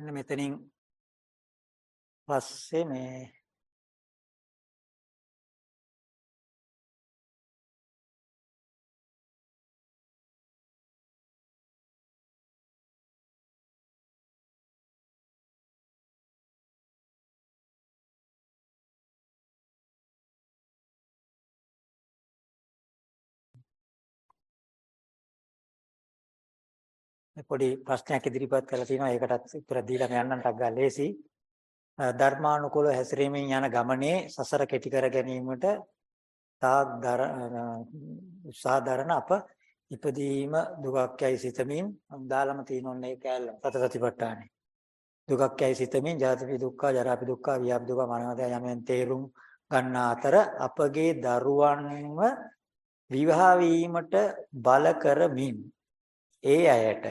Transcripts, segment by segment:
මෙන්න මෙතනින් පස්සේ මේ පොඩි ප්‍රශ්නයක් ඉදිරිපත් කරලා තිනවා. ඒකටත් උත්තර දීලා යන්නටක් ගා ලේසි. ධර්මානුකූල හැසිරීමෙන් යන ගමනේ සසර කෙටි කර ගැනීමට තාක් උත්සාහ දරන අප ඉපදීම දුකක් යයි සිතමින් දාලම තියෙනෝන්නේ කෑල්ල සතසතිපට්ඨානේ දුකක් යයි සිතමින් ජාතිපි දුක්ඛ ජරාපි දුක්ඛ වියප් දුක මරණය යමෙන් තේරුම් ගන්න අතර අපගේ දරුවන්ව විවාහ වීමට බල කරමින් ඒ අයට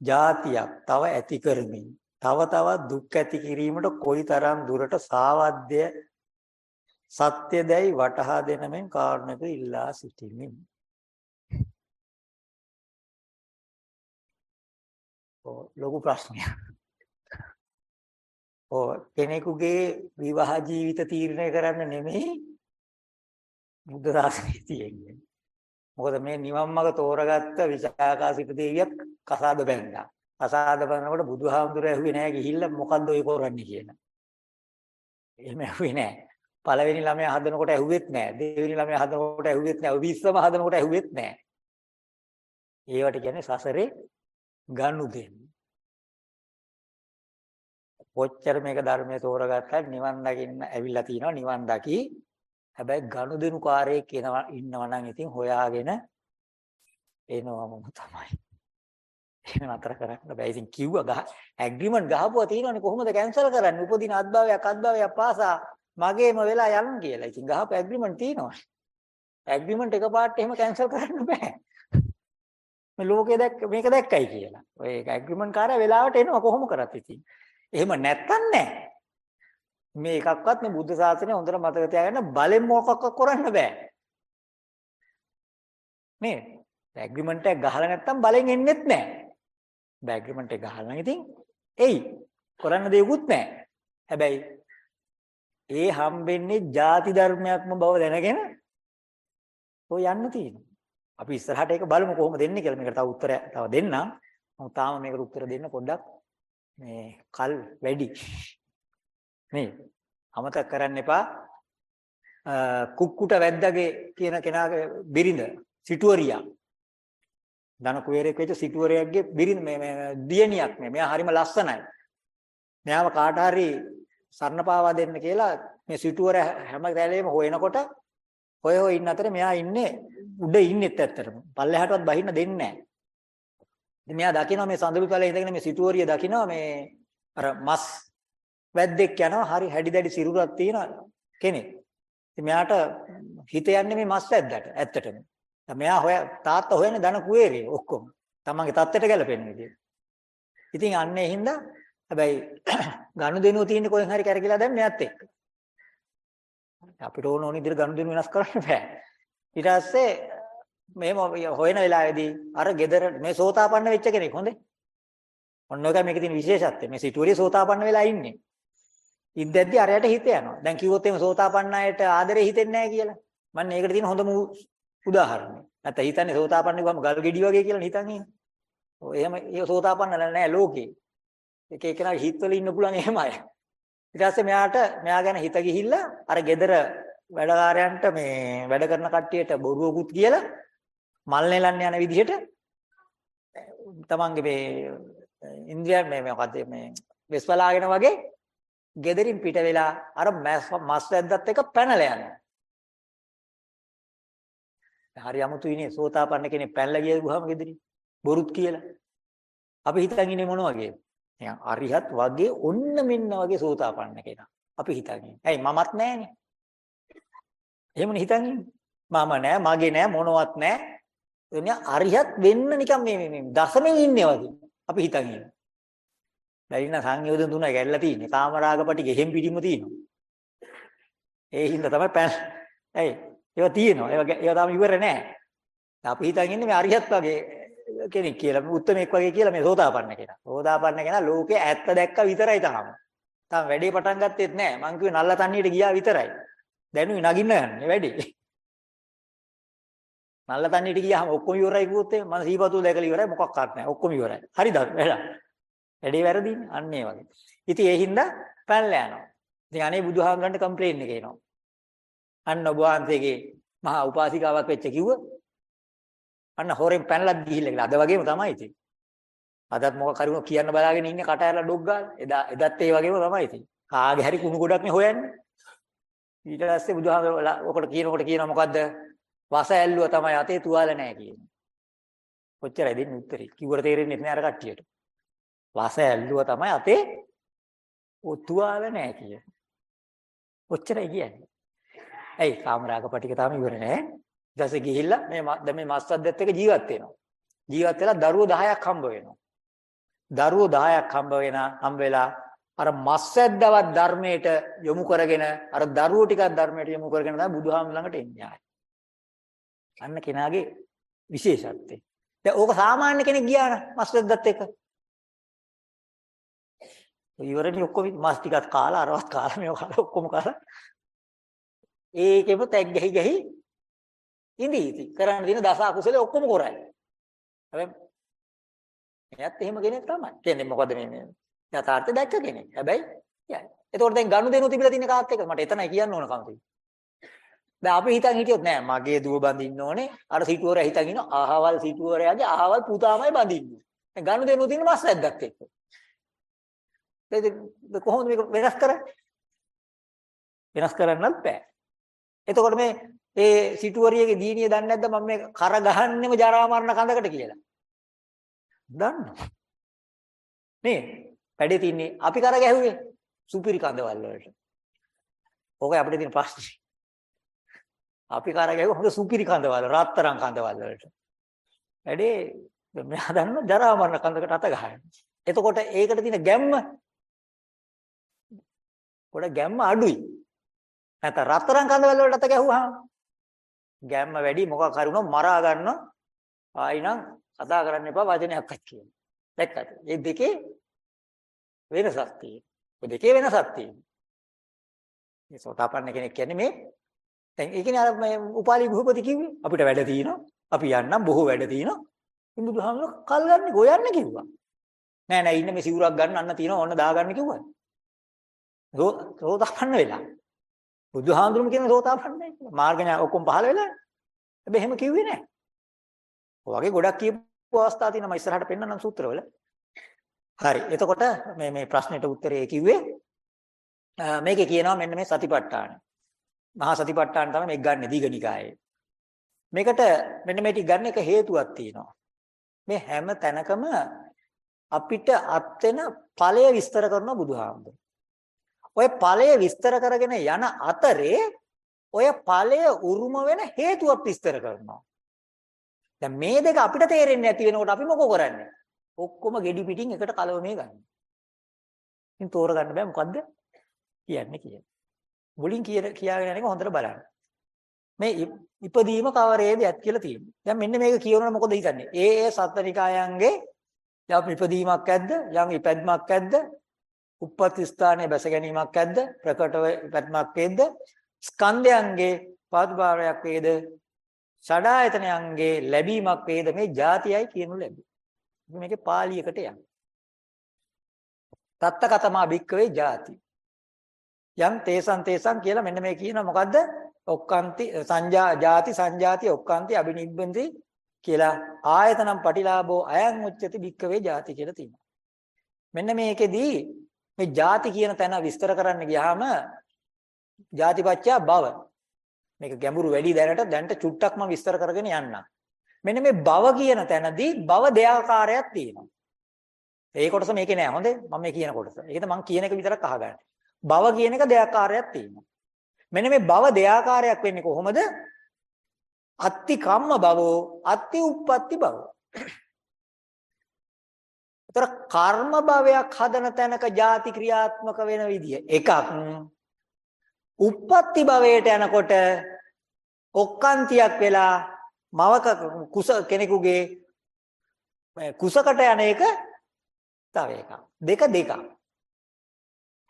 જાතියක් තව ඇති කරමින් තව තවත් දුක් ඇති කිරීමට කොයිතරම් දුරට සාවද්‍ය සත්‍යදයි වටහා දෙනමෙන් කාරණක ඉල්ලා සිටිමින් ලොකු ප්‍රශ්නයක්. ඔව් කෙනෙකුගේ විවාහ ජීවිත තීරණය කරන්න නෙමෙයි බුද්ධ ශාසනය තියෙන්නේ. මොකද මේ නිවන් මඟ තෝරගත්ත විචාකාසිත දෙවියත් කසාද බැඳා. කසාද බැඳනකොට බුදුහාමුදුර ඇහුවේ නැහැ ගිහිල්ලා මොකද්ද ඔය කරන්නේ කියලා. එහෙම ඇහුවේ නැහැ. පළවෙනි ළමයා හදනකොට ඇහුවෙත් නැහැ. දෙවෙනි ළමයා හදනකොට ඇහුවෙත් නැහැ. ඔය 20ම හදනකොට ඇහුවෙත් නැහැ. ඒවට කියන්නේ සසරේ ගනුදෙනු. කොච්චර මේක ධර්මයේ තෝරගත්තත් නිවන් දකින්න ඇවිල්ලා තිනවා නිවන් දකි හැබැයි ගනුදෙනු කාර්යයක් කියනවා ඉන්නවා නම් ඉතින් හොයාගෙන එනවම තමයි. එහෙම නතර කරන්න බෑ. ඉතින් කිව්වා ගහ ඇග්‍රීමන්ට් ගහපුවා තියෙනවනේ කොහොමද කැන්සල් කරන්නේ? උපදින අත්භවයක් අත්භවයක් පාසා මගේම වෙලා යන්න කියලා. ඉතින් ගහපු ඇග්‍රීමන්ට් තියෙනවා. ඇග්‍රීමන්ට් එකපාරට එහෙම කැන්සල් කරන්න බෑ. මේ ලෝකේ දැක්ක මේක දැක්කයි කියලා. ඔය ඇග්‍රීමන්ට් කාර්ය වෙලාවට එනවා කොහොම කරත් ඉතින්. එහෙම නැත්තම් නෑ. මේ එකක්වත් මේ බුද්ධ ශාසනය හොඳට මතක තියාගන්න බලෙන් මොකක්වත් කරන්න බෑ. නේ? ඇග්‍රීමන්ට් එක ගහලා නැත්තම් බලෙන් එන්නෙත් නෑ. ඇග්‍රීමන්ට් එක ගහලා නම් ඉතින් එයි. කරන්න දෙයක්වත් නෑ. හැබැයි ඒ හම්බෙන්නේ ಜಾති ධර්මයක්ම බව දැනගෙන ඔය යන්න තියෙනවා. අපි ඉස්සරහට ඒක බලමු කොහොමද දෙන්නේ කියලා. මේකට තව උත්තරය තව දෙන්නම්. නමුත් තාම මේකට උත්තර දෙන්න පොඩ්ඩක් මේ කල් වැඩි. නේ අමතක කරන්න එපා. කුක්කුට වැද්දාගේ කියන කෙනාගේ බිරිඳ සිටුවරියා. ධන කුවේරයෙක් වෙච්ච සිටුවරයෙක්ගේ බිරිඳ මේ මේ දියණියක් මේ. මෙයා හරිම ලස්සනයි. මෙයාව කාට හරි සරණ පාවා දෙන්න කියලා මේ සිටුවර හැම තැලේම හොයනකොට හොය හොය ඉන්න අතරේ මෙයා ඉන්නේ උඩ ඉන්නෙත් ඇත්තටම. පල්ලෙහාටවත් බහින්න දෙන්නේ නැහැ. ඉතින් මෙයා දකිනවා මේ සඳලු තලයේ ඉඳගෙන මේ සිටුවරිය දකිනවා මේ අර මස් වැද්දෙක් යනවා හරි හැඩි දැඩි සිරුරක් තියෙන කෙනෙක්. ඉතින් මෙයාට හිත යන්නේ මේ මස් වැද්දට ඇත්තටම. දැන් මෙයා හොය තාත්තා හොයන්නේ ධන කුවේරිය ඔක්කොම. තමන්ගේ තාත්තට ගැලපෙන විදිහට. ඉතින් අන්නේ හින්දා හැබැයි ගනුදෙනුව තියෙන්නේ කොහෙන් හරි කැරකිලා දැන් මෙයාත් එක්ක. අපිට ඕන ඕන විදිහට ගනුදෙනු වෙනස් කරන්න බෑ. ඊට පස්සේ මෙහෙම හොයන වෙලාවේදී අර gedara මේ සෝතාපන්න වෙච්ච කෙනෙක් හොඳේ. ඔන්න ඔයකයි මේකේ තියෙන විශේෂත්වය. මේ සිටුවරිය සෝතාපන්න වෙලා ඉන්නේ. ඉද්දැද්දි අරයට හිත යනවා. දැන් කිව්වොත් එimhe සෝතාපන්න අයට ආදරේ හිතෙන්නේ නැහැ කියලා. මම ඒකට තියෙන හොඳම උදාහරණය. නැත්නම් හිතන්නේ සෝතාපන්න ගම ගල් ගෙඩි වගේ කියලා හිතන් ඉන්නේ. ඔය එහෙම ඒ සෝතාපන්න නැහැ ලෝකේ. එක එකනා හිතවල ඉන්න පුළුවන් එහෙම අය. ඊට පස්සේ මෙයාට මෙයා ගැන හිත ගිහිල්ලා අර gedara වැඩකාරයන්ට මේ වැඩ කරන කට්ටියට බොරුවකුත් කියලා මල් නෙලන්න යන විදිහට තමන්ගේ මේ ඉන්ද්‍රිය මේ මොකද මේ වෙස්වලාගෙන වගේ gederin පිට වෙලා අර මස් වැද්දත් එක පැනලා යනවා. හරි අමුතුයිනේ සෝතාපන්න කෙනෙක් පැනලා ගියුවාම gederin බොරුත් කියලා. අපි හිතන් ඉන්නේ මොන වගේද? නිකන් අරිහත් වගේ ඔන්න මෙන්න වගේ සෝතාපන්න කෙනා. අපි හිතන් ඉන්නේ. ඇයි මමත් නැහනේ. එහෙමනේ හිතන් ඉන්නේ. මම නෑ, මගේ නෑ, මොනවත් නෑ. එන්නේ අරිහත් වෙන්න නිකන් මේ මේ දසමෙන් ඉන්නේ වගේ. අපි හිතන් ඉන්නේ. බැරි නම් සංයෝජන තුනයි කැඩලා තියෙන්නේ. කාමරාගපටි ගෙහෙම් පිටිම තියෙනවා. ඒ හින්දා තමයි පැන. ඇයි? ඒවා තියෙනවා. ඒවා ඒවා තාම ඉවර නෑ. අපි හිතන් ඉන්නේ මේ අරිහත් වගේ කෙනෙක් කියලා, උත්තමෙක් වගේ කියලා මේ සෝතාපන්න කෙනා. සෝතාපන්න කෙනා ලෝකේ ඇත්ත දැක්ක විතරයි තාම. තාම වැඩේ පටන් ගත්තෙත් නෑ. මං කිව්වේ නල්ල තන්නියට ගියා විතරයි. දැනුයි නගින්න යන්නේ වැඩේ. නල්ල තන්නියට ගියාම ඔක්කොම ඉවරයි කිව්වොත් එහෙම මම සීපතුල් දැකලා ඉවරයි මොකක්වත් නෑ. ඔක්කොම ඉවරයි. හරිද? එහෙනම් වැඩේ වැරදිනේ. අන්න ඒ වගේ. ඉතින් ඒ හින්දා පැනලා යනවා. ඉතින් අනේ බුදුහාමරන්ට කම්ප්ලේන් එක එනවා. අන්න ඔබ වහන්සේගේ මහා උපාසිකාවක් වෙච්ච කිව්ව. අන්න හොරෙන් පැනලා ගිහිල්ලා කියලා. අද වගේම තමයි ඉතින්. අදත් මොකක් හරි කියන්න බලාගෙන ඉන්නේ කට ඇරලා ඩොග් ගාලා. එදා එදත් ඒ වගේම තමයි ඉතින්. කාගේ හරි කුණු ගොඩක් නේ හොයන්නේ. ඊට පස්සේ බුදුහාමර ඔකට කියනකොට කියනවා මොකද්ද? වස ඇල්ලුව තමයි අතේ තුවාල නැහැ කියන්නේ. කොච්චරයි දෙන්නේ උත්තරේ. කිව්වට තේරෙන්නේ නැහැ අර කට්ටියට. වස ඇල්ලුව තමයි අතේ තුවාල නැහැ කියන්නේ. කොච්චරයි කියන්නේ. ඇයි කාමරාග පටික තාම ඉවර නෑ. ඊටසේ ගිහිල්ලා මේ දැන් මේ මස්සද්දත් එක්ක ජීවත් වෙනවා. ජීවත් වෙලා දරුවෝ 10ක් හම්බ වෙනවා. දරුවෝ 10ක් හම්බ වෙන හම්බ වෙලා අර මස්සද්දවත් ධර්මයට යොමු කරගෙන අර දරුවෝ ටිකක් ධර්මයට යොමු කරගෙන තමයි බුදුහාම ළඟට එන්නේ ආයේ. අන්න කෙනාගේ විශේෂත්වය. දැන් ඕක සාමාන්‍ය කෙනෙක් ගියා නම් මස්සද්දත් එක්ක. ඉවරනේ ඔක්කොම මස් ටිකක් කාලා අරවත් කාලා මේව කාලා ඔක්කොම කාලා ඒකෙම තැග් ගහි ගහි ඉඳී ඉති. කරන්න දින දස අකුසල ඔක්කොම කරයි. හැබැයි එයත් එහෙම කෙනෙක් තමයි. කියන්නේ මොකද මේ යථාර්ථය දැක්ක කෙනෙක්. හැබැයි යයි. එතකොට දැන් ගනුදෙනු තිබිලා තියෙන කාත් එක්ක මට එතනයි කියන්න ඕන කම තියෙන්නේ. දැන් අපි හිතන් හිටියොත් නෑ මගේ දුව බඳින්න ඕනේ. අර සිටුවරයා හිතන් ඉන්න අහවල් සිටුවරයාගේ අහවල් පුතාමයි බඳින්නේ. දැන් ගනුදෙනු තියෙන මස් ඇද්දක් එක්ක. දැන් කොහොමද මේක වෙනස් කරන්නේ? වෙනස් කරන්නත් බෑ. එතකොට මේ ඒ සිටුවරියගේ දීනිය දන්නේ නැද්ද මම මේ කර ගහන්නෙම ජරා මරණ කඳකට කියලා? දන්නවා. මේ වැඩේ තින්නේ අපි කර ගැහුවේ සුපිරි කඳවල් වලට. ඕකයි අපිට තියෙන ප්‍රශ්නේ. අපි කර ගැහුවා හොඳ සුපිරි කඳවල් රත්තරන් කඳවල් වලට. වැඩේ මෙයා දන්න ජරා මරණ කඳකට අත ගහන්නේ. එතකොට ඒකට තියෙන ගැම්ම පොඩ ගැම්ම අඩුයි. නැත්නම් රත්තරන් කඳවල වලට අත ගැහුවාම ගැම්ම වැඩි මොකක් හරි වුණොත් මරා ගන්නවා. ආයිනම් කතා කරන්න එපා වචනයක්වත් කියන. දැක්කද? මේ දෙකේ වෙනසක් තියෙනවා. ඔය දෙකේ වෙනසක් තියෙනවා. මේ සෝතාපන්න කෙනෙක් කියන්නේ මේ දැන් ඒ කියන්නේ අර මේ උපාලි භූපති කිව්වේ අපිට වැඩ තියෙනවා. අපි යන්නම් බොහෝ වැඩ තියෙනවා. ඉතින් බුදුහාමුදුර කල් ගන්න ගොයන්න කිව්වා. නෑ නෑ ඉන්න මේ සිවුරක් ගන්න අන්න තියෙනවා ඕන්න දාගන්න කිව්වා. සෝතාපන්න වෙලා. බුදුහාඳුරුම කියන සෝතාපන්නයි කියලා. මාර්ග ඥාන ඔක්කොම පහළ වෙලා. හැබැයි එහෙම කිව්වේ නැහැ. ඔය වගේ ගොඩක් කියපු අවස්ථා තියෙනවා මම ඉස්සරහට පෙන්නන්නම් සූත්‍රවල. හරි. එතකොට මේ මේ ප්‍රශ්නෙට උත්තරේ කිව්වේ මේකේ කියනවා මෙන්න මේ සතිපට්ඨාන. මහා සතිපට්ඨාන තමයි මේක ගන්න දීඝනිකායේ. මේකට මෙන්න මේ ටික ගන්න එක හේතුවක් තියෙනවා. මේ හැම තැනකම අපිට අත් වෙන ඵලය විස්තර කරන බුදුහාමුදුරුවෝ. ඔය ඵලය විස්තර කරගෙන යන අතරේ ඔය ඵලය උරුම වෙන හේතුවක් විස්තර කරනවා. දැන් මේ දෙක අපිට තේරෙන්නේ නැති වෙනකොට අපි මොකෝ කරන්නේ? ඔක්කොම gedi පිටින් එකට කලවමේ ගන්න. ඉතින් තෝරගන්න බෑ මොකද්ද කියන්නේ කියන්නේ. මුලින් කියන කියාගෙන යන එක හොඳට බලන්න. මේ ඉපදීම කවරේද යත් කියලා තියෙනවා. දැන් මෙන්න මේක කියනකොට මොකද හිතන්නේ? ඒ ඒ සත්ත්වනිකායන්ගේ යම් ඉපදීමක් ඇද්ද? යම් ඉපැද්මක් ඇද්ද? උප්පත්ති ස්ථානයේ බැස ගැනීමක් ඇද්ද? ප්‍රකටව පැතමක් වේද? ස්කන්ධයන්ගේ පාදුභාවයක් වේද? ෂඩායතනයන්ගේ ලැබීමක් වේද මේ જાතියයි කියනු ලැබේ. මේකේ පාලියකට යන්න. තත්තකතමා භික්කවේ જાති. යම් තේසං තේසං කියලා මෙන්න මේ කියන මොකද්ද? ඔක්කාන්ති සංජා ಜಾති සංජාති ඔක්කාන්ති අබිනිබ්බන්ති කියලා ආයතනම් පටිලාභෝ අයං උච්චති භික්කවේ ಜಾති කියලා තියෙනවා. මෙන්න මේකෙදී මේ ಜಾති කියන තැන විස්තර කරන්න ගියාම ಜಾතිපච්චා භව මේක ගැඹුරු වැඩි දැනට දැන්ට චුට්ටක් මම විස්තර කරගෙන යන්නම් මෙන්න මේ භව කියන තැනදී භව දෙආකාරයක් තියෙනවා. ඒ කොටස මේකේ නෑ හොඳේ. මම මේ කියන කොටස. ඒකද මම කියන එක විතරක් අහගන්න. භව කියන එක දෙආකාරයක් තියෙනවා. මෙන්න මේ භව දෙආකාරයක් වෙන්නේ කොහොමද? අත්ති කම්ම භවෝ අත්ති උප්පත්ති භවෝ ඒතර කර්ම භවයක් හදන තැනක ಜಾති ක්‍රියාත්මක වෙන විදිය එකක් උප්පත්ති භවයට යනකොට ඔක්කාන්තියක් වෙලා මවක කුස කෙනෙකුගේ කුසකට යන එක තව එකක්. දෙක දෙකක්.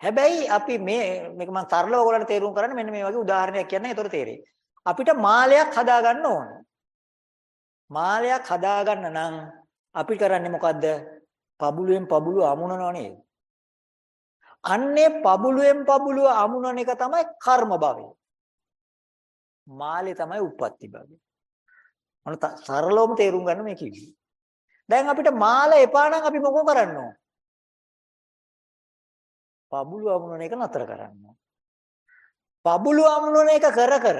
හැබැයි අපි මේ මේක මම සරලව ඔයගොල්ලන්ට තේරුම් කරන්න මෙන්න මේ වගේ උදාහරණයක් කියන්න ඒතර තේරෙයි. අපිට මාලයක් හදාගන්න ඕන. මාලයක් හදාගන්න නම් අපි කරන්නේ මොකද්ද? පබුලුවෙන් පබුලුව අමුණනව නේද? අන්නේ පබුලුවෙන් පබුලුව අමුණන එක තමයි කර්ම භවය. මාලේ තමයි උප්පත්ති භවය. මොන සරලවම තේරුම් ගන්න මේ කිව්වේ. දැන් අපිට මාල එපා නම් අපි මොකෝ කරන්න ඕන? පබුලු අමුණන එක නතර කරන්න ඕන. පබුලු අමුණන එක කර කර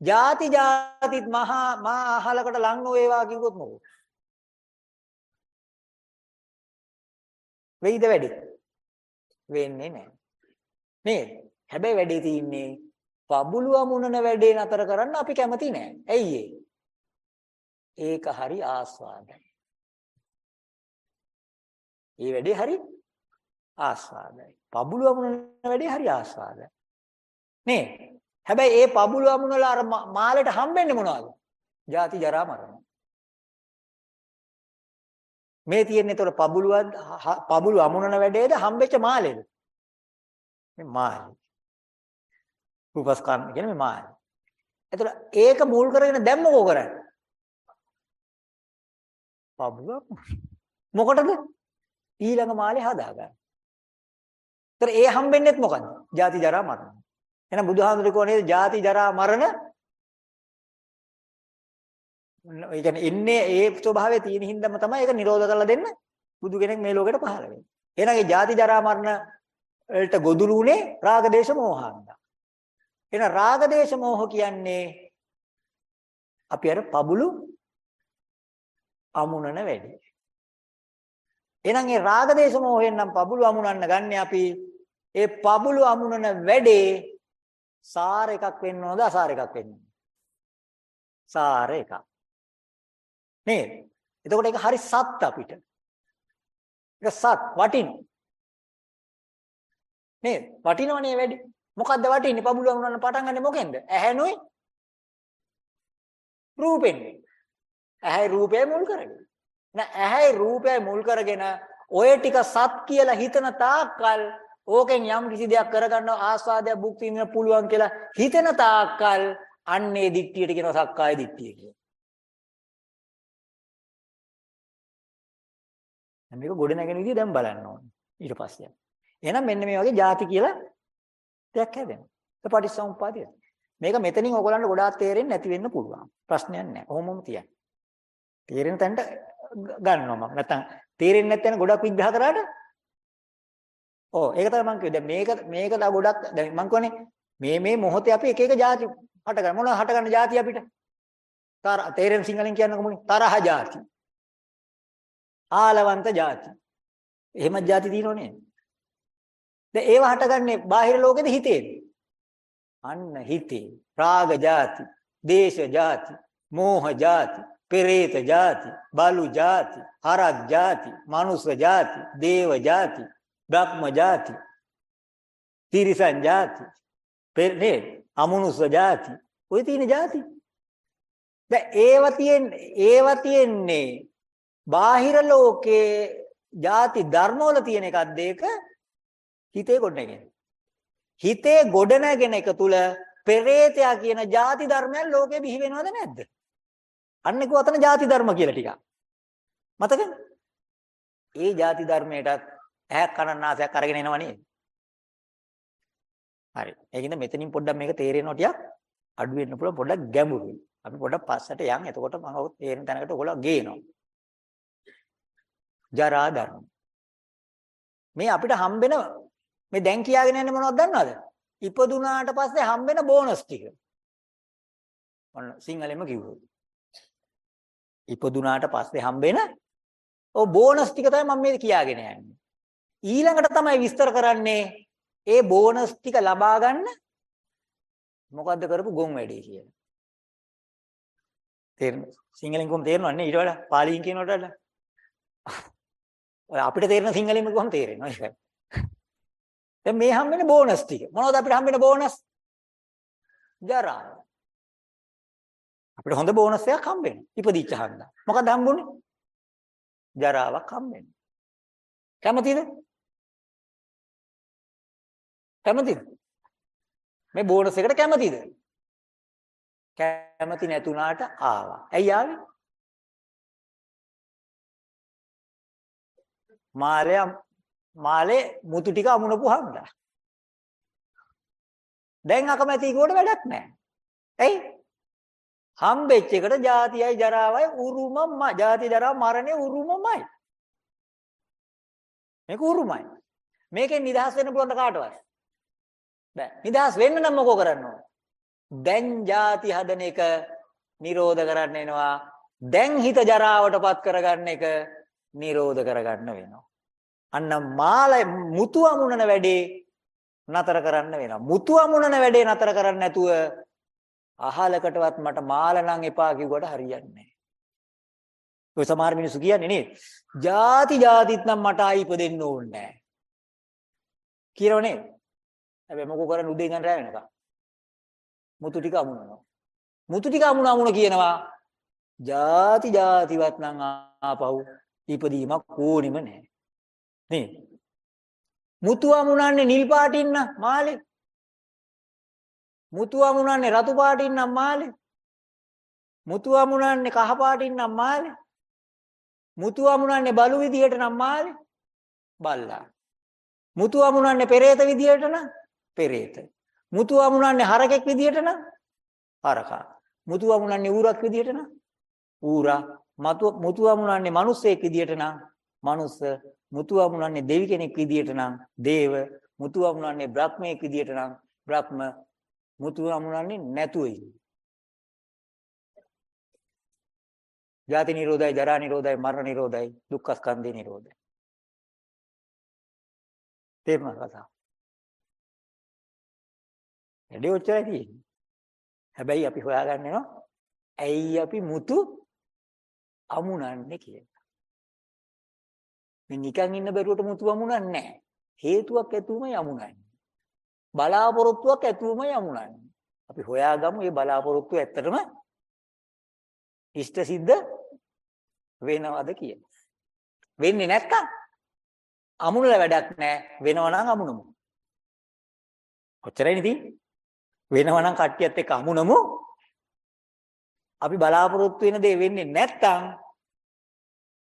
ಜಾති ಜಾතිත් මහා මා අහලකට ලං නොවේවා කිව්වොත් මොකෝ? වෙයිද වැඩි? වෙන්නේ නැහැ. නේද? හැබැයි වැඩේ තියෙන්නේ පබුලු අමුණන වැඩේ නතර කරන්න අපි කැමති නැහැ. ඇයි ඒක හරි ආස්වාදයි. ඒ වැඩේ හරි ආස්වාදයි. පබුලු අමුණන වැඩේ හරි ආස්වාදයි. නේ? හැබැයි ඒ පබුලු අමුණලා අර මාළේට හම්බෙන්නේ මොනවද? ජාති ජරා මරණ. මේ තියෙන්නේ ඒතර පබුලුවක් පබුලු අමුණන වැඩේද හම්බෙච්ච මාළේද? මේ මාළේ. රූපස්කන්ධ කියන්නේ මේ මාළේ. ඒතර ඒක මුල් කරගෙන දැන් මොකෝ කරන්නේ? පබුලුවක් මොකටද? ඊළඟ මාළේ හදාගන්න. ඒතර ඒ හම්බෙන්නේත් මොකද්ද? ජාති ජරා මරණ. එහෙනම් බුදුහාමුදුරුවෝ කියනනේ ජාති ජරා මරණ ඒ කියන්නේ ඉන්නේ ඒ ස්වභාවයේ තියෙන හින්දාම තමයි ඒක නිරෝධ කරලා දෙන්න බුදු කෙනෙක් මේ ලෝකෙට පහළ වෙන්නේ. එහෙනම් ඒ ජාති ජරා මරණ වලට ගොදුරු උනේ රාග දේශ මොහාන්දා. එහෙනම් රාග දේශ මොහ කියන්නේ අපි අර පබුලු අමුණන වැඩි. එහෙනම් ඒ රාග දේශ මොහෙන් නම් පබුලු අමුණන්න ගන්න අපි ඒ පබුලු අමුණන වැඩේ සාර එකක් වෙන්න ඕනද අසාර එකක් වෙන්න ඕනද? සාර එකක්. නේද? එතකොට ඒක හරි සත් අපිට. ඒක සත් වටින. නේද? වටිනවනේ වැඩි. මොකද්ද වටින්නේ? පබුල වුණාන පටන් ගන්න මොකෙන්ද? ඇහැනුයි රූපෙන්. ඇහැයි රූපය මුල් කරගෙන. නෑ ඇහැයි රූපය මුල් කරගෙන ඔය ටික සත් කියලා හිතන තාක්කල් ඕකෙන් යම් කිසි දෙයක් කරගන්න ආස්වාදයක් භුක්ති විඳින්න පුළුවන් කියලා හිතන තාක්කල් අන්නේ දිට්ඨියට කියනවා සක්කාය දිට්ඨිය කියලා. දැන් මේක ගොඩ නැගෙන විදිය දැන් බලන්න ඕනේ. ඊට පස්සේ. එහෙනම් මෙන්න මේ වගේ ಜಾති කියලා දෙයක් හැදෙනවා. ඒක පටිච්චසමුප්පාදය. මේක මෙතනින් ඔයගලන්ට ගොඩාක් තේරෙන්නේ නැති වෙන්න පුළුවන්. ප්‍රශ්නයක් නැහැ. කොහොමම තියන්න. තේරෙන තැනට ගන්නවා මම. නැත්තම් තේරෙන්නේ නැත්නම් ගොඩක් විග්‍රහ කරාට ඕ ඒක තමයි මම කිව්වේ. දැන් මේක මේක තව ගොඩක් දැන් මම කියන්නේ මේ මේ මොහොතේ අපි එක එක જાති හට ගන්න. මොනවා හට ගන්න જાති අපිට? තර තේරෙන සිංහලෙන් කියන්නේ කොහොමද? තරහ જાති. ආලවන්ත ಜಾති. එහෙමත් ಜಾති තියෙනව නේද? දැන් ඒව හටගන්නේ බාහිර ලෝකෙද හිතේද? අන්න හිතේ. රාග ಜಾති, දේශ ಜಾති, මෝහ ಜಾති, පෙරේත ಜಾති, බලු ಜಾති, හරක් ಜಾති, මනුස්ස ಜಾති, දේව ಜಾති, බ්‍රහ්ම ಜಾති, තිරිසන් ಜಾති, පෙරේ අමනුස්ස ಜಾති. ඔය තියෙන ಜಾති. දැන් ඒව තියෙන්නේ ඒව තියෙන්නේ බාහිර ලෝකයේ ಜಾති ධර්මවල තියෙන එකක් දෙක හිතේ ගොඩනගෙන. හිතේ ගොඩනගෙන එක තුල පෙරේතයා කියන ಜಾති ධර්මයන් ලෝකේ බිහි වෙනවද නැද්ද? අන්න ඒක අතන ಜಾති ධර්ම කියලා ටිකක්. මතකද? ඒ ಜಾති ධර්මයටත් ඇහැ කන නාසයක් අරගෙන එනවා නේද? හරි. ඒකින්ද මෙතනින් පොඩ්ඩක් මේක තේරෙනවා ටිකක් අඩු වෙන්න පුළුවන් පොඩ්ඩක් ගැඹුරුයි. අපි පොඩ්ඩක් පස්සට යන්. එතකොට මම ඔය තේරෙන තැනකට ඔයගොල්ලෝ ගේනවා. ජරා ධර්ම. මේ අපිට හම්බෙන මේ දැන් කියාගෙන යන්නේ මොනවද දන්නවද? ඉපදුනාට පස්සේ හම්බෙන බෝනස් ටික. ඔන්න සිංහලෙන්ම කිව්වොත්. ඉපදුනාට පස්සේ හම්බෙන ඔව් බෝනස් ටික තමයි මම මේ කියාගෙන යන්නේ. ඊළඟට තමයි විස්තර කරන්නේ ඒ බෝනස් ටික ලබා ගන්න මොකද්ද කරපු ගොන් වැඩේ කියලා. තේරෙනවද? සිංහලෙන් කොහොම තේරෙනවන්නේ ඊට වඩා පාලියෙන් කියනවට වඩා. ඔය අපිට තේරෙන සිංහලෙන් කොහොම තේරෙනවද ඒකයි. දැන් මේ හම්බෙන්නේ බෝනස් ටික. මොනවද අපිට හම්බෙන බෝනස්? ජරා. අපිට හොඳ බෝනස් එකක් හම්බෙන්නේ. ඉපදිච්ච හන්දා. මොකද හම්බුනේ? ජරාවක් හම්බෙන්නේ. කැමතිද? කැමතිද? මේ බෝනස් එකට කැමතිද? කැමති නැතුණාට ආවා. ඇයි ආවේ? මාළයා මාළේ මුතු ටික අමුණපු හන්දා. දැන් අකමැති කිව්වට වැඩක් නැහැ. ඇයි? හම්බෙච්ච එකට ජාතියයි ජරාවයි උරුමම ජාති ජරා මරණය උරුමමයි. මේක උරුමයි. මේකෙන් නිදහස් වෙන්න පුළුවන් කාටවත්? බෑ. නිදහස් වෙන්න නම් මොකෝ කරන්න ඕන? දැන් ಜಾති හදන එක නිරෝධ කරන්න එනවා. දැන් හිත ජරාවටපත් කරගන්න එක නිරෝධ කරගන්න වෙනවා. අන්න මාල මුතු අමුණන වැඩේ නතර කරන්න වෙනවා. මුතු අමුණන වැඩේ නතර කරන්නේ නැතුව අහලකටවත් මට මාල නම් එපා කිව්වට හරියන්නේ නැහැ. ඔය සමහර මිනිස්සු කියන්නේ නේද? ಜಾති ಜಾතිත් නම් මට ආයි ඉපදෙන්න ඕනේ නැහැ. කියනව නේද? හැබැයි මොකෝ කරන්නේ උදේ ඉඳන් රැ වෙනකම්. මුතු ටික අමුණනවා. මුතු ටික අමුණ අමුණ කියනවා. ಜಾති ಜಾතිවත් නම් ආපහු ඉපදීමක් ඕනෙම නැහැ. නේද? මුතු අමුණන්නේ නිල් පාටින් නම් මාලේ. මුතු අමුණන්නේ රතු පාටින් නම් මාලේ. මුතු අමුණන්නේ කහ පාටින් නම් මාලේ. මුතු අමුණන්නේ බලු විදියට නම් මාලේ. බල්ලා. මුතු අමුණන්නේ පෙරේත විදියට නම් පෙරේත. මුතු අමුණන්නේ හරකෙක් විදියට නම් හරකා. මුතු අමුණන්නේ ඌරක් විදියට නම් ඌරා. මුතු අමුණන්නේ මිනිස්සෙක් විදියට නම් මනුස්ස. මුතු අමුණන්නේ දෙවි කෙනෙක් විදියට නම් දේව. මුතු අමුණන්නේ බ්‍රහ්මයෙක් විදියට නම් බ්‍රහ්ම. මුතු අමුණන්නේ නැතුව ඉන්නේ. ජාති නිරෝධයි, ජරා නිරෝධයි, මරණ නිරෝධයි, දුක්ඛ ස්කන්ධේ නිරෝධයි. තේරුණා කතාව. වැඩේ ඔච්චරයි තියෙන්නේ. හැබැයි අපි හොයාගන්න යනවා ඇයි අපි මුතු අමුණන්නේ කියලා. මේ නිකන් ඉන්න බැරුවට මුතු අමුණන්නේ නැහැ. හේතුවක් ඇතුවමයි අමුණන්නේ. බලාපොරොත්තුවක් ඇතුවමයි අමුණන්නේ. අපි හොයාගමු මේ බලාපොරොත්තුව ඇත්තටම ඉෂ්ට සිද්ධ වෙනවද කියලා. වෙන්නේ නැත්තම් අමුණල වැඩක් නැහැ. වෙනව නම් අමුණමු. ඔච්චරයිනේ තියෙන්නේ. වෙනවා නම් කට්ටියත් එක්ක අමුණමු. අපි බලාපොරොත්තු වෙන දේ වෙන්නේ නැත්තම්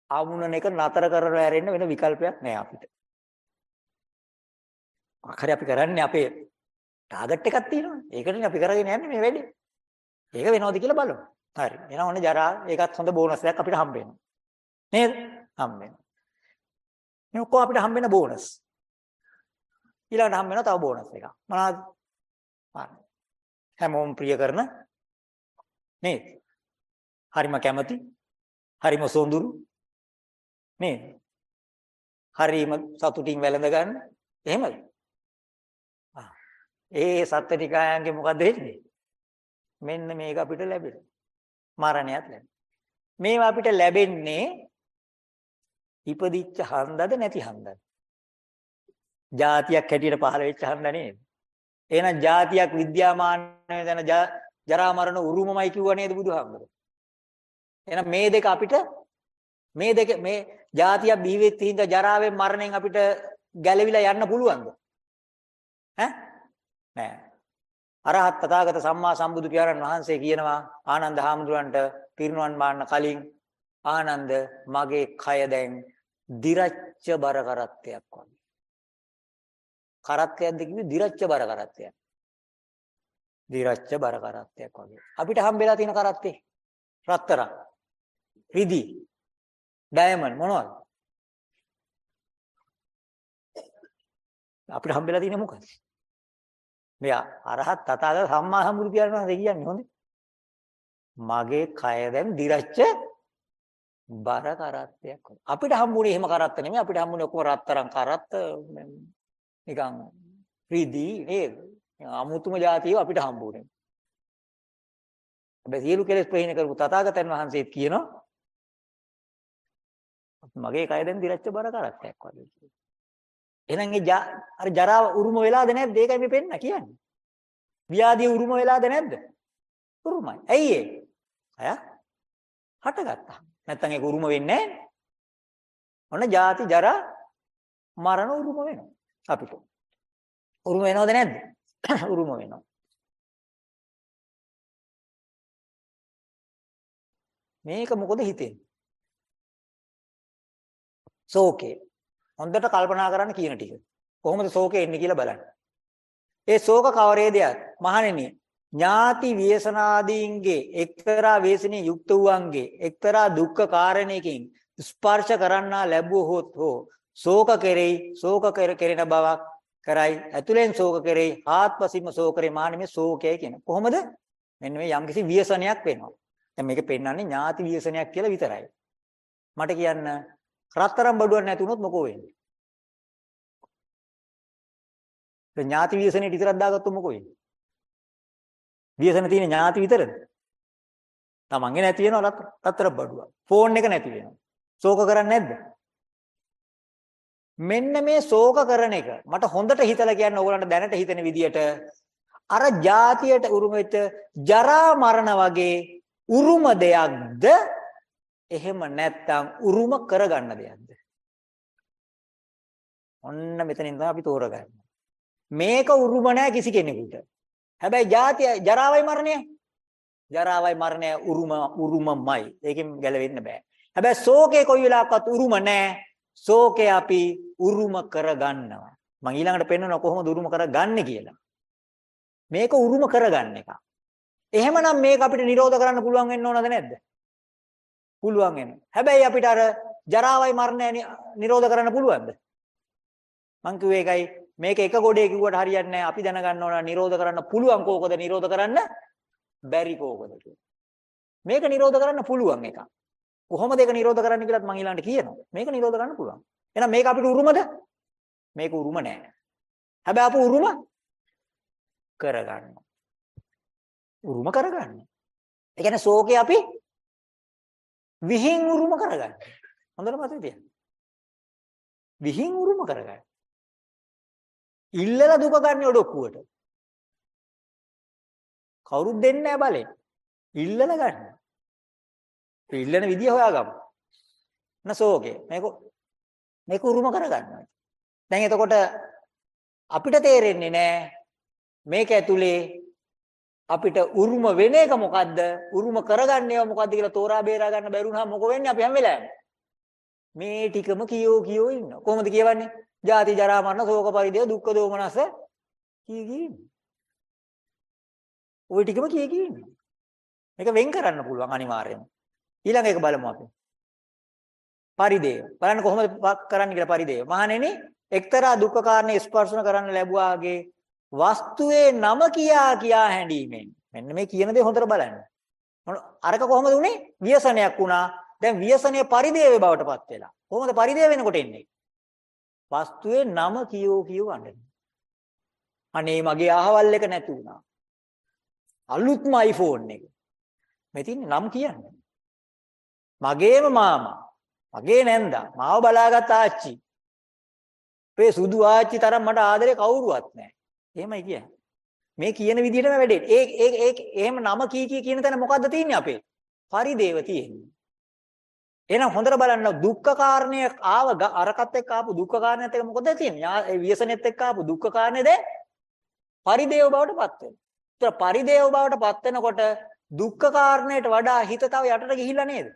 අමුණන එක නතර කරලා ඇරෙන්න වෙන විකල්පයක් නෑ අපිට. අකරි අපි කරන්නේ අපේ ටාගට් එකක් තියෙනවා. ඒකටනේ අපි කරගෙන යන්නේ මේ වැඩේ. ඒක වෙනවද කියලා බලමු. හරි. එහෙනම් ඔන්න ජරා ඒකත් හොඳ බෝනස් එකක් අපිට හම්බ වෙනවා. නේද? හම්බ වෙනවා. මේ ඔක්කොම අපිට හම්බ වෙන බෝනස්. ඊළඟට හම්බ වෙනවා තව බෝනස් එකක්. මොනවද? හරි. හැමෝම ප්‍රිය කරන නේද? හරිම කැමති. හරිම සොඳුරු නේද? හරිම සතුටින් වැළඳ ගන්න. එහෙමද? ඒ සත්ත්‍ටිකායන්ගේ මොකද වෙන්නේ? මෙන්න මේක අපිට ලැබෙන. මරණයත් ලැබෙන. මේවා අපිට ලැබෙන්නේ ඉපදිච්ච හන්දද නැති හන්දද? જાතියක් හැටියට පහළ වෙච්ච හන්ද නේද? එහෙනම් જાතියක් විද්‍යාමාන වෙන ජරා මරණ උරුමමයි කිව්ව නේද බුදුහාමුදුරුවෝ? එහෙනම් මේ දෙක අපිට මේ දෙක මේ જાතිය බිහි වෙච්ච හින්දා ජරාවෙන් මරණයෙන් අපිට ගැලවිලා යන්න පුළුවන්ද? ඈ? නෑ. අරහත් තථාගත සම්මා සම්බුදු පියාණන් වහන්සේ කියනවා ආනන්ද හාමුදුරන්ට පිරිනුවන් පාන්න කලින් ආනන්ද මගේ කය දැන් දිරච්ච බර කරත්තයක් වගේ. කරත්තයක්ද කිව්වේ දිරච්ච බර කරත්තයක්. දිරච්ච බර කරත්තයක් වගේ. අපිට හම්බෙලා තියෙන කරත්තේ රත්තරන්, රිදි, ඩයමන්ඩ් මොනවද? අපිට හම්බෙලා තියෙන්නේ මොකක්ද? මෙයා අරහත් තථාගත සම්මා සම්බුදු පියාණන් කියන්නේ හොඳේ. මගේ කය දැන් දිරච්ච බර කරත්තයක්. අපිට හම්බුනේ එහෙම කරත්ත නෙමෙයි අපිට හම්බුනේ ඔක්කොම රත්තරන් කරත්ත නිකන් රිදී නේද? අමුතුම જાතියව අපිට හම්බුනේ. හැබැයි සියලු කෙලෙස් ප්‍රහීන කරපු තථාගතයන් වහන්සේත් කියනවා මගේ කය දැන් දිරච්ච බර කරත්තයක් වගේ කියලා. එහෙනම් ඒ අර ජරාව උරුම වෙලාද නැද්ද? ඒකයි මේ පෙන්න කියන්නේ. ව්‍යාධිය උරුම වෙලාද නැද්ද? උරුමයි. ඇයි ඒ? අය හටගත්තා. නැත්තම් ඒක උරුම වෙන්නේ නැහැ. ඔන්න ජාති ජරා මරණ උරුම වෙනවා අපිට. උරුම වෙනවද නැද්ද? උරුම වෙනවා. මේක මොකද හිතෙන්නේ? ශෝකේ. හොඳට කල්පනා කරන්න කියන ටික. කොහොමද ශෝකේ එන්නේ කියලා බලන්න. ඒ ශෝක කවරේදයක්? මහණෙනි, ඥාති ව්‍යසනාදීන්ගේ එක්තරා වේසනේ යුක්ත වූවන්ගේ එක්තරා දුක්ඛ කාරණයකින් ස්පර්ශ කරන්නා ලැබුවොත් හෝ ශෝක කෙරෙයි ශෝක කෙරෙන බවක් කරයි ඇතුලෙන් ශෝක කෙරෙයි ආත්මසින්ම ශෝක කරේ මානෙමේ ශෝකය කියන කොහොමද මෙන්න මේ යම්කිසි ව්‍යසනයක් වෙනවා දැන් මේක පෙන්වන්නේ ඥාති ව්‍යසනයක් කියලා විතරයි මට කියන්න රත්තරන් බඩුවක් නැති වුණොත් මොකෝ වෙන්නේ ඥාති ව්‍යසනේ විතරක් දාගත්තොත් මොකෝ වෙන්නේ ව්‍යසන තියෙන ඥාති විතරද? තමන්ගේ නැති වෙනවා රත්තරන් බඩුවක්. ෆෝන් එක නැති වෙනවා. ශෝක කරන්නේ නැද්ද? මෙන්න මේ ශෝක කරන එක මට හොඳට හිතලා කියන්න ඕගලන්ට දැනට හිතෙන විදියට අර જાතියට උරුම වෙච්ච ජරා මරණ වගේ උරුම දෙයක්ද එහෙම නැත්නම් උරුම කරගන්න දෙයක්ද ඔන්න මෙතනින් තමයි අපි තෝරගන්නේ මේක උරුම නැහැ කිසි කෙනෙකුට හැබැයි ජාතිය ජරාවයි මරණය. ජරාවයි මරණය උරුම උරුමමයි. ඒකෙන් ගැලවෙන්න බෑ. හැබැයි ශෝකේ කොයි වෙලාවකවත් උරුම නෑ. ශෝකේ අපි උරුම කරගන්නවා. මම ඊළඟට පෙන්වනවා කොහොමද උරුම කරගන්නේ කියලා. මේක උරුම කරගන්න එක. එහෙමනම් මේක අපිට නිරෝධ කරන්න පුළුවන් වෙන්න ඕනද නැද්ද? පුළුවන් වෙනවා. හැබැයි අපිට අර ජරාවයි මරණය නිරෝධ කරන්න පුළුවන්ද? මං කිව්වේ ඒකයි මේක එක ගොඩේ කිව්වට හරියන්නේ නැහැ. අපි දැනගන්න ඕන නිරෝධ කරන්න පුළුවන් කෝකද නිරෝධ කරන්න බැරි කෝකද මේක නිරෝධ කරන්න පුළුවන් එක. කොහොමද ඒක නිරෝධ කරන්න කියලාත් මම ඊළඟට කියනවා. මේක නිරෝධ කරන්න පුළුවන්. එහෙනම් මේක අපිට උරුමද? මේක උරුම නෑ. හැබැයි අපු උරුම කරගන්න. උරුම කරගන්න. ඒ කියන්නේ ශෝකේ අපි විහිං උරුම කරගන්න. හොඳට මතක තියන්න. විහිං උරුම කරගන්න. ඉල්ලලා දුක ගන්න ඔඩොක්කුවට. කවුරුත් දෙන්නේ නැහැ බලේ. ඉල්ලලා ගන්න. ඉල්ලන විදිය හොයාගමු. නසෝකේ මේක මේක උරුම කරගන්නවා. දැන් එතකොට අපිට තේරෙන්නේ නැහැ මේක ඇතුලේ අපිට උරුම වෙන එක මොකද්ද? උරුම කරගන්නේව මොකද්ද කියලා තෝරා බේරා ගන්න බැරුණා මොකෝ වෙන්නේ? අපි හැම වෙලාවෙම. මේ ටිකම කියෝ කියෝ ඉන්නවා. කොහොමද කියවන්නේ? ජාති ජරා මරණ ශෝක පරිදේව දුක්ඛ දෝමනස කී කී ওই ටිකම කී කී මේක වෙන් කරන්න පුළුවන් අනිවාර්යයෙන්ම. ඊළඟ එක බලමු අපි. පරිදේව. බලන්න කොහොමද කරන්න කියලා පරිදේව. මහණෙනි එක්තරා දුක්ඛ කාරණේ ස්පර්ශන කරන්න ලැබුවාගේ වස්තුවේ නම කියා කියා හැඬීමෙන් මෙන්න මේ කියන දේ හොඳට බලන්න අරක කොහොමද උනේ ව්‍යසනයක් වුණා දැන් ව්‍යසනය පරිදේවේ බවටපත් වෙලා කොහොමද පරිදේව වෙනකොට එන්නේ වස්තුවේ නම කියෝ කියෝ අඬන. අනේ මගේ අහවල් එක නැති වුණා. අලුත්ම iPhone එක. මෙතින් නම් කියන්නේ. මගේම මාමා, මගේ නැන්දා, මාව බලාගත් ආච්චි. මේ සුදු ආච්චි තරම් මට ආදරේ කවුරුවත් නැහැ. එහෙමයි කියන්නේ. මේ කියන විදිහටම වැඩේ. ඒ ඒ ඒ එහෙම නම කී කී කියන තැන මොකද්ද තියෙන්නේ අපේ? පරිදේව තියෙන්නේ. එහෙනම් හොඳට බලන්න දුක්ඛ කාරණය ආව අරකට එක්ක ආපු දුක්ඛ කාරණයත් එක්ක මොකද තියෙන්නේ? ඒ ව්‍යසනෙත් එක්ක ආපු දුක්ඛ කාරණේද පරිදේව බවට පත් වෙනවා. ඒතර පරිදේව බවට පත් වෙනකොට දුක්ඛ කාරණයට වඩා හිත තව යටට ගිහිල්ලා නේද?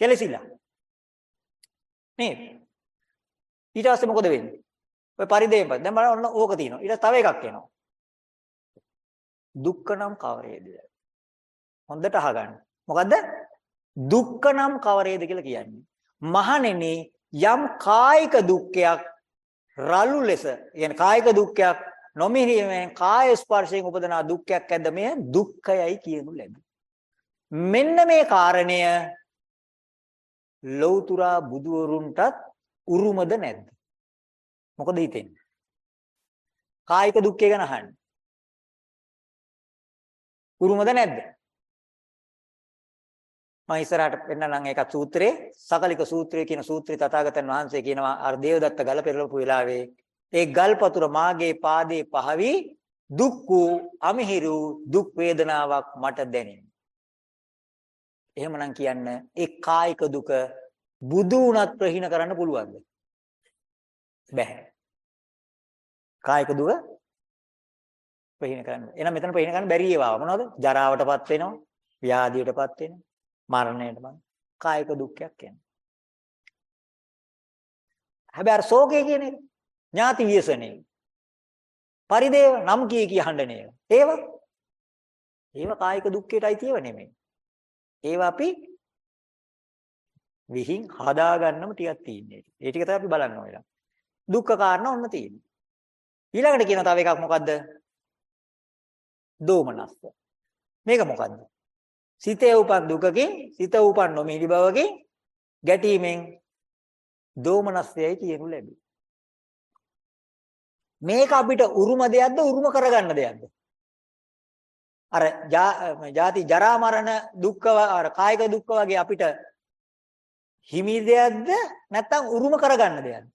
කෙලසිලා. නේද? ඊට පස්සේ මොකද වෙන්නේ? ඔය පරිදේව දැන් බලන්න ඔන්න ඕක තියෙනවා. ඊට තව එකක් එනවා. දුක්ඛ නම් කවරේද? හොඳට අහගන්න. මොකද්ද? දුක්ඛ නම් කවරේද කියලා කියන්නේ. මහණෙනි යම් කායික දුක්ඛයක් රළු ලෙස කියන්නේ කායික දුක්ඛයක් නොමිරීමෙන් කාය ස්පර්ශයෙන් උපදනා දුක්ඛයක් ඇද්ද මෙය දුක්ඛයයි කියනු ලැබේ. මෙන්න මේ කාරණය ලෞතුරා බුදුවරුන්ටත් උරුමද නැද්ද? මොකද හිතෙන්නේ? කායික දුක්ඛය ගැන අහන්නේ. උරුමද නැද්ද? මම ඉස්සරහට පෙන්නනම් ඒකත් සූත්‍රයේ සකලික සූත්‍රය කියන සූත්‍රය තථාගතයන් වහන්සේ කියනවා අර දේවදත්ත ගල පෙරලපු වෙලාවේ ඒ ගල්පතුර මාගේ පාදේ පහවි දුක් වූ අමිහිරු දුක් වේදනාවක් මට දැනෙන. එහෙමනම් කියන්න ඒ කායික දුක බුදු වුණත් ප්‍රහීන කරන්න පුළුවන්ද? බැහැ. කායික දුක ප්‍රහීන කරන්න. එහෙනම් මෙතන ප්‍රහීන කරන්න බැරි ඒවා මොනවද? ජරාවටපත් වෙනවා, ව්‍යාධියටපත් වෙනවා, මරණයටපත්. කායික දුක්ඛයක් කියන්නේ. හැබැයි අර ශෝකය කියන එක ඥාති වියසනේ. පරිදේව නම් කී කිය හඬනේ. ඒව ඒව කායික දුක්ඛයට අයිතිව නෙමෙයි. ඒවා අපි විහිං හදා ගන්නම ටිකක් තියෙන්නේ. ඒ ටික තමයි අපි බලන්න ඕනේ. දුක්ඛ කාරණා ඔන්න තියෙන්නේ. ඊළඟට කියන තව එකක් මොකද්ද? දෝමනස්ස. මේක මොකද්ද? සිතේ උපන් දුකකින් සිත උපන් නොමිලි බවකින් ගැටීමෙන් දෝමනස්සයයි කියනු ලැබේ. මේක අපිට උරුම දෙයක්ද උරුම කරගන්න දෙයක්ද? අර ජාති ජරා මරණ දුක්ඛ අර කායික දුක්ඛ වගේ අපිට හිමි දෙයක්ද නැත්නම් උරුම කරගන්න දෙයක්ද?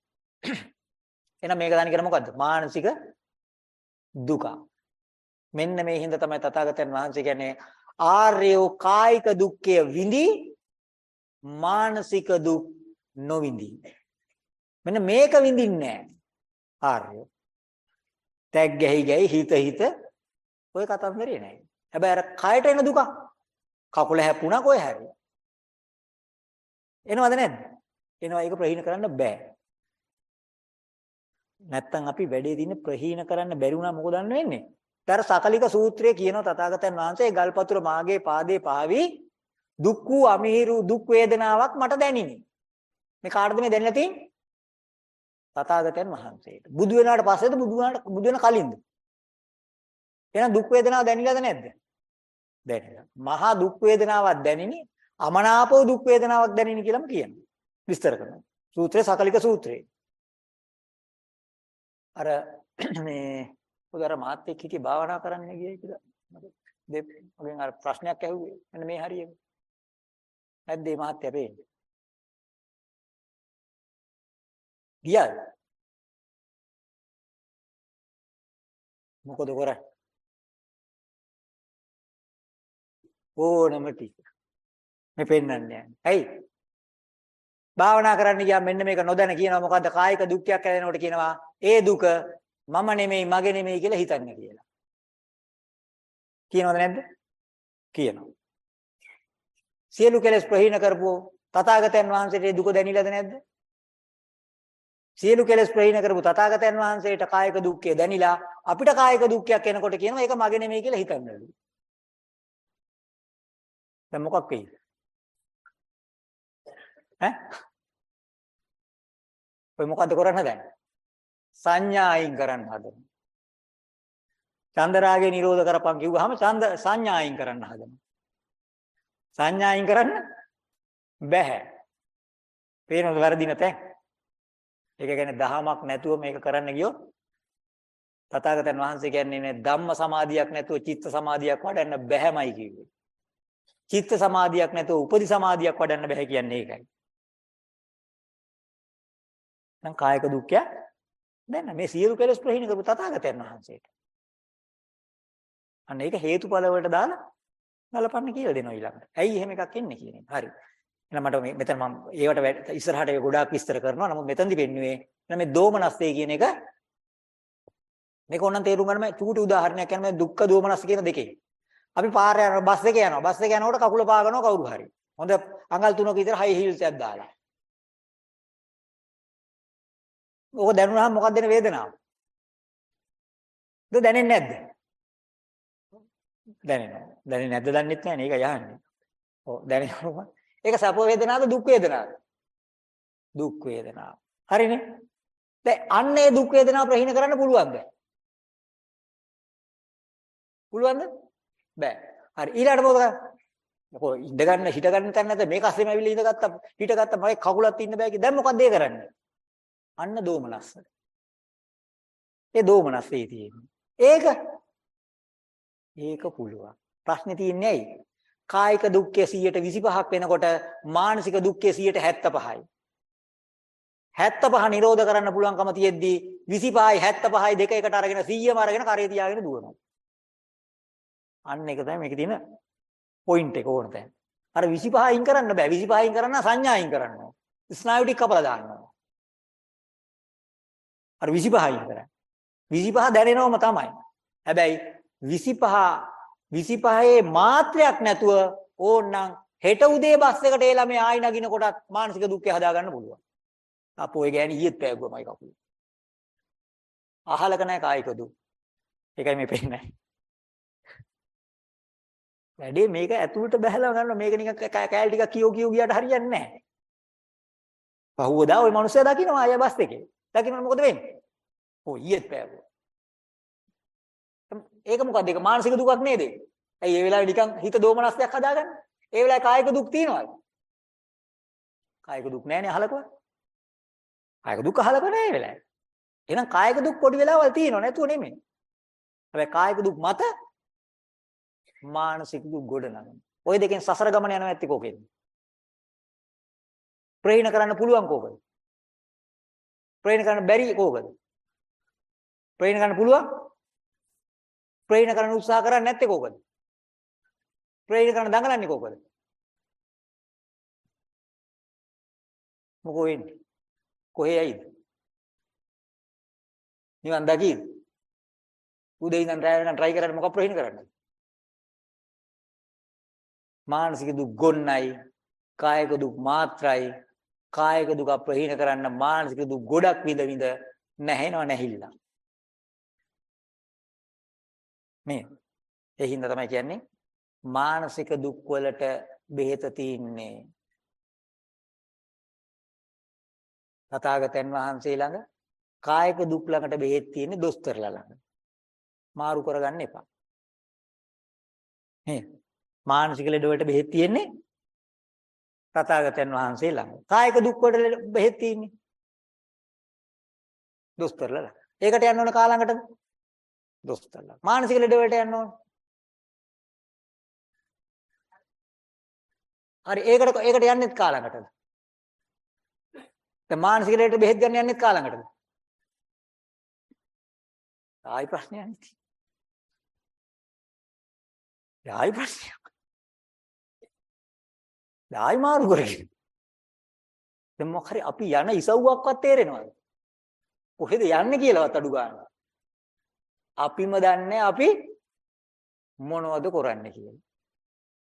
එහෙනම් මේක දන්නේ කියලා මොකද්ද? මානසික දුක. මෙන්න මේ හින්දා තමයි තථාගතයන් වහන්සේ කියන්නේ ආර්යෝ කායික දුක්ඛය විඳි මානසික දුක් නොවිඳි. මෙන්න මේක විඳින්නේ නැහැ. ආර්යෝ. තැග් ගැහි ගැහි හිත හිත ඔය කතන්දරේ නැහැ. හැබැයි අර කයට එන දුක කකුල හැප්පුණා කොහේ හැරි. එනවද නැද්ද? එනවා ඒක ප්‍රහීන කරන්න බෑ. නැත්තම් අපි වැඩේ දින්නේ ප්‍රහීන කරන්න බැරි වුණා මොකද වෙන්නේ? ඊතර සකලික සූත්‍රයේ කියනවා තථාගතයන් වහන්සේ ගල්පතුර මාගේ පාදේ පාවි දුක් වූ අමිහිරු දුක් වේදනාවක් මට දැනිනි. මේ කාටද මේ දැනෙලා තියෙන්නේ? තථාගතයන් වහන්සේට. බුදු වෙනාට පස්සේද බුදු වෙනාට බුදු වෙන කලින්ද? එහෙනම් දුක් වේදනාව දැනිලාද නැද්ද? දැනෙලා. මහා දුක් වේදනාවක් දැනිනි අමනාපව දුක් වේදනාවක් දැනිනි කියලාම කියනවා. විස්තර කරනවා. සූත්‍රයේ සකලික සූත්‍රයේ. අර මේ උදර මාත් එක්ක හිටිය භාවනා කරන්න ගියයි කියලා. මගෙන් අර ප්‍රශ්නයක් ඇහුවේ. මෙන්න මේ හරියම. නැද්ද මේ මාත්‍ය පේන්නේ? ගියාද? මොකද කරන්නේ? ඕනම ටික. මේ පෙන්වන්නේ නැහැ. ඇයි? භාවනා කරන්න ගියාම මෙන්න මේක නොදැන කියනවා මොකද්ද කායික දුක්ඛයක් ඇතිවෙනකොට කියනවා ඒ දුක මම නෙමෙයි මගේ නෙමෙයි කියලා හිතන්නේ කියලා. කියනවද නැද්ද? කියනවා. සියලු කෙලෙස් ප්‍රහීන කරපුවෝ තථාගතයන් වහන්සේට දුක දැනිලාද නැද්ද? සියලු කෙලෙස් ප්‍රහීන කරපු තථාගතයන් වහන්සේට කායික දුක්ඛය දැනිලා අපිට කායික දුක්ඛයක් එනකොට කියනවා ඒක මගේ නෙමෙයි කියලා හිතන්නලු. දැන් මොකක් වෙයිද? ඈ? ඔය මොකද්ද කරන්න දැන්? සංඥා අයින් කරන්න හදනවා. චන්දරාගේ නිරෝධ කරපන් කිව්වහම ඡන්ද සංඥා අයින් කරන්න හදනවා. සංඥා අයින් කරන්න බැහැ. පේනවද වැරදින තැන්? ඒක කියන්නේ දහමක් නැතුව මේක කරන්න ගියොත් තථාගතයන් වහන්සේ කියන්නේ නේ ධම්ම සමාධියක් නැතුව චිත්ත සමාධියක් වඩන්න බැහැමයි කිව්වේ. චිත්ත සමාධියක් නැතුව උපදි සමාධියක් වඩන්න බැහැ කියන්නේ ඒකයි. නම් කායික දුක්ඛය දැන් මේ සියලු කෙලෙස් ප්‍රහීන කරපු තථාගතයන් වහන්සේට. අන්න ඒක හේතුඵල වලට දාලා ගලපන්න කියලා දෙනවා ඊළඟට. ඇයි එහෙම එකක් එන්නේ කියන එක. හරි. එහෙනම් මට මේ මෙතන මම ඒවට ඉස්සරහට ඒක ගොඩාක් විස්තර කරනවා. නමුත් මෙතනදි වෙන්නේ එහෙනම් මේ දෝමනස්සේ කියන එක මේක ඕනනම් තේරුම් ගන්න මම චූටි උදාහරණයක් කියන්න මේ දුක්ඛ දෝමනස් කියන දෙකේ. අපි පාරේ යනවා බස් එකේ යනවා. බස් එකේ යනකොට කකුල පාගනවා කවුරු හරි. හොඳ අඟල් තුනක විතර හයි හීල්ස් එකක් දාලා. ඕක දැනුණාම මොකක්ද දෙන වේදනාව? ද දැනෙන්නේ නැද්ද? දැනෙනවා. දැනෙන්නේ නැද්ද දන්නෙත් නැහැ නේ. ඒක යහන්නේ. ඔව් දැනෙනවා. ඒක සැප වේදනාවද දුක් වේදනාවද? දුක් වේදනාව. හරිනේ. දැන් අන්නේ දුක් වේදනාව ප්‍රහීන කරන්න පුළුවන්ද? පුළුවන්ද? බෑ. හරි. ඊළඟට මොකද කරන්නේ? මොකෝ ඉඳ ගන්න හිට ගන්න තැන නැත මේක අස්සෙම ඇවිල්ලා ඉඳගත්තා හිට ගත්තා මගේ කකුලත් ඉන්න බෑ කි. දැන් මොකද ඒ කරන්නේ? අන්න දෝමනස්ස. ඒ දෝමනස්සේ තියෙන්නේ. ඒක ඒක පුළුවන්. ප්‍රශ්නේ තියෙන්නේ ඇයි? කායික දුක්ඛය 125ක් වෙනකොට මානසික දුක්ඛය 175යි. 75 නිරෝධ කරන්න පුළුවන්කම තියෙද්දි 25යි 75යි දෙක එකට අරගෙන 100ම අරගෙන කරේ තියාගෙන දුවනවා. අන්න ඒක තමයි මේකේ තියෙන පොයින්ට් එක ඕන තැන. අර 25 අයින් කරන්න බෑ. 25 අයින් කරන්න සංඥා අයින් කරන්න ඕන. ස්නායු ටික කපලා දානවා. අර 25යි විතරයි. 25 දැනෙනවම තමයි. හැබැයි 25 25 මාත්‍රයක් නැතුව ඕන්නම් හෙට උදේ බස් එකට ඒ ළමයා ආයි නගිනකොටත් මානසික දුක්ඛය හදා ගන්න පුළුවන්. අපෝ ඒ ගෑණි ඊයේත් පෑගුවමයි කකුල. අහලක නැහැ කායික දුක්. ඒකයි මේ පෙන්නේ. වැඩේ මේක ඇතුළට බහැලා ගන්න මේක නිකන් කෑල් ටිකක් කියෝ කියෝ ගියාට හරියන්නේ නැහැ. පහුවදා ওই මිනිස්සයා දකින්නවා අය බස් එකේ. දකින්නොත් මොකද වෙන්නේ? ඔය ඊයේත් පෑගුවා. ඒක මොකද්ද? ඒක මානසික දුකක් නේද? ඇයි ඒ වෙලාවේ නිකන් හිත දෝමනස්යක් හදාගන්න? ඒ වෙලාවේ කායික දුක් තියනවද? කායික දුක් නැහැනේ අහලකව. කායික දුක් අහලක නැහැ ඒ වෙලාවේ. එහෙනම් කායික දුක් පොඩි වෙලාවල් තියෙනව නැතුව නෙමෙයි. හැබැයි කායික දුක් මත මානසික දුක් ගොඩ නගන. ওই දෙකෙන් සසර ගමන යනවා ඇත්තේ කෝකෙද? ප්‍රේණ කරන්න පුළුවන් කෝකද? ප්‍රේණ කරන්න බැරි කෝකද? ප්‍රේණ කරන්න පුළුවන්? ප්‍රේණ කරන්න උත්සාහ කරන්නේ නැත්තේ කෝකද? ප්‍රේණ කරන්න දඟලන්නේ කෝකද? මොකෝ වෙන්නේ? කොහේ යයිද? නිවන් දකිද? උදේ ඉඳන් රැය වෙනකන් try කරන්නේ මොකක් ප්‍රේණ කරන්නේ? මානසික දුක් ගොන්නයි කායික දුක් මාත්‍රයි කායික දුක ප්‍රහීන කරන්න මානසික දුක් ගොඩක් විඳ විඳ නැහෙනව නැහිලා මේ ඒ හින්දා තමයි කියන්නේ මානසික දුක් වලට බෙහෙත තින්නේ. තථාගතයන් වහන්සේ ළඟ කායික දුක් ළඟට බෙහෙත් තියෙන්නේ දොස්තරලා ළඟ. මාරු කරගන්න එපා. නේද මානසික ලෙඩ වලට බෙහෙත් තියෙන්නේ තථාගතයන් වහන්සේ ළඟ. කායික දුක් වලට බෙහෙත් තියෙන්නේ දොස්තරලා ළඟ. ඒකට යන්න ඕන කා ළඟටද? දොස්තරලා. මානසික ලෙඩ වලට යන්න ඕන. හරි ඒකට ඒකට යන්නෙත් කා ළඟටද? දැන් මානසික ලෙඩට බෙහෙත් ගන්න යන්නෙත් කා ළඟටද? ආයි ප්‍රශ්නයක් නෙති. ආයි ප්‍රශ්නයක්. ආයි මාරු කරගෙන. දැන් මොකක් හරි අපි යන ඉසව්වක්වත් තේරෙනවද? කොහෙද යන්නේ කියලාවත් අඩු ගන්න. අපිම දන්නේ අපි මොනවද කරන්නේ කියලා.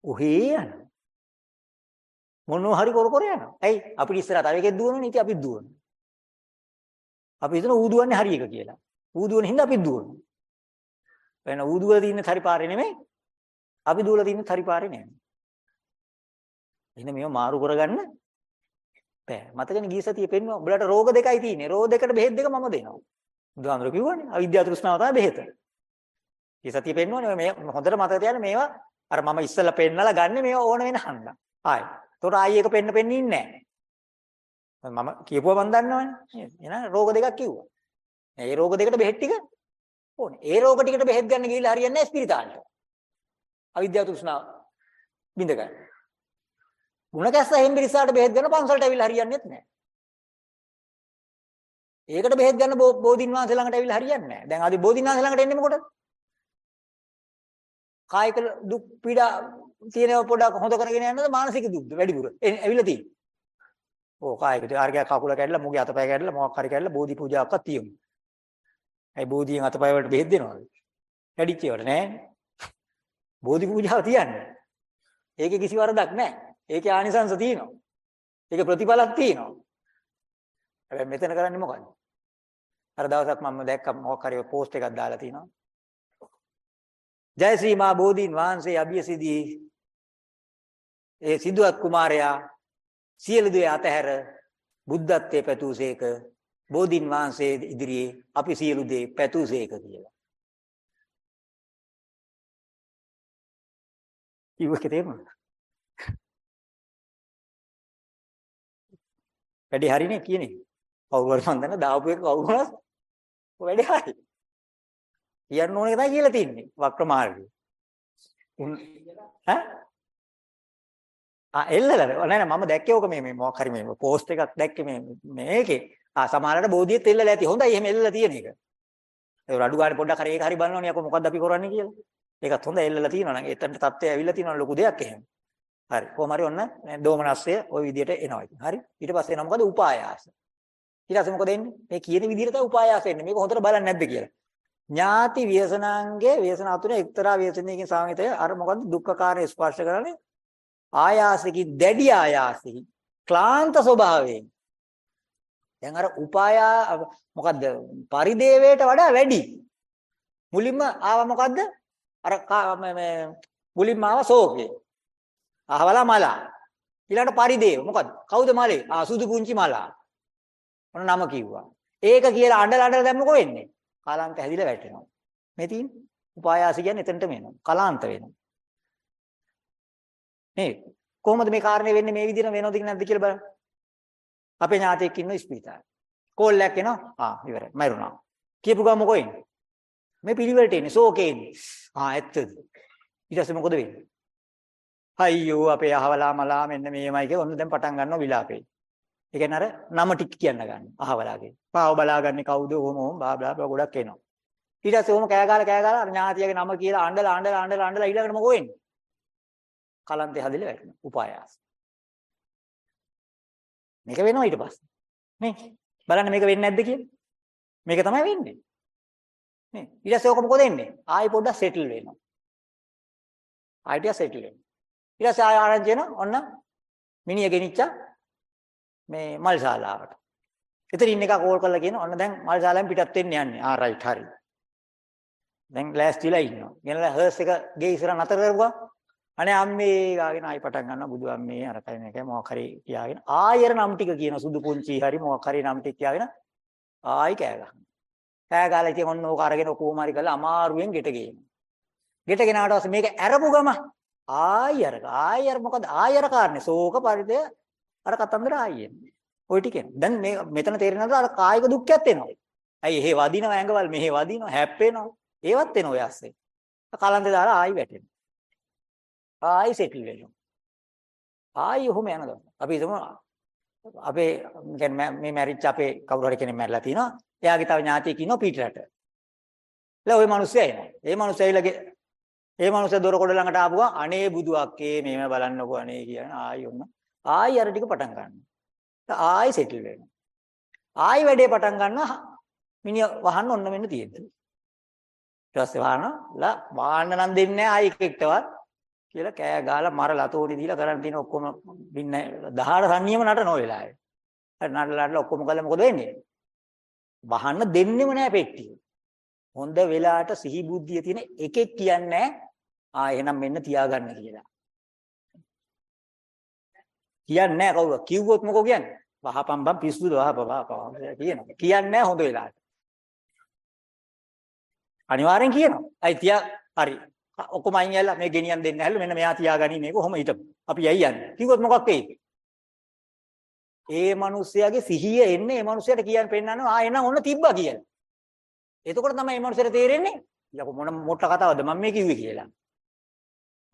ඔහේ යන. මොනව හරි කර කර යනවා. ඇයි? අපිට ඉස්සරහ තව එකෙක් දුවනවනේ ඉතින් අපිත් දුවනවා. අපි හිතන ඌ දුවන්නේ හරි එක කියලා. ඌ දුවන හින්දා අපිත් දුවනවා. වෙන ඌ දුවලා තින්නේ හරි පාරේ නෙමෙයි. අපි දුවලා තින්නේ හරි පාරේ නෙමෙයි. එහෙනම් මේව මාරු කරගන්න බෑ. මතකනේ ගිය සතියේ පෙන්නුවා උඹලට රෝග දෙකයි තියෙන්නේ. රෝග දෙකට බෙහෙත් දෙක මම දෙනවා. බුදුහාමර කිව්වනේ අවිද්‍යාව තෘෂ්ණාව තමයි බෙහෙත. ගිය සතියේ පෙන්නුවානේ මේ හොඳට මතක තියාගන්න මේවා අර මම ඉස්සෙල්ලා පෙන්නලා ගන්න මේවා ඕන වෙන හන්ද. ආයි. ඒතකොට ආයි එක පෙන්න පෙන්න ඉන්නේ නැහැ. මම කියපුවා මම දන්නවනේ. එහෙනම් රෝග දෙකක් කිව්වා. මේ රෝග දෙකට බෙහෙත් ටික ඕනේ. ඒ රෝග ටිකට බෙහෙත් ගන්න ගිහිල්ලා හරියන්නේ නැහැ ස්පිරිතාලට. අවිද්‍යාව තෘෂ්ණාව බින්ද ගන්න. ಗುಣ කැස්ස හෙම්බිරිස්සාට බෙහෙත් ගන්න පන්සලට ඇවිල්ලා හරියන්නේත් නැහැ. ඒකට බෙහෙත් ගන්න බෝධින් වහන්සේ ළඟට ඇවිල්ලා හරියන්නේ නැහැ. දැන් ආදි බෝධින් වහන්සේ ළඟට එන්නේ මොකටද? කායික දුක් පීඩා තියෙනව පොඩක් හොඳ කරගෙන යනද මානසික දුක්ද වැඩිපුර ඇවිල්ලා තියෙන්නේ. ඕ කායික ආර්ගය කකුල කැඩලා මුගේ අතපය කැඩලා මොකක් හරි කැඩලා බෝධි පූජාවක්වත් තියෙමු. ඇයි බෝධියෙන් අතපය වලට බෙහෙත් දෙනවද? වැඩිච්ච ඒවට නෑ. බෝධි පූජාව තියන්නේ. ඒකේ කිසි වරදක් නැහැ. ඒකේ ආනිසංස තියෙනවා. ඒකේ ප්‍රතිඵලක් තියෙනවා. හැබැයි මෙතන කරන්නේ මොකද්ද? අර දවසක් මම දැක්ක මොකක් හරි පෝස්ට් එකක් දාලා තිනවා. ජයශ්‍රී මා බෝධීන් වහන්සේ අභියසිදී ඒ සිද්ධාත් කුමාරයා සියලු දේ අතහැර බුද්ධත්වයේ පැතුසේක බෝධීන් වහන්සේ ඉදිරියේ අපි සියලු දේ පැතුසේක කියලා. ඉවක තේරුණා? වැඩේ හරිනේ කියන්නේ. කවුරු හරි මන් දන්න දාපු එක කවුරු වුණත් වැඩේ හරි. කියන්න ඕන එක තමයි කියලා තින්නේ වක්‍ර මාර්ගය. ඈ? ආ එල්ලලා නෑ නෑ මම දැක්කේ ඕක මේ මේ මොකක් හරි මේ පෝස්ට් එකක් දැක්කේ මේ මේකේ. ආ සමහරකට බෝධියත් එල්ලලා ඇති. හොඳයි එහෙම එල්ලලා තියෙන එක. ඒ රඩු ගානේ පොඩ්ඩක් හරි ඒක හරි බලනවනේ යකෝ මොකද්ද අපි කරන්නේ කියලා. ඒකත් හොඳ එල්ලලා තියෙනවා නම් එතනට தත්ත්වය ඇවිල්ලා තියෙනවා ලොකු දෙයක් එහෙම. හරි. කොහොම හරි ඔන්න දෝමනස්සය ওই විදිහට එනවා ඉතින්. හරි. ඊට පස්සේ එනවා මොකද? උපායාස. ඊට පස්සේ මොකද එන්නේ? මේ කියන විදිහට තමයි උපායාස එන්නේ. මේක හොඳට බලන්නේ නැද්ද කියලා. ඥාති ව්‍යසනාංගේ ව්‍යසන අතුරේ එක්තරා ව්‍යසනයකින් සාමිතය අර මොකද්ද දුක්ඛකාරය ස්පර්ශ කරන්නේ ආයාසකින් දැඩි ආයාසකින් ක්ලාන්ත ස්වභාවයෙන් දැන් අර උපායා මොකද්ද පරිදේවයට වඩා වැඩි මුලින්ම ආව මොකද්ද අර මේ මුලින්ම ආව ශෝකේ අහවලා මලා. ඊළඟට පරිදේව මොකද්ද? කවුද මලේ? ආ සුදු පුංචි මලා. ඔන්න නම කිව්වා. ඒක කියලා අඬලා අඬලා දැන් මොකෝ වෙන්නේ? කාලාන්ත හැදිලා වැටෙනවා. මේ තියෙන උපායාස කියන්නේ එතනට මෙනවා කලාන්ත වෙනවා. මේ කොහොමද මේ කාරණේ වෙන්නේ? මේ විදිහට වෙනවද නැද්ද කියලා බලන්න. අපේ ඥාතියෙක් ඉන්න ස්පීතාලේ. කෝල්ලයක් එනවා. ආ ඉවරයි. මරුණා. කියපු ගම මොකෝ එන්නේ මේ පිළිවෙලට එන්නේ. සෝකේ එන්නේ ආ ඇත්තද? ඊට පස්සේ මොකද වෙන්නේ? අයියෝ අපේ අහවලා මලා මෙන්න මේමයි කියලා ඔන්න දැන් පටන් ගන්නවා විලාපේ ඒ කියන්නේ අර නම ටික කියන්න ගන්න අහවලාගේ. පාව බලාගන්නේ කවුද ඕම ඕම බා බලා බලා ගොඩක් එනවා. ඊට පස්සේ ඕම කෑ ගාලා කෑ ගාලා අර ඥාතියගේ නම කියලා අඬලා අඬලා අඬලා අඬලා ඊළඟට මොකෝ වෙන්නේ? කලන්තේ හදිලා වැටෙනවා. උපායාස. මේක වෙනවා ඊට පස්සේ. නේ? බලන්න මේක වෙන්නේ නැද්ද කියලා. මේක තමයි වෙන්නේ. නේ? ඊට පස්සේ ඔක මොකද වෙන්නේ? ආයි පොඩ්ඩක් සෙටල් වෙනවා. ආයිටිය සෙටල් වෙනවා. ඊට පස්සේ ආය ආරංචි වෙනවා. ඔන්න මිනිහ ගෙනිච්චා මේ මල් ශාලාවට. එතන ඉන්න එක කෝල් කරලා කියන ඔන්න දැන් මල් ශාලාවෙන් පිටත් වෙන්න යන්නේ. ආ රයිට් හරි. දැන් ලෑස්තිලා ඉන්නවා. ගෙනලා හර්ස් එක ගේ ඉස්සර නතර කරුවා. අනේ අම්මේ ගාගෙන ආයි පටන් ගන්නවා බුදු අම්මේ අර කයින් එක මොකක් හරි කියාගෙන ආයෙර නම් ටික කියන සුදු පුංචි හරි මොකක් හරි නම් ටික කියාගෙන ආයි කෑ ගහනවා. කෑ ගාලා ඉතින් ඔන්න ඕක අරගෙන කොහොම හරි කරලා අමාරුවෙන් ගෙට ගේනවා. ගෙට ගෙනාට පස්සේ මේක ඇරපු ගම ආයි අර ආයි අර මොකද ආයි අර කාරණේ ශෝක පරිදේ අර කතන්දර ආයෙ එන්නේ. ওই ටිකෙන්. දැන් මේ මෙතන තේරෙනවද අර කායික දුක්ඛයත් එනවා. ඇයි එහෙ වදිනවා ඇඟවල් මෙහෙ වදිනවා හැප්පෙනවා. ඒවත් එනවා ඔය ඇස්සේ. කලන්තේ දාලා ආයි වැටෙනවා. ආයි සෙටල් වෙනවා. ආයි ඔහොම යනවා. අපි හිතමු අපේ කියන්නේ මේ මැරිච්ච අපේ කවුරු හරි කෙනෙක් මැරිලා තිනවා. එයාගේ තව ඥාතියෙක් ඉන්නවා පිටරට. ලා ওই මිනිස්සයා එනවා. ඒ මිනිස්සයා ඊළගේ ඒ මිනිස්සයා දොර කොඩ ළඟට ආපුවා අනේ බුදු අක්කේ මේව බලන්නකෝ අනේ කියන ආයි ඔන්න ආයි අර ටික පටන් ගන්නවා. ආයි සෙටල් වෙනවා. ආයි වැඩේ පටන් ගන්නවා මිනිහ වහන්න ඔන්න මෙන්න තියෙද්දි. ඊට පස්සේ වහනවා වාන්න නම් දෙන්නේ නැහැ ආයි එකෙක්ටවත් කියලා කෑ ගාලා මර ලතෝනි දීලා කරන් තියෙන ඔක්කොම බින්න 18 සන්නියම නටන ඔය වෙලාවේ. හරි නටලාටලා ඔක්කොම කළා මොකද වෙන්නේ? වහන්න දෙන්නෙම නැහැ පෙට්ටිය. හොඳ වෙලාවට සිහි බුද්ධිය තියෙන එකෙක් කියන්නේ ආ එහෙනම් මෙන්න තියාගන්න කියලා. කියන්නේ නැහැ කවුරු. කිව්වොත් මොකෝ කියන්නේ? වහපම් බම් පිස්සුද වහප වහප කියනවා. කියන්නේ නැහැ හොඳ වෙලාවට. අනිවාර්යෙන් කියනවා. අයි තියා හරි. ඔක්කොම අයින් යලා මේ ගෙනියන් දෙන්න හැලු මෙන්න මෙයා තියාගනි මේක කොහොම හිටපු. අපි ඇයි යන්නේ? කිව්වොත් මොකක් වෙයිද? ඒ මිනිස්යාගේ සිහිය එන්නේ ඒ මිනිස්යාට කියන්න පෙන්නනවා ආ එනම් ඔන්න තිබ්බා කියලා. එතකොට තමයි මේ මිනිස්යාට තේරෙන්නේ යකෝ මොන මොට්ට කතාවද මම මේ කිව්වේ කියලා.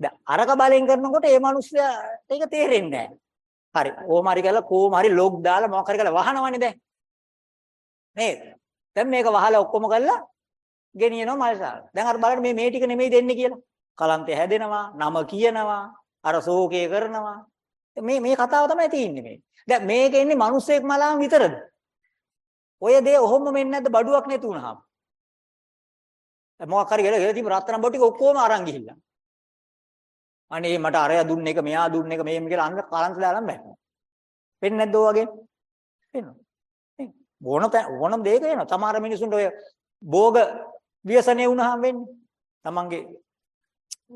දැන් අරක බලෙන් කරනකොට ඒ මිනිස්යාට ඒක තේරෙන්නේ නැහැ. හරි. ඕම හරි කරලා කොහොම හරි ලොග් දාලා මොකක් හරි කරලා වහනවනේ දැන්. නේද? දැන් මේක වහලා ඔක්කොම කරලා ගෙනියනවා මල්සාල. දැන් අර බලන්න මේ මේ ටික නෙමෙයි දෙන්නේ කියලා. කලන්තේ හැදෙනවා, නම කියනවා, අර ශෝකේ කරනවා. මේ මේ කතාව තමයි තියෙන්නේ මේ. දැන් මේක ඉන්නේ මිනිස්සෙක් මලාම විතරද? ඔය දේ ඔහොම මෙන්නේ නැද්ද බඩුවක් නැති වුණාම? මොකක් හරි ගිහලා ඉතින් රත්තරන් බොට්ටික ඔක්කොම අරන් ගිහිල්ලා. අනේ මට අරයා දුන්න එක මෙයා දුන්න එක මෙහෙම කියලා අන්න කලන්ත දාලා බැහැ. වෙන්නේ නැද්ද ඔය වගේ? වෙනවා. ඕන ඕනම දෙයක වෙනවා. තමාර මිනිසුන්ට ඔය භෝග ව්‍යසනේ වුණාම වෙන්නේ. තමන්ගේ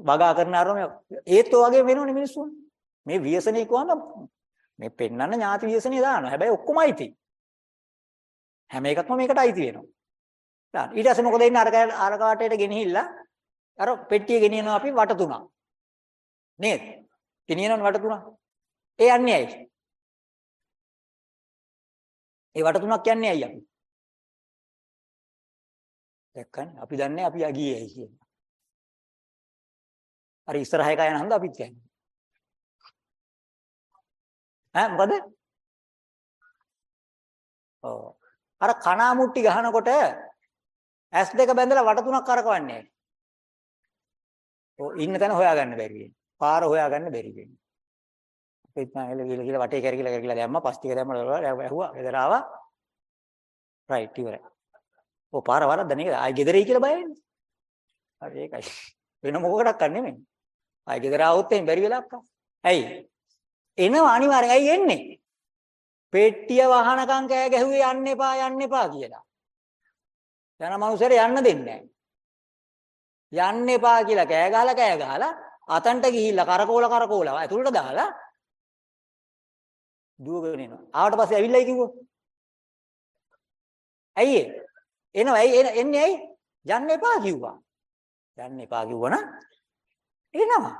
වගා කරන අරම ඒත් ඔය වගේ වෙනවනේ මිනිස්සුන්. මේ ව්‍යසනේ කොහොමද මේ පෙන්නන්න ඥාති ව්‍යසනේ දානවා. හැබැයි ඔක්කොමයි තියෙන්නේ. හැම එකක්ම මේකට අයිති වෙනවා. දාන්න. ඊට පස්සේ මොකද වෙන්නේ අර අර කාටේට ගෙනහිල්ලා අර පෙට්ටිය ගෙනියනවා අපි වට තුනක්. නේද? ගෙනියනවනේ වට තුනක්. ඒ යන්නේ ඇයි? ඒ වට තුනක් කියන්නේ ඇයි අපි? දැක්කනේ අපි දන්නේ අපි යගියේ ඇයි කියලා. අර ඉස්සරහ එක යන හන්ද අපිත් කියන්නේ. ඈ මොකද? ඔව්. අර කණාමුට්ටි ගහනකොට ඇස් දෙක බැඳලා වට තුනක් කරකවන්නේ. ඔව් ඉන්න තැන හොයාගන්න බැරි වෙන්නේ. පාර හොයාගන්න බැරි වෙන්නේ. පිටනාගල ගිහලා ගිහලා වටේ කැරකිලා කැරකිලා දැම්මා පස් ටික දැම්මා ඇහුවා ගෙදර ආවා රයිට් ඉවරයි. ඔය පාර වරද්ද නේද? ආයි ගෙදරයි කියලා බය වෙන්නේ. හරි ඒකයි. වෙන මොකකටවත් කන්නේ නෙමෙයි. ආයි ගෙදර ආවොත් එහෙනම් බැරි වෙලාවක් ආ. ඇයි? එනවා අනිවාර්යෙන්. ඇයි එන්නේ? පෙට්ටිය වහනකම් කෑ ගැහුවේ යන්න එපා යන්න එපා කියලා. යන මනුස්සයර යන්න දෙන්නේ නැහැ. යන්න එපා කියලා කෑ ගහලා කෑ ගහලා අතන්ට ගිහිල්ලා කරකෝල කරකෝල ඇතුළට දාලා දුවගෙන එනවා. ආවට පස්සේ ඇවිල්ලායි කිව්වෝ. ඇයි ඒ? එනවා ඇයි එන්නේ ඇයි? යන්න එපා කිව්වා. යන්න එපා කිව්වනම් එනවා.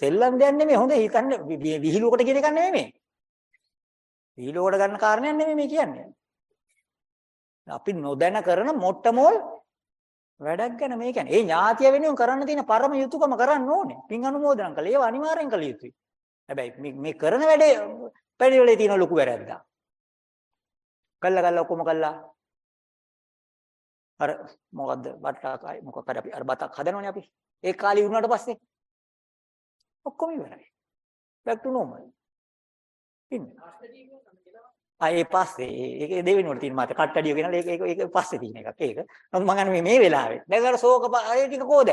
සෙල්ලම් දෙයක් නෙමෙයි හොඳ හිතන්න විහිළුවකට කියන එකක් නෙමෙයි මේ. විහිළුවකට ගන්න කාරණයක් නෙමෙයි මේ කියන්නේ. අපි නොදැන කරන මොට්ටමෝල් වැඩක් ගැන මේ කියන්නේ. ඒ ඥාතිය වෙනුවෙන් කරන්න තියෙන පරම යුතුයකම කරන්න ඕනේ. පින් අනුමෝදන් කළේ ඒව අනිවාර්යෙන් කළ යුතුයි. හැබැයි මේ කරන වැඩේ පැණිවලේ තියෙන ලොකු වැරද්දක්. කළා කළා ඔක්කොම කළා. අර මොකද්ද බට්ටාකයි මොකක්ද අපි අර බතක් හදනවනේ අපි. ඒ කාලේ වුණාට පස්සේ ඔක්කොම ඉවරයි. back to normal. ඉන්න. ආ ඒ පස්සේ ඒක දෙවෙනිවට තියෙන මාත කට්ටඩිය කියනවා ඒක ඒක ඒක පස්සේ තියෙන එකක් ඒක. නමුත් මම අන්නේ මේ වෙලාවේ. දැන් අර ශෝක ඒ ටික කොහෙද?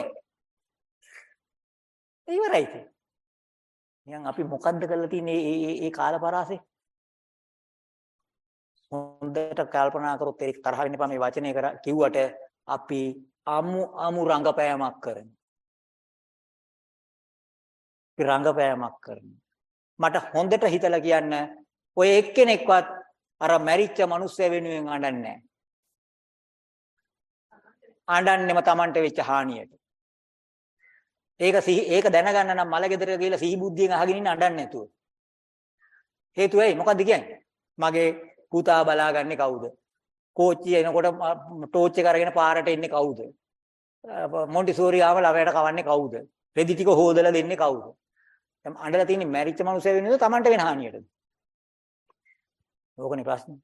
ඉවරයි ඉතින්. නිකන් අපි මොකද්ද කරලා තියෙන්නේ මේ මේ කාලපරාසේ? හොඳට කල්පනා කරොත් ඒක තරහ වෙන්න එපා මේ වචනේ කර කිව්වට අපි අමු අමු රංගපෑමක් කරනවා. රංගපෑමක් කරනවා. මට හොඳට හිතලා කියන්න ඔය එක්කෙනෙක්වත් අර මැරිච්ච මිනිස්සය වෙනුවෙන් අඬන්නේ නැහැ. අඬන්නෙම Tamanට වෙච්ච හානියට. ඒක සිහි ඒක දැනගන්න නම් මල ගෙදර ගිහලා සිහි බුද්ධියෙන් අහගෙන ඉන්න අඬන්නේ නැතුව. හේතුව ඇයි? මොකද්ද කියන්නේ? මගේ පුතා බලාගන්නේ කවුද? කෝච්චිය එනකොට ටෝච් එක අරගෙන පාරට එන්නේ කවුද? මොන්ටිසෝරි ආව ළමයට කවන්නේ කවුද? රෙදි ටික හොදලා දෙන්නේ කවුද? දැන් අඬලා තියෙන්නේ මැරිච්ච මනුස්සය වෙනුවෙන්ද Tamanට වෙන හානියටද? ඕකනේ ප්‍රශ්නේ.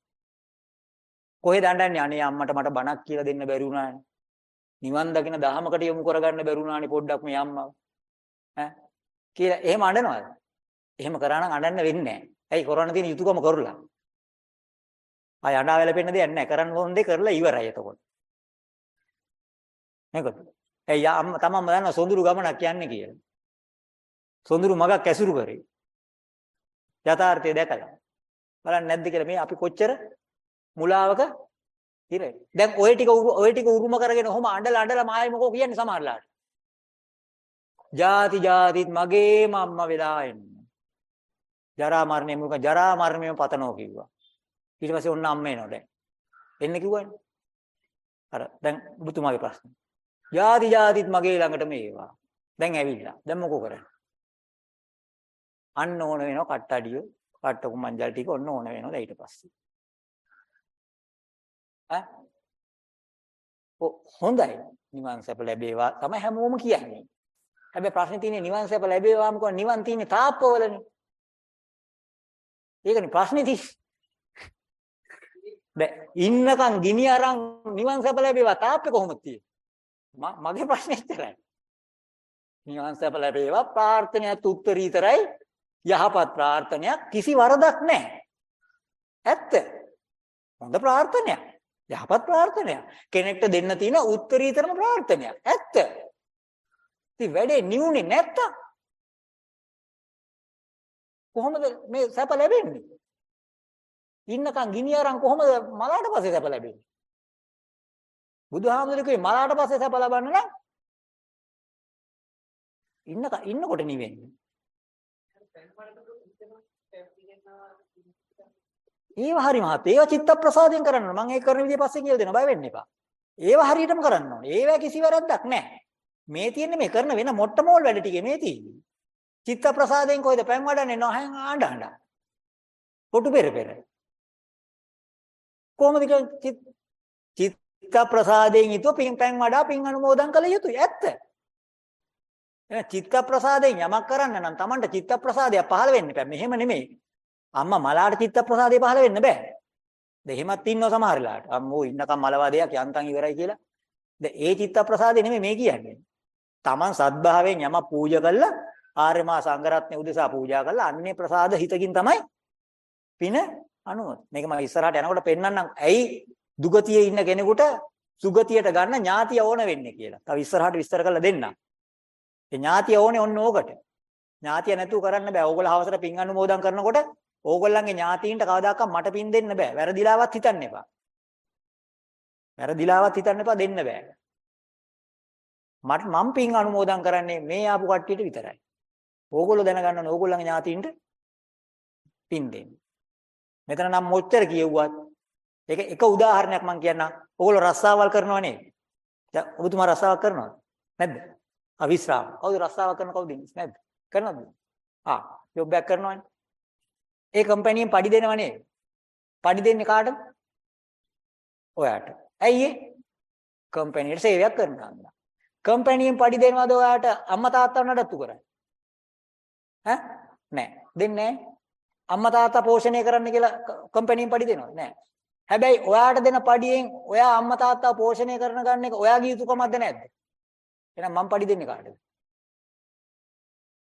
කොහෙද අඬන්නේ? අනේ අම්මට මට බණක් කියලා දෙන්න බැරි වුණානේ. නිවන් දකින දහමකට යොමු කරගන්න බැරි වුණානේ පොඩ්ඩක් මේ අම්මව. ඈ කියලා එහෙම අඬනවද? එහෙම කරා නම් අඬන්න වෙන්නේ නැහැ. ඇයි කරන්න තියෙන යුතුයකම කරලා. ආය අඬා වැළපෙන්න දෙයක් නැහැ. කරන්න ඕන දේ කරලා ඉවරයි එතකොට. නේද? ඇයි අම්ම තමන්ම දන්නවා සොඳුරු ගමනක් යන්නේ කියලා. සොඳුරු මගක් ඇසුරු කරේ. යථාර්ථය දැකලා. බලන්නේ නැද්ද කියලා මේ අපි කොච්චර මුලාවක ඉරේ. දැන් ඔය ටික ඔය ටික උරුම කරගෙන ඔහොම අඬලා අඬලා මායි මොකෝ කියන්නේ සමහරලාට. ಜಾති ಜಾතිත් මගේම අම්මා වෙලා එන්නේ. ජරා මරණය මුක ජරා මරණයම පතනවා කිව්වා. ඊට පස්සේ ඔන්න අම්ම එනවා දැන්. එන්න කිව්වනේ. අර දැන් ඔබතුමාගේ ප්‍රශ්නේ. ಜಾති ಜಾතිත් මගේ ළඟට මේවා. දැන් ඇවිල්ලා. දැන් මොකෝ කරන්නේ? අන්න ඕන වෙනවා කට්ටඩියෝ කට්ටකු මංජල් ටික ඔන්න ඕන වෙනවා ඊට පස්සේ. ඈ හොඳයි නිවන් සැප ලැබේවා තමයි හැමෝම කියන්නේ. හැබැයි ප්‍රශ්නේ තියෙන්නේ නිවන් සැප ලැබේවාම කොහොම නිවන් තියෙන්නේ තාප්පවලනේ. ඒකනේ ප්‍රශ්නේ තියෙන්නේ. දැන් ඉන්නකම් ගිනි අරන් නිවන් සැප ලැබේවා තාප්පේ කොහොමද තියෙන්නේ? මගේ ප්‍රශ්නේ ඉතරයි. නිවන් සැප ලැබේවා ප්‍රාර්ථනාවත් උත්තරීතරයි යහපත් ප්‍රාර්ථනයක් කිසි වරදක් නැහැ. ඇත්ත. හොඳ ප්‍රාර්ථනයක්. යහපත් ප්‍රාර්ථනයක්. කෙනෙක්ට දෙන්න තියෙන උත්තරීතරම ප්‍රාර්ථනයක්. ඇත්ත. ඉතින් වැඩේ නිවුනේ නැත්තම් කොහොමද මේ සැප ලැබෙන්නේ? ඉන්නකම් ගිනි අරන් කොහොමද මලාට පස්සේ සැප ලැබෙන්නේ? බුදුහාමුදුරුවෝ මලාට පස්සේ සැප ලබන්න නම් ඉන්නක ඉන්නකොට නිවෙන්නේ. ඒව හරි මහත්. ඒව චිත්ත ප්‍රසාදයෙන් කරන්න ඕන. මම ඒක කරන විදිය පස්සේ කියලා දෙනවා. බය වෙන්න එපා. ඒව හරියටම කරන්න ඕනේ. ඒව කිසි වැරද්දක් නැහැ. මේ තියෙන්නේ මේ කරන වෙන මොට්ටමෝල් වැඩ ටිකේ මේ තියෙන්නේ. චිත්ත ප්‍රසාදයෙන් කොයිද පෑන් වඩන්නේ නොහන් ආඬ ආඬ. කොටු පෙර පෙර. කොහොමද චිත්ත ප්‍රසාදයෙන් ඊට පින් පෑන් වඩා පින් අනුමෝදන් කළ යුතුයි. ඇත්ත. එහෙනම් චිත්ත ප්‍රසාදයෙන් යමක් කරන්න නම් Tamanට චිත්ත ප්‍රසාදයක් පහළ වෙන්න බෑ. මෙහෙම නෙමෙයි. අම්මා මලාට චිත්ත ප්‍රසාදේ පහළ වෙන්න බෑ. දැන් එහෙමත් ඉන්නවා සමහර වෙලාවට. අම්මෝ ඉන්නකම් මලවාදයක් යන්තම් ඉවරයි කියලා. දැන් ඒ චිත්ත ප්‍රසාදේ නෙමෙයි මේ කියන්නේ. Taman සද්භාවයෙන් යම පූජා කළා ආර්ය මා සංඝරත්නය උදෙසා පූජා කළා. අන්නේ ප්‍රසාද හිතකින් තමයි පින අනුමත. මේක මම ඉස්සරහට යනකොට පෙන්වන්නම්. ඇයි දුගතියේ ඉන්න කෙනෙකුට සුගතියට ගන්න ඥාතිය ඕන වෙන්නේ කියලා. තව ඉස්සරහට විස්තර කරලා දෙන්නම්. ඒ ඥාතිය ඕනේ ඔන්න ඕකට. ඥාතිය නැතුව කරන්න බෑ. ඕගොල්ලෝ හවසට පින් අනුමෝදන් කරනකොට ඕගොල්ලන්ගේ ඥාතීන්ට කවදාකවත් මට පින් දෙන්න බෑ. වැරදිලාවත් හිතන්න එපා. වැරදිලාවත් හිතන්න එපා දෙන්න බෑ. මට මම පින් අනුමෝදන් කරන්නේ මේ ආපු කට්ටියට විතරයි. ඕගොල්ලෝ දැනගන්න ඕනේ ඕගොල්ලන්ගේ ඥාතීන්ට පින් දෙන්න. මෙතන නම් මොච්චර කියෙව්වත් ඒක එක උදාහරණයක් මම කියන්නම්. ඕගොල්ලෝ රස්සාවල් කරනව නේද? දැන් ඔබතුමා රස්සාවක් කරනවද? නැද්ද? අවිශ්‍රාම. කවුද රස්සාවක් කරන කවුද ඉන්නේ? නැද්ද? කරනවද? ආ, ජොබ් එකක් කරනවනේ. ඒ කම්පැනියෙන් පඩි දෙනව නේද? පඩි දෙන්නේ කාටද? ඔයාට. ඇයි ඒ? කම්පැනියට සේවයක් කරනවා. කම්පැනියෙන් පඩි දෙනවද ඔයාට අම්මා තාත්තා නඩත්තු කරන්නේ? ඈ? නෑ. දෙන්නේ නෑ. අම්මා තාත්තා පෝෂණය කරන්න කියලා කම්පැනියෙන් පඩි දෙනවද? නෑ. හැබැයි ඔයාට දෙන පඩියෙන් ඔයා අම්මා තාත්තා පෝෂණය කරන ගන්න එක ඔයාගේ යුතුයකමක්ද නැද්ද? එහෙනම් මම පඩි දෙන්නේ කාටද?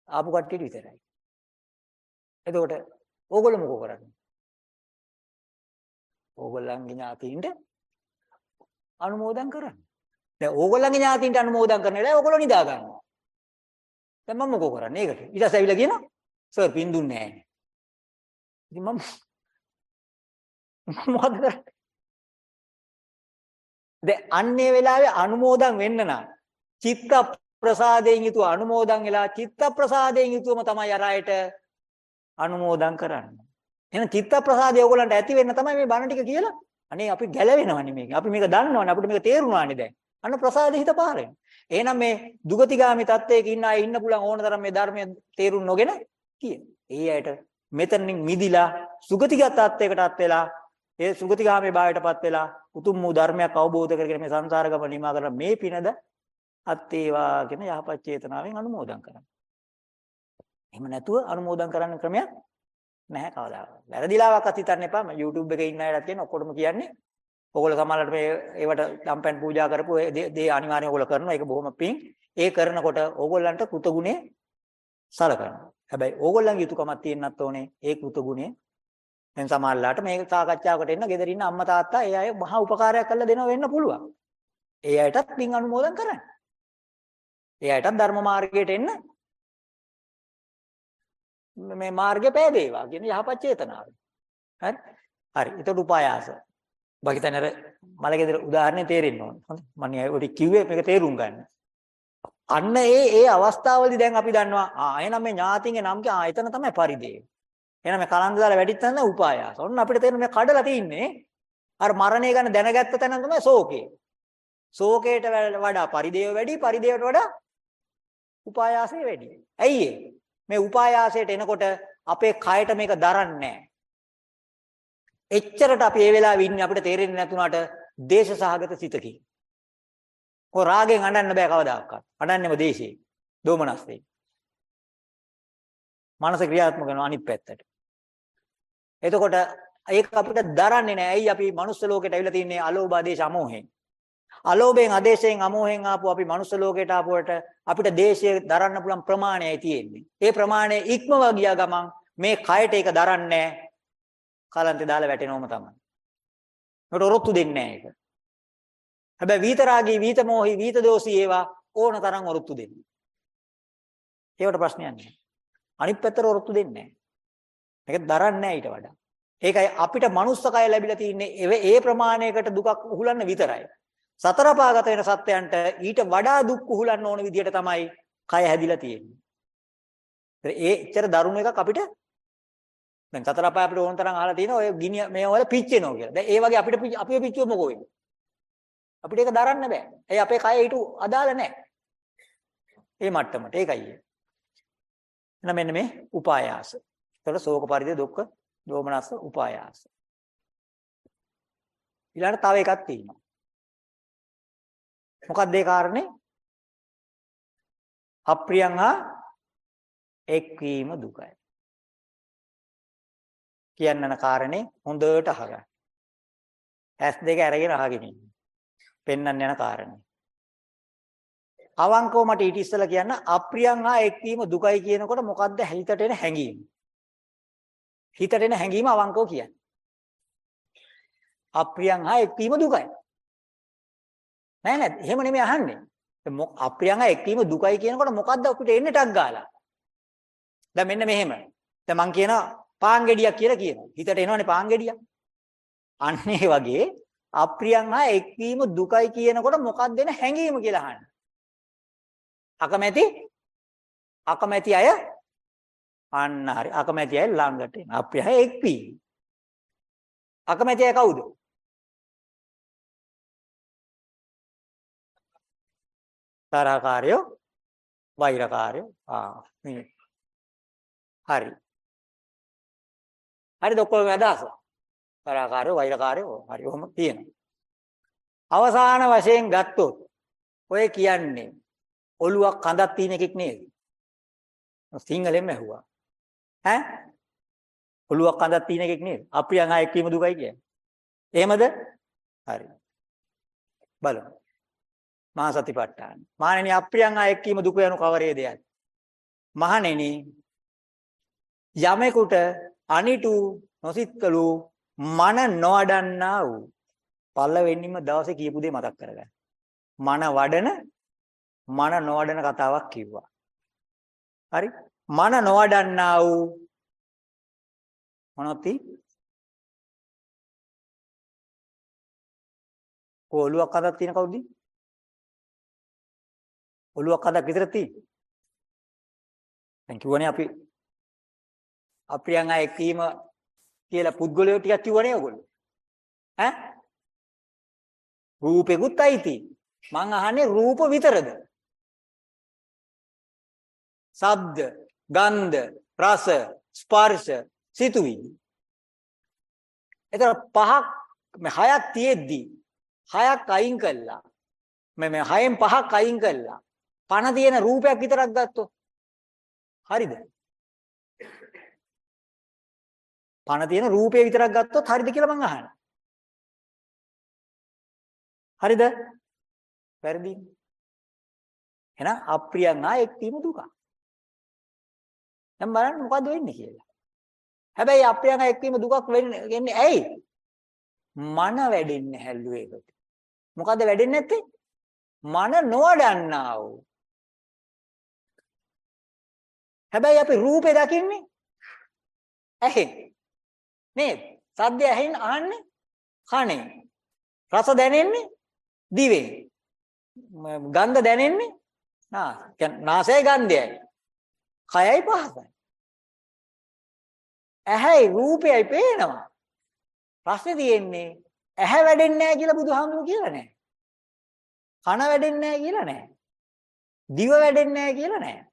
ආපු කට්ටියට විතරයි. එතකොට ඕගොල්ලෝ මොකෝ කරන්නේ? ඕගොල්ලන්ගේ ඥාතීන්ට අනුමෝදන් කරන්නේ. දැන් ඕගොල්ලන්ගේ ඥාතීන්ට අනුමෝදන් කරන වෙලාවේ ඕගොල්ලෝ නිදා ගන්නවා. දැන් මම මොකෝ කරන්නේ? ඒකට. ඊට පස්සේ ඇවිල්ලා කියනවා සර් පින් දුන්නේ නැහැ. ඉතින් මම මොකද කරන්නේ? දැන් අන්නේ වෙලාවේ අනුමෝදන් වෙන්න නම් චිත්ත ප්‍රසාදයෙන් යුතුව අනුමෝදන් වෙලා චිත්ත ප්‍රසාදයෙන් යුතුවම තමයි අර අයට අනුමෝදන් කරන්නේ. එහෙනම් චිත්ත ප්‍රසාදය ඕගොල්ලන්ට ඇති වෙන්න තමයි මේ බණ ටික කියලා. අනේ අපි ගැලවෙනවනේ මේක. අපි මේක දන්නවනේ. අපිට මේක තේරුණානේ දැන්. අන්න ප්‍රසාදේ හිත පාරෙන්. එහෙනම් මේ දුගතිගාමි තත්වයක ඉන්න අය ඉන්න පුළුවන් ඕන තරම් මේ ධර්මයේ තේරුම් නොගෙන කියන. ඒ අයට මෙතනින් මිදිලා සුගතිගත තත්වයකටත් වෙලා ඒ සුගතිගාමී භාවයටපත් වෙලා උතුම් වූ ධර්මයක් අවබෝධ කරගෙන මේ සංසාර ගමන නිමා කරලා මේ පිනද අත් වේවා කියන යහපත් චේතනාවෙන් අනුමෝදන් කරන්න. එහෙම නැතුව අනුමෝදන් කරන්න ක්‍රමයක් නැහැ කවදාවත්. වැරදිලාවක් අතිතන්න එපා. මම YouTube එකේ ඉන්න අයටත් කියන ඔක්කොටම කියන්නේ. ඔයගොල්ලෝ සමහරවිට මේ ඒවට දම්පැන් පූජා කරපු දේ අනිවාර්යයෙන් ඔයගොල්ලෝ කරනවා. ඒක බොහොම පිං. ඒ කරනකොට ඕගොල්ලන්ට කෘතගුණේ සලකනවා. හැබැයි ඕගොල්ලන්ගේ යුතුයකමක් තියෙන්නත් ඕනේ ඒ කෘතගුණේ. දැන් සමහරලාට මේක සාකච්ඡාවකට එන්න ගෙදර ඉන්න අම්මා තාත්තා ඒ අය මහා උපකාරයක් කරලා දෙනවා වෙන්න පුළුවන්. ඒ අයටත් පින් අනුමෝදන් කරන්න. ඒ අයටත් ධර්ම මාර්ගයට එන්න මේ මාර්ගේ පෑදේවා කියන යහපත් චේතනාව. හරි? හරි. ඒතකොට උපායාස. බකිතනර මලගෙදර උදාහරණේ තේරෙන්න ඕන. හොඳයි. මම ඔය කිව්වේ මේක තේරුම් ගන්න. අන්න ඒ ඒ අවස්ථාවලදී දැන් අපි දන්නවා ආ එහෙනම් මේ ඥාතින්ගේ නම් කිය ආ එතන තමයි පරිදේව. එහෙනම් මේ කලන්ද දාලා වැඩිත් තැන උපායාස. ඔන්න අපිට තේරෙන මේ කඩලා තින්නේ අර මරණය ගැන දැනගත්ත තැන තමයි ශෝකේ. ශෝකයට වඩා පරිදේව වැඩි පරිදේවට වඩා උපායාසය වැඩි. ඇයි මේ උපායාසයට එනකොට අපේ කයට මේක දරන්නේ එච්චරට අපි ඒ වෙලාවෙ ඉන්නේ අපිට තේරෙන්නේ නැතුණාට දේශ සහගත සිතකින්. කො රාගෙන් අඬන්න බෑ කවදාකවත්. අඬන්නේම දේශේ. දෝමනස්සේ. මනස ක්‍රියාත්මක කරන අනිත් පැත්තට. එතකොට ඒක අපිට දරන්නේ නැහැ. ඇයි අපි මනුස්ස ලෝකෙට ඇවිල්ලා තින්නේ අලෝභ ආදේශ අමෝහෙන්. අලෝභයෙන් ආදේශයෙන් අමෝහෙන් ආපු අපි මනුස්ස ලෝකයට ආපුවට අපිට දේශය දරන්න පුළුවන් ප්‍රමාණයයි තියෙන්නේ. ඒ ප්‍රමාණය ඉක්මව ගියා ගමන් මේ කයට ඒක දරන්නේ කලන්තේ දාලා වැටෙනවම තමයි. ඒකට ඔරොත්තු දෙන්නේ නැහැ ඒක. හැබැයි විතරාගී විතමෝහි විතදෝසී ඒවා ඕන තරම් ඔරොත්තු දෙන්නේ. ඒවට ප්‍රශ්නයක් නැහැ. අනිත් පැත්තට ඔරොත්තු දෙන්නේ නැහැ. මේක දරන්නේ නැහැ ඊට වඩා. ඒකයි අපිට මනුස්සකය ලැබිලා තින්නේ ඒ ප්‍රමාණයකට දුකක් උහුලන්න විතරයි. සතර පාගත වෙන සත්වයන්ට ඊට වඩා දුක් කුහුලන්න ඕන විදිහට තමයි කය හැදිලා තියෙන්නේ. ඒ එච්චර දරුණු එකක් අපිට දැන් සතර පාය අපිට ඕන තරම් අහලා තියෙනවා ඔය ගිනි මේ වල පිච්චෙනවා කියලා. දැන් ඒ වගේ අපිට අපිව පිච්චුව මොකෝ වෙන්නේ? අපිට ඒක දරන්න බෑ. ඒ අපේ කය ඊට අදාළ නැහැ. ඒ මට්ටමට ඒකයි. එහෙනම් මෙන්න මේ උපායාස. ඒතකොට ශෝක පරිදේ දුක්ඛ දෝමනස්ස උපායාස. ඊළඟට තව එකක් තියෙනවා. මොකක්ද ඒ කාරණේ? අප්‍රියං හා එක්වීම දුකයි. කියන්නන කාරණේ හොඳට අහගන්න. ඇස් දෙක අරගෙන අහගෙන ඉන්න. පෙන්වන්න යන කාරණේ. අවංකව මට ඊට ඉස්සෙල්ලා කියන්න අප්‍රියං හා එක්වීම දුකයි කියනකොට මොකද්ද හිතට එන හැඟීම? හිතට එන හැඟීම අවංකව කියන්නේ. අප්‍රියං හා එක්වීම දුකයි. නෑ නෑ එහෙම නෙමෙයි අහන්නේ. අප්‍රියං හා එක්වීම දුකයි කියනකොට මොකද්ද අපිට එන්නේ ටක් ගාලා? දැන් මෙන්න මෙහෙම. දැන් මං කියන පාන් ගෙඩියක් කියලා කියනවා. හිතට එනවනේ පාන් ගෙඩියක්. අන්න ඒ වගේ අප්‍රියං හා එක්වීම දුකයි කියනකොට මොකක්ද එන හැඟීම කියලා අහන්න. අකමැති අකමැති අය අන්න හරි අකමැති අය ළඟට එන අප්‍රිය අය එක්වීම. අකමැති අය කවුද? තරහකාරයෝ වෛරකාරයෝ ආ මේ. හරි. හරිද ඔක්කොම අදහස. තරහකාරයෝ වෛරකාරයෝ හරි ඔහොම තියෙනවා. අවසාන වශයෙන් ගත්තොත් ඔය කියන්නේ ඔළුවක් කඳක් තියෙන එකෙක් නේද? සිංහලෙන්ම ඇහුවා. ඈ? ඔළුවක් කඳක් තියෙන එකෙක් නේද? අප්‍රියං ආයෙක් වීම දුකයි කියන්නේ. එහෙමද? හරි. බලමු. මහා සතිපට්ඨාන. මහණෙනි අප්‍රියං ආයක්කීම දුක යනු කවරේ දෙයක්? මහණෙනි යමෙකුට අනිටු නොසිතලු මන නොවඩන්නා වූ පළවෙනිම දවසේ කියපු දේ මතක් කරගන්න. මන වඩන මන නොවඩන කතාවක් කිව්වා. හරි? මන නොවඩන්නා වූ මොනොත්ති? කොළුවක් අතක් තියෙන කවුද? ඔළුවක් හදක් විතර තියෙන්නේ. දැන් කිව්වනේ අපි අප්‍රියං අය කීම කියලා පුද්ගලයෝ ටිකක් කිව්වනේ ඔයගොල්ලෝ. ඈ? රූපෙකුත් අයිති. මං අහන්නේ රූප විතරද? ශබ්ද, ගන්ධ, රස, ස්පර්ශ, සිතුවිලි. එතන පහක් මේ හයක් තියෙද්දි හයක් අයින් කළා. මේ මේ හයෙන් පහක් අයින් කළා. පණ තියෙන රූපයක් විතරක් ගත්තොත් හරිද? පණ තියෙන රූපේ විතරක් ගත්තොත් හරිද කියලා මං අහනවා. හරිද? වැරදි. එහෙනම් අප්‍රියං ආ එක්වීම දුක. දැන් බලන්න මොකද වෙන්නේ කියලා. හැබැයි අප්‍රියං ආ එක්වීම දුකක් වෙන්නේ ඇයි? මන වැඩෙන්නේ හැල්ලු ඒකට. මොකද වැඩෙන්නේ නැත්තේ? මන නොවඩන්නා වූ හැබැයි අපි රූපේ දකින්නේ ඇහෙන්. නේද? සද්ද ඇහෙන් අහන්නේ කනෙන්. රස දැනෙන්නේ දිවෙන්. ගන්ධ දැනෙන්නේ නා නාසයේ ගන්ධයයි. කයයි පහසයි. ඇහැයි රූපයයි පේනවා. ප්‍රශ්නේ තියෙන්නේ ඇහැ වැඩෙන්නේ නැහැ කියලා බුදුහාමුදුරු කියලා නැහැ. කන වැඩෙන්නේ නැහැ කියලා නැහැ. දිව වැඩෙන්නේ නැහැ කියලා නැහැ.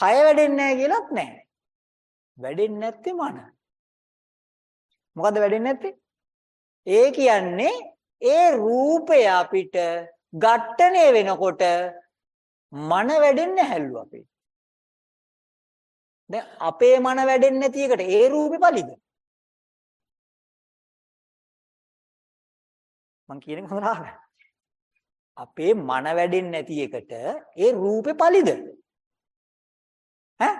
කය වැඩෙන්නේ නැහැ කියලාත් නැහැ. වැඩෙන්නේ නැත්තේ මන. මොකද්ද වැඩෙන්නේ නැත්තේ? ඒ කියන්නේ ඒ රූපය අපිට ඝට්ටණය වෙනකොට මන වැඩෙන්නේ හැල්ලු අපේ. දැන් අපේ මන වැඩෙන්නේ නැති එකට ඒ රූපේ පලිද? මං කියන එක හොඳට අපේ මන වැඩෙන්නේ නැති එකට ඒ රූපේ පලිද? ඈ?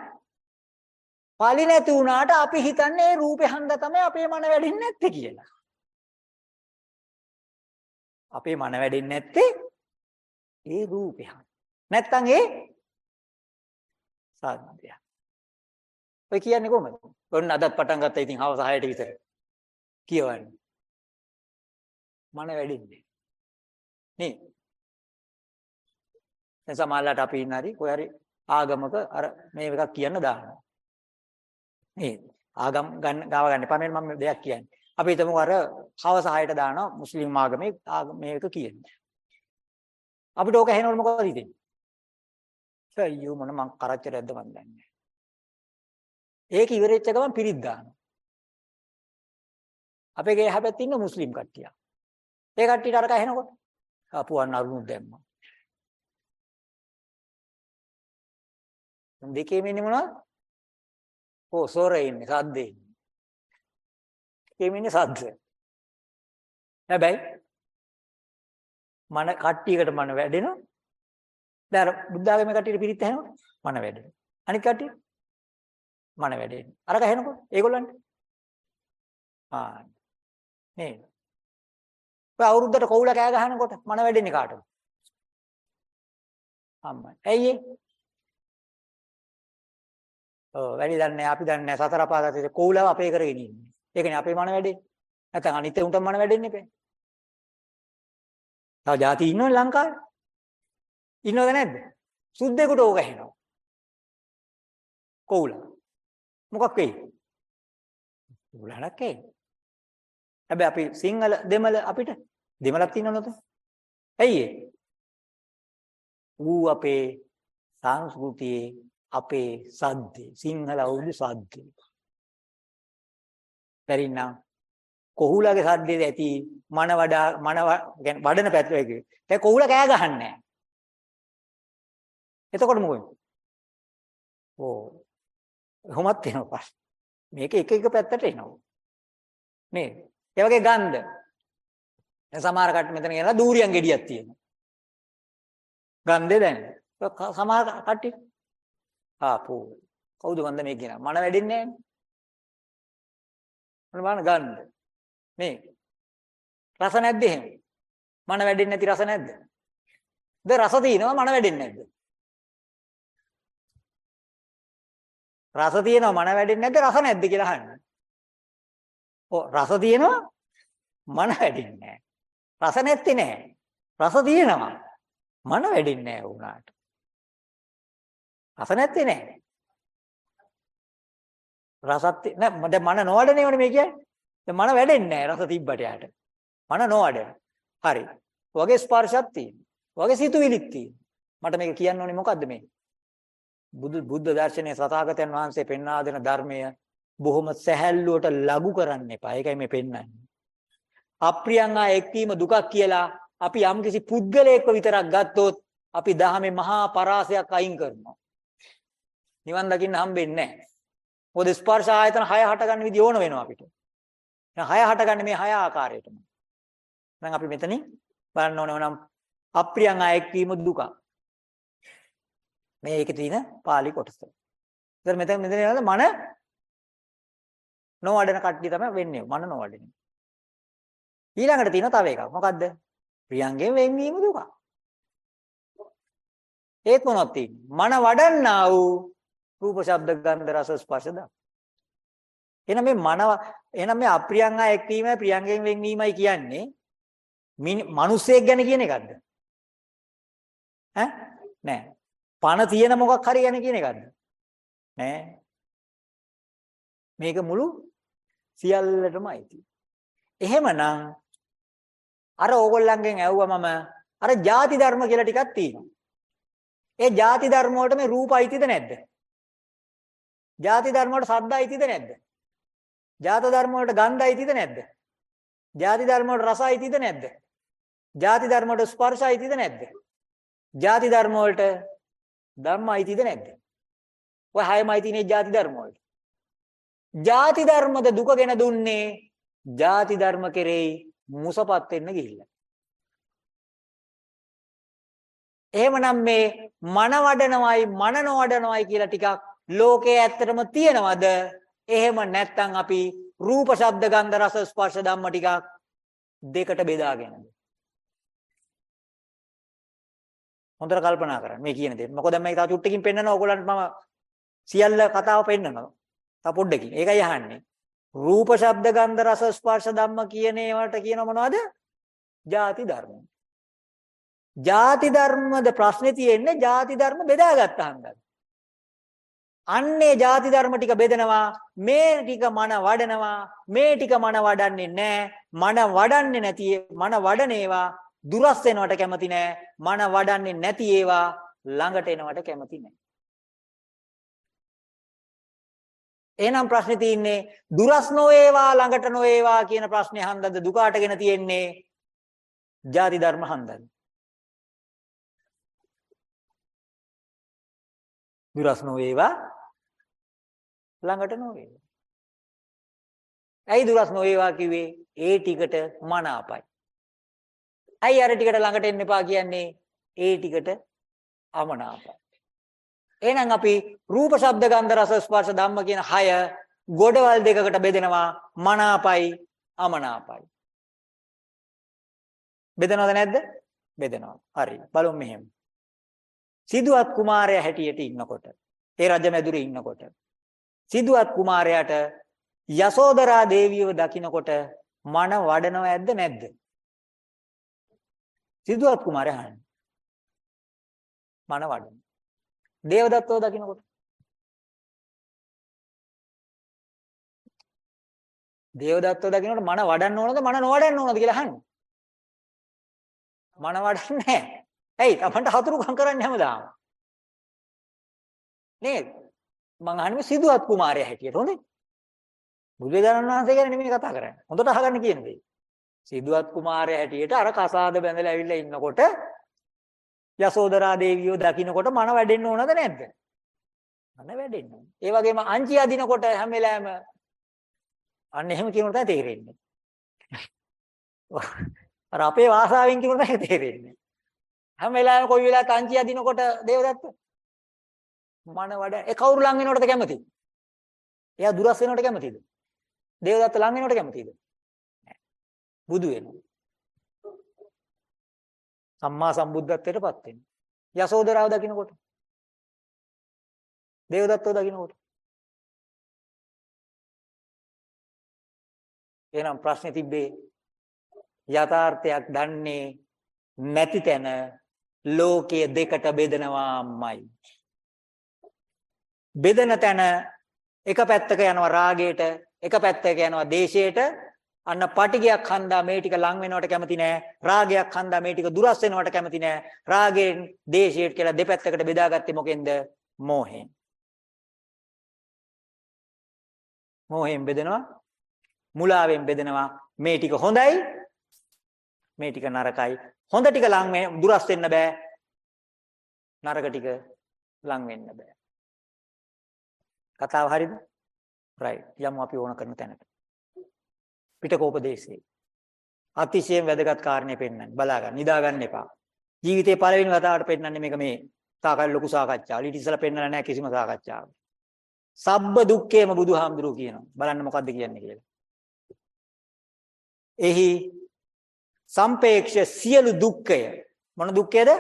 පාලි නැති වුණාට අපි හිතන්නේ ඒ රූපේ හන්ද තමයි අපේ මන වැඩින්නේ නැත්තේ කියලා. අපේ මන වැඩින්නේ නැත්තේ ඒ රූපේ හන්ද. නැත්තම් ඒ සාධ්‍ය. ඔය කියන්නේ කොහමද? ඔන්න අදත් පටන් ගත්තා ඉතින් හවස 6ට විතර. කියවන්නේ. මන වැඩින්නේ. නේ. දැන් සමහරවිට අපි ඉන්න හරි කොහේ හරි ආගමක අර මේ එකක් කියන්න දානවා. නේද? ආගම් ගන්න ගාව ගන්න එපා මම දෙයක් කියන්නේ. අපි හිතමු අර හවස 6ට දානවා මුස්ලිම් ආගමේ මේක කියන්නේ. අපිට ඕක ඇහෙනකොට මොකද හිතෙන්නේ? අයියෝ මොන මං කරච්චරයක්ද මන් දන්නේ. ඒක ඉවරෙච්ච ගමන් පිරිත් දානවා. අපේ ගේ හැබැයි ඉන්න මුස්ලිම් කට්ටිය. ඒ කට්ටියට අරක ඇහෙනකොට අපුවන් අරුණු දැම්මා. දෙකේම ඉන්නේ මොනවද? ඕ සෝරේ ඉන්නේ සද්දේ ඉන්නේ. දෙකේම ඉන්නේ සද්ද. හැබැයි මන කට්ටියකට මන වැඩෙනවා. දැන් අර බුද්ධ ආගමේ කට්ටියට පිරිත් ඇහෙනකොට මන වැඩෙනවා. අනිත් කට්ටිය මන වැඩෙන්නේ. අරක ඇහෙනකොට ඒගොල්ලන්ට ආ නේ. ඔය අවුරුද්දට කොවුල කෑ ගහනකොට මන වැඩෙන්නේ කාටද? අම්මයි. ඇයි ඒ? ඔව් වැඩි දන්නේ අපි දන්නේ සතර පාදතේ කොවුලව අපේ කරගෙන ඉන්නේ. ඒකනේ අපේ මන වැඩේ. නැත්නම් අනිත් උන්ට මන වැඩෙන්නේ නැහැ. තව ಜಾති ඉන්නවනේ ලංකාවේ. ඉන්නවද නැද්ද? සුද්දෙකුට ඕක ඇහෙනවා. කොවුල. මොකක් වෙයි? උලහලක් එයි. හැබැයි අපි සිංහල දෙමළ අපිට දෙමළක් තියෙනවද? ඇයි ඒ? ඌ අපේ සංස්කෘතියේ අපේ සද්දේ සිංහල අවුරුදු සද්දේ. පරිණා කොහුලගේ සද්දේද ඇති මන වඩා මන කියන්නේ වඩන පැත්ත ඒක. දැන් කොහුල කෑ ගහන්නේ එතකොට මොකද? ඕ. කොහොමත් එනවා ප්‍රශ්න. මේක එක එක පැත්තට එනවා. නේද? ඒ වගේ ගන්ධ. දැන් සමහර කට මෙතන කියලා දූරියන් ගෙඩියක් තියෙනවා. ගන්ධේ දැනෙන. සමහර කට්ටිය ආපෝ කවුද ගන්ධ මේ කියනවා? මන වැඩින්නේ නැහැ නේ. ගන්ධ. මේ රස නැද්ද එහෙම? මන වැඩෙන්නේ නැති රස නැද්ද? ද රස තියෙනවා මන වැඩෙන්නේ නැද්ද? රස තියෙනවා මන වැඩෙන්නේ නැද්ද රස නැද්ද කියලා අහන්න. ඔව් රස තියෙනවා මන වැඩෙන්නේ නැහැ. රස නැත්තේ නැහැ. රස තියෙනවා මන වැඩෙන්නේ නැහැ උනාට. රස නැත්තේ නැහැ. රසත් නෑ දැන් මන නොවැඩනේවනේ මේ කියන්නේ. දැන් මන වැඩෙන්නේ නැහැ රස තිබ්බට යාට. මන නොවැඩෙන. හරි. වගේ ස්පර්ශයක් තියෙනවා. වගේ සිතුවිලිත් තියෙනවා. මට මේක කියන්න ඕනේ මොකද්ද මේ? බුදු බුද්ධ දර්ශනයේ සතාගතයන් වහන්සේ පෙන්වා දෙන ධර්මය බොහොම සැහැල්ලුවට ලඝු කරන්න එපා. ඒකයි මේ පෙන්වන්නේ. අප්‍රියංගා එක්වීම දුකක් කියලා අපි යම්කිසි පුද්ගලයෙක්ව විතරක් ගත්තොත් අපි දහමේ මහා පරාසයක් අයින් කරනවා. නිවන් දකින්න හම්බෙන්නේ නැහැ. මොකද ස්පර්ශ ආයතන 6 හට ගන්න විදිය ඕන වෙනවා අපිට. දැන් 6 හට ගන්න මේ 6 ආකාරයටම. දැන් අපි මෙතනින් බලන්න ඕනේ නම් අප්‍රියංගා එක්වීම දුක. මේ ඒකේ තියෙන pāli කොටස. ඉතින් මෙතන මෙතන යනද මන නොවඩන කට්ටිය තමයි වෙන්නේ. මන නොවඩන. ඊළඟට තියෙන තව එකක්. මොකද්ද? ප්‍රියංගෙන් වෙන්වීම දුක. ඒත් මොනවද තියෙන්නේ? මන වඩන්නා වූ රූප ශබ්ද ගන්ධ රස ස්පර්ශ දා. එහෙනම් මේ මන එහෙනම් මේ අප්‍රියංගා එක්වීමයි ප්‍රියංගෙන් වෙන්වීමයි කියන්නේ මිනිස්සෙක් ගැන කියන එකක්ද? ඈ නෑ. පණ තියෙන මොකක් හරි ගැන කියන එකක්ද? නෑ. මේක මුළු සියල්ලටම අයිති. එහෙමනම් අර ඕගොල්ලන්ගෙන් ඇහුවා මම අර ಜಾති ධර්ම කියලා ටිකක් තියෙනවා. ඒ ಜಾති ධර්ම වලට මේ රූප අයිතිද නැද්ද? ಜಾති ධර්ම වලට සද්ද අයිතිද නැද්ද? ජාත ධර්ම වලට ගන්ධ අයිතිද නැද්ද? ಜಾති ධර්ම වලට රස අයිතිද නැද්ද? ಜಾති ධර්ම වලට ස්පර්ශ අයිතිද නැද්ද? ಜಾති ධර්ම වලට ධම්ම අයිතිද නැද්ද? ඔය හයමයි තියෙන්නේ ಜಾති ධර්ම වලට. ಜಾති ධර්මද දුකගෙන දුන්නේ ಜಾති ධර්ම කෙරෙහි මුසපත් වෙන්න ගිහිල්ලා. එහෙමනම් මේ මන වඩනවයි මන නොවඩනවයි කියලා ටිකක් ලෝකයේ ඇත්තටම තියෙනවද? එහෙම නැත්නම් අපි රූප ශබ්ද ගන්ධ රස ස්පර්ශ ධම්ම ටිකක් දෙකට බෙදාගෙනද? හොඳට කල්පනා කරන්න මේ කියන දේ. මොකද මම තව චුට්ටකින් පෙන්නනවා ඕගොල්ලන්ට මම සියල්ල කතාව පෙන්නනවා. තව පොඩ්ඩකින්. ඒකයි අහන්නේ. රූප ශබ්ද ගන්ධ රස ස්පර්ශ ධම්ම කියන ඒවට කියන මොනවද? ಜಾති ධර්ම. ಜಾති ධර්මද ප්‍රශ්නේ තියෙන්නේ ಜಾති ධර්ම බෙදාගත්තා හන්දක්. අන්නේ ಜಾති ධර්ම ටික බෙදනවා මේ ටික මන වඩනවා මේ ටික මන වඩන්නේ නැහැ මන වඩන්නේ නැති මන වඩන ඒවා දුරස් වෙනවට කැමති නැහැ මන වඩන්නේ නැති ඒවා ළඟට එනවට කැමති නැහැ එහෙනම් ප්‍රශ්නේ තියෙන්නේ දුරස් නොවේවා ළඟට නොවේවා කියන ප්‍රශ්නේ හන්දද දුකාටගෙන තියෙන්නේ? ಜಾති ධර්ම හන්දද? දුරස් නොවේවා ළඟට නොවේවා ඇයි දුරස් නොවේවා කිව්වේ ඒ ටිකට මනාපයි ඇයි අර ටිකට ළඟට එන්න එපා කියන්නේ ඒ ටිකට අමනාපයි. එහෙනම් අපි රූප, ශබ්ද, ගන්ධ, රස, ස්පර්ශ, ධම්ම කියන හය ගොඩවල් දෙකකට බෙදෙනවා මනාපයි, අමනාපයි. බෙදනවද නැද්ද? බෙදනවා. හරි. බලමු මෙහෙම. සිදුවත් කුමාරයා හැටියට ඉන්නකොට ඒ රජ මැදුරේ ඉන්නකොට සිදුවත් කුමාරයාට යසෝදරා දේවියව දකින්නකොට මන වඩනව ඇද්ද නැද්ද? සිදුවත් කුමාරයා අහන්නේ. මන වඩන. දේවදත්තව දකින්නකොට දේවදත්තව දකින්නකොට මන වඩන්න ඕනද මන නොවඩන්න ඕනද කියලා අහන්නේ. මන වඩන්නේ නැහැ. ඇයි? Tamanට හතුරුකම් කරන්නේ හැමදාම. නේද? මං අහන්නේ සිදුවත් කුමාරයා හැටියට හොඳේ. බුදුරජාණන් වහන්සේ ගැන නෙමෙයි කතා කරන්නේ. හොඳට අහගන්න කියන දේ. සිදුවත් කුමාරයා හැටියට අර කසාද බැඳලා ඇවිල්ලා ඉන්නකොට යසෝදරා දේවියෝ දකින්නකොට මන වැඩෙන්න ඕනද නැද්ද? මන වැඩෙන්න ඕන. ඒ වගේම අංචි අදිනකොට හැම වෙලාවෙම අන්න එහෙම කියනකොට තමයි තේරෙන්නේ. අර අපේ වාසාවෙන් කියනකොට තමයි තේරෙන්නේ. හැම වෙලාවෙම කොයි වෙලාවක අංචි අදිනකොට දේවදත්ත මන වඩ ඒ කවුරු ලං වෙනවටද කැමති? එයා දුරස් වෙනවට කැමතිද? දේවදත්ත ලං වෙනවට කැමතිද? බුදු වෙනවා. සම්මා සම්බුද්ධත්වයටපත් වෙනවා. යසෝදරාව දකින්නකොට දේවදත්තව දකින්නකොට එහෙනම් ප්‍රශ්නේ තිබ්බේ යථාර්ථයක් දන්නේ නැති තැන ලෝකය දෙකට බෙදනවාමයි. බෙදන තැන එක පැත්තක යනවා රාගයට, එක පැත්තක යනවා දේශයට. අන්න පටිගයක් හන්දා මේ ටික ලං වෙනවට කැමති නෑ. රාගයක් හන්දා මේ ටික දුරස් වෙනවට කැමති නෑ. රාගයෙන් දේශයට කියලා දෙපැත්තකට බෙදාගත්තේ මොකෙන්ද? මෝහයෙන්. මෝහයෙන් බෙදෙනවා. මුලාවෙන් බෙදෙනවා. මේ ටික හොඳයි මේ ටික නරකයි. හොඳ ටික ලං දුරස් වෙන්න බෑ. නරක ටික ලං වෙන්න බෑ. කතාව හරිද? right. යමු අපි ඕන කරන තැනට. පිටකෝපදේශේ. අතිශයින් වැදගත් කාරණේ පෙන්වන්නේ. බලා ගන්න. නිදා ගන්න එපා. ජීවිතේ පළවෙනි වතාවට පෙන්වන්නේ මේක මේ සාකච්ඡා ලොකු සාකච්ඡාවල. ඊට ඉස්සෙල්ලා පෙන්වලා නැහැ කිසිම සාකච්ඡාවක්. සබ්බ දුක්ඛේම බුදුහාමුදුරුවෝ කියනවා. බලන්න මොකද්ද කියන්නේ කියලා. එහි සම්පේක්ෂ සියලු දුක්ඛය මොන දුක්ඛයද?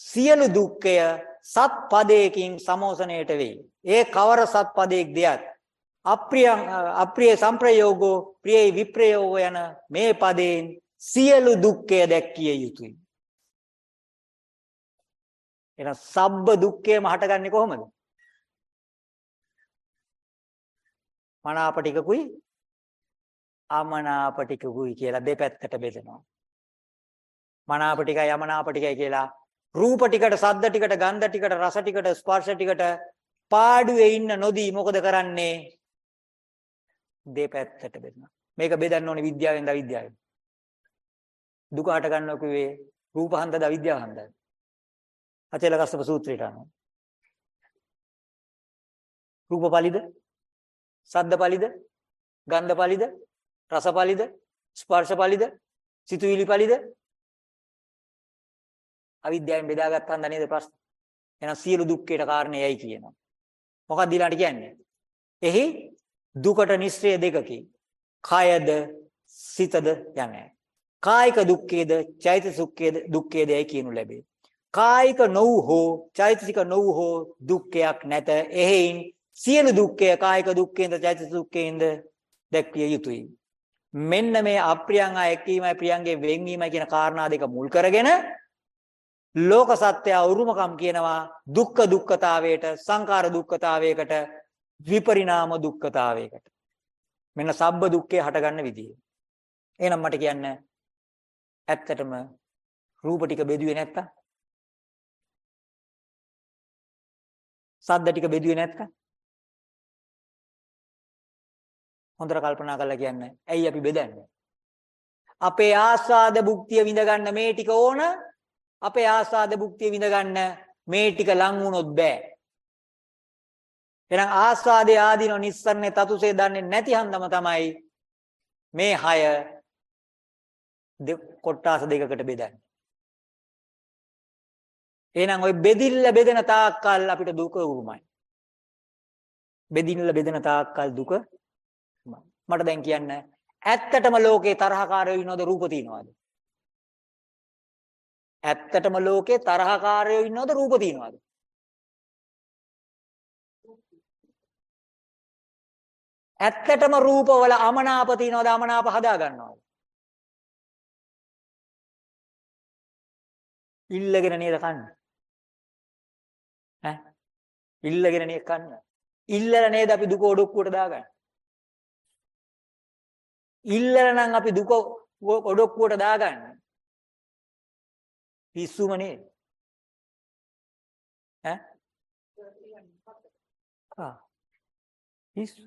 සියලු දුක්ඛය සත් පදයකින් සමෝසණයට වෙයි. ඒ කවර සත් පදයක් දෙයත් අප්‍රිය අප්‍රිය සංප්‍රයෝගෝ ප්‍රිය විප්‍රයෝගෝ යන මේ පදයෙන් සියලු දුක්ඛය දැක්කිය යුතුයි. එහෙනම් සබ්බ දුක්ඛයම හටගන්නේ කොහොමද? මනාප ටිකකුයි අමනාප ටිකකුයි කියලා දෙපැත්තට බෙදෙනවා. මනාප ටිකයි අමනාප ටිකයි කියලා රූප ටිකට, සද්ද ටිකට, ගන්ධ ටිකට, රස ටිකට, ස්පර්ශ ටිකට පාඩුවේ ඉන්න නොදී මොකද කරන්නේ? දෙපැත්තට බෙදෙනවා. මේක බෙදන්න ඕනේ විද්‍යාවෙන්ද අවිද්‍යාවෙන්ද? දුක හට ගන්නවා කිව්වේ රූප හන්දද අවිද්‍යාව හන්දද? අචල කස්සප සූත්‍රයට අනුව. රූප පලිද? සද්ද පලිද? ගන්ධ පලිද? රසපලිද ස්පර්ශපලිද සිතුවිලි පලිද අවිද්‍යාවෙන් බෙදාගත්තාම නේද ප්‍රශ්න? එහෙනම් සියලු දුක්ඛයට කාරණේයයි කියනවා. මොකක්ද ඊළඟට කියන්නේ? එහි දුකට නිස්සය දෙකකි. කයද සිතද යන්නේ කායික දුක්ඛේද චෛතසික දුක්ඛේද දුක්ඛේදයි කියනු ලැබේ. කායික නොවු හෝ චෛතසික නොවු හෝ දුක්ඛයක් නැත. එහෙයින් සියලු දුක්ඛය කායික දුක්ඛේන්ද චෛතසික දුක්ඛේන්ද දැක්විය යුතුය. මෙන්න මේ අප්‍රියං ආ එක්වීමයි ප්‍රියංගේ වෙන්වීමයි කියන කාරණා දෙක මුල් කරගෙන ලෝක සත්‍ය උරුමකම් කියනවා දුක්ඛ දුක්ඛතාවයට සංඛාර දුක්ඛතාවයකට විපරිණාම දුක්ඛතාවයකට. මෙන්න සබ්බ දුක්ඛේ හටගන්න විදිය. එහෙනම් මට කියන්න ඇත්තටම රූප ටික බෙදුවේ නැත්තම්? සද්ද ටික බෙදුවේ නැත්තම්? හොඳට කල්පනා කරලා කියන්න. ඇයි අපි බෙදන්නේ? අපේ ආස්වාද භුක්තිය විඳ ගන්න මේ ටික ඕන අපේ ආස්වාද භුක්තිය විඳ ගන්න මේ ටික ලං වුණොත් බෑ. එහෙනම් ආස්වාදයේ ආදීන නිස්සරණේ තතුසේ දන්නේ නැති හන්දම තමයි මේ හය කොට්ටාස දෙකකට බෙදන්නේ. එහෙනම් ওই බෙදිල්ල බෙදෙන තාක්කල් අපිට දුක උරුමයි. බෙදිල්ල බෙදෙන තාක්කල් දුක මට දැන් කියන්න ඇත්තටම ලෝකේ තරහකාරයෝ ඉන්නවද රූප තියනවද? ඇත්තටම ලෝකේ තරහකාරයෝ ඉන්නවද රූප තියනවද? ඇත්තටම රූපවල අමනාප තියනවද අමනාප හදා ගන්නවද? ඉල්ලගෙන නේද කන්නේ? ඈ ඉල්ලගෙන නේද කන්නේ? ඉල්ලලා නේද අපි දුක ඔඩොක්කුවට දාගන්නේ? ඉල්ලලා නම් අපි දුක ඔඩොක්කුවට දාගන්නේ. පිස්සුම නේද? ඈ? ආ. පිස්සු.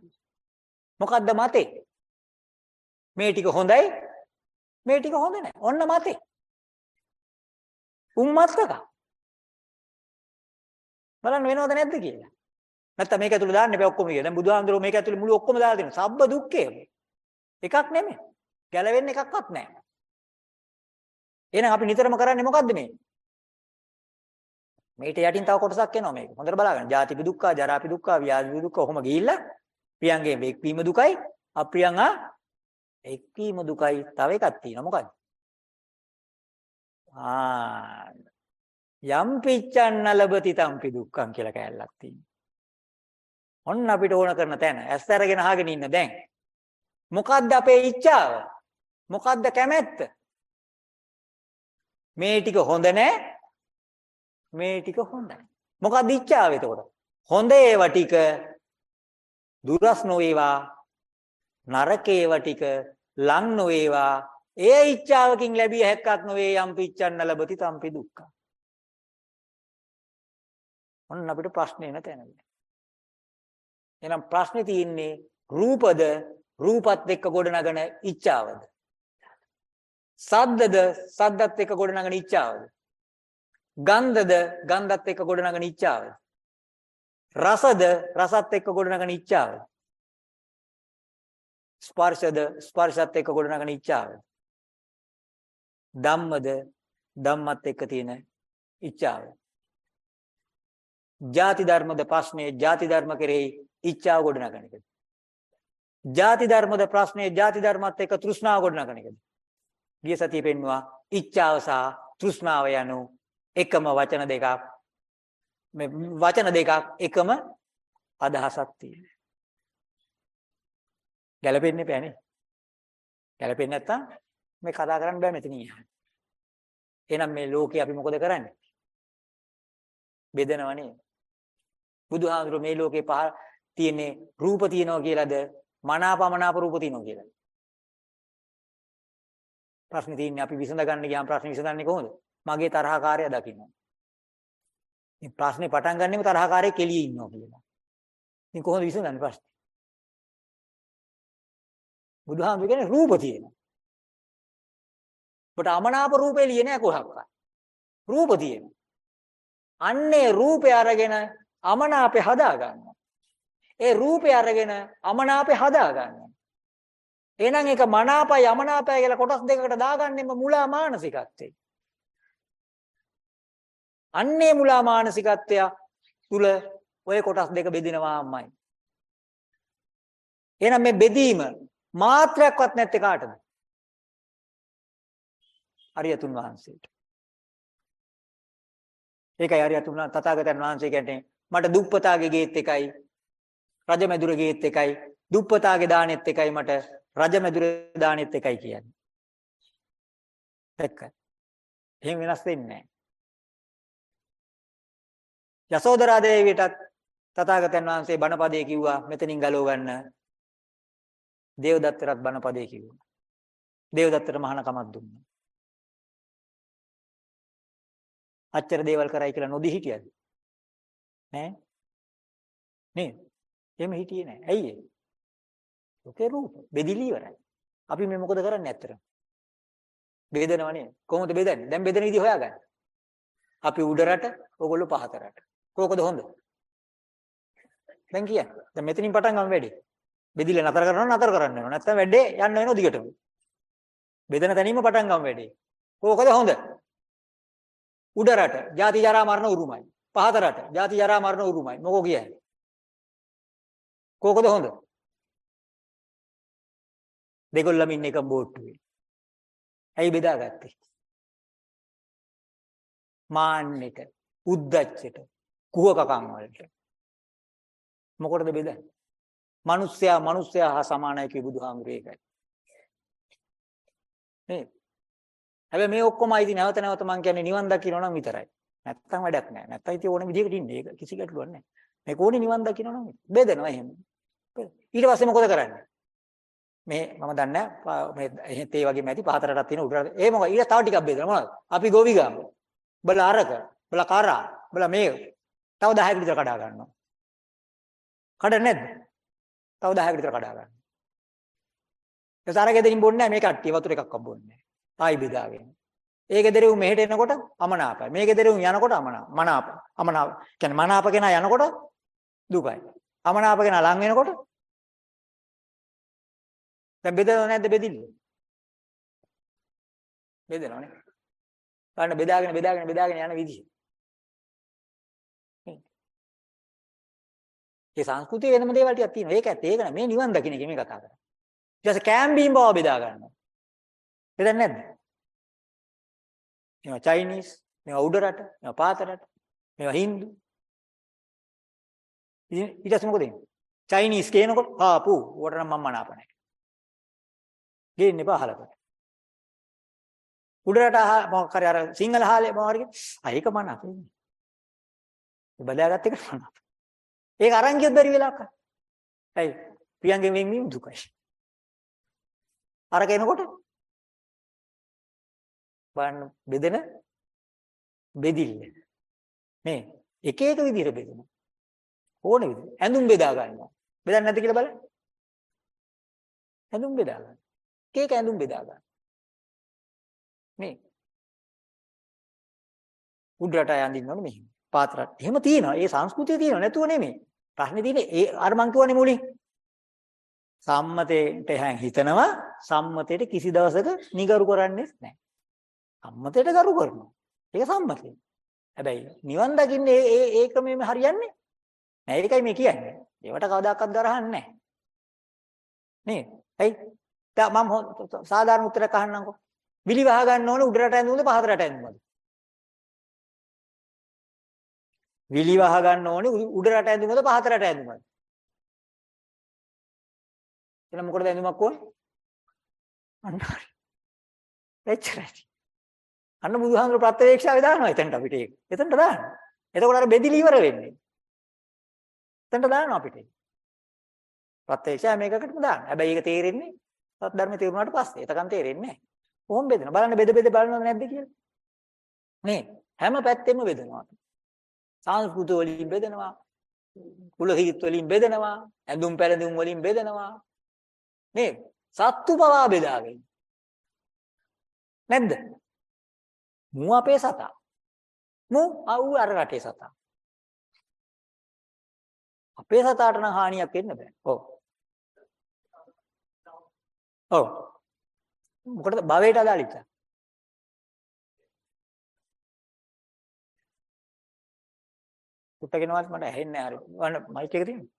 මොකද්ද මතේ? මේ ටික හොඳයි. මේ ටික හොඳ නැහැ. ඔන්න මතේ. උන් මත්තක. බලන්න වෙනවද නැද්ද කියලා. නැත්තම් මේක ඇතුළේ දාන්න එපා ඔක්කොම කියලා. දැන් බුදුහාමුදුරුවෝ මේක ඇතුළේ මුළු ඔක්කොම දාලා දෙනවා. සබ්බ දුක්ඛේ. එකක් නෙමෙයි. ගැලවෙන්න එකක්වත් නැහැ. එහෙනම් අපි නිතරම කරන්නේ මොකද්ද මේ? මේට යටින් තව කොටසක් එනවා මේක. හොඳට බලාගන්න. ජාතිපි දුක්ඛ, ජරාපි දුක්ඛ, ව්‍යාධි දුක්ඛ ඔහොම ගිහිල්ලා ප්‍රියංගේ එක්වීම දුකයි, අප්‍රියං ආ එක්වීම දුකයි. තව එකක් තියෙනවා. මොකද්ද? ආ යම් පිච්ඡන්න ලබති තම්පි දුක්ඛං කියලා කැලලක් තියෙනවා. ඔන්න අපිට ඕන කරන තැන ඇස් අරගෙන අහගෙන ඉන්න දැන්. මොකද්ද අපේ ඉච්ඡාව? මොකද්ද කැමැත්ත? මේ ටික හොඳ නැහැ. මේ ටික හොඳයි. මොකද්ද ඉච්ඡාව එතකොට? හොඳ ඒවා ටික දුරස් නොවේවා. නරක ඒවා ටික ලං නොවේවා. ඒ ඉච්ඡාවකින් ලැබිය හැක්කක් නොවේ යම් පිච්ඡන්න ලැබති තම්පි දුක්ඛ. ඔන්න අපිට ප්‍රශ්නේ එන තැනදී. එහෙනම් ප්‍රශ්නේ තියෙන්නේ රූපද රූපත් එක්ක ගොඩනගන ඉච්ඡාවද? සද්දද සද්දත් එක්ක ගොඩනගන ඉච්ඡාවද? ගන්ධද ගන්ධත් එක්ක ගොඩනගන ඉච්ඡාවද? රසද රසත් එක්ක ගොඩනගන ඉච්ඡාවද? ස්පර්ශද ස්පර්ශත් එක්ක ගොඩනගන ඉච්ඡාවද? ධම්මද ධම්මත් එක්ක තියෙන ඉච්ඡාව. ಜಾති ධර්මද ප්‍රශ්නේ ಜಾති ධර්ම කෙරෙහි ඉච්ඡාව ගොඩනගන එකද? ಜಾති ධර්මද ප්‍රශ්නේ ಜಾති ධර්මත් එක්ක තෘෂ්ණාව ගොඩනගන එකද? ගිය සතියේ පෙන්නවා ඉච්ඡාව සහ තෘෂ්ණාව යනු එකම වචන දෙකක් මේ වචන දෙකක් එකම අදහසක් තියෙනවා. ගැලපෙන්නේ නැහැ නේ. ගැලපෙන්නේ නැත්තම් මේ කතා කරන්න බෑ මෙතන ඉන්න. එහෙනම් මේ ලෝකේ අපි මොකද කරන්නේ? බෙදනවනේ. බුදුහාමුදුරුවෝ මේ ලෝකේ පහ තියෙන්නේ රූප තියනවා කියලාද මනාපමනාප රූප තියනවා කියලාද? ප්‍රශ්නේ තියෙන්නේ අපි විසඳ ගන්න ගියාම ප්‍රශ්නේ විසඳන්නේ කොහොමද? මගේ තරහකාරය දකින්න. මේ ප්‍රශ්නේ පටන් ගන්නෙම තරහකාරයෙක් එළියේ ඉන්නවා කියලා. ඉතින් කොහොමද විසඳන්නේ ප්‍රශ්නේ? බුදුහාමුදුරුවෝ කියන්නේ රූප තියෙනවා. ඔබට අමනාප රූපේ එළියේ නෑ කොහක්වත්. රූප තියෙනවා. අන්නේ රූපය අරගෙන අමනාපේ හදා ගන්නවා. ඒ රූපය අරගෙන අමනාපේ හදා ගන්නවා. එහෙනම් ඒක මනාපයි අමනාපයි කියලා කොටස් දෙකකට දාගන්නෙම මුලා මානසිකත්වේ. අන්නේ මුලා මානසිකත්වය තුල ඔය කොටස් දෙක බෙදෙනවාමයි. එහෙනම් මේ බෙදීම මාත්‍රයක්වත් නැත්තේ කාටද? අරියතුන් වහන්සේට. ඒකයි අරියතුන් තථාගතයන් වහන්සේ කියන්නේ මට දුප්පතාගේ ගේත් එකයි රජමැදුර ගේත් එකයි දුප්පතාගේ දානෙත් එකයි මට රජමැදුර දානෙත් එකයි කියන්නේ. එක්ක. එහෙම වෙනස් වෙන්නේ නැහැ. යසෝදරා දේවියටත් තථාගතයන් වහන්සේ බණපදේ කිව්වා මෙතනින් ගලව ගන්න. දේවදත්තටත් බණපදේ කිව්වා. දේවදත්තට මහානකමක් දුන්නා. අච්චර දේවල් කරයි කියලා නොදී හිටියද? නෑ. නේද? එහෙම හිටියේ නෑ. ඇයි ඒ? ඔකේ රූප බෙදිලි ඉවරයි. අපි මේ මොකද කරන්නේ ඇත්තට? බෙදනව නේද? කොහොමද බෙදන්නේ? දැන් බෙදෙන විදිහ හොයාගන්න. අපි උඩ රට, ඕගොල්ලෝ පහත රට. කෝකද හොඳ? දැන් කියන්න. දැන් මෙතනින් පටන් ගමු වැඩි. බෙදිලා නතර කරනවා නතර කරන්න වෙනවා. නැත්නම් වැඩේ යන්න වෙනවා දිගටම. බෙදෙන තැනින්ම පටන් ගමු වැඩි. කෝකද හොඳ? උඩ රට ජාති ජරා මරණ උරුමයි. පහත රට ජාති ජරා මරණ උරුමයි. මොකෝ කියන්නේ? කෝකද හොඳ? දෙගොල්ලම ඉන්න එක බෝට්ටුවේ. ඇයි බෙදාගත්තේ? මාන්නෙට, උද්දච්චයට, කුහකකම් වලට. මොකටද බෙදන්නේ? මිනිස්සයා මිනිස්සයා හා සමානයි කිය බුදුහාමුදුරේ ඒකයි. නේද? හැබැයි මේ ඔක්කොම අයිති නැවත නැවත මම කියන්නේ නිවන් දකින්න නම් විතරයි. නැත්තම් වැඩක් නැහැ. නැත්තම් ඉතින් ඕනෙ විදිහකට ඉන්නේ. ඒක කිසි ගැටලුවක් නැහැ. මේ කෝණේ නිවන් දකින්න නම් බෙදනවා එහෙම. ඊට පස්සේ මොකද කරන්නේ? මේ මම දන්නේ මේ එහෙත් ඒ වගේම ඇති පහතරටක් තියෙන උඩට. ඒ මොකද ඊට තව ටිකක් බෙදලා මොනවද? අපි ගෝවි ගාමු. බල අරක, බල කරා, බල මේ තව 10කට විතර කඩා ගන්නවා. කඩ නැද්ද? තව 10කට විතර කඩා ගන්නවා. ඒ තරගෙදින් බොන්නේ නැහැ මේ කට්ටිය වතුර එකක්වත් බොන්නේ නැහැ. ආයි බෙදාගෙන. ඒ ගෙදර උන් මෙහෙට එනකොට අමනාපයි. මේ ගෙදර උන් යනකොට අමනාප. මනාප. අමනාප. කියන්නේ මනාප කෙනා යනකොට දුකයි. අමනාප කෙනා ලං වෙනකොට දැන් බෙදනව නැද්ද බෙදිල්ල? බෙදනවනේ. බලන්න බෙදාගෙන බෙදාගෙන බෙදාගෙන යන විදිහ. ඒ සංස්කෘතියේ වෙනම දේවල් ටිකක් තියෙනවා. ඒක ඇත්ත. ඒක නෑ මේ නිවන් දකින්න එක මේ කතා කරන්නේ. ඊට පස්සේ කැම්බීම් බව බෙදා ගන්නවා. බෙදන්නේ නැද්ද? මේවා චයිනීස්, මේවා උඩ රට, මේවා පාත රට, මේවා හින්දු. ඊට පස්සේ මොකද වෙන්නේ? චයිනීස් කියනකොට ආපු උඩට නම් මම මනාප නැහැ. ගේන්න එපා අහලකට. උඩරට මොකක් හරි අර සිංහල හාලේ මොකක් හරි ආ ඒක මන අපේ. බදාගත්ත එක මන. ඒක අරන් ගියොත් බැරි වෙලාවක. ඇයි? පියංගෙන් වෙන්නේ දුකයි. අර කෙනකොට බලන්න බෙදෙන බෙදිල්ල. මේ එක එක විදිහට බෙදෙන. ඕනේ විදිහ. ඇඳුම් බෙදා ගන්නවා. බෙදන්නේ නැද්ද කියලා බලන්න. ඇඳුම් බෙදා ගන්න. එක එක ඇඳුම් බෙදා ගන්න. මේ උඩරට යඳින්න ඕනේ මෙහෙම. පාතරට. එහෙම තියෙනවා. ඒ සංස්කෘතිය තියෙනවා නැතුව නෙමෙයි. ප්‍රශ්නේ තියෙන්නේ ඒ අර මං කියවනේ මුලින්. සම්මතයට හැන් හිතනවා සම්මතයට කිසි දවසක නිගරු කරන්නේ නැහැ. සම්මතයට ගරු කරනවා. ඒක සම්මතය. හැබැයි නිවන් දකින්නේ ඒ ඒ ක්‍රමෙම හරියන්නේ නැහැ. ඒකයි මේ කියන්නේ. ඒවට කවදාකවත් ගරහන්නේ නැහැ. නේද? ඇයි? දැන් මම සාධාරණ උත්තරයක් අහන්නම්කෝ. විලි වහ ගන්න ඕනේ උඩරට ඇඳුම්ද පහතරට ඇඳුම්ද? විලි වහ ගන්න ඕනේ උඩරට ඇඳුම්ද පහතරට ඇඳුම්ද? එහෙනම් මොකටද ඇඳුමක් ඕනේ? අන්න හරි. එච්චරයි. අන්න බුදුහාමුදුරු ප්‍රත්‍යවේක්ෂාවේ දානවා එතනට අපිට ඒක. එතනට දානවා. එතකොට අර බෙදිලි ඉවර වෙන්නේ. එතනට දානවා අපිට. ප්‍රත්‍යක්ෂය මේකකටම දාන්න. හැබැයි ඒක තේරෙන්නේ සත් ධර්මයේ තේරුණාට පස්සේ. එතකන් තේරෙන්නේ නැහැ. කොහොම බෙදෙන? බලන්න බෙද බෙද බලනවද නැද්ද කියලා. නේ හැම පැත්තෙම බෙදනවා. සංස්කෘත වලින් බෙදනවා. කුලහිත වලින් බෙදනවා. ඇඳුම් පැළඳුම් වලින් බෙදනවා. නේ සත්තු පවා බෙදාගෙන. නැද්ද? මු අපේ සතා. මු අවු අර රටේ සතා. අපේ සතාට නම් හානියක් වෙන්න බෑ. ඔව්. ඔව්. මොකටද භවයට අදාළිත? පුටගෙනවත් මට ඇහෙන්නේ නැහැ හරි. වන්න මයික් එක තියෙන්නේ.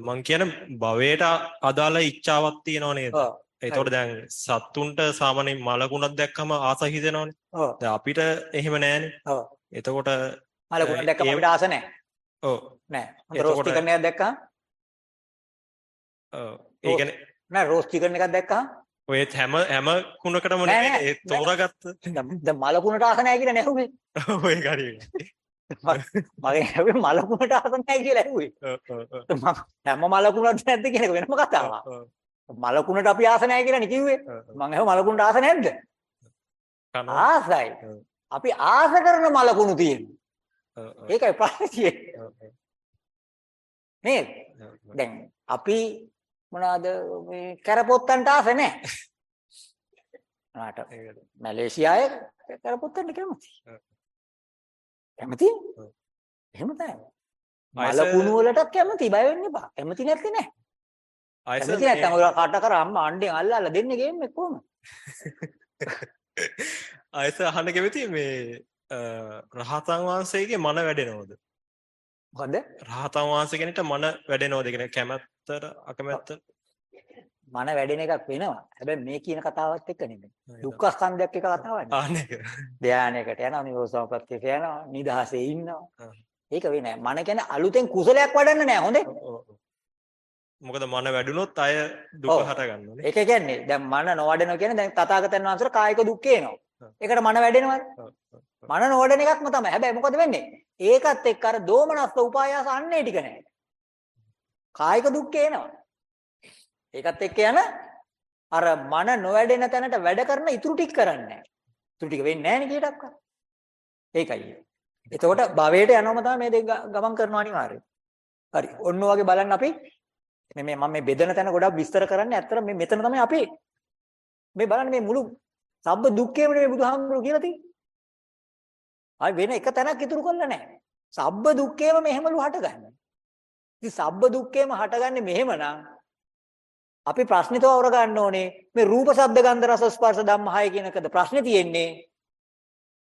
මං කියන භවයට අදාළ ඉච්ඡාවක් තියෙනව නේද? එතකොට දැන් සත්තුන්ට සාමාන්‍යයෙන් මලකුණක් දැක්කම ආස හිතෙනවනේ. ඔව්. දැන් අපිට එහෙම නැහැනේ. ඔව්. එතකොට මලකුණ දැක්කම අපිට ආස නැහැ. ඔව්. නෑ. හොඳ රෝස් එතකොට- චිකන් එකක් දැක්කම ඔව්. ඒ කියන්නේ නෑ රෝස් චිකන් එකක් දැක්කම ඔය හැම හැම කුණකටම නෑ, නෑ. තෝරාගත්ත දැන් දැන් මලකුණට ආස නැහැ කියලා නැහුවේ. ඔය කාරිය. මගේ හැබැයි මලකුණට ආස නැහැ කියලා ඇහුවේ. ඔව් ඔව් ඔව්. මම හැම මලකුණක් නැද්ද කියන එක වෙනම කතාවක්. මලකුණට අපි ආස නැහැ කියලා නේ කිව්වේ. ඔව්, ඔව්. මං අහුව මලකුණට ආස නැද්ද? ආසයි. අපි ආස කරන මලකුණු තියෙනවා. ඒකයි ප්‍රශ්නේ නේද? දැන් අපි මොනවාද මේ කරපොත්තන්ට ආස නැහැ. ආට මැලේසියාවේ කරපොත්තන්ට කැමති. කැමති? එහෙම තමයි. වයස- මලකුණු වලටත් කැමති බය වෙන්න එපා. කැමති නැත්තේ නෑ. අයස කැමති නැත්නම් ඔය කට කර අම්මා අණ්ඩෙන් අල්ලලා දෙන්නේ ගේම් එක කොහොමද? අයස අහන්න කැමති මේ රහතන් වහන්සේගේ මන වැඩෙනවද? මොකද? රහතන් වහන්සේ කෙනෙක්ට මන වැඩෙනවද? කියන්නේ කැමැත්තට අකමැත්ත මන වැඩෙන එකක් වෙනවා. හැබැයි මේ කියන කතාවත් එක්ක නෙමෙයි. දුක්ඛ ස්කන්ධයක් එක කතාවක් නෙමෙයි. ධානයකට යනවා, නිරෝධසමපත්තියට යනවා, නිදහසේ ඉන්නවා. ඒක වෙන්නේ නැහැ. මන කියන්නේ අලුතෙන් කුසලයක් වඩන්න නෑ හොඳේ. මොකද මන වැඩුණොත් අය දුක. හට ගන්නනේ. ඒක කියන්නේ දැන් මන නොවැඩෙනවා කියන්නේ දැන් තථාගතයන් වහන්සේට කායික දුක් එනවා. ඒකට මන වැඩෙනවද? මන නොවැඩෙන එකක්ම තමයි. හැබැයි මොකද වෙන්නේ? ඒකත් එක්ක අර දෝමනස්ස උපායාස අන්නේ ටික නෑ. කායික දුක් එනවා. ඒකත් එක්ක යන අර මන නොවැඩෙන තැනට වැඩ කරන ඉතුරු ටික කරන්නේ නෑ. ඉතුරු ටික වෙන්නේ නෑනේ කීයටක්වත්. ඒකයි. එතකොට භවයට යනවම තමයි මේ දෙක ଗ- ගමන් කරනවා අනිවාර්යයෙන්. හරි. ඔන්න වගේ බලන්න අපි මේ මේ මම මේ බෙදෙන තැන ගොඩක් විස්තර කරන්නේ ඇත්තට මේ මෙතන තමයි අපි මේ බලන්න මේ මුළු සබ්බ දුක්ඛේම මේ බුදුහාමුදුරු කියලා තියෙන්නේ. ආයි වෙන එක තැනක් ඉතුරු කරලා නැහැ. සබ්බ දුක්ඛේම මෙහෙමලු හටගන්නේ. ඉතින් සබ්බ දුක්ඛේම හටගන්නේ මෙහෙමනම් අපි ප්‍රශ්නිතව අවර ගන්න ඕනේ මේ රූප ශබ්ද ගන්ධ රස ස්පර්ශ ධම්ම හය කියනකද ප්‍රශ්නේ තියෙන්නේ.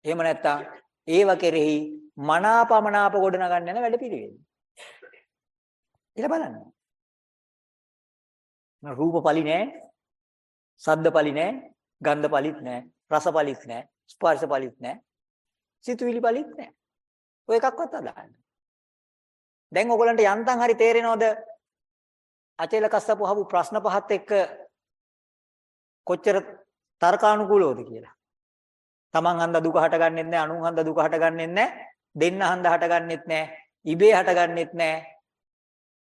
එහෙම නැත්තම් ඒව කෙරෙහි මනාපමනාප ගොඩ නගන්න යන වැඩ පිළිවෙල. ඊට බලන්න. රූප පලි නෑ. ශබ්ද පලි නෑ. ගන්ධ පලිත් නෑ. රස පලිත් නෑ. ස්පර්ශ පලිත් නෑ. සිතුවිලි පලිත් නෑ. ඔය එකක්වත් අදාළ දැන් ඔයගලන්ට යන්තම් හරි තේරෙනවද? අචේල කස්සප හවු ප්‍රශ්න පහත් එක්ක කොච්චර තර්කානුකූලවද කියලා. Taman හන්ද දුක හටගන්නෙත් නෑ, අනුන් හන්ද දුක හටගන්නෙත් නෑ, දෙන්න හන්ද හටගන්නෙත් නෑ, ඉබේ හටගන්නෙත් නෑ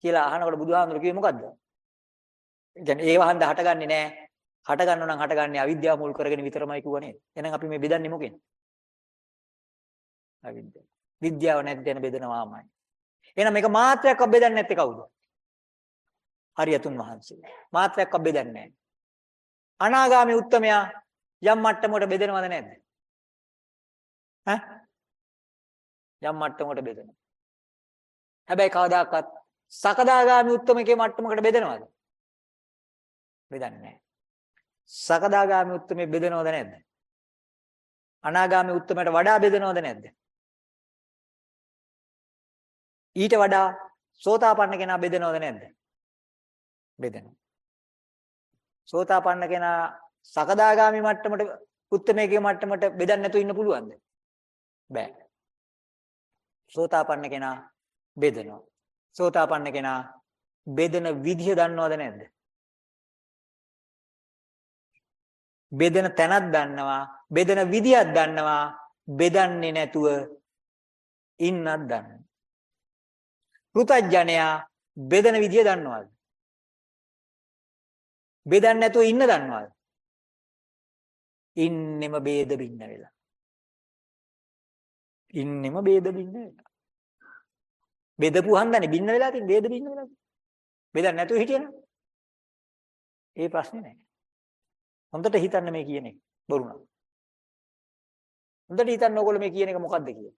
කියලා අහනකොට බුදුහාමුදුරු කිව්වේ මොකද්ද? ඒ කියන්නේ ඒව හන්ද හටගන්නේ නෑ. හටගන්නව නම් හටගන්නේ අවිද්‍යාව මුල් කරගෙන විතරමයි කිව්ව නේද? එහෙනම් අපි මේ බෙදන්නේ මොකෙන්? අවිද්‍යාව. විද්‍යාව නැති දෙන බෙදනවාමයි. එහෙනම් මේක මාත්‍රයක් බෙදන්නේ නැත්තේ කවුද? හරියතුන් වහන්සේ. මාත්‍රයක් බෙදන්නේ නැහැ. අනාගාමී උත්තමයා යම් මට්ටමකට බෙදෙනවද නැද්ද? ඈ? යම් මට්ටමකට බෙදෙනවා. හැබැයි කවදාකවත් සකදාගාමී උත්තමකේ මට්ටමකට බෙදෙනවද? බෙදන්නේ නැහැ. සකදාගාමී උත්තමේ බෙදෙනවද නැද්ද? අනාගාමී උත්තමයට වඩා බෙදෙනවද නැද්ද? ඊට වඩා සෝතාපන්න කෙනා බෙදෙනවද නැද්ද? බෙදෙනවා. සෝතාපන්න කෙනා සකදාගාමි මට්ටමට උත්තමයේ මට්ටමට බෙදන්න නැතුව ඉන්න පුළුවන්ද? බෑ. සෝතාපන්න කෙනා බෙදනවා. සෝතාපන්න කෙනා බෙදෙන විදිය දන්නවද නැද්ද? බෙදෙන තැනක් දන්නවා, බෙදෙන විදියක් දන්නවා, බෙදන්නේ නැතුව ඉන්නත් දන්නවා. පෘතජ්ජනයා බෙදෙන විදිය දන්නවද? බෙදන්නේ නැතුව ඉන්න දන්නවද? ඉන්නෙම ભેද බින්න වෙලා. ඉන්නෙම ભેද බින්න වෙලා. බෙදපු හන්දනේ බින්න වෙලා තින් ભેද බින්න වෙලා. බෙදන්නේ නැතුව හිටියනම් ඒ ප්‍රශ්නේ නැහැ. හොඳට හිතන්න මේ කියන එක බොරු නෑ. හොඳට හිතන්න ඕගොල්ලෝ මේ කියන එක මොකද්ද කියලා.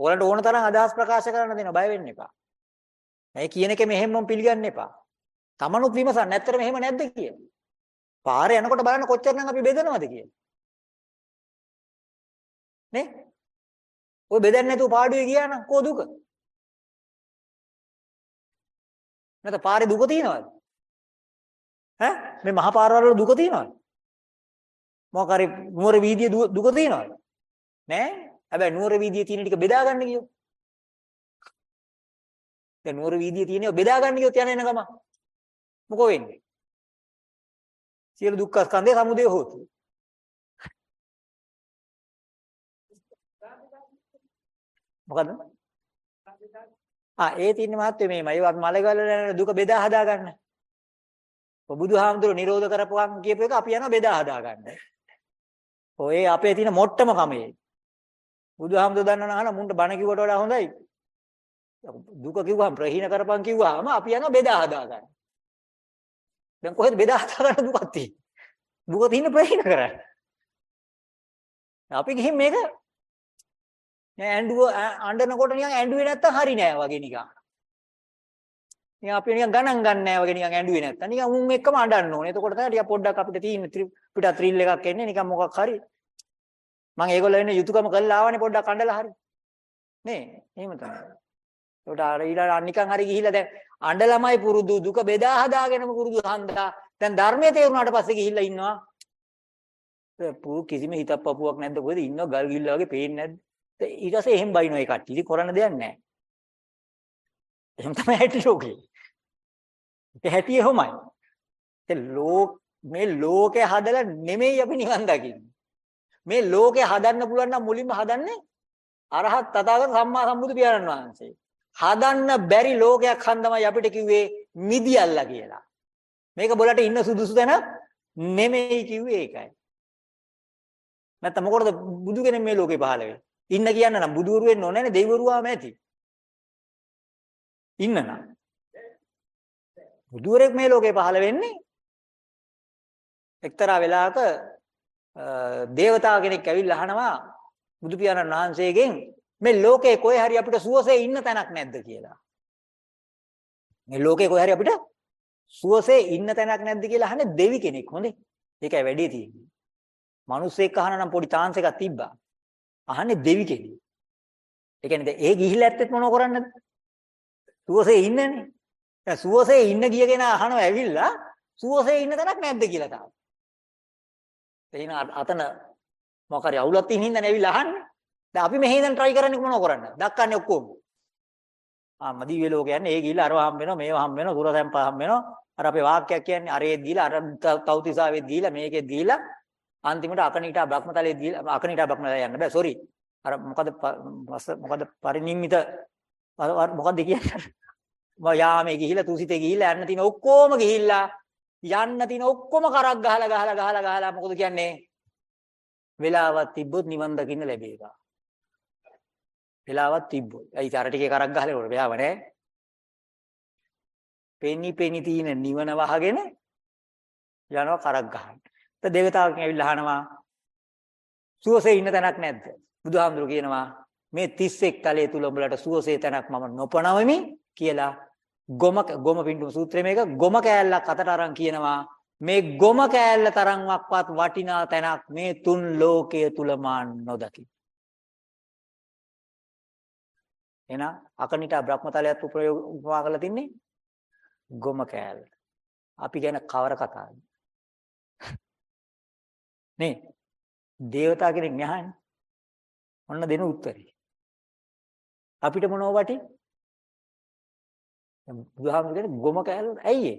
ඕගලන්ට ඕන තරම් අදහස් ප්‍රකාශ කරන්න දෙනවා බය වෙන්න එපා. මේ කියන එක මෙහෙම්ම පිළිගන්න එපා. තමනුත් විමසන්න ඇත්තට මෙහෙම නැද්ද කියලා. පාරේ යනකොට බලන්න කොච්චරනම් අපි බෙදනවද කියලා. නේ? ඔය බෙදන්නේ නැතුව පාඩුවේ ගියා නම් කෝ දුක? නැත්නම් පාරේ දුක තියනවද? ඈ මේ මහා පාරවල් වල දුක තියනවද? මොකක් හරි නුවර වීදියේ දුක තියනවද? නෑ. හැබැයි නුවර වීදියේ තියෙන ටික බෙදා ගන්න කියෝ. දැන් නුවර වීදියේ තියෙනව බෙදා ගන්න කියොත් යන එන ගම. මොකෝ වෙන්නේ? සියලු දුක්ඛ ස්කන්ධේ සමුදය හොතු. මොකද? ආ ඒ තියෙන මහත්ය මේමයි. අපි මලගල දුක බෙදා හදා ගන්න. ඔය බුදුහාමුදුරුවෝ නිරෝධ කරපුවාම කියපු එක අපි යනවා බෙදා හදා ගන්න. ඔය අපේ තියෙන මොට්ටම කමේ. බුදුහාමුදුරුවෝ දන්නවනම් අහන මුන්ට බණ කිව්වට වඩා හොඳයි. දුක කිව්වහම ප්‍රහීන කරපන් කිව්වහම අපි යනවා බෙදා හදා ගන්න. දැන් කොහෙද බෙදා හදා ගන්න දුකක් තියෙන්නේ? දුක තියෙන ප්‍රහීන කරන්න. අපි ගිහින් මේක නෑ ඇඬුව අඬනකොට නිකන් ඇඬුවේ නැත්තම් හරි නෑ වගේ නිකන්. නිකන් අපි නිකන් ගණන් ගන්න නැහැ වගේ නිකන් ඇඬුවේ නැත්තම් නිකන් උන් එක්කම අඬන්න ඕනේ. එතකොට තමයි ටික පොඩ්ඩක් අපිට තියෙන පිට ත්‍රිල් එකක් එන්නේ නිකන් මොකක් හරි. මම ඒගොල්ලෝ එන්නේ යුතුයකම කළා ආවනේ පොඩ්ඩක් අඬලා හරි. නේ? එහෙම තමයි. ඒකට අර ඊළඟ නිකන් හරි ගිහිල්ලා දැන් අඬ ළමයි පුරුදු දුක බෙදා හදාගෙනම පුරුදු හන්දා දැන් ධර්මයේ තේරුණාට පස්සේ ගිහිල්ලා ඉන්නවා. පු කිසිම හිතක් පපුවක් නැද්ද? කොහෙද ඉන්නව ගල් ගිල්ල වගේ පේන්නේ නැද්ද? ඊට පස්සේ එහෙම බයිනවා ඒ කට්ටිය ඉතින් කරන්න දෙයක් නැහැ. එහෙම තමයි හැටි ලෝකේ? ඒ හැටි එහෙමයි. ඒ ලෝක මේ ලෝකේ හදලා නෙමෙයි අපි නිවන් දකින්නේ. මේ ලෝකේ හදන්න පුළුවන් නම් මුලින්ම හදන්නේ අරහත් තථාගත සම්මා සම්බුදු පියාණන් වහන්සේ. හදන්න බැරි ලෝකයක් හන්දමයි අපිට කිව්වේ මිදියල්ලා කියලා. මේක බලට ඉන්න සුදුසු තැන නෙමෙයි කිව්වේ ඒකයි. නැත්නම් මොකටද බුදු කෙනෙක් මේ ලෝකේ පහළ වෙන්නේ? ඉන්න කියන්න නම් බුදුවරු වෙන්න ඕනේ නේ දෙවිවරුවාම ඇති. ඉන්න නම්. බුදුවරෙක් මේ ලෝකේ පහළ වෙන්නේ එක්තරා වෙලාවක දේවතා කෙනෙක් ඇවිල්ලා අහනවා බුදු පියාණන් වහන්සේගෙන් මේ ලෝකේ කොහේ හරි අපිට සුවසේ ඉන්න තැනක් නැද්ද කියලා. මේ ලෝකේ කොහේ හරි අපිට සුවසේ ඉන්න තැනක් නැද්ද කියලා අහන්නේ දෙවි කෙනෙක් හොඳේ. ඒකයි වැඩි තියෙන්නේ. මිනිස්සෙක් අහන නම් පොඩි chance එකක් තිබ්බා. අහන්නේ දෙවි කෙනෙක්. ඒ කියන්නේ ඒ ගිහිල්ලා ඇත්තෙත් මොනව කරන්නද? සුවසේ ඉන්නනේ. දැන් සුවසේ ඉන්න ගිය කෙනා අහනවා ඇවිල්ලා සුවසේ ඉන්න තැනක් නැද්ද කියලා තාම. එහෙනම් අතන මොකක් හරි අවුලක් තියෙන හින්දා ඇවිල්ලා අහන්නේ. දැන් අපි මෙහෙ ඉඳන් try කරන්නේ මොනව කරන්නද? දක්කන්නේ ඔක්කොම. ආ මදිව්‍ය ලෝක යන්නේ ඒ ගිහිල්ලා අරව හම් වෙනවා මේව හම් වෙනවා සුරසැම්ප හම් වෙනවා. අර අපේ වාක්‍යයක් කියන්නේ අරේ දීලා අර තෞතිසාවේ දීලා මේකේ දීලා අන්තිමට අකනිටා බ්‍රහ්මතලයේ දීලා අකනිටා බ්‍රහ්මතලය යන්න බෑ සෝරි. අර මොකද මොකද පරිනිම්මිත මොකද්ද කියන්නේ? යාමේ ගිහිල්ලා තුසිතේ ගිහිල්ලා යන්න තියෙන ඔක්කොම ගිහිල්ලා යන්න තියෙන ඔක්කොම කරක් ගහලා ගහලා ගහලා ගහලා මොකද කියන්නේ? වෙලාවක් තිබ්බොත් නිවන් දකින්න ලැබේවා. වෙලාවක් තිබ්බොත්. ඇයි අර ටිකේ කරක් ගහලා උඩ වෙලාව නැහැ. පෙනි පෙනි තියෙන නිවන වහගෙන යනවා කරක් ගහන්න. ඊට දේවතාවෙක් ඇවිල්ලා අහනවා සුවසේ ඉන්න තැනක් නැද්ද? බුදුහාමුදුරු කියනවා මේ 31 තලයේ තුල උඹලට සුවසේ තැනක් මම නොපනවමි කියලා ගොම ගොම පින්ඩු සූත්‍රයේ මේක ගොම කෑල්ලක් අතට අරන් කියනවා මේ ගොම කෑල්ල තරම්වත් වටිනා තැනක් මේ තුන් ලෝකයේ තුල මා නොදකි. එහෙනම් අකනිටා බ්‍රහ්මතලයත් උපයෝග උපමා කරලා තින්නේ ගොම කෑල්ල. අපි ගැන කවර කතාවද? නේ දේවතා කෙනෙක් නහන්නේ. ඔන්න දෙන උත්තරේ. අපිට මොනව වටි? බුදුහාමුදුරනේ ගොම කෑල්ල ඇයි ඒ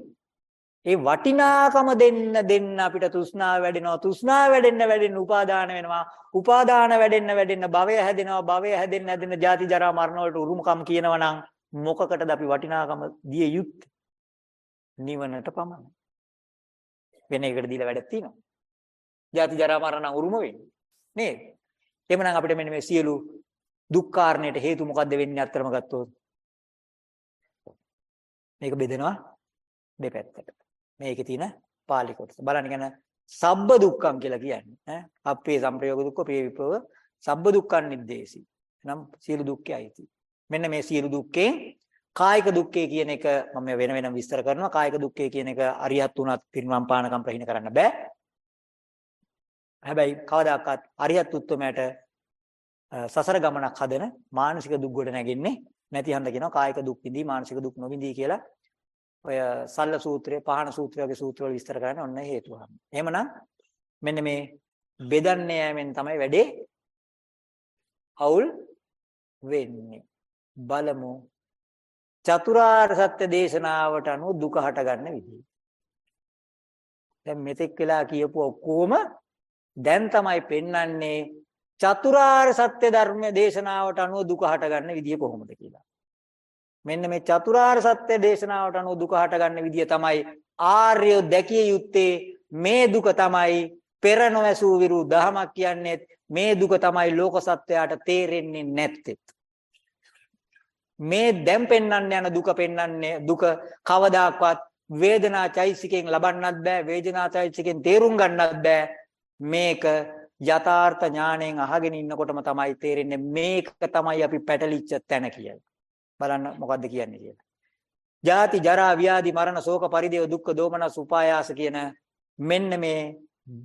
වටිනාකම දෙන්න දෙන්න අපිට තෘෂ්ණාව වැඩෙනවා. තෘෂ්ණාව වැඩෙන්න වැඩෙන්න උපාදාන වෙනවා. උපාදාන වැඩෙන්න වැඩෙන්න භවය හැදෙනවා. භවය හැදෙන්න හැදෙන්න ජාති ජරා මරණ වලට උරුමකම් කියනවා නම් මොකකටද අපි වටිනාකම දිය යුත්තේ? නිවනට පමණයි. වෙන එකට දීලා වැඩක් තියෙනවා. ජාති ජරා මරණ උරුම වෙන්නේ. නේද? එhmenan අපිට මෙන්න මේ සියලු දුක් කාරණයට හේතු මොකද්ද වෙන්නේ අත්‍තරම ගත්තොත්? මේක බෙදෙනවා දෙපැත්තට. මේකේ තියෙන පාලි කොටස. බලන්න කියන සබ්බ දුක්ඛම් කියලා කියන්නේ ඈ අපේ සංප්‍රයෝග දුක්ඛ පේ විපව සබ්බ දුක්ඛන් නිද්දේසි. නම් සියලු දුක්ඛය අයිති. මෙන්න මේ සියලු දුක්ඛෙන් කායික දුක්ඛය කියන එක මම වෙන වෙනම විස්තර කරනවා. කායික දුක්ඛය කියන එක අරියත් උනත් පිරිනම් පානකම් ප්‍රහිණ කරන්න බෑ. හැබැයි කවදාකවත් අරියත් උත්තමයට සසර ගමනක් හදන මානසික දුක් ගොඩ නැගෙන්නේ නැති හන්ද කියනවා කායික දුක් විඳී මානසික දුක් නොවිඳී කියලා ඔය සල්ල සූත්‍රය, පහන සූත්‍රය වගේ සූත්‍රවල විස්තර කරන්නේ ඔන්න හේතුව. එහෙමනම් මෙන්න මේ බෙදන්නේ යෑමෙන් තමයි වැඩේ අවුල් වෙන්නේ. බලමු චතුරාර්ය සත්‍ය දේශනාවට අනුව දුක හටගන්න විදිහ. දැන් මෙතෙක් වෙලා කියපු ඔක්කොම දැන් තමයි පෙන්වන්නේ චතුරාර්ය සත්‍ය ධර්ම දේශනාවට අනුව දුක හටගන්න විදිය කොහොමද කියලා. මෙන්න මේ චතුරාර්ය සත්‍ය දේශනාවට අනුව දුක හටගන්න විදිය තමයි ආර්ය දැකිය යුත්තේ මේ දුක තමයි. පෙර නොඇසූ විරු දහමක් කියන්නේ මේ දුක තමයි ලෝක සත්වයාට තේරෙන්නේ නැත්තේ. මේ දැන් පෙන්වන්න යන දුක පෙන්වන්නේ දුක කවදාකවත් වේදනා චෛසිකෙන් ලබන්නත් බෑ වේදනා චෛසිකෙන් තේරුම් ගන්නත් බෑ. මේක යථාර්ථ ඥාණයෙන් අහගෙන ඉන්නකොටම තමයි තේරෙන්නේ මේක තමයි අපි පැටලිච්ච තැන කියලා. බලන්න මොකද්ද කියන්නේ කියලා. ජාති ජරා ව්‍යාධි මරණ ශෝක පරිදේව දුක්ඛ දෝමනස් උපායාස කියන මෙන්න මේ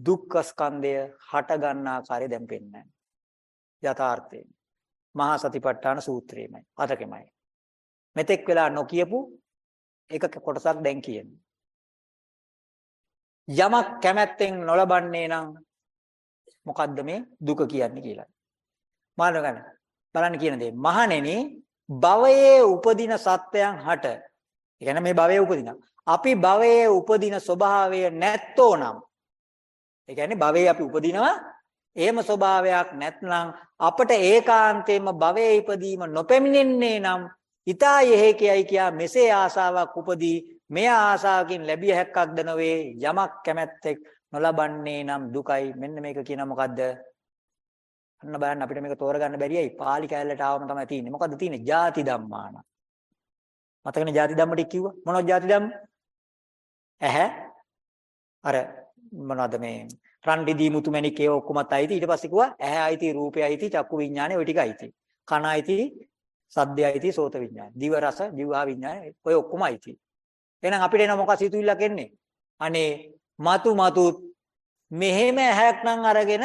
දුක්ඛ ස්කන්ධය හට ගන්න ආකාරය දැන් පෙන්නන්නේ. යථාර්ථය. මහා සතිපට්ඨාන සූත්‍රයේමයි. අතකෙමයි. මෙතෙක් වෙලා නොකියපු එක කොටසක් දැන් කියන්නේ. යමක් කැමැත්තෙන් නොලබන්නේ නම් මොකද්ද මේ දුක කියන්නේ කියලා. මානව ගන්න. බලන්න කියන දේ. මහණෙනි භවයේ උපදින සත්වයන් හට. ඒ කියන්නේ මේ භවයේ උපදින. අපි භවයේ උපදින ස්වභාවය නැත්තෝ නම්. ඒ කියන්නේ භවයේ අපි උපදිනවා එහෙම ස්වභාවයක් නැත්නම් අපට ඒකාන්තයෙන්ම භවයේ ඉපදීම නොපැමිණෙන්නේ නම් ඊතා යෙහෙකයි කියා මෙසේ ආසාවක් උපදී මෙය ආසාවකින් ලැබිය හැක්කක්ද නොවේ යමක් කැමැත්තෙක් නොලබන්නේ නම් දුකයි මෙන්න මේක කියන මොකද්ද අන්න බලන්න අපිට මේක තෝරගන්න බැරියයි. පාලි කැලලට ආවම තමයි තියෙන්නේ. මොකද්ද තියෙන්නේ? ಜಾති ධම්මාන. මතකනේ ಜಾති ධම්ම ටික කිව්වා. මොනවද ಜಾති ධම්ම? ඇහැ අර මොනවද මේ රන් රිදී මුතු මැණික් ඒ ඔක්කොමත් අයිති. ඊට පස්සේ කිව්වා ඇහැ අයිති, රූපය අයිති, චක්කු විඥානේ ওই ටික අයිති. කන අයිති, සද්දය අයිති, සෝත විඥාන. දිව රස, ජීවා විඥානේ ඔය ඔක්කොම අයිති. එහෙනම් අපිට එන මොකක් සිතුවිල්ලක් එන්නේ? අනේ මතු මතු මෙහෙම ඇහැක් නම් අරගෙන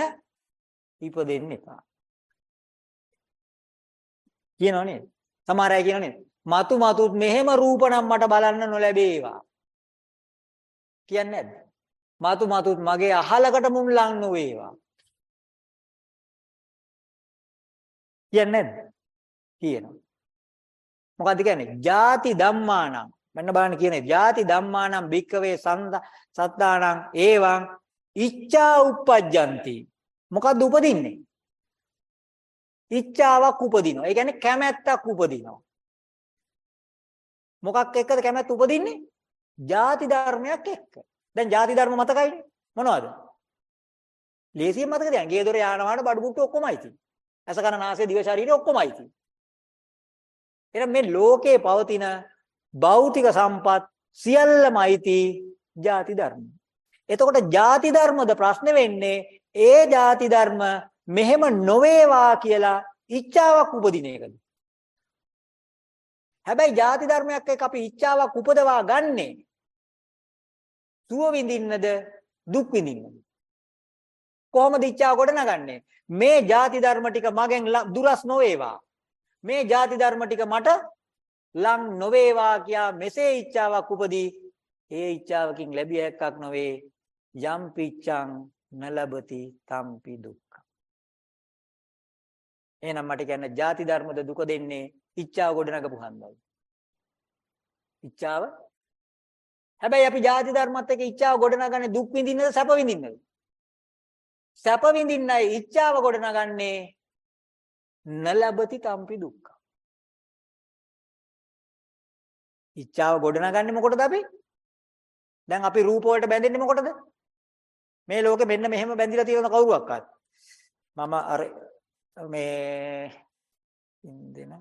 ඉපදෙන්න එපා. කියනෝ නේද? සමහර අය කියනෝ නේද? මතු මතුත් මෙහෙම රූප නම් මට බලන්න නොලැබේවා. කියන්නේ නැද්ද? මතු මතුත් මගේ අහලකට මුම් ලං නොවේවා. කියන්නේ නැද්ද? කියනවා. මොකද්ද කියන්නේ? ಜಾති ධම්මානම් මෙන්න බලන්න කියන්නේ ಜಾති ධම්මානම් භික්කවේ සත්තානම් ඒවං ඉච්ඡා උප්පජ්ජಂತಿ මොකද්ද උපදින්නේ? ඉච්ඡාවක් උපදිනවා. ඒ කියන්නේ කැමැත්තක් උපදිනවා. මොකක් එක්කද කැමැත්ත උපදින්නේ? ಜಾති ධර්මයක් එක්ක. දැන් ಜಾති ධර්ම මතකයිනේ. මොනවද? ලේසියෙන් මතකද? ඇඟේ දොර යානවාන බඩු මුට්ටු ඔක්කොමයි තියෙන්නේ. ඇස කන නාසය දිව ශරීරය ඔක්කොමයි තියෙන්නේ. එහෙනම් මේ ලෝකේ පවතින භෞතික සම්පත් සියල්ලමයි ති ಜಾති ධර්ම. එතකොට ಜಾති ධර්මද ප්‍රශ්නේ වෙන්නේ ඒ ಜಾති ධර්ම මෙහෙම නොවේවා කියලා ඉච්ඡාවක් උපදින එකද? හැබැයි ಜಾති ධර්මයක් එක්ක අපි ඉච්ඡාවක් උපදවා ගන්නෙ. සුව විඳින්නද දුක් විඳින්නද? කොහොමද ඉච්ඡාව ගොඩනගන්නේ? මේ ಜಾති ධර්ම ටික මගෙන් දුරස් නොවේවා. මේ ಜಾති ධර්ම ටික මට ලං නොවේවා කියා මෙසේ ඉච්ඡාවක් උපදී. ඒ ඉච්ඡාවකින් ලැබිය හැක්කක් නොවේ. යම් පිච්ඡං නලබති තම්පි දුක්ඛ එහෙනම් මට කියන්න ಜಾති ධර්මද දුක දෙන්නේ ඉච්ඡාව ගොඩනගපු හන්දයි ඉච්ඡාව හැබැයි අපි ಜಾති ධර්මත් එක්ක ඉච්ඡාව ගොඩනගන්නේ දුක් විඳින්නද සැප විඳින්නද? සැප විඳින්නයි ඉච්ඡාව ගොඩනගන්නේ නලබති තම්පි දුක්ඛ. ඉච්ඡාව ගොඩනගන්නේ මොකටද අපි? දැන් අපි රූප වලට බැඳෙන්නේ මොකටද? මේ ලෝකෙ මෙන්න මෙහෙම බැඳිලා තියෙන කවුරුවක්වත්. මම අර මේ ඉන්දෙන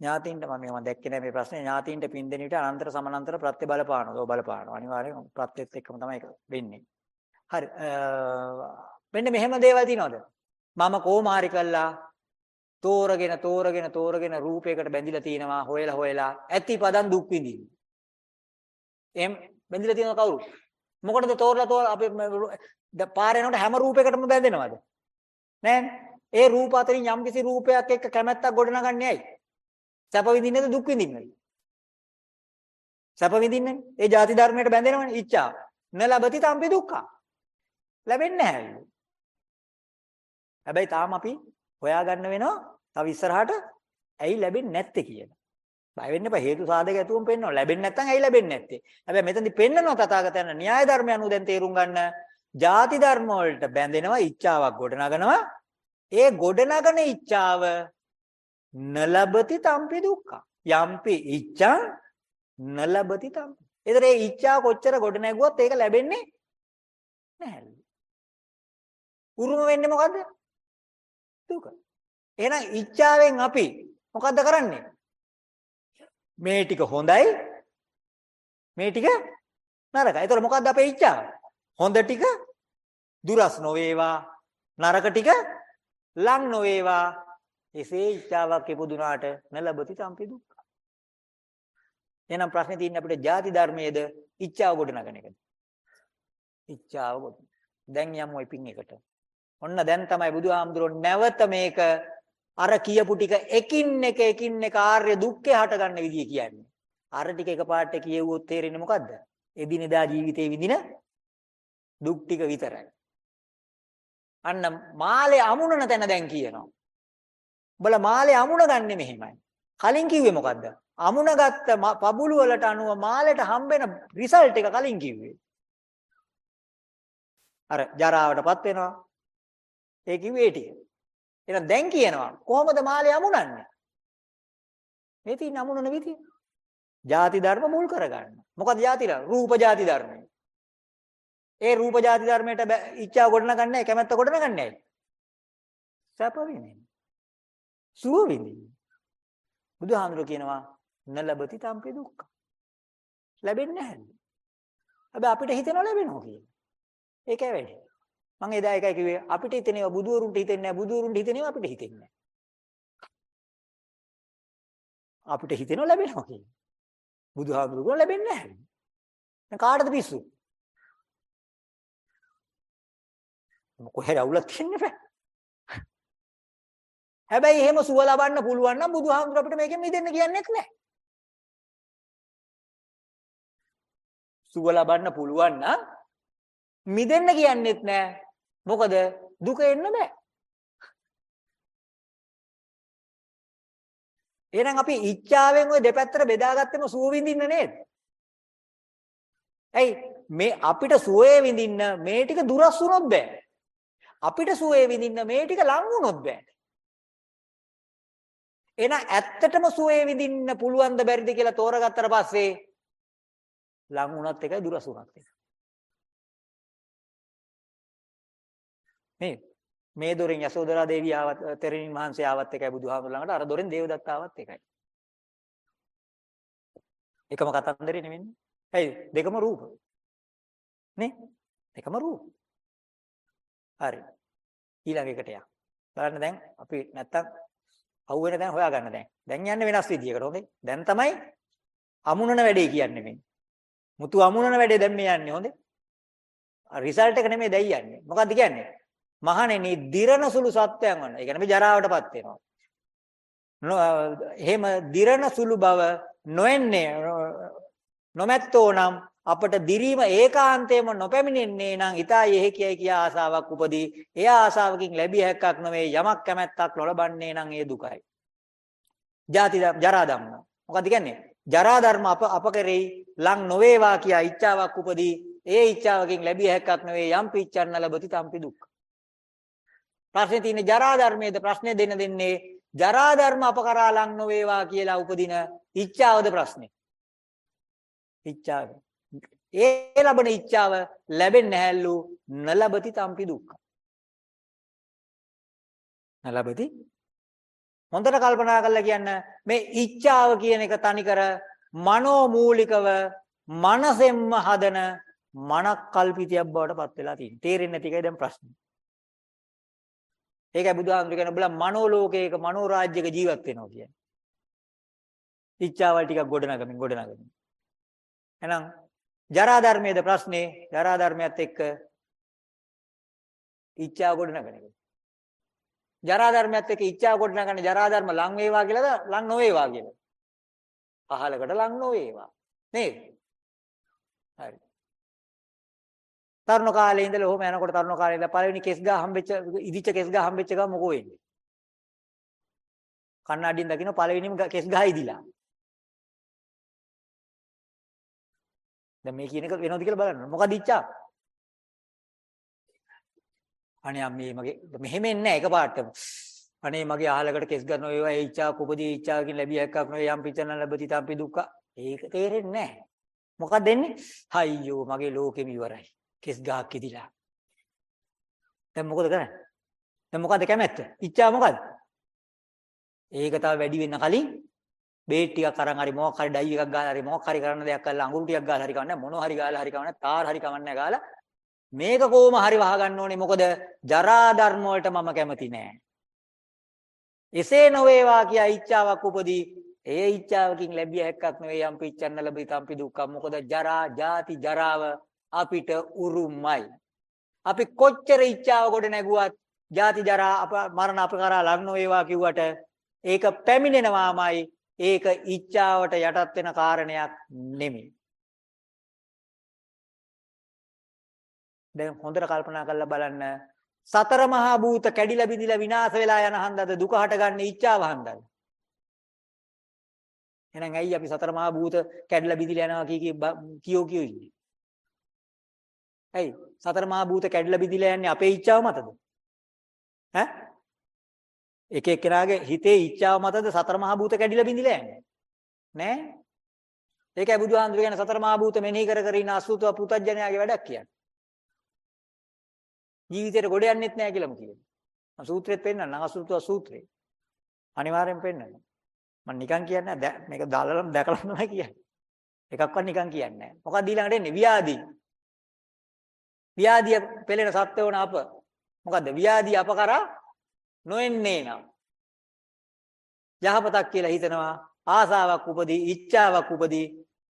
ඥාතින්ට මම මම දැක්කේ නැහැ මේ ප්‍රශ්නේ ඥාතින්ට පින් දෙන විට අනන්තර සමානන්තර ප්‍රත්‍ය බලපානවා. ඔව් බලපානවා. අනිවාර්යෙන් ප්‍රත්‍යත් එක්කම තමයි ඒක වෙන්නේ. හරි. මෙන්න මෙහෙම දේවල් තියෙනවද? මම කොමාරි කළා තෝරගෙන තෝරගෙන තෝරගෙන රූපයකට බැඳිලා තිනවා හොයලා හොයලා ඇති පදන් දුක් විඳින්න. එම් බැඳිලා තියෙනව කවුරු? මොකටද තෝරලා තෝරලා අපි පාරේ යනකොට හැම රූපයකටම බැඳෙනවද? නෑනේ. ඒ රූප අතරින් යම්කිසි රූපයක් එක්ක කැමැත්තක් ගොඩනගන්නේ ඇයි? සැප විඳින්නද දුක් විඳින්නද? සැප විඳින්නේ. ඒ ಜಾති ධර්මයට බැඳෙනවනේ ඉච්ඡා. නලබති තම්පි දුක්ඛ. ලැබෙන්නේ නැහැ. හැබැයි තාම අපි හොයාගන්න වෙනවා තව ඉස්සරහට ඇයි ලැබෙන්නේ නැත්තේ කියලා. බය වෙන්න එපා හේතු සාධක ඇතුවම පෙන්වනවා. ලැබෙන්නේ නැත්නම් ඇයි ලැබෙන්නේ නැත්තේ? හැබැයි මෙතනදි පෙන්නනවා තථාගතයන් න්‍යාය ධර්මය අනුව දැන් තේරුම් ගන්න. ಜಾති ධර්ම වලට බැඳෙනවා ඉච්ඡාවක් ගොඩනගනවා. ඒ ගොඩනගන ඉච්ඡාව නලබති තම්පි දුක්ඛ. යම්පි ඉච්ඡං නලබති තම්පි. ඒතර ඒ ඉච්ඡා කොච්චර ගොඩ නැගුවත් ඒක ලැබෙන්නේ නැහැ. උරුම වෙන්නේ මොකද්ද? දුක. එහෙනම් ඉච්ඡාවෙන් අපි මොකද්ද කරන්නේ? මේ ටික හොඳයි මේ ටික නරකයි. ඒතකොට මොකද්ද අපේ ඉච්ඡාව? හොඳ ටික දුරස් නොවේවා නරක ටික ලං නොවේවා එසේ ඉච්ඡාවක් ඉපදුනාට නැලබති සම්පි දුක්ඛ. එහෙනම් ප්‍රශ්නේ තියෙන්නේ අපිට ಜಾති ධර්මයේද ඉච්ඡාව ගොඩනගන එකද? ඉච්ඡාව ගොඩ. දැන් යමු ඉපින් එකට. ඔන්න දැන් තමයි බුදුහාමුදුරෝ නැවත මේක අර කියපු ටික එකින් එක එකින් එක ආර්ය දුක්ඛය හටගන්න විදිය කියන්නේ. අර ටික එකපාරට කියවුවොත් තේරෙන්නේ මොකද්ද? එදිනෙදා ජීවිතේ විඳින දුක් ටික විතරයි. අන්න මාලේ අමුණන තැන දැන් කියනවා. උඹලා මාලේ අමුණ ගන්නෙ මෙහෙමයි. කලින් කිව්වේ මොකද්ද? අමුණගත්ත පබුළු වලට අනුව මාලෙට හම්බෙන රිසල්ට් එක කලින් කිව්වේ. අර ජරාවටපත් වෙනවා. ඒ කිව්වේ ඒ ටික. එහෙනම් දැන් කියනවා කොහොමද මාළේ අමුණන්නේ? මේ තියෙන අමුණන විදිය. ಜಾති ධර්ම මුල් කරගන්න. මොකද ಜಾති ධර්ම? රූප ಜಾති ධර්මයි. ඒ රූප ಜಾති ධර්මයට ඉච්ඡා ගොඩනගන්නේ කැමැත්ත ගොඩනගන්නේ ඇයි? සැප විඳින්න. සුව විඳින්න. බුදුහාමුදුරුවෝ කියනවා නලබති තම්පේ දුක්ඛ. ලැබෙන්නේ නැහැ. හැබැයි අපිට හිතෙනවා ලැබෙනවා කියලා. ඒකයි වැඩේ. මම එදා එකයි කිව්වේ අපිට හිතෙනවා බුදුවරුන්ට හිතෙන්නේ නැහැ බුදුවරුන්ට හිතෙනවා අපිට හිතෙන්නේ නැහැ. අපිට හිතෙනවා ලැබෙනවා කියලා. බුදුහාමුදුරුවෝ ලැබෙන්නේ නැහැ. දැන් කාටද පිස්සු? කොහෙද අවුලක් තියන්නේ බෑ. හැබැයි එහෙම සුව ලබන්න පුළුවන් නම් බුදුහාමුදුර අපිට මේකෙන් මිදෙන්න කියන්නේත් නැහැ. සුව ලබන්න පුළුවන් නම් මිදෙන්න කියන්නේත් නැහැ. මොකද දුක එන්න බෑ. එහෙනම් අපි ඉච්ඡාවෙන් ওই දෙපැත්තට බෙදාගත්තම සුව විඳින්න නේද? ඇයි මේ අපිට සුවේ විඳින්න මේ ටික දුරස් වුණොත් බෑ. අපිට සුවේ විඳින්න මේ ටික ලං වුණොත් බෑ. එහෙනම් ඇත්තටම සුවේ විඳින්න පුළුවන්ද බැරිද කියලා තෝරගත්තට පස්සේ ලං වුණත් එකයි දුරස් වුණත් එකයි. මේ මේ දොරෙන් යසෝදරා දේවිය ආවත් තෙරණින් වහන්සේ ආවත් එකයි බුදුහාමුදුර ළඟට අර දොරෙන් දේවදත්ත ආවත් එකයි. එකම කතන්දරේ නෙවෙන්නේ. ඇයි දෙකම රූප. නේ? දෙකම රූප. හරි. ඊළඟ එකට යා. බලන්න දැන් අපි නැත්තම් අහුවෙන දැන් හොයාගන්න දැන්. දැන් යන්නේ වෙනස් විදියකට. හොඳේ. දැන් තමයි අමුණන වැඩේ කියන්නේ මේ. මුතු අමුණන වැඩේ දැන් මේ යන්නේ. හොඳේ. රිසල්ට් එක නෙමෙයි දැන් යන්නේ. මොකද්ද කියන්නේ? මහණෙනි දිරණ සුළු සත්වයන් වන. ඒ කියන්නේ ජරාවටපත් වෙනවා. එහෙම දිරණ සුළු බව නොෙන්නේ නොමැත්තෝ නම් අපට දිරීම ඒකාන්තයෙන්ම නොපැමිණෙන්නේ නම් ඊතා යෙහි කියයි කියා ආසාවක් උපදී. ඒ ආසාවකින් ලැබිය හැක්කක් නොවේ යමක් කැමැත්තක් නොලබන්නේ නම් ඒ දුකයි. ජාති ජරා ධම්ම. මොකද කියන්නේ? ජරා ධර්ම අප අප කෙරෙහි ලං නොවේවා කියා ඉච්ඡාවක් උපදී. ඒ ඉච්ඡාවකින් ලැබිය හැක්කක් නොවේ යම් පිච්ඡන්න ලැබති තම්පි දුක්ඛ. ප්‍රශ්නේ තියෙන්නේ ජරා ධර්මයේද ප්‍රශ්නේ දෙන්න දෙන්නේ ජරා ධර්ම අප කරා ලං නොවේවා කියලා උපදින ඉච්ඡාවද ප්‍රශ්නේ. ඉච්ඡාව. ඒ ලබන ඉච්ඡාව ලැබෙන්නේ නැහැලු නලබති තම්පි දුක්ඛ. නලබති හොඳට කල්පනා කරලා කියන්න මේ ඉච්ඡාව කියන එක තනිකර මනෝමූලිකව මනසෙන්ම හදන මනක් කල්පිතයක් බවට පත් වෙලා තියෙනවා. තේරෙන්නේ නැති එකයි දැන් ප්‍රශ්නේ. ඒකයි බුදුහාමුදුරු කියන ඔබලා මනෝ ලෝකයක මනෝ රාජ්‍යයක ජීවත් වෙනවා කියන්නේ. ඉච්ඡාවල් ටිකක් ගොඩනගමින් ගොඩනගමින්. එහෙනම් ජරා ධර්මයේද ප්‍රශ්නේ ජරා ධර්මයත් එක්ක ඉච්ඡා ගොඩනගන එක. ජරා ධර්මයත් එක්ක ඉච්ඡා ගොඩනගන්නේ ජරා ධර්ම ලං වේවා කියලාද ලං නොවේවා කියලාද? පහලකට ලං නොවේවා. නේද? හරි. තරුණ කාලේ ඉඳලා ඔහොම යනකොට තරුණ කාලේ ඉඳලා පළවෙනි කෙස් ගහ හම්බෙච්ච ඉදිච්ච කෙස් ගහ හම්බෙච්ච ගම මොකෝ වෙන්නේ? කන්නඩියෙන් දකින්න පළවෙනිම කෙස් ගහ ඉදිලා. දැන් මේ කියන එක වෙනවද කියලා බලන්න. මොකද ඉච්ඡා? අනේ අම්මේ මගේ මෙහෙම එන්නේ නැහැ එකපාරටම. අනේ මගේ අහලකට කෙස් ගන්නවා ඒවා ඒ ඉච්ඡා කුපදී ඉච්ඡාකින් ලැබිය හැක්කක් නෙවෙයි යම් පිචන ලැබති තම්පි දුක්ඛ. ඒක තේරෙන්නේ නැහැ. මොකක්ද දෙන්නේ? අයියෝ මගේ ලෝකෙම ඉවරයි. කෙස් ගහක් ඉදිලා. දැන් මොකද කරන්නේ? දැන් මොකද කැමැත්ත? ඉච්ඡා මොකද? ඒක තව වැඩි වෙන්න කලින් බේට් ටිකක් අරන් හරි මොකක් හරි ඩයි එකක් ගාලා හරි මොකක් හරි කරන්න දෙයක් කරලා අඟුරු ටිකක් ගාලා හරි කවන්නේ මොනවා හරි ගාලා හරි කවන්නේ තාර හරි කවන්නේ ගාලා මේක කොහොම හරි වහගන්න ඕනේ මොකද ජරා ධර්ම වලට මම කැමති නෑ එසේ නොවේවා කියා ඉච්ඡාවක් උපදී ඒ ඉච්ඡාවකින් ලැබිය හැක්කක් නෙවෙයි යම් පිච්ඡන්න ලැබිතම්පි දුක්ඛ. මොකද ජරා, ජාති, ජරාව අපිට උරුමයි. අපි කොච්චර ඉච්ඡාව කොට නැගුවත් ජාති ජරා අප මරණ අප කරා ලඟ නොවේවා කිව්වට ඒක පැමිණෙනවාමයි. ඒක ඉච්ඡාවට යටත් වෙන කාරණයක් නෙමෙයි. දැන් හොඳට කල්පනා කරලා බලන්න සතර මහා භූත කැඩිලා බිඳිලා විනාශ වෙලා යන හන්දද දුක හටගන්නේ ඉච්ඡාව හන්දද එහෙනම් ඇයි අපි සතර මහා භූත කැඩිලා බිඳිලා යනවා කී කී කියෝ කියෝ ඉන්නේ ඇයි සතර මහා භූත කැඩිලා බිඳිලා යන්නේ අපේ ඉච්ඡාව මතද ඈ එක එක්කෙනාගේ හිතේ ඉච්ඡාව මතද සතර මහා භූත කැඩිලා බිඳිලා යන්නේ නෑ ඒකයි බුදුහාමුදුරු කියන සතර මහා භූත මෙනෙහි කර කර ඉන්න අසුතව පුතඥයාගේ වැඩක් කියන්නේ ජීවිතේට ගොඩ යන්නෙත් නෑ කියලාම කියනවා. සූත්‍රෙත් පෙන්නන්න අසුතුව සූත්‍රේ. අනිවාර්යෙන් පෙන්නන්න. මම නිකන් කියන්නේ මේක දාලා දැකලා තමයි කියන්නේ. එකක්වත් නිකන් කියන්නේ නෑ. මොකක්ද ඊළඟට එන්නේ? ව්‍යාධි. ව්‍යාධිය පෙළෙන සත්‍ය වුණ අප. මොකද්ද? ව්‍යාධිය අප කරා නොඑන්නේ නම්. යහපතක් කියලා හිතනවා ආසාවක් උපදී, ඉච්ඡාවක් උපදී.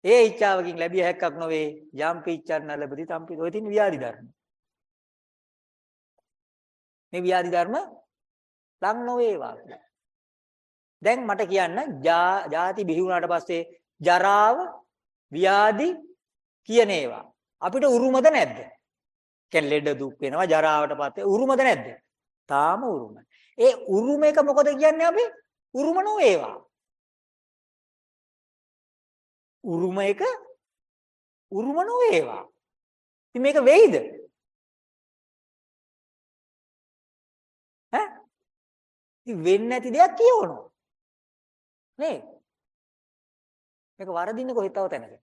ඒ ඉච්ඡාවකින් ලැබිය හැක්කක් නොවේ. යම් පිච්ඡන්න ලැබති තම්පි. ඔය තියෙන ව්‍යාධි ධර්ම. මේ ව්‍යාධි ධර්ම ලං නොවේවා කියලා. දැන් මට කියන්න ಜಾති බිහි වුණාට පස්සේ ජරාව ව්‍යාධි කියන ඒවා අපිට උරුමද නැද්ද? කියන්නේ ලෙඩ දුක් වෙනවා ජරාවටපත් වේ උරුමද නැද්ද? තාම උරුමයි. ඒ උරුම එක මොකද කියන්නේ අපි? උරුම නොවේවා. උරුම එක උරුම නොවේවා. ඉතින් මේක වෙයිද? ඉතින් වෙන්නේ නැති දෙයක් කියවනවා. නේ? මේක වරදින්නේ කොහෙද තව තැනක?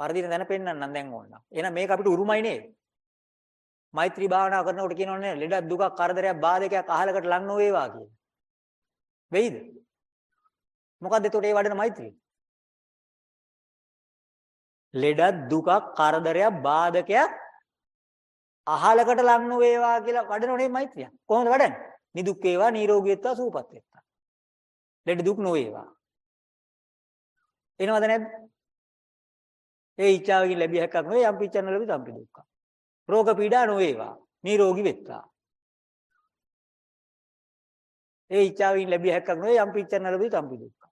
වරදින තැන පෙන්වන්නම් දැන් ඕන. එහෙනම් මේක අපිට උරුමයි නේද? මෛත්‍රී භාවනා කරනකොට කියනවනේ ලෙඩක් දුකක් කරදරයක් බාධකයක් අහලකට ලං නොවේවා කියලා. වෙයිද? මොකද්ද එතකොට ඒ වඩන මෛත්‍රිය? ලෙඩක් දුකක් කරදරයක් බාධකයක් අහලකට ලං නොවේවා කියලා වඩනෝනේ මෛත්‍රිය. කොහොමද වඩන්නේ? නිදුක් වේවා, නිරෝගී වේවා, සුවපත් වේවා. ලෙඩ දුක් නොවේවා. එනවද නැද්ද? ඒ ඉච්ඡාවකින් ලැබිය හැක්කක් නෙවෙයි යම් පිච්චන ලැබි සම්පි දුක්ඛ. රෝග පීඩා නොවේවා. නිරෝගී වෙත්තා. ඒ ඉච්ඡාවකින් ලැබිය හැක්කක් නෙවෙයි යම් පිච්චන ලැබි සම්පි දුක්ඛ.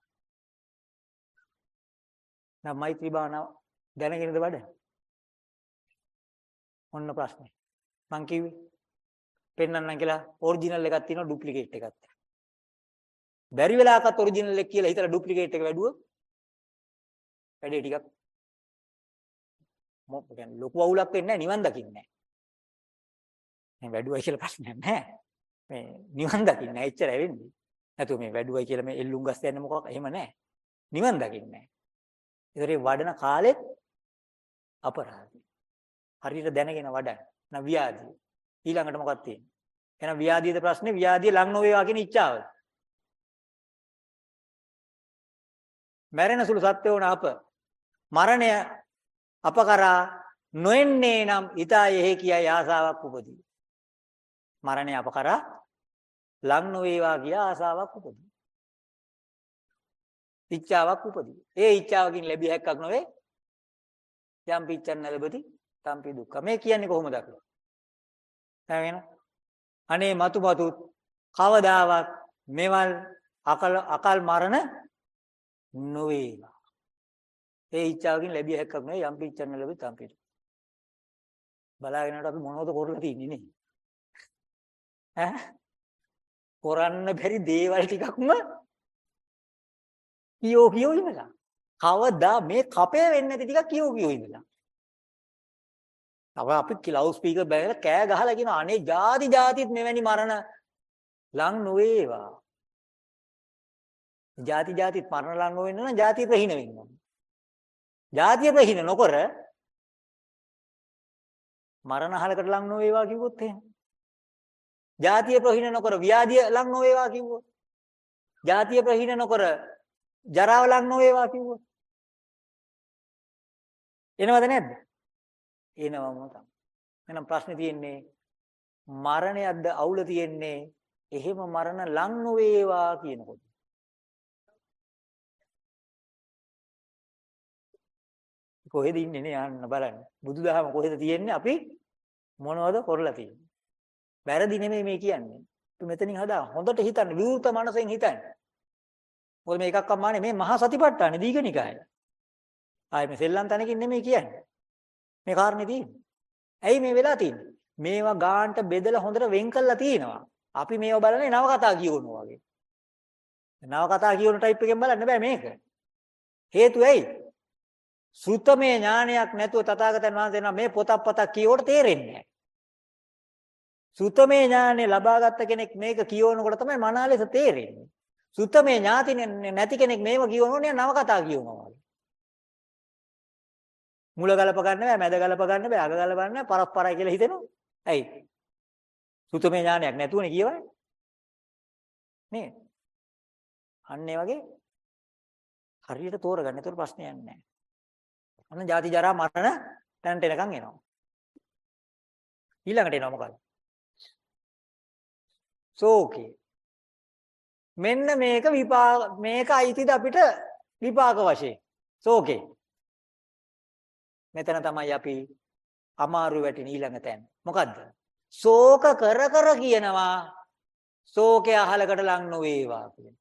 නම් මෛත්‍රී භාවනාව දැනගෙනද වඩන්නේ? ඔන්න ප්‍රශ්නේ. මං කිව්වේ පෙන්වන්නම් කියලා ඔරිජිනල් එකක් තියෙනවා ඩුප්ලිකේට් එකක්. බැරි වෙලාවකත් ඔරිජිනල් එක කියලා හිතලා ඩුප්ලිකේට් එක වැඩුවොත් වැඩේ ටිකක් මොකක් කියන්නේ ලොකු අවුලක් වෙන්නේ නැහැ නිවන් දකින්නේ නැහැ. මේ වැඩුවයි කියලා ප්‍රශ්නයක් නැහැ. මේ නිවන් දකින්නේ නැහැ එච්චරයි වෙන්නේ. නැතුව මේ වැඩුවයි කියලා මේ එල්ලුම් ගස් යන්නේ මොකක් එහෙම නැහැ. නිවන් දකින්නේ නැහැ. ඒතරේ වඩන කාලෙත් අපරාධයි. හරියට දැනගෙන වඩන්න. නැ ව්‍යාධිය. ඊළඟට මොකක්ද තියෙන්නේ? එහෙනම් ව්‍යාධියද ප්‍රශ්නේ ව්‍යාධිය ලඟ නොවේවා කියන ඉච්ඡාවද? මැරෙන සුළු සත්‍ය වුණ අප මරණය අප කරා නොඑන්නේ නම් ඊතා යෙහි කියයි ආසාවක් උපදී. මරණය අප කරා ලඟ නොවේවා කිය ආසාවක් උපදී. ඉච්ඡාවක් උපදී. ඒ ඉච්ඡාවකින් ලැබිය හැක්කක් නොවේ. යම් පිච්චන්න ලැබති තම්පි දුක්ඛ. මේ කියන්නේ කොහොමද අපි? දැන් අනේ මතු මතු කවදාවත් මෙවල් අකල් අකල් මරණ නොවේවා. ඒ ઈચ્છාවකින් ලැබිය හැක්කක් නෙවෙයි යම් පිච්චන්න ලැබෙත් යම් පිට. බලාගෙන යනකොට අපි මොනවද කරලා තින්නේ නේ? ඈ? කරන්න බැරි දේවල් ටිකක්ම කියෝ කියෝ ඉඳලා. කවදා මේ කපේ වෙන්නේ නැති ටිකක් කියෝ කියෝ ඉඳලා. තව අපි ක්ලවුඩ් ස්පීකර් බැලලා කෑ ගහලා කියන අනේ ಜಾති ಜಾතිත් මෙවැනි මරණ ලං නොවේවා. ಜಾති ಜಾතිත් මරණ ලං නොවෙන්න නම් ಜಾතිය ප්‍රහීන වෙන්න ඕනේ. ජාතිය ප්‍රහින නොකර මරණහලකට ලං නොවේවා කිව්වොත් එහෙම. ජාතිය ප්‍රහින නොකර ව්‍යාධිය ලං නොවේවා කිව්වොත්. ජාතිය ප්‍රහින නොකර ජරාව ලං නොවේවා කිව්වොත්. එනවද නැද්ද? එනවම තමයි. එහෙනම් ප්‍රශ්නේ තියෙන්නේ මරණයක්ද අවුල තියෙන්නේ? එහෙම මරණ ලං නොවේවා කියනකොට. කොහෙද ඉන්නේ නේ යන්න බලන්න. බුදුදහම කොහෙද තියෙන්නේ? අපි මොනවද කරලා තියෙන්නේ? වැරදි නෙමෙයි මේ කියන්නේ. අපි මෙතනින් හදා හොඳට හිතන්න විවෘත මනසෙන් හිතන්න. මොකද මේ එකක් අම්මානේ මේ මහා සතිපට්ඨානේ දීඝනිකාය. ආයේ මේ සෙල්ලම් තැනකින් නෙමෙයි කියන්නේ. මේ කාරණේ තියෙන්නේ. ඇයි මේ වෙලා තියෙන්නේ? මේවා ගාන්ට බෙදලා හොඳට වෙන් කරලා තියෙනවා. අපි මේව බලන්නේ නව කතා කියවනවා වගේ. නව කතා කියවන ටයිප් එකෙන් බලන්න බෑ මේක. හේතුව ඇයි? සුත්තමේ ඥානයක් නැතුව තථාගතයන් වහන්සේ නම් මේ පොතක් පතක් කියවට තේරෙන්නේ නැහැ. සුත්තමේ ඥානෙ ලබාගත් කෙනෙක් මේක කියවනකොට තමයි මනාලෙස තේරෙන්නේ. සුත්තමේ ඥාති නැති කෙනෙක් මේව කියවනකොට නව කතා කියවනවා වගේ. මුල ගලප ගන්න බෑ, මැද ගලප ගන්න බෑ, අග ගලප ගන්න බෑ, පරස්පරයි කියලා හිතෙනවා. ඇයි? සුතමේ ඥානයක් නැතුවනේ කියවන්නේ. නේද? අන්න ඒ වගේ හරියට තෝරගන්න. ඒතර ප්‍රශ්නයක් නැහැ. අන්න ජාති ජරා මරණ තැනට එනකන් එනවා. ඊළඟට එනවා මොකද? සෝකේ. මෙන්න මේක විපාක මේක අයිතිද අපිට විපාක වශයෙන්. සෝකේ. මෙතන තමයි අපි අමාරු වැටෙන ඊළඟ තැන. මොකද්ද? ශෝක කර කර කියනවා ශෝකය අහලකට ලං නොවේවා කියන.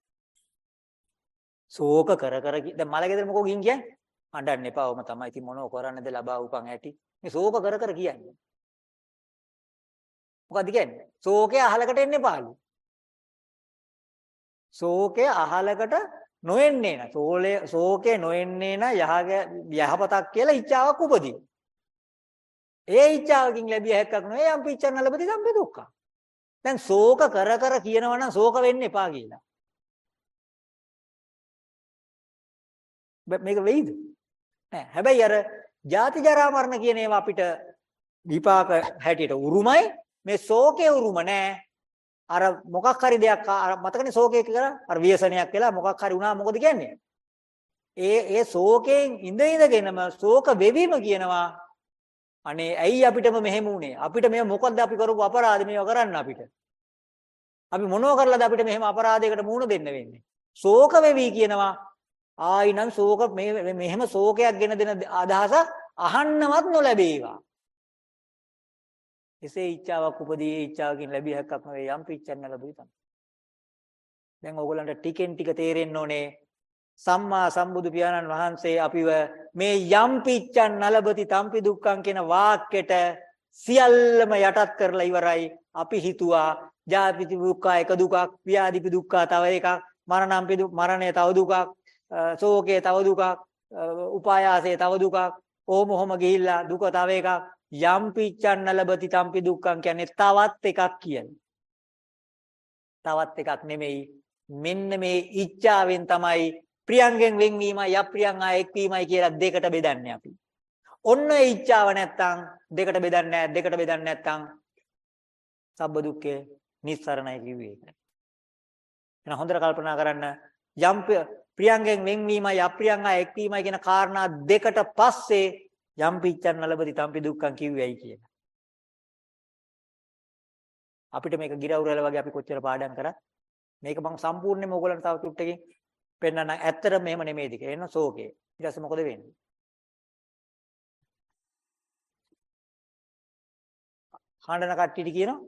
ශෝක කර කර දැන් මල ගෙදර මොකෝ ගින් කියන්නේ? අඬන්න එපා. ඔම තමයි. ඉතින් මොනව කරන්නද ලබා උපන් ඇති. මේ ශෝක කර කර කියන්නේ. මොකද්ද කියන්නේ? ශෝකය අහලකට එන්න එපාලු. ශෝකය අහලකට නොෙන්නේ නැ. සෝලේ ශෝකේ නොෙන්නේ නැ යහපතක් කියලා ඉච්ඡාවක් උපදී. ඒ ඉච්ඡාවකින් ලැබිය හැක්කක් නෙවෙයි යම් පිච්චන්න ලැබෙති සම්පේ දුක්ඛ. දැන් ශෝක කර කර කියනවා නම් ශෝක වෙන්න එපා කියලා. මේක වෙයිද? නෑ. හැබැයි අර ජාති ජරා මරණ කියන ඒවා අපිට විපාක හැටියට උරුමයි. මේ ශෝකේ උරුම නෑ. අර මොකක් හරි දෙයක් මතකනේ ශෝකේ කියලා අර ව්‍යසනයක් වෙලා මොකක් හරි වුණා මොකද කියන්නේ? ඒ ඒ ශෝකයෙන් ඉඳ ඉඳගෙනම ශෝක වෙවීම කියනවා අනේ ඇයි අපිටම මෙහෙම වුනේ? අපිට මේ මොකද්ද අපි කරපු අපරාධ මේව කරන්න අපිට? අපි මොනව කරලාද අපිට මෙහෙම අපරාධයකට මුහුණ දෙන්න වෙන්නේ? ශෝක වෙවි කියනවා ආයිනම් ශෝක මේ මෙහෙම ශෝකයක් ගෙන දෙන අදහස අහන්නවත් නොලැබේවා. එසේ ඉච්ඡාවක් උපදී ඒ ඉච්ඡාවකින් ලැබිය හැක්කක් නෙවෙයි යම් පිච්චන්න ලැබුයි තමයි. දැන් ඕගොල්ලන්ට ටිකෙන් ටික තේරෙන්න ඕනේ සම්මා සම්බුදු පියාණන් වහන්සේ අපිව මේ යම් පිච්චන් නලබති තම්පි දුක්ඛං කියන වාක්‍යෙට සියල්ලම යටත් කරලා ඉවරයි. අපි හිතුවා ජාතිපි දුක්ඛ එක දුකක්, ව්‍යාධිපි දුක්ඛ තව එකක්, මරණම්පි දුක් මරණය තව දුකක්, ශෝකේ තව දුකක්, උපායාසයේ තව දුකක්, ඕම ඔහොම ගිහිල්ලා දුක තව එකක්, යම් පිච්චන් නලබති තම්පි දුක්ඛං කියන්නේ තවත් එකක් කියන්නේ. තවත් එකක් නෙමෙයි. මෙන්න මේ ඉච්ඡාවෙන් තමයි ප්‍රියංගෙන් වෙන්වීමයි අප්‍රියං ආ එක්වීමයි කියලා දෙකට බෙදන්නේ අපි. ඔන්න ඒ ඉච්ඡාව නැත්තම් දෙකට බෙදන්නේ නැහැ. දෙකට බෙදන්නේ නැත්තම් සබ්බ දුක්ඛේ නිස්සරණයි කිව්වේ ඒක. එහෙනම් හොඳට කල්පනා කරන්න යම් ප්‍රියංගෙන් වෙන්වීමයි අප්‍රියංගා එක්වීමයි කියන කාරණා දෙකට පස්සේ යම් පිච්චන් නලබති තම්පි දුක්ඛං කිව්වයි කියන. අපිට මේක ගිරවුරල වගේ අපි කොච්චර පාඩම් කරත් මේක මම සම්පූර්ණයෙන්ම ඕගලන්ට තව චුට්ටකින් පෙන්නන්න ඇත්තටම මෙහෙම නෙමෙයිද කියලා. එන්න ශෝකේ. ඊට පස්සේ මොකද වෙන්නේ? හඬන කට්ටියට කියනවා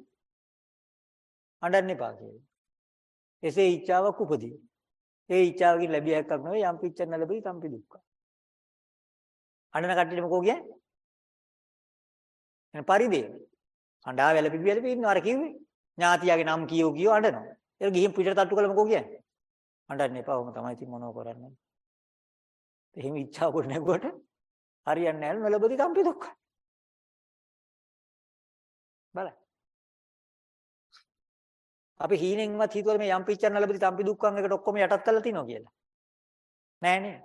අඬන්න එපා කියලා. එසේ ઈચ્છාවක් උපදී. ඒ ઈચ્છාවකින් ලැබිය හැක්කක් නෙවෙයි යම් පිච්චන ලැබෙයි තම්පි දුක්ඛ. අඬන කට්ටියට මොකෝ කියන්නේ? එන පරිදේ. අඬා වැළපි වැළපි ඉන්නවා අර කිව්වේ. ඥාතියාගේ නම් කියෝ කියෝ අඬනවා. ඒක ගිහින් පිටට තට්ටු කළා මොකෝ කියන්නේ? අඬන්න එපා. ඔහම තමයි ඉතින් මොනව කරන්නේ. එහෙම ઈચ્છාව කොට නැගුවට හරියන්නේ නැහැ නලබති තම්පි දුක්ඛ. බලන්න. අපි හීනෙන්වත් හිතුවල මේ යම් පිච්චන් නලබදි තම්පි දුක්ඛන් එකට ඔක්කොම යටත් කරලා තිනවා කියලා. නෑ නේ.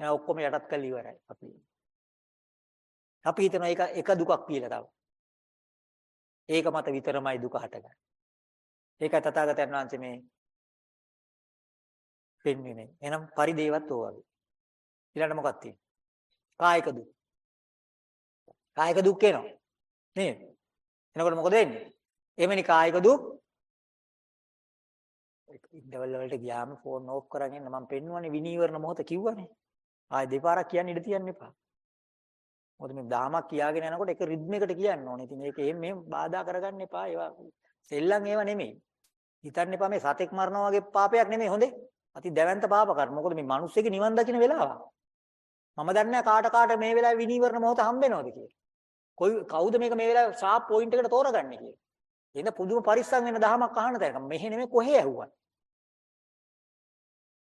එහෙනම් ඔක්කොම යටත් කරලා ඉවරයි අපි. අපි හිතනවා ඒක එක දුකක් කියලා තව. ඒක මත විතරමයි දුක හටගන්නේ. ඒකයි තථාගතයන් වහන්සේ මේ පෙන්වෙන්නේ. එහෙනම් පරිදේවත් ඕ වගේ. ඊළඟට මොකක්ද තියෙන්නේ? කායික දුක්. කායික දුක් එනවා. නේද? එනකොට මොකද වෙන්නේ? එමෙනි කායික දුක් ඉන්ටර්වල් වලට ගියාම ෆෝන් ඕෆ් කරගෙන මම පෙන්වන්නේ විනීවරණ මොහොත කිව්වනේ. ආයෙ දෙපාරක් කියන්න ඉඩ තියන්න එපා. මොකද මේ දහමක් කියාගෙන යනකොට එක රිද්මයකට කියන්න ඕනේ. ඉතින් මේක එහෙම මෙහෙම බාධා කරගන්න එපා. ඒවා සෙල්ලම් ඒවා නෙමෙයි. හිතන්න එපා මේ සතෙක් මරනවා වගේ පාපයක් නෙමෙයි හොඳේ. අති දැවැන්ත පාප කර්ම. මොකද මේ මිනිස්සෙගේ නිවන් දකින්න වෙලාව. මම දන්නේ කාට කාට මේ වෙලාවේ විනීවරණ මොහොත හම්බෙනවද කියලා. කොයි කවුද මේක මේ වෙලාවේ ෂාප් පොයින්ට් එකට තෝරගන්නේ කියලා. එහෙනම් පුදුම පරිස්සම් වෙන දහමක් අහන්න තැනක. මෙහෙ නෙමෙයි කොහේ ඇහුවා.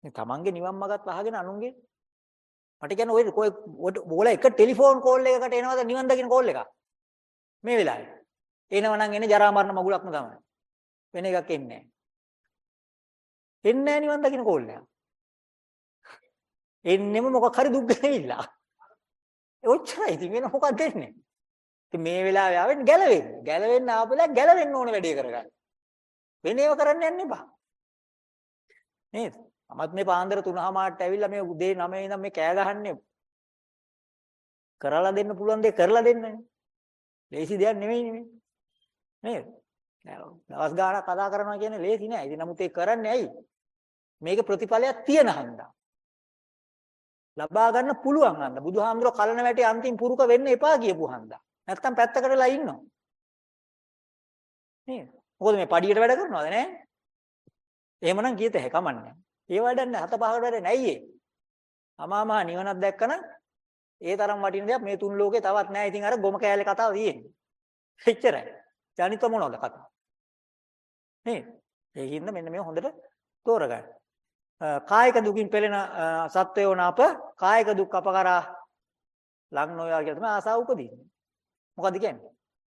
මේ තමන්ගේ නිවන් මාගත් වහගෙන අනුන්ගේ මට කියන්නේ ඔය කොයි ඕල එක ටෙලිෆෝන් කෝල් එකකට එනවද නිවන් දකින්න කෝල් එකක්? මේ වෙලාවේ. එනවනම් එන්නේ ජරා මරණ මගුලක්ම තමයි. වෙන එකක් එන්නේ නැහැ. එන්නේ නැහැ නිවන් දකින්න කෝල් එක එන්නෙම මොකක් හරි දුක් ගෙනවිලා ඔච්චරයි. ඉතින් වෙන මොකක්ද දෙන්නේ ඉතින් මේ වෙලාවේ ආවෙත් ගැලවෙන්න ගැලවෙන්න ආපෙලා ගැලවෙන්න ඕනේ වැඩේ කරගන්න වෙන ඒවා කරන්න යන්න එපා නේද මමත් මේ පාන්දර 3:00මාට ඇවිල්ලා මේ උදේ 9 ඉඳන් මේ කෑ ගහන්නේ කරලා දෙන්න පුළුවන් දේ කරලා දෙන්නනේ. ලේසි දෙයක් නෙමෙයි නෙමෙයි. නේද? දවස් ගාණක් කතා කරනවා කියන්නේ ලේසි නෑ. ඉතින් නමුත් ඒක කරන්නේ ඇයි? මේකේ ප්‍රතිඵලයක් තියෙන හන්දා. ලබා ගන්න පුළුවන් හන්දා. බුදුහාමුදුරුවෝ කලන වැටේ අන්තිම පුරුක වෙන්න එපා කියපු හන්දා. නැත්තම් පැත්තකටලා ඉන්නවා. නේද? මොකද මේ පඩියට වැඩ කරනවද නෑ? එහෙමනම් කියත හැකමන්නේ. ඒ වැඩන්නේ හත පහකට වැඩ නැයි ඒ. අමාමහා නිවනක් දැක්කනම් ඒ තරම් වටින දෙයක් මේ තුන් ලෝකේ තවත් නැහැ. ඉතින් අර ගොම කෑල්ලේ කතාව තියෙන්නේ. එච්චරයි. ජනිත මොනවද කතාව? නේ? ඒකින්ද මෙන්න මේ හොඳට තෝරගන්න. කායික දුකින් පෙළෙන සත්වයෝ නාප කායික දුක් අපකරා ලං නොයා කියලා තමයි ආසාව උපදින්නේ. මොකද කියන්නේ?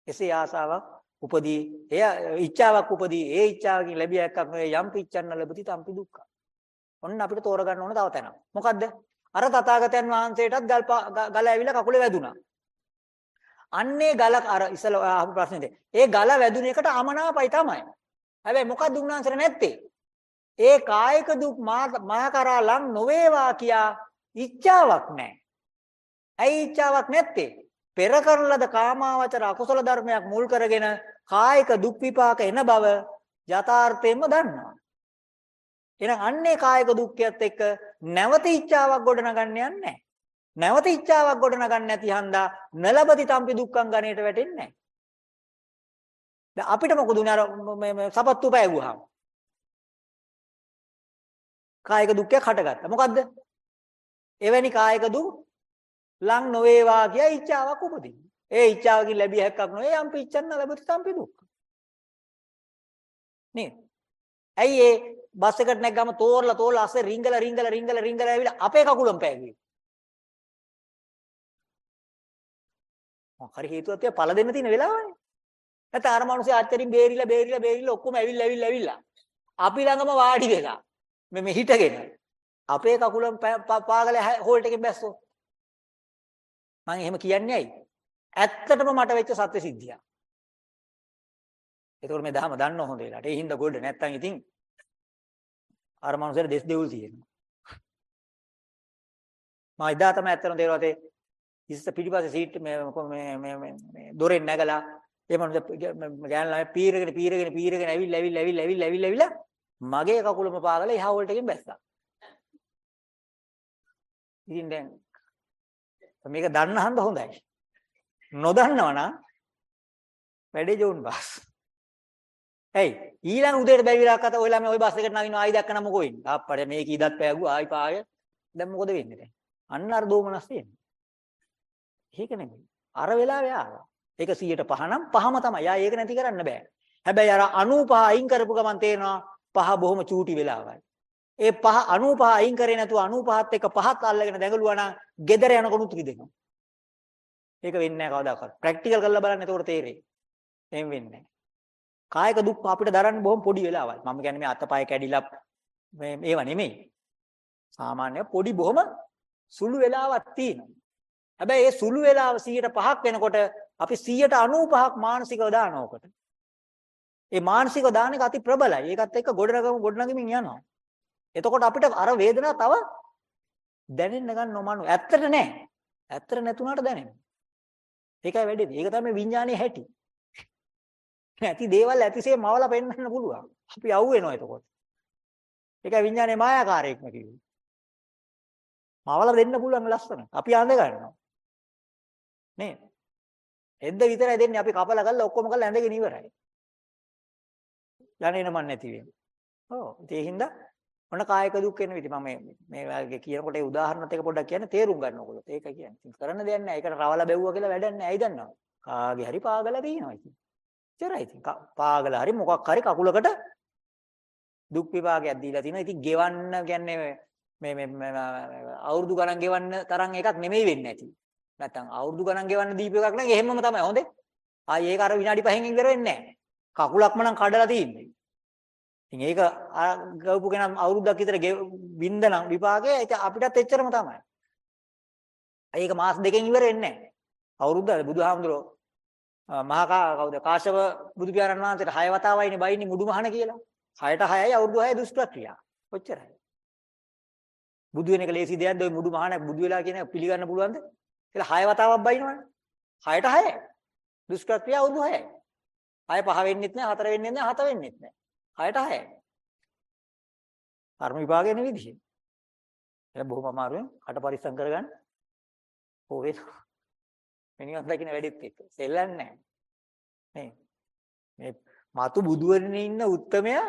එසේ ආසාවක් උපදී එය ඉච්ඡාවක් උපදී ඒ ඉච්ඡාවකින් ලැබිය එකක් නෙවෙයි යම් පිච්ඡන්න ලැබති තම්පි දුක්ඛ. ඔන්න අපිට තෝරගන්න ඕන තව තැනක්. මොකද්ද? අර තථාගතයන් වහන්සේටත් ගල් ගල ඇවිල්ලා කකුලේ වැදුනා. අන්නේ ගල අර ඉසල අහපු ප්‍රශ්නේදී. ඒ ගල වැදුන එකට අමනාපයි තමයි. හැබැයි මොකක්ද උන්වහන්සේට නැත්තේ? ඒ කායික දුක් මා කරා ලං නොවේවා කියා ඉච්ඡාවක් නැහැ. ඇයි ඉච්ඡාවක් නැත්තේ? පෙර කරන ලද කාමාවචර අකුසල ධර්මයක් මුල් කරගෙන කායික දුක් විපාක එන බව යථාර්ථයෙන්ම දන්නවා. එහෙනම් අන්නේ කායික දුක්ඛයත් එක්ක නැවත ඉච්ඡාවක් ගොඩනගන්න යන්නේ නැහැ. නැවත ඉච්ඡාවක් ගොඩනගන්න නැති හන්දා නලබති තම්පි දුක්ඛං ගණේට වැටෙන්නේ නැහැ. දැන් අපිට මොකද උනේ අර මේ සපත්තු පෑගුවාම? කායික දුක්ඛයක් හටගත්තා. මොකද්ද? එවැනි කායික දුක් ලං නොවේවා කිය ඉච්ඡාවක් උපදින. ඒ ඉච්ඡාවකින් ලැබිය හැක්කක් නොවේ යම් පිච්චන්න ලැබති තම්පි දුක්ඛ. නේද? ඇයි ඒ බස් එකට නැග්ගම තෝරලා තෝරලා අස්සේ රිංගල රිංගල රිංගල රිංගල ඇවිල්ලා අපේ කකුලම පෑගුවේ. මොකක් හරි හේතුවක් තියා පළ දෙන්න තියෙන වෙලාවනේ. නැත්නම් අර මිනිස්සේ ආච්චරින් බේරිලා බේරිලා බේරිලා ඔක්කොම ඇවිල්ලා ඇවිල්ලා ඇවිල්ලා අපි ළඟම වාඩි වෙලා මේ මේ හිටගෙන අපේ කකුලම පාගල හෝල්ට් එකෙන් බැස්සෝ. මම එහෙම කියන්නේ ඇයි? ඇත්තටම මට වෙච්ච සත්‍ය සිද්ධියක්. ඒකෝර මේ දහම දන්න හොඳ වෙලාට. ඒ හින්දා ගොඩ නැත්තම් ඉතින් අර මනුස්සයාට දෙස් දෙවුල් තියෙනවා. මම එදා තමයි ඇත්තටම තේරුවාතේ ඉස්ස පිටිපස්සේ සීට් මේ මේ මේ මේ දොරෙන් නැගලා ඒ මනුස්සයා ගෑන ළමයි පීරගෙන පීරගෙන පීරගෙන ඇවිල්ලා ඇවිල්ලා ඇවිල්ලා ඇවිල්ලා ඇවිල්ලා ඇවිල්ලා මගේ කකුලම පාගලා එහා වෝල්ට් එකෙන් බැස්සා. ඉතින් දැන් මේක දන්න හන්ද හොඳයි. නොදන්නව නම් වැඩේ ජෝන් බස්. ඇයි ඊළඟ උදේට බැවිලා කතා ඔය ළමයි ওই බස් එකට නගිනවා ආයි දැක්කම මොකෝ වෙන්නේ? තාප්පඩ මේක ඉදත් පෑගුවා ආයි පාය. දැන් මොකද වෙන්නේ දැන්? අන්න අර දෝමනස් තියෙන්නේ. ඒක නෙමෙයි. අර වෙලාවේ ආවා. ඒක 105 නම් පහම තමයි. යා ඒක නැති කරන්න බෑ. හැබැයි අර 95 අයින් කරපු ගමන් තේරෙනවා පහ බොහොම චූටි වෙලාවයි. ඒ පහ 95 අයින් කරේ නැතුව 95ත් එක්ක පහත් අල්ලගෙන දැඟලුවා නම් gedara යනකොනුත් රිදෙනවා. ඒක වෙන්නේ නැහැ කවදාකවත්. ප්‍රැක්ටිකල් කරලා බලන්න එතකොට තේරෙයි. එහෙම වෙන්නේ නැහැ. කායික දුක් අපිට දරන්න බොහොම පොඩි වෙලාවල්. මම කියන්නේ මේ අතපය කැඩිලා මේ ඒව නෙමෙයි. සාමාන්‍ය පොඩි බොහොම සුළු වෙලාවක් තියෙනවා. හැබැයි ඒ සුළු වෙලාව 105ක් වෙනකොට අපි 195ක් මානසිකව දානවකට. ඒ මානසිකව දාන එක අති ප්‍රබලයි. ඒකත් එක්ක ගොඩනගම ගොඩනගමින් යනවා. එතකොට අපිට අර වේදනාව තව දැනෙන්න ගන්න නොමනු. ඇත්තට නෑ. ඇත්තට නැතුණාට දැනෙනවා. ඒකයි වැඩේ. ඒක තමයි විඥානයේ හැටි. නැති දේවල් ඇතිසේ මවලා පෙන්වන්න පුළුවන්. අපි අවු වෙනවා එතකොට. ඒකයි විඥානයේ මායාකාරයක්ම කිව්වේ. මවලා දෙන්න පුළුවන් ලස්සන. අපි අඳ ගන්නවා. නේ එද්ද විතරයි දෙන්නේ අපි කපලා කරලා ඔක්කොම කරලා ඇඳගෙන ඉවරයි යන්නේ නමන් නැති වෙන්නේ ඔව් ඒ හින්දා මොන කායික දුක් වෙන විදිහ මම මේ වගේ කියනකොට ඒ උදාහරණත් එක පොඩ්ඩක් කියන්න තේරුම් ගන්න ඕගොල්ලෝ ඒක කියන්නේ ඉතින් කරන්න දෙයක් නැහැ ඒකට රවල බැව්වා කියලා වැඩක් නැහැ ඇයි දන්නවද කාගේ හරි පාගලා තියෙනවා ඉතින් ඉතරයි ඉතින් පාගලා හරි මොකක් හරි කකුලකට දුක් විපාකයක් දීලා තිනවා. ඉතින් ගෙවන්න කියන්නේ මේ මේ අවුරුදු ගණන් ගෙවන්න තරම් එකක් නෙමෙයි වෙන්නේ නැති. නැත්තම් අවුරුදු ගණන් ගෙවන්න දීප එකක් නම් එහෙමම තමයි හොඳේ. ආයි ඒක අර විනාඩි 5කින් ඉවර වෙන්නේ නැහැ. කකුලක්ම නම් කඩලා තියෙන්නේ. ඉතින් ඒක ගවපු කෙනා අවුරුද්දක් විතර වින්දනම් විපාකේ ඒක අපිටත් එච්චරම තමයි. ඒක මාස දෙකෙන් ඉවර වෙන්නේ නැහැ. අවුරුද්ද බුදුහාමුදුරෝ මහා කවුද කාශ්‍යප බුදු පියාණන් වහන්සේට හය වතාවයිනේ බයින්නේ මුඩු මහන කියලා. 6ට 6යි අවුරුදු 6 දුෂ්කර ක්‍රියා. ඔච්චරයි. බුදු වෙන එක ලේසි දෙයක්ද ඔය මුඩු මහාන බුදු වෙලා කියන පිළිගන්න පුළුවන්ද? කියලා 6 වතාවක් බයිනවනේ. 6ට 6යි. දුෂ්කර ක්‍රියා අවුරුදු 6යි. 6 5 වෙන්නෙත් නැහැ 4 වෙන්නෙත් නැහැ 7 වෙන්නෙත් නැහැ. 6ට 6යි. කර්ම විභාගය වෙන විදිහ. ඒක බොහොම අමාරුවෙන් කට පරිස්සම් කරගන්න. ඕවේ. මිනිහත් දකින්න වැඩිත් එක්ක. සෙල්ලන්නේ නැහැ. නේ. මේ මතු බුදුවරනේ ඉන්න උත්තමයා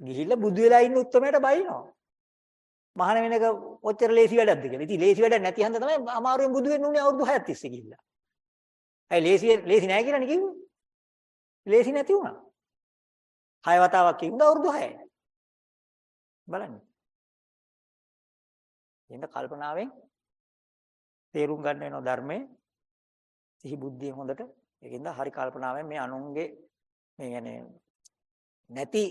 ගිහිල්ලා බුදු වෙලා ඉන්න උත්තමයට බයිනවා. මහාන වෙන එක ඔච්චර ලේසි වැඩක්ද කියලා. ඉතින් ලේසි වැඩක් නැති හන්ද තමයි අමාරුවෙන් බුදු වෙන්න උනේ අවුරුදු 6ක් තිස්සේ ගිහිල්ලා. ඇයි ලේසි ලේසි නැහැ කියලා නේ කිව්වේ? ලේසි නැති වුණා. හය වතාවක් කිව්වද අවුරුදු 6යි. බලන්න. එන්න කල්පනාවෙන් තේරුම් ගන්න වෙනවා ධර්මයේ සිහි බුද්ධිය හොඳට ඒකින්ද හරි කල්පනාවෙන් මේ අනුන්ගේ මේ කියන්නේ නැති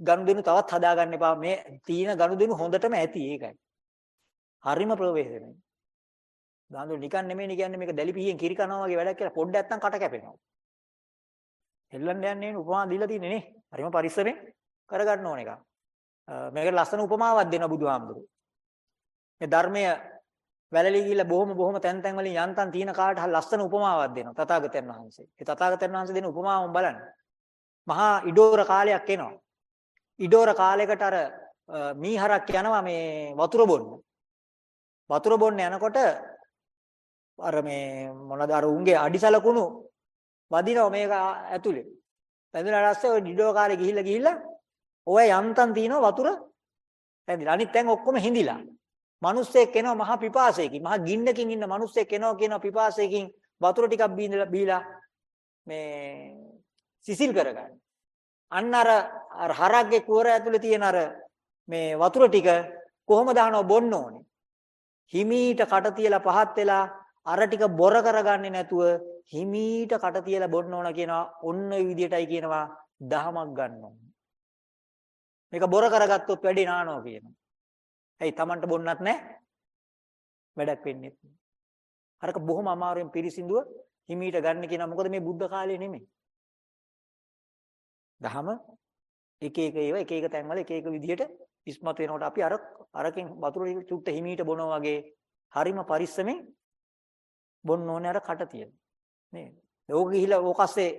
ගනුදෙනු තවත් හදාගන්න එපා. මේ තීන ගනුදෙනු හොඳටම ඇති ඒකයි. හරිම ප්‍රවේශමයි. ගාඳුල් නිකන් නෙමෙයි කියන්නේ මේක දැලිපිහියෙන් කිරි කනවා වගේ වැඩක් කියලා පොඩ්ඩක් නැත්තම් කට කැපෙනවා. හෙල්ලන්න යන්නේ උපමා දීලා තියෙන්නේ නේ. හරිම පරිස්සමෙන් කරගන්න ඕන එක. මේකට ලස්සන උපමාවක් දෙනවා බුදුහාමුදුරුවෝ. මේ ධර්මය වැළලී ගිහිල්ලා බොහොම බොහොම තැන් තැන් වලින් යන්තම් තීන කාට ලස්සන උපමාවක් දෙනවා තථාගතයන් වහන්සේ. ඒ තථාගතයන් වහන්සේ දෙන උපමාවම බලන්න. මහා ඉඩෝර කාලයක් එනවා. ඉඩෝර කාලයකට අර මීහරක් යනවා මේ වතුර බොන්න. වතුර බොන්න යනකොට අර මේ මොනද අර උන්ගේ අඩිසලකුණු වදිනවා මේක ඇතුලේ. වැදුනාට පස්සේ ওই ඉඩෝර කාලේ ගිහිල්ලා ගිහිල්ලා ඔය යන්තම් තිනවා වතුර ඇඳිලා. අනිත් තැන් ඔක්කොම හිඳිලා. මිනිස්සෙක් එනවා මහා පිපාසයකින්. මහා ගින්නකින් ඉන්න මිනිස්සෙක් එනවා කියනවා පිපාසයකින් වතුර ටිකක් බීලා බීලා මේ සිසිල් කරගන්න. අන්න අර අර හරක්ගේ කුවර ඇතුලේ තියෙන අර මේ වතුර ටික කොහොමද අහනව බොන්න ඕනේ. හිමීට කට තියලා පහත් වෙලා අර ටික බොර කරගන්නේ නැතුව හිමීට කට තියලා බොන්න ඕන කියනවා. ඔන්න ඔය විදියටයි කියනවා දහමක් ගන්න ඕනේ. මේක බොර කරගත්තොත් වැඩි නානවා කියනවා. ඇයි Tamanට බොන්නත් නැහැ? වැඩක් වෙන්නේ නැහැ. අරක බොහොම අමාරුවෙන් පිරිසිදුව හිමීට ගන්න කියනවා. මොකද මේ බුද්ධ කාලේ නෙමෙයි. දහම එක එක ඒවා එක එක තැන්වල එක එක විදිහට ඉස්මතු වෙනකොට අපි අර අරකින් වතුර චුට්ට හිමීට බොනවා වගේ හරිම පරිස්සමෙන් බොන්න ඕනේ අර කට තියෙන. නේද? ඕක ගිහිලා ඕකස්සේ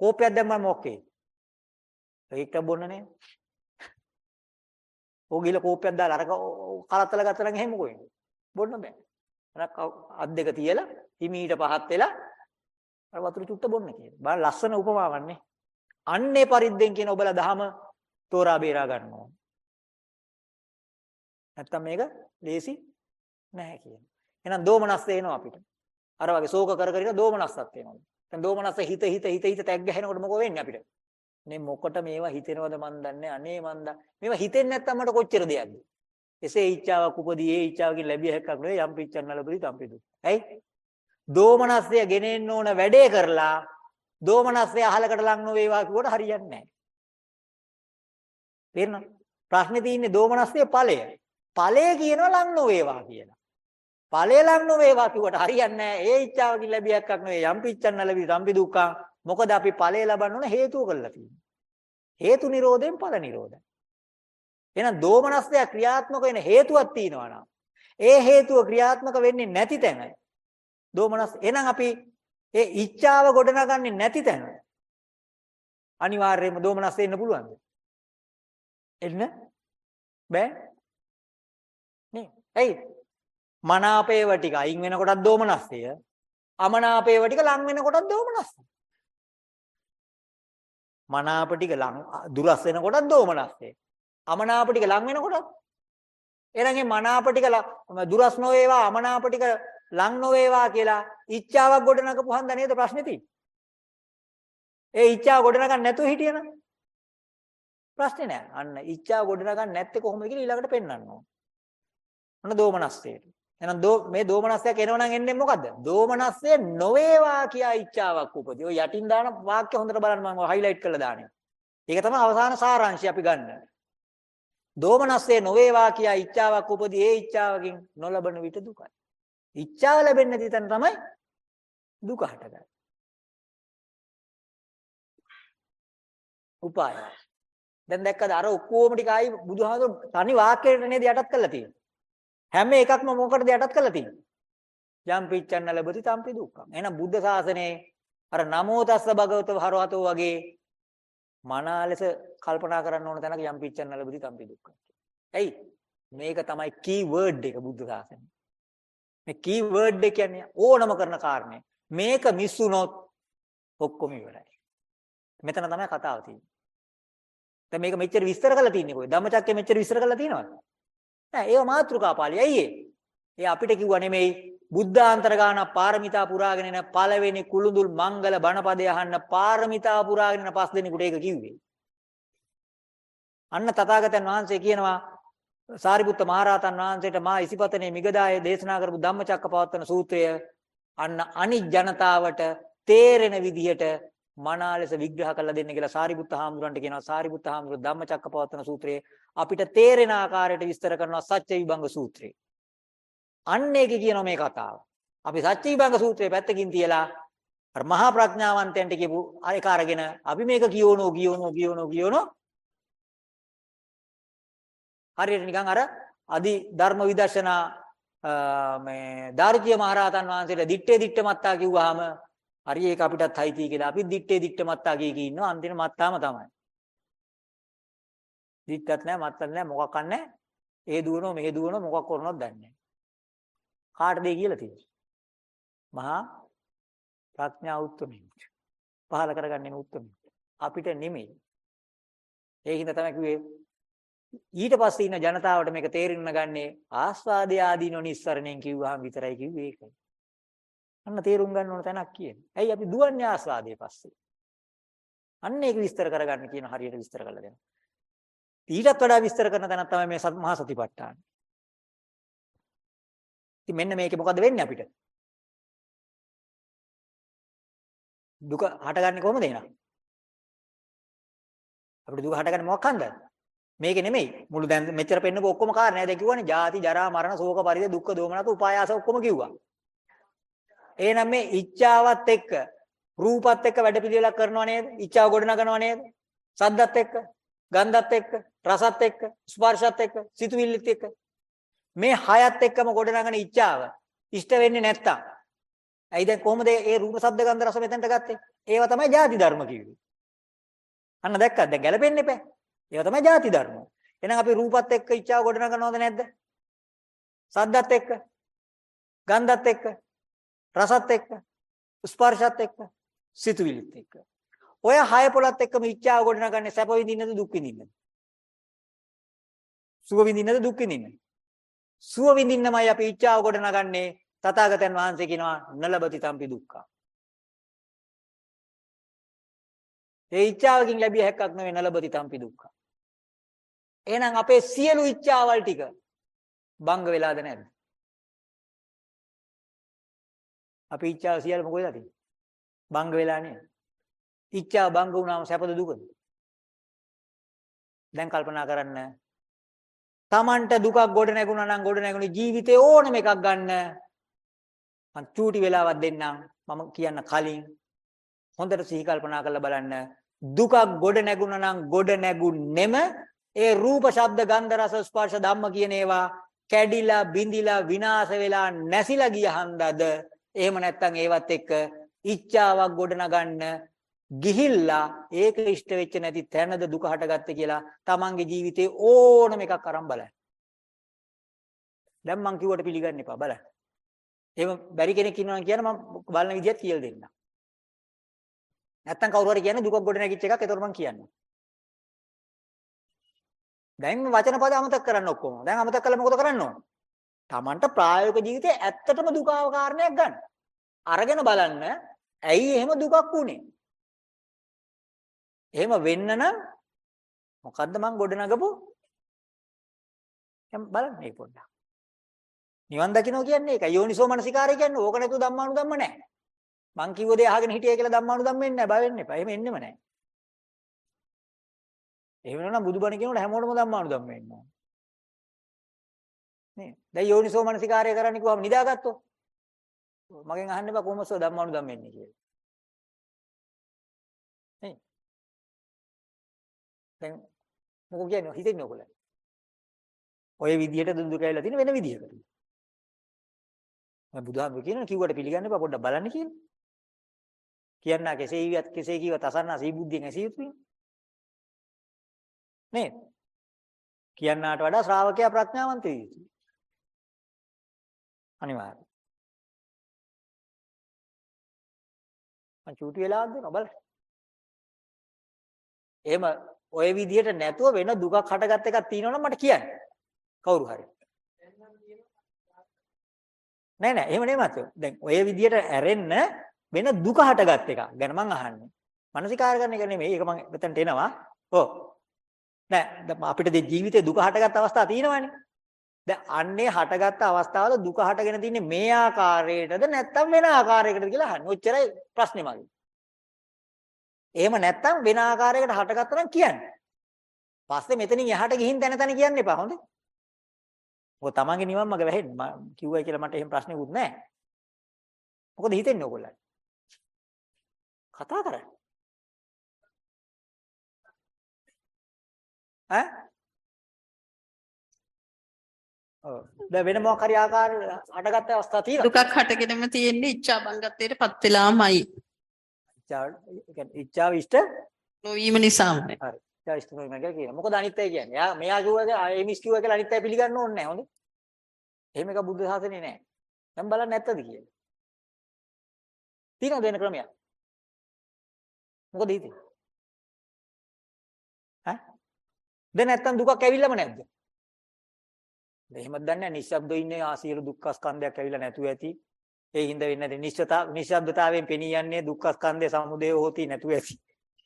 කෝපයක් දැම්මම ඕකේ. ඒකට බොන්න නේ. ඕක ගිහිලා කෝපයක් දාලා අර කරත්තල ගත්තා නම් එහෙම කොහෙන්ද? බොන්න බෑ. අර අත් දෙක තියලා හිමීට පහත් වෙලා අර වතුර චුට්ට බොන්න කියලා. බලන්න ලස්සන උපමාවක් නේ. අන්නේ පරිද්දෙන් කියන ඔබලා දහම තෝරා බේරා ගන්න ඕන. නැත්තම් මේක ලේසි නැහැ කියන. එහෙනම් දෝමනස්ස එනවා අපිට. අර වගේ ශෝක කර කර ඉන්න දෝමනස්සක් එනවා. දැන් දෝමනස්ස හිත හිත හිත හිත තැග් ගහනකොට මොකෝ වෙන්නේ අපිට? නේ මොකට මේවා හිතෙනවද මන් දන්නේ අනේ මන් දා. මේවා හිතෙන්නේ නැත්තම් මට කොච්චර දෙයක්ද? එසේ ඉච්ඡාවක් උපදී ඒ ඉච්ඡාවකින් ලැබිය හැක්කක් නෙවෙයි යම් පිච්චන්න ලැබුයි තම්පිදු. ඇයි? දෝමනස්සය ගෙනෙන්න ඕන වැඩේ කරලා දෝමනස්සේ අහලකට ලං නොවේවා කිව්වට හරියන්නේ නැහැ. තේරෙනවද? ප්‍රශ්නේ තියෙන්නේ දෝමනස්සේ ඵලය. ඵලය කියනවා ලං නොවේවා කියලා. ඵලය ලං නොවේවා කිව්වට හරියන්නේ නැහැ. ඒ ඉච්ඡාවකින් ලැබියක් නෙවෙයි යම් පිච්චන්න ලැබි සම්පි දුක්ඛ. මොකද අපි ඵලය ලබන්න ඕන හේතුව කරලා තියෙන්නේ. හේතු නිරෝධයෙන් ඵල නිරෝධය. එහෙනම් දෝමනස්ය ක්‍රියාත්මක වෙන හේතුවක් තියෙනවා නම් ඒ හේතුව ක්‍රියාත්මක වෙන්නේ නැති තැන දෝමනස් එහෙනම් අපි ඒ ඉච්ඡාව ගොඩනගන්නේ නැති තැන අනිවාර්යයෙන්ම දෝමනස් වෙන්න පුළුවන්ද? එන්න බෑ නේ. ඇයි? මනාපේව ටික අයින් වෙනකොටත් දෝමනස්සය අමනාපේව ටික ලං වෙනකොටත් දෝමනස්. මනාප ටික ලං දුරස් වෙනකොටත් දෝමනස්සේ. අමනාප ටික ලං වෙනකොටත් එහෙනම් මේ මනාප ටික දුරස් නොවේවා අමනාප ටික ලං නොවේවා කියලා ඉච්ඡාවක් ගොඩනගපු හන්ද නේද ප්‍රශ්නේ තියෙන්නේ. ඒ ඉච්ඡාව ගොඩනගන්න නැතුව හිටියනම් ප්‍රශ්නේ නෑ. අන්න ඉච්ඡාව ගොඩනගන්න නැත්තේ කොහොමද කියලා ඊළඟට පෙන්වන්න ඕන. අන්න දෝමනස්සයට. එහෙනම් දෝ මේ දෝමනස්සයක් එනවනම් එන්නේ මොකද්ද? දෝමනස්සේ නොවේවා කියා ඉච්ඡාවක් උපදී. ඔය යටින් දාන වාක්‍ය හොඳට බලන්න මම හයිලයිට් කරලා දාන්නේ. ඒක තමයි අවසාන සාරාංශය අපි ගන්න. දෝමනස්සේ නොවේවා කියා ඉච්ඡාවක් උපදී. ඒ ඉච්ඡාවකින් නොලබන විට දුකයි. ඉච්ඡාව ලැබෙන්නේ නැති තැන තමයි දුක හටගන්නේ. උපාය. දැන් දැක්කද අර ඔක්කොම ටික ආයි බුදුහාමුදුරු තනි වාක්‍යයට නේද යටත් කරලා තියෙන්නේ. හැම එකක්ම මොකටද යටත් කරලා තියෙන්නේ? යම් පිච්ඡන්න ලැබති තම්පි දුක්ඛං. එහෙනම් බුද්ධ ශාසනයේ අර නමෝ තස්ස භගවතු හරවතෝ වගේ මනා ලෙස කල්පනා කරන්න ඕන තැනක යම් පිච්ඡන්න ලැබති තම්පි දුක්ඛං. එයි මේක තමයි කී වර්ඩ් එක බුද්ධ ශාසනයේ. මේ කී වර්ඩ් එක කියන්නේ ඕනම කරන කාරණේ. මේක මිස් වුණොත් ඔක්කොම ඉවරයි. මෙතන තමයි කතාව තියෙන්නේ. දැන් මේක මෙච්චර විස්තර කරලා තින්නේ කොහෙද? ධම්මචක්කේ මෙච්චර විස්තර කරලා තියෙනවද? නෑ ඒව මාත්‍රිකා පාළිය. ඇයි ඒ? ඒ අපිට කිව්වා නෙමෙයි බුද්ධාන්තර ගාන පාරමිතා පුරාගෙන යන පළවෙනි කුළුඳුල් මංගල බණපදය අහන්න පාරමිතා පුරාගෙන යන පස් දෙනෙකුට ඒක කිව්වේ. අන්න තථාගතයන් වහන්සේ කියනවා සාරිපුත්ත මහරහතන් වහන්සේට මා ඉසිපතනේ මිගදායේ දේශනා කරපු ධම්මචක්කපවත්තන සූත්‍රය අන්න අනිත් ජනතාවට තේරෙන විදිහට මනා ලෙස විග්‍රහ කරලා දෙන්න කියලා සාරිපුත්ත හාමුදුරන්ට කියනවා සාරිපුත්ත හාමුදුර ධම්මචක්කපවත්තන සූත්‍රයේ අපිට තේරෙන ආකාරයට විස්තර කරනවා සත්‍ය විභංග සූත්‍රය. අන්න ඒකේ කියනවා මේ කතාව. අපි සත්‍ය විභංග සූත්‍රයේ පැත්තකින් තියලා අර මහා ප්‍රඥාවන්තයන්ට කියපු ඒක අරගෙන අපි මේක කියවනෝ කියවනෝ කියවනෝ කියවනෝ හරියට නිකන් අර අදි ධර්ම විදර්ශනා මේ දාරුචිය මහරහතන් වහන්සේට දිත්තේ දිත්ත මත්තා කිව්වහම හරි ඒක අපිටත් හයිති කියලා අපි දිත්තේ දිත්ත මත්තා කිය කී ඉන්නවා අන්තිම මත්තාම තමයි. දිත්තත් නැහැ මත්තත් නැහැ මොකක් නැහැ. ඒ දුවනෝ මෙහෙ දුවනෝ මොකක් කරනවද දන්නේ නැහැ. කාටද ඒ කියලා තියෙන්නේ? මහා ප්‍රඥා උත්තුමින්ට. පහල කරගන්නේ උත්තුමින්ට. අපිට නෙමෙයි. ඒ හින්දා තමයි කිව්වේ ඊට පස්සේ ඉන්න ජනතාවට මේක තේරෙන්න ගන්නේ ආස්වාදේ ආදීනෝ නිස්සරණයෙන් කිව්වහම විතරයි කිව්වේ ඒකයි. අන්න තේරුම් ගන්න ඕන තැනක් කියන්නේ. ඇයි අපි දුවන්නේ ආස්වාදයේ පස්සේ? අන්න ඒක විස්තර කරගන්න කියන හරියට විස්තර කරලා දෙනවා. ඊටත් වඩා විස්තර කරන තැනක් තමයි මේ මහා සතිපට්ඨාන. ඉතින් මෙන්න මේකේ මොකද වෙන්නේ අපිට? දුක හටගන්නේ කොහොමද එහෙනම්? අපිට දුක හටගන්නේ මොකක් හන්දද? මේක නෙමෙයි. මුළු දැන් මෙච්චර පෙන්නපු ඔක්කොම කාරණා දැන් කිව්වනේ ජාති ජරා මරණ ශෝක පරිදේ දුක්ඛ දෝමනස උපායාස ඔක්කොම කිව්වා. එහෙනම් මේ ඉච්ඡාවත් එක්ක රූපත් එක්ක වැඩපිළිවෙලක් කරනව නේද? ඉච්ඡාව ගොඩනගනව නේද? සද්දත් එක්ක, ගන්ධත් එක්ක, රසත් එක්ක, ස්පර්ශත් එක්ක, සිතුවිල්ලත් එක්ක. මේ හයත් එක්කම ගොඩනගන ඉච්ඡාව ඉෂ්ට වෙන්නේ නැත්තම්. ඇයි දැන් කොහොමද මේ රූප, ශබ්ද, ගන්ධ, රස මෙතනට ගත්තේ? ඒවා තමයි ජාති ධර්ම කිව්වේ. අන්න දැක්කද? දැන් ගැලපෙන්නේ නැහැ. ඒවා තමයි ಜಾති ධර්ම. එහෙනම් අපි රූපත් එක්ක ඉච්ඡාව ගොඩනගනවද නැද්ද? සද්දත් එක්ක, ගන්ධත් එක්ක, රසත් එක්ක, ස්පර්ශත් එක්ක, සිතුවිලිත් එක්ක. ඔය හය පොලත් එක්කම ඉච්ඡාව ගොඩනගන්නේ සැප විඳින්නද දුක් විඳින්නද? සුව විඳින්නද දුක් විඳින්නද? සුව විඳින්නමයි අපි ඉච්ඡාව ගොඩනගන්නේ. තථාගතයන් වහන්සේ කියනවා නලබති තම්පි දුක්ඛ. ඒ ඉච්ඡාවකින් ලැබිය හැක්කක් නෙවෙයි නලබති තම්පි දුක්ඛ. එහෙනම් අපේ සියලු ඉච්ඡාවල් ටික බංග වෙලාද නැද්ද? අපේ ඉච්ඡාව සියල්ල මොකද තියෙන්නේ? බංග වෙලා නේද? ඉච්ඡාව බංග වුණාම සැපද දුකද? දැන් කල්පනා කරන්න. Tamanට දුකක් ගොඩ නැගුණා නම් ගොඩ නැගුණේ ජීවිතේ ඕනම එකක් ගන්න. මං චූටි වෙලාවක් දෙන්නම්. මම කියන්න කලින් හොඳට සිහි කල්පනා කරලා බලන්න. දුකක් ගොඩ නැගුණා නම් ගොඩ නැගුන්නේම ඒ රූප ශබ්ද ගන්ධ රස ස්පර්ශ ධම්ම කියන ඒවා කැඩිලා බිඳිලා විනාශ වෙලා නැසිලා ගියහන්දද එහෙම නැත්නම් ඒවත් එක්ක ඉච්ඡාවක් ගොඩනගන්න ගිහිල්ලා ඒක ඉෂ්ට වෙච්ච නැති තැනද දුක හටගත්තේ කියලා තමන්ගේ ජීවිතේ ඕනම එකක් අරන් බලන්න. දැන් මං කිව්වට පිළිගන්න එපා බලන්න. එහෙම බැරි කෙනෙක් ඉන්නවා කියන මම බලන විදිහත් කියලා දෙන්නම්. නැත්තම් කවුරු හරි කියන්නේ දුකක් ගොඩ නැගිච්ච එකක් ඒතකොට මම කියන්නම්. දැන් වචන පද අමතක කරන්න ඔක්කොම. දැන් අමතක කළා මොකද කරන්න ඕන? Tamanට ප්‍රායෝගික ජීවිතේ ඇත්තටම දුකාව කාරණයක් ගන්න. අරගෙන බලන්න ඇයි එහෙම දුකක් වුනේ? එහෙම වෙන්න නම් මොකද්ද මං ගොඩ නගපු? දැන් බලන්න මේ පොඩ්ඩක්. නිවන් දකින්න කියන්නේ ඒකයි. යෝනිසෝ මනසිකාරය කියන්නේ ඕක නැතුව ධම්මානුධම්ම නැහැ. මං කිව්ව දේ අහගෙන හිටියයි කියලා ධම්මානුධම්ම වෙන්නේ නැහැ. බය වෙන්න එපා. එහෙම එන්නෙම නැහැ. එහෙම වෙනවනම් බුදුබණ කියනකොට හැමෝටම ධම්මානුධම්ම වෙන්න ඕන. නේ. දැන් යෝනිසෝ මනසිකාරය කරන්න කිව්වම නිදාගත්තොත්. මගෙන් අහන්න එපා කොහොමද ධම්මානුධම්ම වෙන්නේ කියලා. නේ. දැන් මොකෝ කියන්නේ හිතෙන්නේ ඔයගොල්ලෝ. ඔය විදියට දුඳු කැවිලා තියෙන වෙන විදියකට. මම බුදුහාමුදුරු කියනවා කිව්වට පිළිගන්න එපා පොඩ්ඩක් බලන්න කියලා. කියන්නා කෙසේ වියත් කෙසේ කිව්වත් අසන්නා සී බුද්ධියෙන් ඇසිය යුතුයි. නේද? කියන්නාට වඩා ශ්‍රාවකයා ප්‍රඥාවන්ත විය යුතුයි. අනිවාර්යයෙන්. මං චූටි වෙලාවක් දෙනවා බලන්න. එහෙම ওই විදියට නැතුව වෙන දුකක් හටගත් එකක් තියෙනවනම් මට කියන්න. කවුරු හරි. නෑ නෑ එහෙම නෙමෙයි දැන් ඔය විදියට ඇරෙන්න වෙන දුක හටගත් එක ගැන මං අහන්නේ. මානසිකාර කරන එක නෙමෙයි. ඒක මං මෙතනට එනවා. ඔව්. නෑ අපිට ජීවිතේ දුක හටගත් අවස්ථා තියෙනවනේ. දැන් අන්නේ හටගත් අවස්ථාවල දුක හටගෙන තින්නේ මේ ආකාරයටද නැත්නම් වෙන ආකාරයකටද කියලා අහන්නේ. ඔච්චරයි ප්‍රශ්නේ මගේ. එහෙම නැත්නම් වෙන ආකාරයකට හටගත්තා නම් කියන්න. පස්සේ මෙතනින් එහාට ගිහින් තැන තැන කියන්න එපා හොඳේ. මොකද තමන්ගේ නිවන් මග වැහෙන්නේ. මම කිව්වයි කියලා මට එහෙම ප්‍රශ්නෙකුත් නැහැ. මොකද හිතෙන්නේ ඔයගොල්ලන්ට? කතා කරන්නේ. ඈ? ඔව්. දැන් වෙන මොකක් හරි ආකාර හටගත්ත අවස්ථා තියෙනවා. දුකක් හටගෙනම තියෙන්නේ ඉච්ඡා බංගත්වයට පත් වෙලාමයි. ඉච්ඡාව කියන්නේ ඉච්ඡාව ඉෂ්ට නොවීම නිසාමයි. හරි. ඉච්ඡාව ඉෂ්ට නොවීම කියලා කියනවා. මොකද අනිත්‍යයි කියන්නේ. යා මෙයා කිව්වා ඒ මිස් කිව්වා කියලා අනිත්‍යයි පිළිගන්න ඕනේ නැහැ හොඳේ. එහෙම එක බුද්ධ ශාසනේ නැහැ. දැන් බලන්න නැත්තද කියලා. තියෙනවද වෙන ක්‍රමයක්? මොකද හිතේ? ඈ? දැන් නැත්තම් දුකක් ඇවිල්ලාම නැද්ද? එහෙමත් දන්නේ නැහැ. නිශ්ශබ්දව ඉන්නේ ආසියලු දුක්ඛ ස්කන්ධයක් ඇවිල්ලා නැතුව ඇති. ඒ හින්දා වෙන්නේ නැති නිශ්චතා නිශ්ශබ්දතාවයෙන් පෙනී යන්නේ දුක්ඛ ස්කන්ධය සමුදය හොති නැතුව ඇති.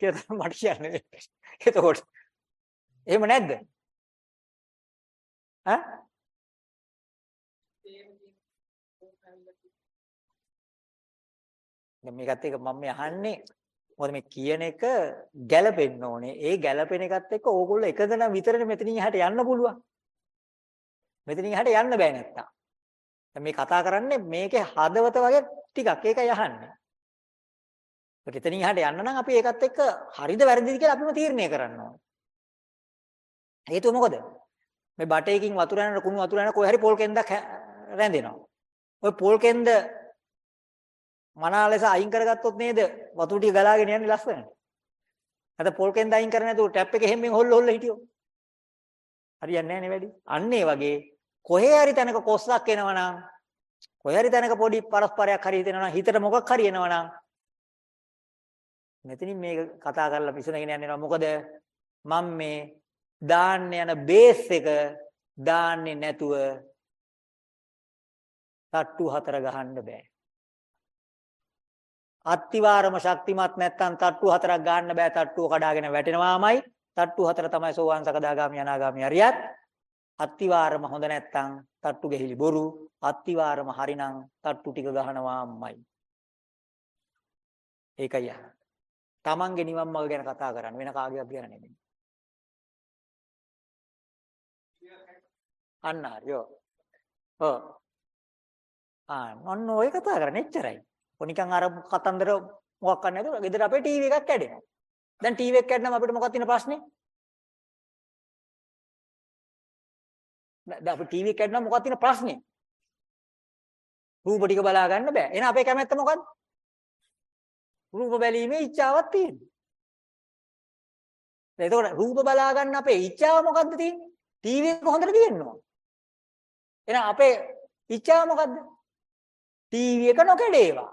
කියලා තමයි මට කියන්නේ. එතකොට එහෙම නැද්ද? ඈ? දැන් මේකත් එක මම මේ අහන්නේ මොකද මේ කියන එක ගැළපෙන්න ඕනේ. ඒ ගැළපෙන එකත් එක්ක ඕගොල්ලෝ එකද නම් විතරනේ මෙතනින් එහාට යන්න පුළුවන්. මෙතනින් එහාට යන්න බෑ නැත්තම්. දැන් මේ කතා කරන්නේ මේකේ හදවත වගේ ටිකක් ඒකයි අහන්නේ. ඒක එතනින් එහාට යන්න නම් අපි ඒකත් එක්ක හරිද වැරදිද කියලා අපිම තීරණය කරන්න ඕනේ. හේතුව මොකද? මේ බටේකින් වතුර යන කුණු වතුර යන කොහේ හරි පොල් කෙන්දක් රැඳෙනවා. ওই පොල් කෙන්ද මනාලෙස අයින් කරගත්තොත් නේද වතුර ටික ගලාගෙන යන්නේ ලස්සනට. නැත්නම් පොල් කෙන්ද අයින් කරන්නේ නැතුව ටැප් එක හැම්මෙන් හොල්ල හොල්ල හිටියෝ. හරියන්නේ නැහැ නේ වැඩි. අන්න ඒ වගේ කොහේ හරි තැනක කොස්සක් එනවනම් කොහේ හරි තැනක පොඩි පරස්පරයක් හරි හිතෙනවනම් හිතට මොකක් හරි එනවනම් මෙතනින් මේක කතා කරලා පිසුනගෙන යනවා මොකද මම මේ දාන්න යන බේස් එක දාන්නේ නැතුව තට්ටු හතර ගහන්න බෑ. අත්තිවාරම ශක්තිමත් නැත්නම් තට්ටු හතරක් ගන්න බෑ. තට්ටුව කඩාගෙන වැටෙනවාමයි. තට්ටු හතර තමයි සෝවාන් සකදාගාමි අනාගාමි අරියත්. අත්තිවාරම හොඳ නැත්නම් තට්ටු ගෙහිලි බොරු අත්තිවාරම හරිනම් තට්ටු ටික ගහනවාමයි ඒකයි අහන්නේ තමන්ගේ නිවන් මඟ ගැන කතා කරන්න වෙන කාගේවත් ගැන නෙමෙයි. අන්න හරියෝ. ඔව්. ආ ඔන්න ඔය කතා කරන්නේ එච්චරයි. කොනිකන් අර කතන්දර මොකක් කරන්නේ නැතුව ගෙදර අපේ ටීවී එකක් කැඩෙනවා. දැන් ටීවී එක කැඩනම අපිට මොකක්ද තියෙන ප්‍රශ්නේ? දැන් අපේ ටීවී එක කැඩනම මොකක්ද තියෙන ප්‍රශ්නේ? රූප ටික බලා ගන්න බෑ. එහෙනම් අපේ කැමැත්ත මොකද්ද? රූප බැලීමේ ඉච්ඡාවක් තියෙනවා. එතකොට රූප බලා ගන්න අපේ ඉච්ඡාව මොකද්ද තියෙන්නේ? ටීවී එක හොඳට තියෙන්න ඕන. එහෙනම් අපේ ඉච්ඡාව මොකද්ද? ටීවී එක නොකඩේවා.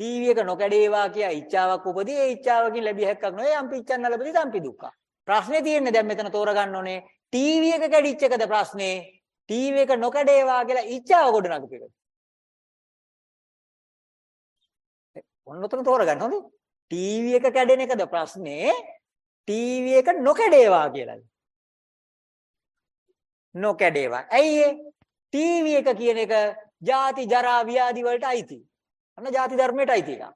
ටීවී එක නොකඩේවා කියා ඉච්ඡාවක් උපදී ඒ ඉච්ඡාවකින් ලැබිය හැක්කක් නෙවෙයි යම්පි ඉච්ඡන්න ලැබෙති තම්පි දුක්ඛ. ප්‍රශ්නේ තියෙන්නේ දැන් මෙතන තෝරගන්න ඕනේ ටීවී එක කැඩිච්ච එකද ප්‍රශ්නේ ටීවී එක නොකඩේවා කියලා ඉච්ඡාව ගොඩනගපු එකද? ඔන්න උතන තෝරගන්න හොඳේ. ටීවී එක කැඩෙන එකද ප්‍රශ්නේ ටීවී එක නොකඩේවා කියලාද? නොකඩේවා. ඇයි ඒ? ටීවී එක කියන එක ජාති ජරා ව්‍යාධි වලට අයිති. අන්න ජාති ධර්මයට අයිති එක.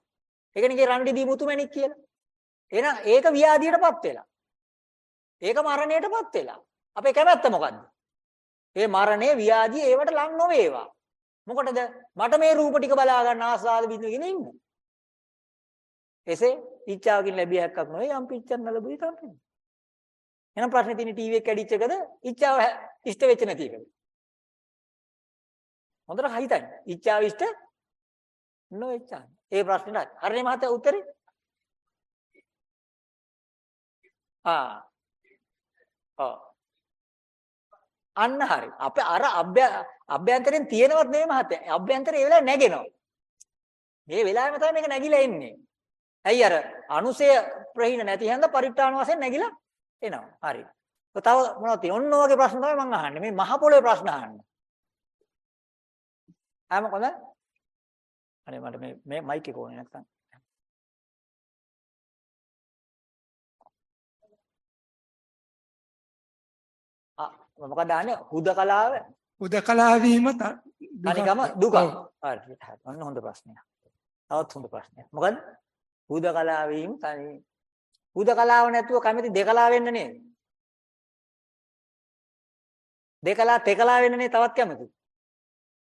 ඒකනේ කිය රණ්ඩි දී මුතුමැණික් කියලා. එහෙනම් ඒක ව්‍යාධියටපත් වෙලා. ඒක මරණයටපත් වෙලා. අපේ කැමැත්ත මොකද්ද? ඒ මරණය ව්‍යාධිය ඒවට ලං නොවේවා. මොකටද? මට මේ රූප ටික බලා ගන්න ආස්වාද බිඳගෙන ඉන්න. එසේ ඉච්ඡාවකින් ලැබිය හැක්කක් නෙවෙයි යම් පිච්චන්න ලැබුයි තමයි. එහෙනම් ප්‍රශ්නේ තියෙන්නේ ටීවී එක කැඩිච්ච එකද? ඉච්ඡාව ඉෂ්ට වෙච්ච නැති එකද? හොඳට හිතන්න. ඉච්ඡාව ඉෂ්ට නොවෙච්චා. ඒ ප්‍රශ්නෙට හරිනේ මහත්තයා උත්තරේ? ආ. ඔව්. අන්න හරි. අපේ අර අභ්‍යන්තරයෙන් තියෙනවත් නෙමෙයි මහත්තයා. අභ්‍යන්තරේ ඒ වෙලාවේ නැගෙනවා. මේ වෙලාවෙම තමයි මේක නැగిලා එන්නේ. ඇයි අර අනුසය ප්‍රහීන නැති හැන්ද පරිත්‍යාන වශයෙන් නැగిලා එනවා. හරි. තව මොනවද තියෙන්නේ? ඔන්න ඔයගේ ප්‍රශ්න තමයි මම අහන්නේ. මේ මහ පොළොවේ ප්‍රශ්න අහන්නේ. ආ මොකද? අනේ මට මේ මේ මයික් එක ඕනේ නැත්තම්. මොකක්ද අහන්නේ? හුදකලාව උදකලා වීම ත- දුකක්. අනිකම දුක. හරි. ඔන්න හොඳ ප්‍රශ්නයක්. තවත් හොඳ ප්‍රශ්නයක්. මොකද? හුදකලා වීම තනි හුදකලාව නැතුව කැමති දෙකලා වෙන්න නේද? දෙකලා තෙකලා වෙන්න නේ තවත් කැමති.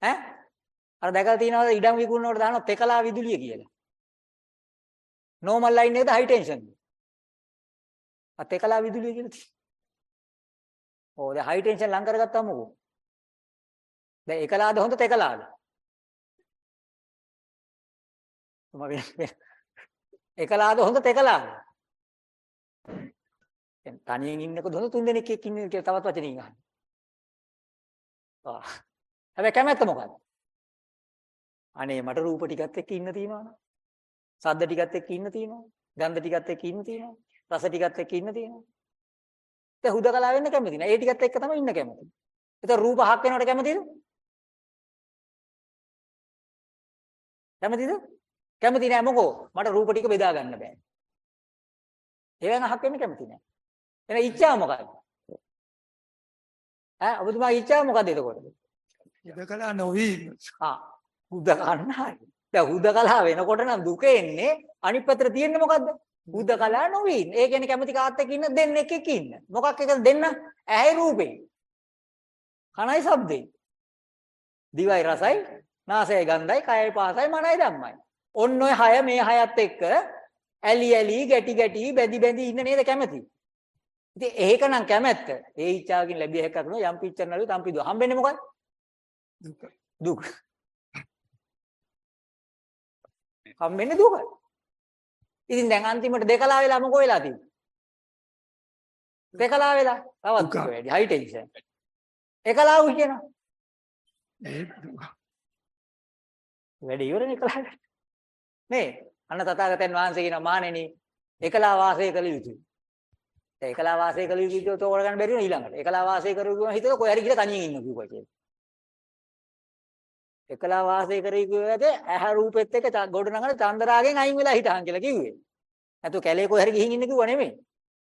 ඈ? අර දැකලා තියෙනවද ඉඩම් විකුණනකොට දානවා තෙකලා විදුලිය කියලා. නෝමල් ලයින් එකද හයි ටෙන්ෂන්? අ තෙකලා විදුලිය කියලා තියෙනවා. ඕ දැන් හයි ටෙන්ෂන් ලං කරගත්තාම මොකෝ? දැන් එකලාද හොඳ තෙකලාද? මම එකලාද හොඳ තෙකලාද? දැන් තනියෙන් ඉන්නකොද හොඳ තුන් දෙනෙක් එක්ක ඉන්නේ කියලා තවත් වචනකින් අහන්න. ආ. හැබැයි කැමැත්ත මොකද්ද? අනේ මට රූප ටිකත් එක්ක ඉන්න තියෙනවනේ. ශබ්ද ටිකත් එක්ක ඉන්න තියෙනවා. ගන්ධ ටිකත් එක්ක ඉන්න තියෙනවා. රස ටිකත් එක්ක ඉන්න තියෙනවා. ඒක හුදකලා වෙන්න කැමති නෑ. ඒ ටිකත් එක්ක තමයි ඉන්න කැමති. ඒක රූප හක් වෙනවට කැමතිද? කැමතිද? කැමති නෑ මොකෝ? මට රූප ටික බෙදා ගන්න බෑ. ඒවෙන් අහක් වෙන්න කැමති නෑ. එහෙනම් ඉච්ඡා මොකද්ද? ඈ ඔබතුමා ඉච්ඡා මොකද්ද එතකොට? උදකලා නොවීම. ආ හුදකන්න හරි. දැන් හුදකලා වෙනකොට නම් දුක එන්නේ අනිත් පැත්තට තියෙන්නේ මොකද්ද? හුදකලා නොවී ඉන්න. ඒ කියන්නේ කැමති කාත් එක්ක ඉන්න දෙන්නෙක් එක්ක ඉන්න. මොකක් එකද දෙන්න? ඇහැයි රූපේ. කනයි ශබ්දේ. දිවයි රසයි, නාසයයි ගන්ධයි, කයයි පාසයි, මනයි ධම්මයි. ඔන්න ඔය හය මේ හයත් එක්ක ඇලි ඇලි ගැටි ගැටි බැඳි බැඳි ඉන්න නේද කැමති? ඉතින් ඒක නම් කැමැත්ත. ඒ ඉච්ඡාවකින් ලැබිය හැකක් නෝ යම් පිච්චනලු තම්පි දුව. හම්බෙන්නේ මොකක්ද? දුක. දුක. හම්බෙන්නේ දුක. ඉතින් දැන් අන්තිමට දෙකලා වෙලා මොකෝ වෙලා තියෙන්නේ? දෙකලා වෙලා තවත් වැඩි හයි ටෙන්ෂන්. එකලා වු කියනවා. වැඩි ඉවරනේ එකලා. නේ අන්න තථාගතයන් වහන්සේ කියන මානෙනි එකලා වාසය කළ යුතුයි. දැන් එකලා වාසය කළ යුතුයි කියතෝ තෝරගන්න බැරි වෙන ඊළඟට. එකලා වාසය කරු කියන හිතේ කොහේ හරි ගිහලා තනියෙන් ඉන්න කිව්වා කියලා. එකලා වාසය කරේ කියුවද ඇහැ රූපෙත් එක්ක ච- ගොඩනගන චන්දරාගෙන් අයින් වෙලා හිටහන් කියලා කිව්වේ. නැතු කැලේ කොහේ හරි ගිහින් ඉන්න කිව්වා නෙමෙයි.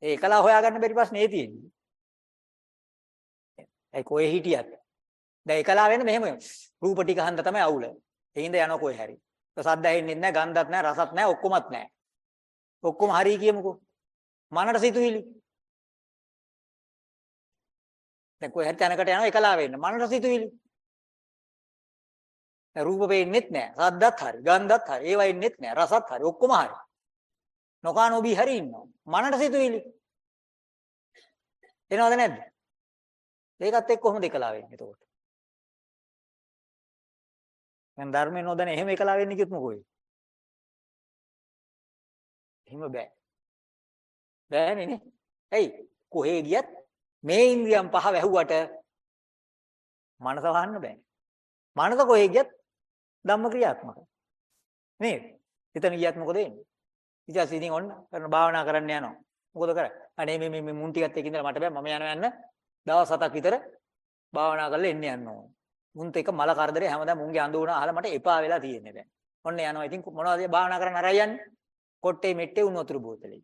ඒ එකලා හොයාගන්න බැරි ප්‍රශ්නේ තියෙන්නේ. ඒ කොහේ හිටියත්. දැන් එකලා වෙන්න මෙහෙම රූප ටික හන්ද තමයි අවුල. එහිඳ යන කොහේ හරි. සද්ද ඇහෙන්නේ නැහැ, ගන්ධත් නැහැ, රසත් නැහැ, ඔක්කොමත් නැහැ. ඔක්කොම හරි කියමුකෝ. මනට සිතුවිලි. දැන් කොහේ හරි තැනකට යනවා එකලා වෙන්න. මනට සිතුවිලි. දැන් රූප පේන්නෙත් නැහැ. සද්දත් හරි, ගන්ධත් හරි, ඒවා ඉන්නෙත් නැහැ. රසත් හරි, ඔක්කොම හරි. නොකා නොබී හරි ඉන්නවා. මනට සිතුවිලි. එනවද නැද්ද? ඒකත් එක්ක කොහොමද එකලා වෙන්නේ එතකොට? දැන් ධර්මේ නොදැන එහෙම එකලා වෙන්නේ කිව්වොත් මොකෝ වෙන්නේ? එහෙම බෑ. බෑනේ නේ. ඇයි? කොහේ ගියත් මේ ඉන්ද්‍රියන් පහ වැහුවට මනස වහන්න බෑ. මනස කොහේ ගියත් ධම්ම ක්‍රියාත්මකයි. නේද? එතන ගියත් මොකද වෙන්නේ? ඊට පස්සේ ඉතින් ඔන්න කරන භාවනා කරන්න යනවා. මොකද කරන්නේ? අනේ මේ මේ මේ මුන් ටිකත් එක්ක ඉඳලා මට බෑ මම යනවා යන්න දවස් හතක් විතර භාවනා කරලා එන්න යන්න ඕන. මුන්ට එක මල කරදරේ හැමදාම මුන්ගේ අඳ උන අහලා මට එපා වෙලා තියෙන්නේ දැන්. ඔන්න යනවා. ඉතින් මොනවද භාවනා කරන්න අරයි යන්නේ? කොට්ටේ මෙට්ටේ උණු වතුර බෝතලේ.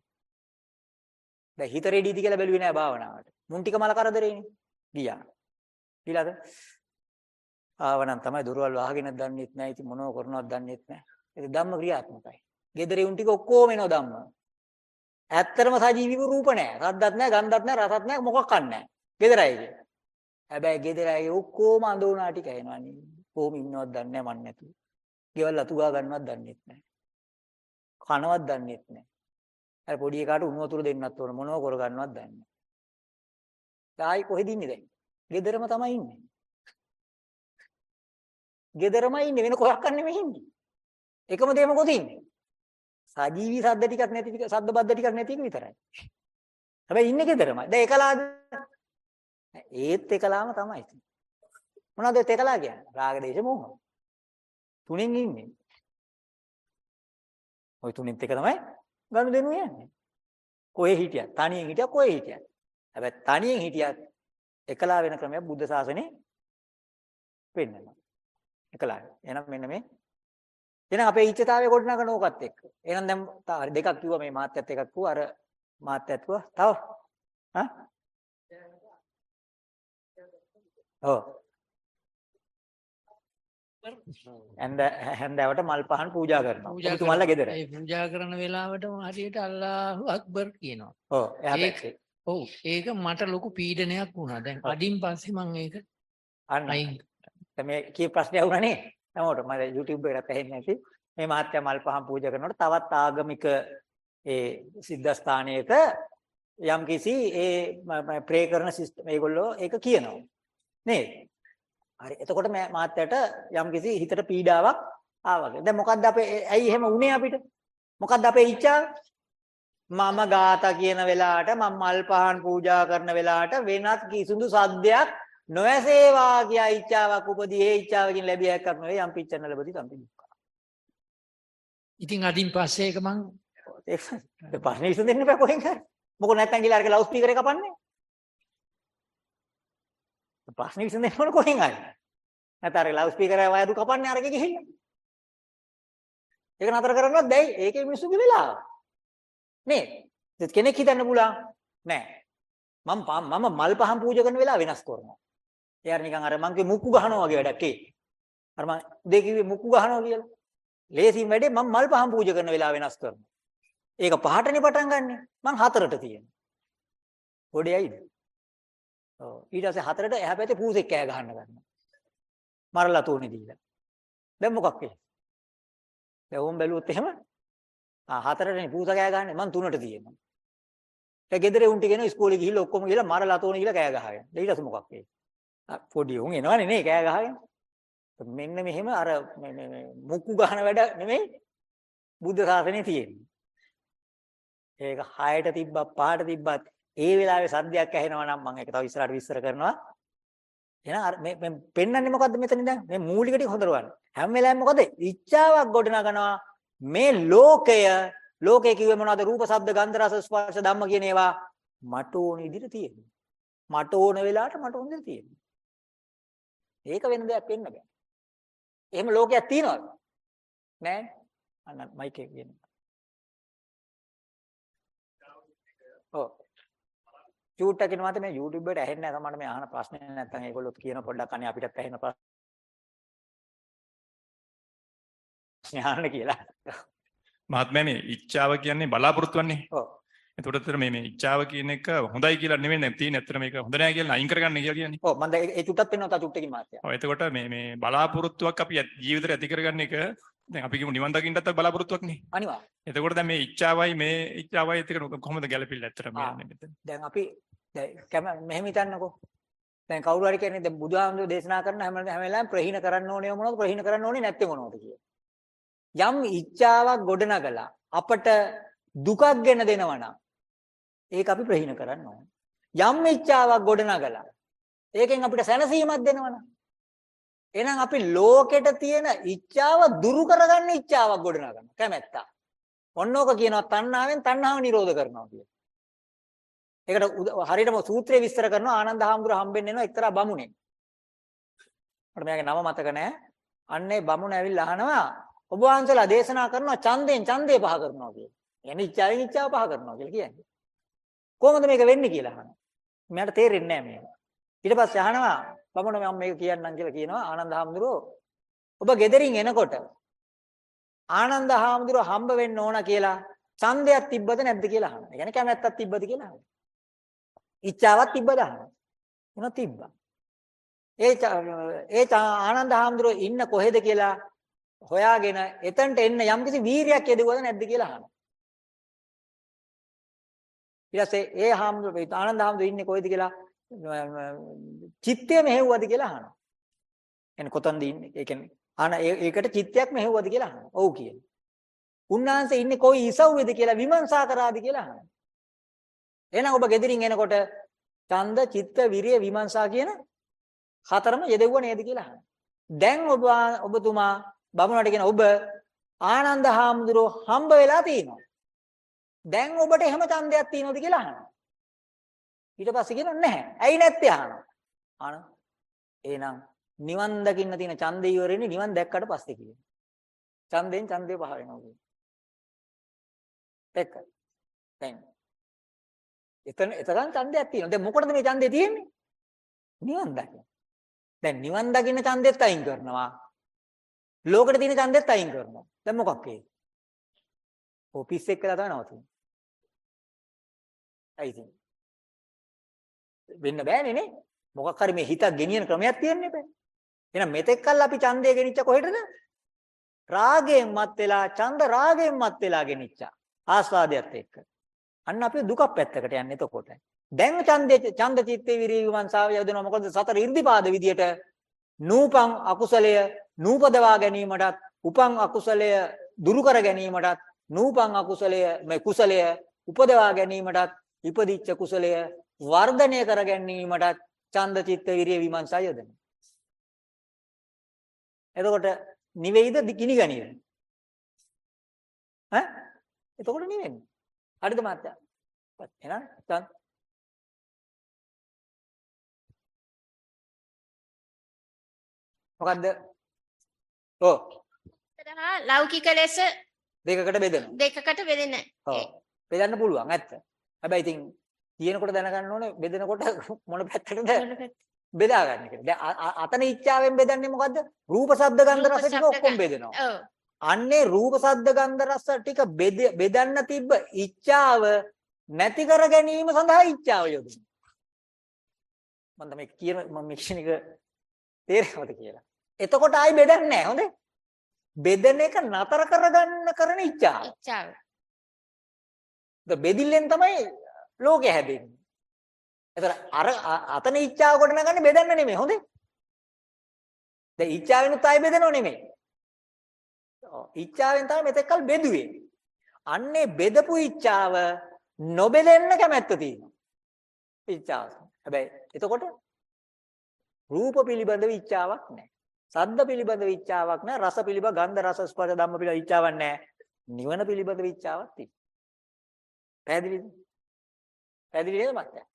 දැන් හිත රෙඩිද කියලා බැලුවේ නෑ භාවනාවට. මුන් ටික මල කරදරේනේ. ගියා. ගිලාද? ආවනම් තමයි දුරවල් වහගෙන දන්නෙත් නෑ. ඉතින් මොනව කරනවද දන්නෙත් නෑ. ඒක ධම්ම ක්‍රියාත්මකයි. gedare උන් ටික ඔක්කොම එනවා ධම්ම. ඇත්තටම සජීවීව රූප නෑ. රද්දක් නෑ, ගන්ධක් නෑ, රසක් නෑ, මොකක්වත් නෑ. gedareයි කිය. හැබැයි gedareයි ඔක්කොම අඳුනා ටික එනවා නේ. කොහොම ඉන්නවද දන්නේ නෑ මන් නැතුව. ගෙවල් අතු ගා ගන්නවත් දන්නෙත් නෑ. කනවත් දන්නෙත් නෑ. අර පොඩි එකාට උණු වතුර දෙන්නත් ඕන මොනව කර ගන්නවත් දන්නේ නෑ. තායි කොහෙද ඉන්නේ දැන්? ගෙදරම තමයි ඉන්නේ. ගෙදරමයි ඉන්නේ වෙන කොහක් නෙමෙයි ඉන්නේ. එකම දේ මොකද ඉන්නේ? සජීවී සද්ද ටිකක් නැති ටික සද්ද බද්ද ටිකක් නැති එක විතරයි. හැබැයි ඉන්නේ ගෙදරමයි. දැන් එකලාද? ඒත් එකලාම තමයි. මොනවද ඒත් එකලා කියන්නේ? රාග දේශ මොහ. තුනෙන් ඉන්නේ. ওই තුනෙන් එක තමයි ගනුදෙනු යන්නේ. කොහේ හිටියත්, තනියෙන් හිටියත් කොහේ හිටියත්. හැබැයි තනියෙන් හිටියත් එකලා වෙන ක්‍රමයක් බුද්ධ ශාසනේ පෙන්නනවා. එකලා. එහෙනම් මෙන්න මේ එහෙනම් අපේ ඉච්ඡතාවය ගොඩනගන ඕකත් එක්ක. එහෙනම් දැන් දෙකක් කිව්වා මේ මාත්‍යත් එකක් කිව්වා අර මාත්‍යත් කිව්වා. තව? හා? ඔව්. හැන්ද හැන්දෑවට මල් පහන් පූජා කරනවා. පූජා ඔබතුමන්ලා ගෙදර. ඒ පූජා කරන වෙලාවටම හරියට අල්ලාහු අක්බර් කියනවා. ඔව්. එයා ඒක- පැත්තේ. ඔව් ඒක මට ලොකු පීඩනයක් වුණා. දැන්. අඩින් පස්සේ මම ඒක. අයින් මේ කී ප්‍රශ්නයක් වුණානේ. හැමෝටම මම YouTube එකට ඇහෙන්නේ නැති. මේ මහත්ය මල් පහන් පූජා කරනකොට තවත් ආගමික ඒ සිද්ධාස්ථානයක යම්කිසි ඒ ප්‍රේ කරන සිස්ටම් ඒගොල්ලෝ ඒක කියනවා. නේද? හරි. එතකොට මේ මාත්‍යට යම්කිසි හිතට පීඩාවක් ආවා. දැන් මොකද්ද අපේ ඇයි එහෙම වුනේ අපිට? මොකද්ද අපේ ඉච්ඡාව? මම ගාථා කියන වෙලාවට මම මල් පහන් පූජා කරන වෙලාවට වෙනත් කිසිදු සද්දයක් නොඇසේවා කියා ඉච්ඡාවක් උපදී ඒ ඉච්ඡාවකින් ලැබිය හැක්කක් නෙවෙයි යම් පිච්චන ලැබති සම්පි දුක්ඛ. ඉතින් අඩින් පස්සේ ඒක මං ඒක ප්‍රශ්නේ විසඳෙන්න බෑ කොහෙන් කරේ. මොකද නැත්තම් ගිහලා අරක ලවුඩ් ස්පීකර් කපන්නේ. ප්‍රශ්නේ විසඳෙන්න ඕන කොහෙන් හරි. නැත්නම් අර ලවුඩ් ස්පීකර් වයරු කපන්නේ අරක ගිහිල්ලා. ඒක නතර කරන්නවත් බැයි. ඒකේ මිනිස්සුගේ වෙලාව. ඒත් කෙනෙක් හිතන්න පුළුවන් නෑ. මම මම මල් පහන් පූජා කරන වෙලාව වෙනස් කරනවා. එයාට නිකන් අර මං කිව්වේ මුක්කු ගහනවා වගේ වැඩක් ඒ. අර මං උදේ කිව්වේ මුක්කු ගහනවා කියලා. ලේසියෙන් වැඩේ මම මල් පහන් පූජා කරන වෙලාව වෙනස් කරනවා. ඒක පහටනේ පටන් ගන්නෙ. මං හතරට තියෙනවා. ගොඩේයිද? ඔව්. ඊට පස්සේ හතරට එහා පැත්තේ පූසෙක් කෑ ගහන්න ගන්නවා. මරලා තෝනේ දීලා. දැන් මොකක් වෙන්නේ? දැන් ඕම් බැලුවොත් එහෙම ආ හතරටනේ පූස කෑ ගහන්නේ මං තුනට තියෙනවා. ඒ ගෙදර උන්ට කියන ඉස්කෝලේ ගිහිල්ලා ඔක්කොම ගිහලා මරලා තෝනේ ගිහලා කෑ ගහගෙන. ඊට පස්සේ මොකක් වෙන්නේ? ආ පොඩි උන් එනවනේ නේ කෑ ගහගෙන. මෙන්න මෙහෙම අර මේ මේ මේ මුක්කු ගහන වැඩ නෙමෙයි බුද්ධ ශාසනයේ තියෙන්නේ. ඒක 6ට තිබ්බා 5ට තිබ්බත් ඒ වෙලාවේ සද්දයක් ඇහෙනවා නම් මම ඒක තව ඉස්සරහට විස්තර කරනවා. එහෙනම් අර මේ මේ පෙන්වන්නේ මොකද්ද මෙතන දැන්? මේ මූලික ටික හොඳට බලන්න. හැම වෙලාවෙම මොකද? ඉච්ඡාවක් ගොඩනගනවා. මේ ලෝකය ලෝකේ කිව්වේ මොනවද? රූප, ශබ්ද, ගන්ධ, රස, ස්පර්ශ, ධම්ම කියන ඒවා මට ඕන විදිහට තියෙනවා. මට ඕන වෙලාවට මට ඕන විදිහට තියෙනවා. ඒක වෙන දෙයක් වෙන්න බෑ. එහෙම ලෝකයක් තියනවද? නෑ. අන්න මයික් එක කියන්න. ඔව්. චූට් එකේ මත මේ YouTube එකට ඇහෙන්නේ නැහැ තමයි මේ අහන ප්‍රශ්නේ නැත්නම් ඒගොල්ලෝ කියන පොඩ්ඩක් අනේ අපිටත් ඇහෙන ප්‍රශ්නේ අහන්න කියලා. මහත්මයා මේ ඉච්ඡාව කියන්නේ බලාපොරොත්තු වෙන්නේ. ඔව්. එතකොට අතර මේ මේ ඉච්ඡාව කියන එක හොඳයි කියලා නෙමෙයි නැත්නම් තියෙන ඇත්තට මේක හොඳ නැහැ කියලා අයින් කරගන්න කියලා කියන්නේ. ඔව් මම දැන් ඒ චුට්ටත් පෙන්වනවා තා චුට්ටකින් මාත්‍යා. ඔව් එතකොට මේ මේ බලාපොරොත්තුවක් අපි ජීවිතේට ඇති කරගන්න එක දැන් අපි කියමු නිවන් දකින්නත් බලාපොරොත්තුවක් නේ. අනිවාර්ය. එතකොට දැන් මේ ඉච්ඡාවයි මේ ඉච්ඡාවයි එතක කොහොමද ගැලපෙන්නේ ඇත්තට. මේ මෙතන. දැන් අපි දැන් මෙහෙම හිතන්නකෝ. දැන් කවුරු හරි කියන්නේ දැන් බුදුහාමුදුරේ දේශනා කරන හැම හැම වෙලාවෙම ප්‍රහීන කරන්න ඕනේ මොනවද ප්‍රහීන කරන්න ඕනේ නැත්තේ මොනවද කියලා. යම් ඉච්ඡාවක් ගොඩනගලා අපට දුකක් ගෙන දෙනවනම් ඒක අපි ප්‍රහීන කරන්න ඕනේ. යම් ඉච්ඡාවක් ගොඩනගලා ඒකෙන් අපිට සැනසීමක් දෙනවනම් එහෙනම් අපි ලෝකෙට තියෙන ඉච්ඡාව දුරු කරගන්න ඉච්ඡාවක් ගොඩනගන්න කැමැත්ත. ඔන්නෝක කියනවා තණ්හාවෙන් තණ්හාව නිරෝධ කරනවා කියලා. ඒකට උද- හරියටම සූත්‍රය විස්තර කරනවා ආනන්ද හාමුදුර හම්බෙන්න එනවා එක්තරා බමුණෙක්. මට මෙයාගේ නම මතක නැහැ. අන්නේ බමුණ ඇවිල්ලා අහනවා ඔබ වහන්සේලා දේශනා කරනවා ඡන්දයෙන් ඡන්දේ පහ කරනවා කියලා. يعني ඉච්ඡාවෙන් ඉච්ඡාව පහ කරනවා කියලා කියන්නේ. කොහොමද මේක වෙන්නේ කියලා අහනවා. මෙයාට තේරෙන්නේ නැහැ මේක. ඊට පස්සේ අහනවා බමුණ මම මේක කියන්නම් කියලා කියනවා ආනන්ද හාමුදුරුවෝ ඔබ ගෙදරින් එනකොට ආනන්ද හාමුදුරුවෝ හම්බ වෙන්න ඕන කියලා ඡන්දයක් තිබ්බද නැද්ද කියලා අහනවා. ඒ කියන්නේ කැමැත්තක් තිබ්බද කියලා අහනවා. ඉච්ඡාවක් තිබ්බද අහනවා. එනවා තිබ්බා. ඒ ච- ඒ ච- ආනන්ද හාමුදුරුවෝ ඉන්න කොහෙද කියලා හොයාගෙන එතනට එන්න යම්කිසි වීරියක් යෙදුවද නැද්ද කියලා අහනවා. ඊට පස්සේ ඒ හාමුදුරුවෝ ආනන්ද හාමුදුරුවෝ ඉන්නේ කොහෙද කියලා චිත්තය මෙහෙව්වද කියලා අහනවා. එන්නේ කොතනද ඉන්නේ? ඒ කියන්නේ ආන ඒ- ඒකට චිත්තයක් මෙහෙව්වද කියලා අහනවා. ඔව් කියලා. උන්වහන්සේ ඉන්නේ කොයි ඉසව්වේද කියලා විමර්ශා කරාද කියලා අහනවා. එහෙනම් ඔබ ගෙදරින් එනකොට ඡන්ද, චිත්ත, විරිය, විමර්ශා කියන හතරම යෙදෙව්ව නේද කියලා අහනවා. දැන් ඔබ ඔබතුමා බමුණට කියන ඔබ ආනන්ද හාමුදුරුවෝ හම්බ වෙලා තිනවා. දැන් ඔබට එහෙම ඡන්දයක් තියෙනවද කියලා අහනවා. ඊට පස්සේ කියනවා නැහැ. ඇයි නැත්තේ අහනවා. අන එහෙනම් නිවන් දකින්න තියෙන ඡන්දය ඉවරෙන්නේ නිවන් දැක්කට පස්සේ කියනවා. ඡන්දෙන් ඡන්දේ පහ වෙනවා කියනවා. දැක්ක. දැන් එතන එතකන් ඡන්දයක් තියෙනවා. දැන් මොකටද මේ ඡන්දේ තියෙන්නේ? නිවන් දකින්න. දැන් නිවන් දකින්න ඡන්දෙත් අයින් කරනවා. ලෝකෙට තියෙන ඡන්දෙත් අයින් කරනවා. දැන් මොකක් ඒ? ඔෆිස් එක කියලා තමයි නවතින්නේ. ඇයි ඉතින්? වෙන්න බෑනේ නේ. මොකක් හරි මේ හිතක් ගෙනියන ක්‍රමයක් තියෙන්න බෑ. එහෙනම් මෙතෙක් කල් අපි ඡන්දය ගෙනිච්ච කොහෙටද? රාගයෙන් මත් වෙලා ඡන්ද රාගයෙන් මත් වෙලා ගෙනිච්චා. ආස්වාදයට එක්ක. අන්න අපි දුකක් පැත්තකට යන්නේ එතකොට. දැන් ඡන්දේ ඡන්ද චිත්තේ විරිවිමංසාව යදෙනවා මොකද සතර ඉර්ධිපාද විදියට නූපං අකුසලය නූපදවා ගැනීමටත් උපං අකුසලය දුරු කර ගැනීමටත් නූපං අකුසලය මේ කුසලය උපදවා ගැනීමටත් ඉපදිච්ච කුසලය වර්ධනය කර ගැනීමටත් ඡන්ද චිත්ත විරිය විමර්ශය යොදනවා. එතකොට නිවේද කිනි ගනියද? ඈ? එතකොට නිවෙන්නේ. හරිද මාත්‍යා? එහෙනම් ඡන්ද මොකද්ද? ඔව් ලෞකික ලෙස දෙකකට බෙදෙනවා. දෙකකට වෙදෙන ඔව්. බෙදන්න පුළුවන් ඇත්ත. හැබැයි ඉතින් කියනකොට දැනගන්න ඕනේ බෙදනකොට මොන පැත්තටද බෙදා ගන්න කියලා. දැන් අතන ඉච්ඡාවෙන් බෙදන්නේ මොකද්ද? රූප, ශබ්ද, ගන්ධ, රස ටික ඔක්කොම. බෙදෙනවා. අන්නේ රූප, ශබ්ද, ගන්ධ, රස ටික බෙද- බෙදන්න තිබ්බ ඉච්ඡාව නැති කර ගැනීම සඳහා ඉච්ඡාව යොදනවා. මම මේ කියන මම මේ කියන එක තේරෙනවද කියලා. එතකොට ආයි බෙදන්නේ නැහැ හොඳේ. බෙදෙන එක නතර කරගන්න කරන ඉච්ඡාව. ඉච්ඡාව බෙදිල්ලෙන් තමයි ලෝකය හැදෙන්නේ. එතන අර අ- අතන ඉච්ඡාව කොට නගන්නේ බෙදන්න නෙමෙයි හොඳේ. දැන් ඉච්ඡාවෙනුත් ආයෙ බෙදනව නෙමෙයි. ඔව් ඉච්ඡාවෙන් තමයි මෙතෙක්කල් බෙදුවේ. අන්නේ බෙදපු ඉච්ඡාව නොබෙදෙන්න කැමැත්ත තියෙනවා. ඉච්ඡාව. හැබැයි එතකොට රූප පිළිබඳව ඉච්ඡාවක් නැහැ. සද්ද පිළිබඳව ඉච්ඡාවක් නැහැ. රස පිළිබඳ ගන්ධ රස ස්පර්ශ ධම්ම පිළිබඳව ඉච්ඡාවක් නැහැ. නිවන පිළිබඳව ඉච්ඡාවක් තියෙනවා. පැහැදිලිද? පැහැදිලි නේද මත්තයා?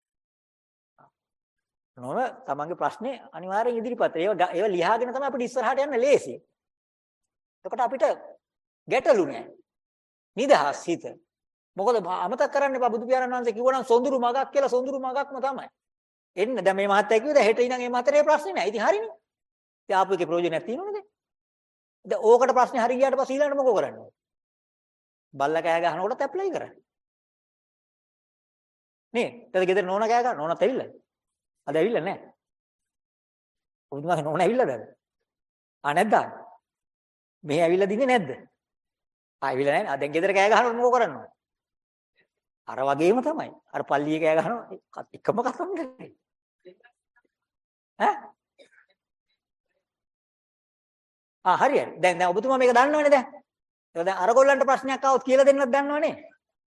නොව තමන්ගේ ප්‍රශ්නේ අනිවාර්යෙන් ඉදිරිපත්. ඒව ග- ඒව ලියාගෙන තමයි අපිට ඉස්සරහට යන්න ලේසි. එතකොට අපිට ගැටලු නෑ. නිදහස් හිත. මොකද භා- අමතක කරන්න එපා බුදු පියාණන් වහන්සේ කිව්වනම් සොඳුරු මගක් කියලා සොඳුරු මගක්ම තමයි. එන්න දැන් මේ මහත්තයා කිව්වද හෙට ඉඳන් මේ මහතරේ ප්‍රශ්නේ නෑ. ඉතින් හරිනේ. ඉතින් ආපු එකේ ප්‍රයෝජනයක් තියෙනවද? දැන් ඕකට ප්‍රශ්නේ හරි ගියාට පස්සේ ඊළඟට මොකෝ කරන්නේ? බල්ලා කෑ ගහනකොටත් ඇප්ලයි කරන්නේ. නේ? ඊට ගෙදර නෝනා කෑ ගන්න නෝනාත් ඇවිල්ලා. අද ඇවිල්ලා නැහැ. ඔබතුමාගේ නෝනා ඇවිල්ලාද? ආ නැද්ද? මෙහෙ ඇවිල්ලා දින්නේ නැද්ද? ආ ඇවිල්ලා නැහැ. ආ දැන් ගෙදර කෑ ගහනකොට මොකෝ කරන්නේ? අර වගේම තමයි. අර පල්ලියේ කෑ ගහනවා එකම කතන්දරේ. ඈ? ආ හරි හරි. දැන් දැන් ඔබතුමා මේක දන්නවනේ දැන්. ඒක දැන් අර ගොල්ලන්ට ප්‍රශ්නයක් ආවොත් කියලා දෙන්නත් දන්නවනේ.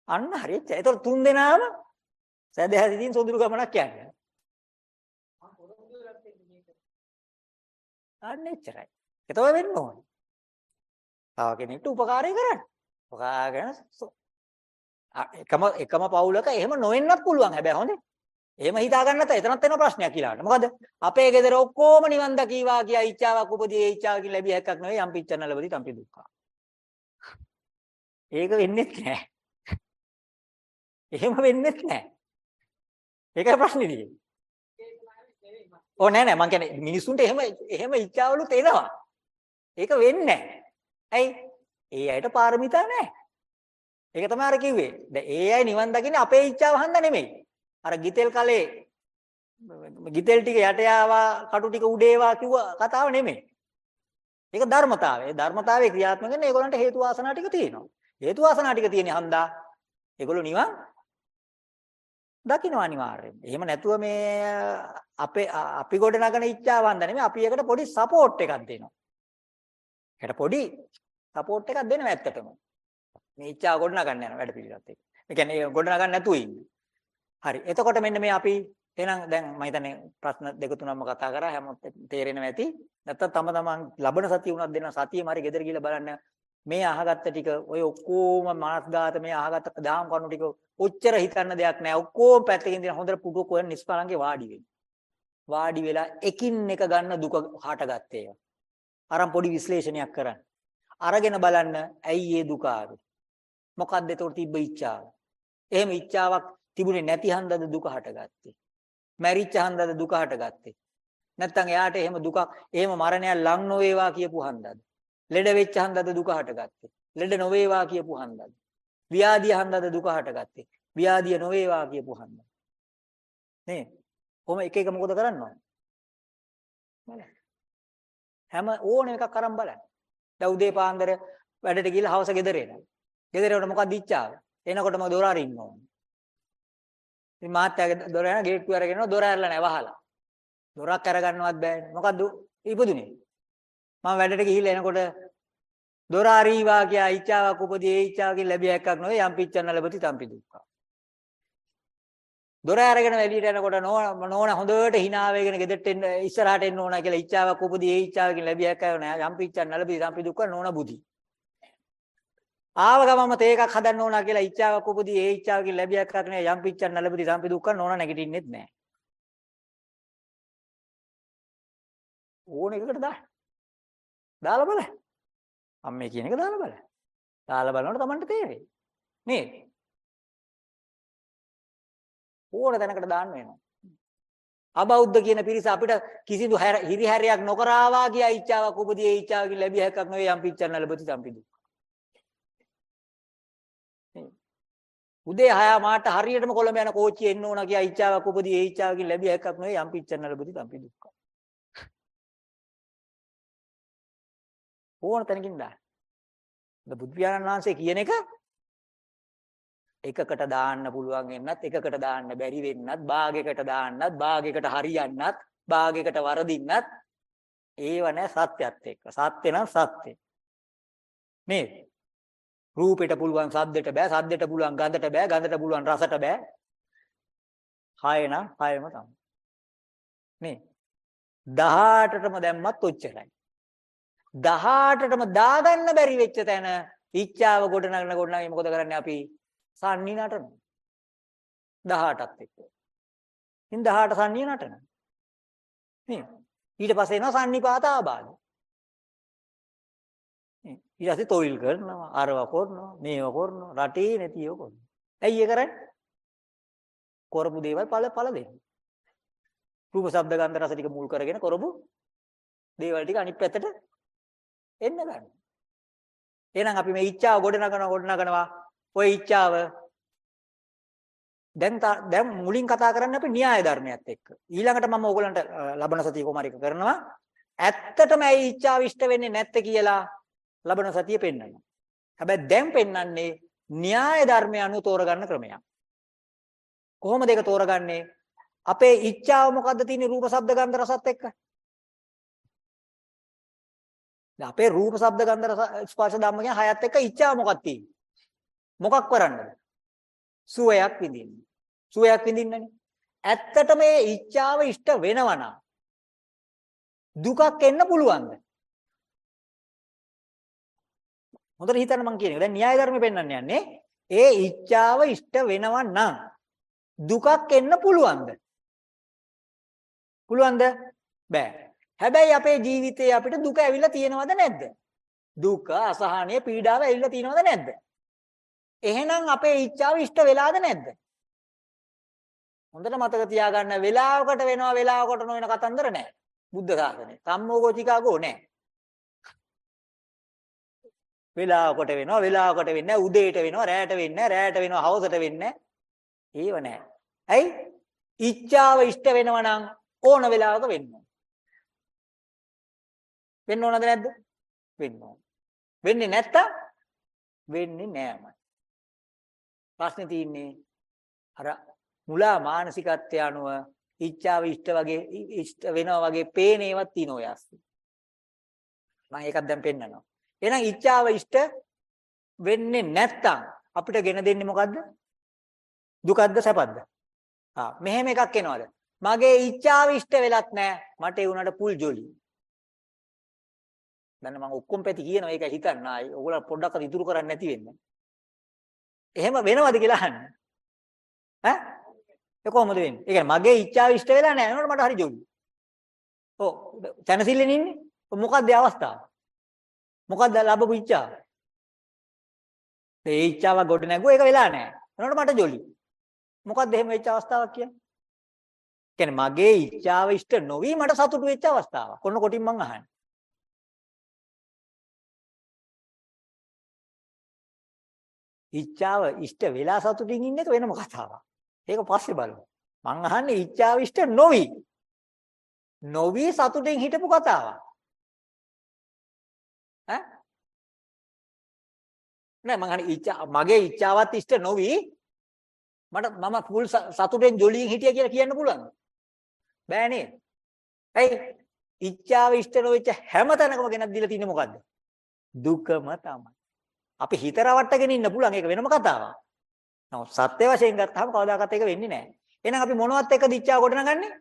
අන්න හරි. ඒතකොට තුන් දෙනාම සැදැහැතින් සොඳුරු ගමනක් යන්නේ. අන්න එච්චරයි. ඒක තමයි වෙන්න ඕනේ. තව කෙනෙක්ට උපකාරය කරන්න. උපකාරගෙන සො- ආ, එකම එකම පවුලක එහෙම නොවෙන්නත් පුළුවන්. හැබැයි හොඳේ. එහෙම හිතා ගන්න නැත්නම් එතනත් වෙන ප්‍රශ්නයක් කියලාට. මොකද අපේ ගෙදර ඔක්කොම නිවන් දකීවා කියා ඉච්ඡාවක් උපදී ඒ ඉච්ඡාවකින් ලැබිය හැක්කක් නෙවෙයි යම් පිච්චන ලැබදී තම්පි දුක්ඛ. ඒක වෙන්නේ නැහැ. එහෙම වෙන්නේ නැහැ. ඒකයි ප්‍රශ්නේ තියෙන්නේ. ඕ නෑ නෑ මං කියන්නේ මිනිස්සුන්ට එහෙම එහෙම ඉච්ඡාවලුත් එනවා. ඒක වෙන්නේ නැහැ. ඇයි? ඒ අයට පාරමිතා නැහැ. ඒක තමයි අර කිව්වේ. දැන් ඒ අය නිවන් දකින්නේ අපේ ඉච්ඡාව හන්ද නෙමෙයි. අර ගිතෙල් කලේ ගිතෙල් ටික යට යාවා කටු ටික උඩේවා කිව්ව කතාව නෙමෙයි. ඒක ධර්මතාවය. ඒ ධර්මතාවයේ ක්‍රියාත්මක වෙන ඒගොල්ලන්ට හේතු වාසනා ටික තියෙනවා. හේතු වාසනා ටික තියෙන හන්දා ඒගොල්ලෝ නිවන් දකින්න අනිවාර්යයෙන්. එහෙම නැතුව මේ අපේ අපි ගොඩ නගන ඉච්ඡාව හන්ද නෙමෙයි අපි එකට පොඩි සපෝට් එකක් දෙනවා. ඒකට පොඩි සපෝට් එකක් දෙනවා ඇත්තටම. මේ ඉච්ඡාව ගොඩ නගන්න යන වැඩ පිළිවෙලත් එක්ක. ඒ කියන්නේ ගොඩ නගන්න නැතුව ඉන්නේ. හරි. එතකොට මෙන්න මේ අපි එහෙනම් දැන් මම හිතන්නේ ප්‍රශ්න දෙක තුනක්ම කතා කරා හැමෝට තේරෙනවා ඇති. නැත්තම් තම තමන් ලබන සතිය උනක් දෙන්න සතියෙම හරි ගෙදර ගිහලා බලන්න මේ අහගත්ත ටික ඔය ඔක්කොම මානස්ගත මේ අහගත්ත දාම් කරුණු ටික ඔච්චර හිතන්න දෙයක් නැහැ. ඔක්කොම පැත්තකින් දින හොඳට පුටුවක හොයන නිස්කලංගේ වාඩි වෙන්න. වාඩි වෙලා එකින් එක ගන්න දුක හටගත්තේ. අරන් පොඩි විශ්ලේෂණයක් කරන්න. අරගෙන බලන්න ඇයි ඒ දුක ආවේ? මොකක්ද ඒතකොට තිබ්බ ඉච්ඡාව? එහෙම ඉච්ඡාවක් තිබුණේ නැති හන්දද දුක හටගත්තේ. මැරිච්ච හන්දද දුක හටගත්තේ. නැත්තම් එයාට එහෙම දුකක් එහෙම මරණයක් ලං නොවේවා කියපු හන්දද. ලෙඩ වෙච්ච හන්දද දුක හටගත්තේ. ලෙඩ නොවේවා කියපු හන්දද. ව්‍යාධිය හන්දද දුක හටගත්තේ. ව්‍යාධිය නොවේවා කියපු හන්දද. නේ? කොහොම එක එක මොකද කරන්න ඕන? බලන්න. හැම ඕනෙම එකක් අරන් බලන්න. දැන් උදේ පාන්දර වැඩට ගිහලා හවස ගෙදර එනවා. ගෙදර එනකොට මොකක්ද ඉච්චාව? එනකොටම දොර අරින්න ඕන. ඉතින් මාත්‍යාගේ දොර යන ගේට්ටුව අරගෙන යනවා දොර ඇරලා නැහැ වහලා. දොරක් අරගන්නවත් බෑනේ. මොකද්ද ඉපදුනේ? මම වැඩට ගිහිල්ලා එනකොට දොර අරීවා කියා ඉච්ඡාවක් උපදී ඒ ඉච්ඡාවකින් ලැබිය හැක්කක් නෙවෙයි යම් පිච්චන්න ලැබති තම්පි දුක්ඛ. දොර අරගෙන එළියට යනකොට නෝන නෝන හොඳට hina වෙගෙන ගෙදරට එන්න ඉස්සරහට එන්න ඕන කියලා ඉච්ඡාවක් උපදී ඒ ඉච්ඡාවකින් ලැබිය හැක්කක් නෑ යම් පිච්චන්න ලැබති තම්පි දුක්ඛ නෝන බුදි. ආව ගමම තේ එකක් හදන්න ඕන කියලා ඉච්ඡාවක් උපදී ඒ ඉච්ඡාවකින් ලැබිය හැක්කක් නෑ යම් පිච්චන්න ලැබති තම්පි දුක්ඛ නෝන නැගිටින්නෙත් නෑ. ඕන එකකට දාන්න. දාලා බලන්න. අම්මේ කියන එක දාලා බලන්න. දාලා බලනකොට Tamanට තේරෙයි. නේද? ඕන තැනකට දාන්න වෙනවා. අබෞද්ධ කියන පිරිස අපිට කිසිදු හිරිහැරයක් නොකර ආවා කියා ඉච්ඡාවක් උපදී ඒ ඉච්ඡාවකින් ලැබිය හැක්කක් නෙවෙයි යම් පිච්චන්න ලැබති සම්පි දුක්. උදේ 6 මාට හරියටම කොළඹ යන කෝච්චිය එන්න ඕන කියා ඉච්ඡාවක් උපදී ඒ ඉච්ඡාවකින් ලැබිය හැක්කක් නෙවෙයි යම් පිච්චන්න ලැබති සම්පි ඕන තැනකින් දාන්න. බුදු පියාණන් වහන්සේ කියන එක එකකට දාන්න පුළුවන් වෙන්නත් එකකට දාන්න බැරි වෙන්නත් භාගයකට දාන්නත් භාගයකට හරියන්නත් භාගයකට වරදින්නත් ඒව නෑ සත්‍යයත් එක්ක. සත්‍ය නම් සත්‍ය නේද රූපෙට පුළුවන් සද්දෙට බෑ සද්දෙට පුළුවන් ගඳට බෑ ගඳට පුළුවන් රසට බෑ. හය නම් හයම තමයි. නේ 18ටම දැම්මත් ඔච්චරයි. 18ටම දාගන්න බැරි වෙච්ච තැන ඉච්ඡාව ගොඩනගන ගොඩනගන මොකද කරන්නේ අපි සන්නි නටන 18ත් එක්ක. ඉතින් 18 සන්නිය නටන. නේ. ඊට පස්සේ එනවා සන්නිපාත ආබාධ. නේ. ඊට පස්සේ තොইল කරනවා, අරව කරනවා, මේව කරනවා, රටේ නැතිව කරනවා. ඇයි ඒ කරන්නේ? කරපු දේවල් ඵල ඵල දෙන්න. රූප, ශබ්ද, ගන්ධ, රස ටික මුල් කරගෙන කරපු දේවල් ටික අනිත් පැත්තට එන්න ගන්න. එහෙනම් අපි මේ ඉච්ඡාව ගොඩනගනවා ගොඩනගනවා ඔය ඉච්ඡාව දැන් දැන් මුලින් කතා කරන්නේ අපි න්‍යාය ධර්මයත් එක්ක. ඊළඟට මම ඕගලන්ට ලබන සතිය කොමාරික කරනවා. ඇත්තටම ඒ ඉච්ඡාව ඉෂ්ට වෙන්නේ නැත්තේ කියලා ලබන සතිය පෙන්වනවා. හැබැයි දැන් පෙන්වන්නේ න්‍යාය ධර්මය අනුව තෝරගන්න ක්‍රමයක්. කොහොමද ඒක තෝරගන්නේ? අපේ ඉච්ඡාව මොකද්ද තියෙන්නේ රූප, ශබ්ද, ගන්ධ, රසත් එක්ක? දැන් අපේ රූප, ශබ්ද, ගන්ධ, රස, ස්පර්ශ ධම්ම කියන හයත් එක්ක ඉච්ඡාව මොකක්ද තියෙන්නේ? මොකක් කරන්නද? සුවයක් විඳින්න. සුවයක් විඳින්නනේ. ඇත්තට මේ ඉච්ඡාව ඉෂ්ට වෙනවනම් දුකක් එන්න පුළුවන්ද? හොඳට හිතන්න මං කියන එක. දැන් න්‍යාය ධර්මෙ පෙන්වන්න යන්නේ. ඒ ඉච්ඡාව ඉෂ්ට වෙනවා නම් දුකක් එන්න පුළුවන්ද? පුළුවන්ද? බෑ. හැබැයි අපේ ජීවිතේ අපිට දුක ඇවිල්ලා තියෙනවද නැද්ද? දුක, අසහනය, පීඩාව ඇවිල්ලා තියෙනවද නැද්ද? එහෙනම් අපේ ඉච්ඡාව ඉෂ්ට වෙලාද නැද්ද? හොඳට මතක තියාගන්න වෙලාවකට වෙනවා වෙලාවකට නොවන කතන්දර නැහැ. බුද්ධ ශාසනය. සම්මෝගෝචිකාගෝ නැහැ. වෙලාවකට වෙනවා වෙලාවකට වෙන්නේ නැහැ. උදේට වෙනවා රැයට වෙන්නේ නැහැ. රැයට වෙනවා හවසට වෙන්නේ නැහැ. ඒව නැහැ. ඇයි? ඉච්ඡාව ඉෂ්ට වෙනවා නම් ඕන වෙලාවක වෙන්න ඕන. වෙන්න ඕනද නැද්ද? වෙන්න ඕන. වෙන්නේ නැත්තම් වෙන්නේ නෑමයි. ප්‍රශ්නේ තියෙන්නේ අර මුලා මානසිකත්වය අනුව ඉච්ඡාව ඉෂ්ට වගේ ඉෂ්ට වෙනවා වගේ පේන ඒවත් තියෙන ඔය ඇස්ති. මම ඒකක් දැන් පෙන්නනවා. එහෙනම් ඉච්ඡාව ඉෂ්ට වෙන්නේ නැත්තම් අපිට ගෙන දෙන්නේ මොකද්ද? දුකක්ද සැපක්ද? ආ මෙහෙම එකක් එනවාද? මගේ ඉච්ඡාව ඉෂ්ට වෙලත් නැහැ. මට ඒ උනට පුල් ජොලි. දැන් මම ඔක්කොම පැති කියනවා ඒක හිතන්න. ආයි ඔයගොල්ලෝ පොඩ්ඩක් ඉතුරු කරන්නේ නැති වෙන්නේ. එහෙම වෙනවද කියලා අහන්න. ඈ? ඒ කොහොමද වෙන්නේ? ඒ කියන්නේ මගේ ඉච්ඡාව ඉෂ්ට වෙලා නැහැ. එනකොට මට හරි ජොලි. ඔව්. තනසිල්ලෙන් ඉන්නේ. මොකක්ද ඒ අවස්ථාව? මොකක්ද ලැබපු ඉච්ඡාව? ඒ ඉච්ඡාව ගොඩ නැගුවා ඒක වෙලා නැහැ. එනකොට මට ජොලි. මොකක්ද එහෙම වෙච්ච අවස්ථාවක් කියන්නේ? කියන්නේ මගේ ඉච්ඡාව ඉෂ්ට නොවි මට සතුටු වෙච්ච අවස්ථාවක්. කොන්න කොටින් මං අහන්නේ. ඉච්ඡාව ඉෂ්ට වෙලා සතුටින් ඉන්න එක වෙනම කතාවක්. ඒක පස්සේ බලමු. මං අහන්නේ ඉච්ඡාව ඉෂ්ට නොවි. නොවි සතුටින් හිටපු කතාවක්. ඈ? නෑ මං අහන්නේ ඉච්ඡා මගේ ඉච්ඡාවත් ඉෂ්ට නොවි මට මම ෆුල් සතුටෙන් ජොලියෙන් හිටියා කියලා කියන්න පුළුවන්ද? බෑ නේද? ඇයි? ඉච්ඡාව ඉෂ්ට නොවෙච්ච හැම තැනකම ගෙනත් දීලා තියෙන්නේ මොකද්ද? දුකම තමයි. අපි හිත රවට්ටගෙන ඉන්න පුළුවන් ඒක වෙනම කතාවක්. නමුත් සත්‍ය වශයෙන් ගත්තාම කවදාකවත් ඒක වෙන්නේ නැහැ. එහෙනම් අපි මොනවත් එක්ක දිච්චාව ගොඩනගන්නේ?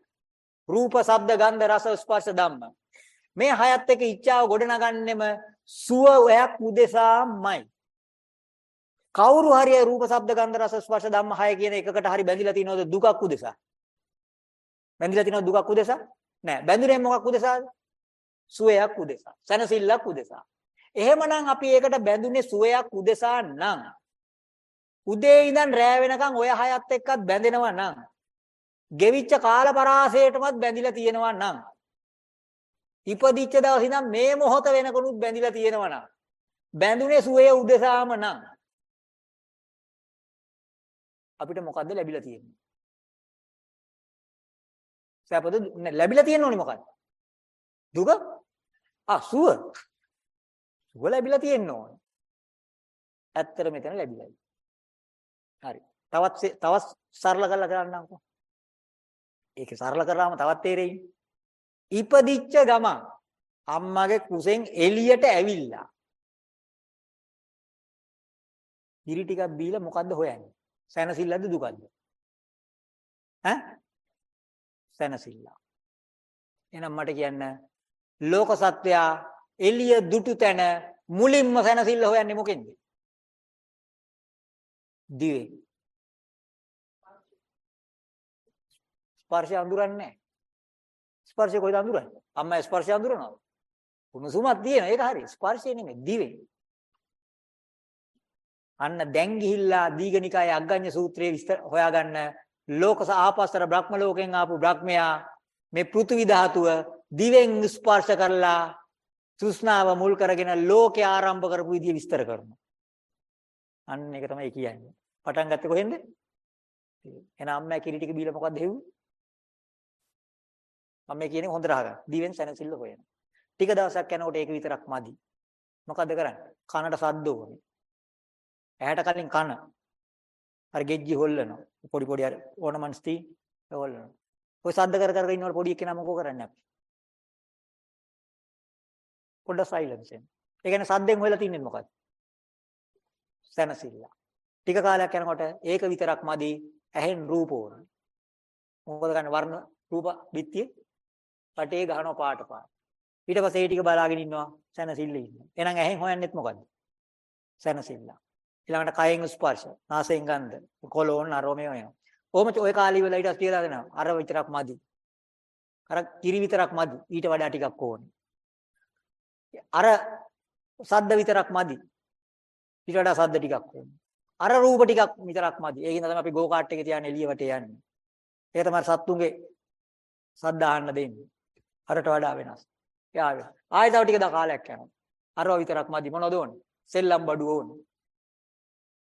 රූප, ශබ්ද, ගන්ධ, රස, ස්පර්ශ, ධම්ම. මේ හයත් එක්ක ඉච්ඡාව ගොඩනගන්නෙම සුවයක් උදෙසාමයි. කවුරු හරි රූප, ශබ්ද, ගන්ධ, රස, ස්පර්ශ, ධම්ම හය කියන එකකට හරි බැඳිලා තිනවද දුකක් උදෙසා? බැඳිලා තිනවද දුකක් උදෙසා? නෑ. බැඳුනේ මොකක් උදෙසාද? සුවයක් උදෙසා. සනසිල්ලක් උදෙසා. එහෙමනම් අපි ඒකට බැඳුනේ සුවයක් උදෙසා නම්. උදේ ඉඳන් රෑ වෙනකන් ඔය හයත් එක්කත් බැඳෙනවා නම්. ගෙවිච්ච කාල පරාසයටමත් බැඳිලා තියෙනවා නම්. ඉපදිච්ච දවස් ඉඳන් මේ මොහොත වෙනකනුත් බැඳිලා තියෙනවා නම්. බැඳුනේ සුවේ උදෙසාම නම්. අපිට මොකද්ද ලැබිලා තියෙන්නේ? සැපද ලැබිලා තියෙන්නේ ඕනේ මොකද්ද? දුක? ආ සුව. සුව ලැබිලා තියෙන්න ඕනේ. ඇත්තට මෙතන ලැබිලායි. හරි. තවත් තවත් සරල කරලා කරන්නම්කෝ. ඒක සරල කරාම තවත් තේරෙයි. ඉපදිච්ච ගමන් අම්මගේ කුසෙන් එළියට ඇවිල්ලා. ඉරි ටිකක් බීලා මොකද්ද හොයන්නේ? සැනසෙල්ලද දුකද? ඈ? සැනසෙල්ල. එහෙනම් මට කියන්න ලෝක සත්වයා එළිය දුටු තැන මුලින්ම සැනසෙල්ල හොයන්නේ මොකෙන්ද? දිවෙන්. ස්පර්ශය අඳුරන්නේ නැහැ. ස්පර්ශය කොහෙද අඳුරන්නේ? අම්මා ස්පර්ශය අඳුරනවා. කුණුසුමක් තියෙන ඒක හරි. ස්පර්ශය නෙමෙයි දිවෙන්. අන්න දැන් ගිහිල්ලා දීඝනිකායේ අග්ගඤ්ඤ සූත්‍රයේ විස්තර හොයාගන්න ලෝකස ආපස්සර බ්‍රහ්ම ලෝකෙන් ආපු බ්‍රහ්මයා මේ පෘථිවි ධාතුව දිවෙන් ස්පර්ශ කරලා තෘෂ්ණාව මුල් කරගෙන ලෝකේ ආරම්භ කරපු විදිය විස්තර කරනවා. අන්න ඒක තමයි කියන්නේ. පටන් ගත්තේ කොහෙන්ද? එහෙනම් අම්මා කිරි ටික බීලා මොකද්ද හෙව්වේ? මම මේ කියන්නේ හොඳට අහගන්න. දිවෙන් සැනසෙල්ල හොයන. ටික දවසක් යනකොට ඒක විතරක් මදි. මොකද්ද කරන්නේ? කනට සද්ද ඕනේ. ඇහැට කලින් කන. අර ගෙජ්ජි හොල්ලනවා. පොඩි පොඩි අර ඕනමන්ස් තී හොල්ලනවා. ඔය සද්ද කර කර ඉන්නකොට පොඩි එක්කෙනා මොකෝ කරන්නේ අපි? පොඩ්ඩක් සයිලන්ස් වෙන්න. ඒ කියන්නේ සද්දෙන් හොයලා තින්නේ මොකද්ද? සැනසෙල්ල. ටික කාලයක් යනකොට ඒක විතරක් මදි ඇහෙන් රූප ඕන. මොකද ගන්න වර්ණ රූප බිත්තියේ පටේ ගහනවා පාට පාට. ඊට පස්සේ ඒ ටික බලාගෙන ඉන්නවා සැනසille ඉන්නවා. එහෙනම් ඇහෙන් හොයන්නෙත් මොකද්ද? සැනසille. ඊළඟට කයෙන් ස්පර්ශ, නාසයෙන් ගන්ධ, කොලෝන් අරෝමේ වෙනවා. කොහොම ඔය කාලී වෙලා ඊට පස්සේ තියලා දෙනවා. අර විතරක් මදි. අර කිරි විතරක් මදි. ඊට වඩා ටිකක් ඕනේ. අර සද්ද විතරක් මදි. ඊට වඩා සද්ද ටිකක් ඕනේ. අර රූප ටිකක් විතරක් මදි. ඒකින් තමයි අපි ගෝ කාට් එකේ තියාගෙන එළිය වටේ යන්නේ. ඒක තමයි සත්තුන්ගේ සද්ද අහන්න දෙන්නේ. අරට වඩා වෙනස්. යාවේ. ආයෙ තව ටික දා කාලයක් යනවා. අරව විතරක් මදි මොනවද ඕනේ? සෙල්ලම් බඩු ඕනේ.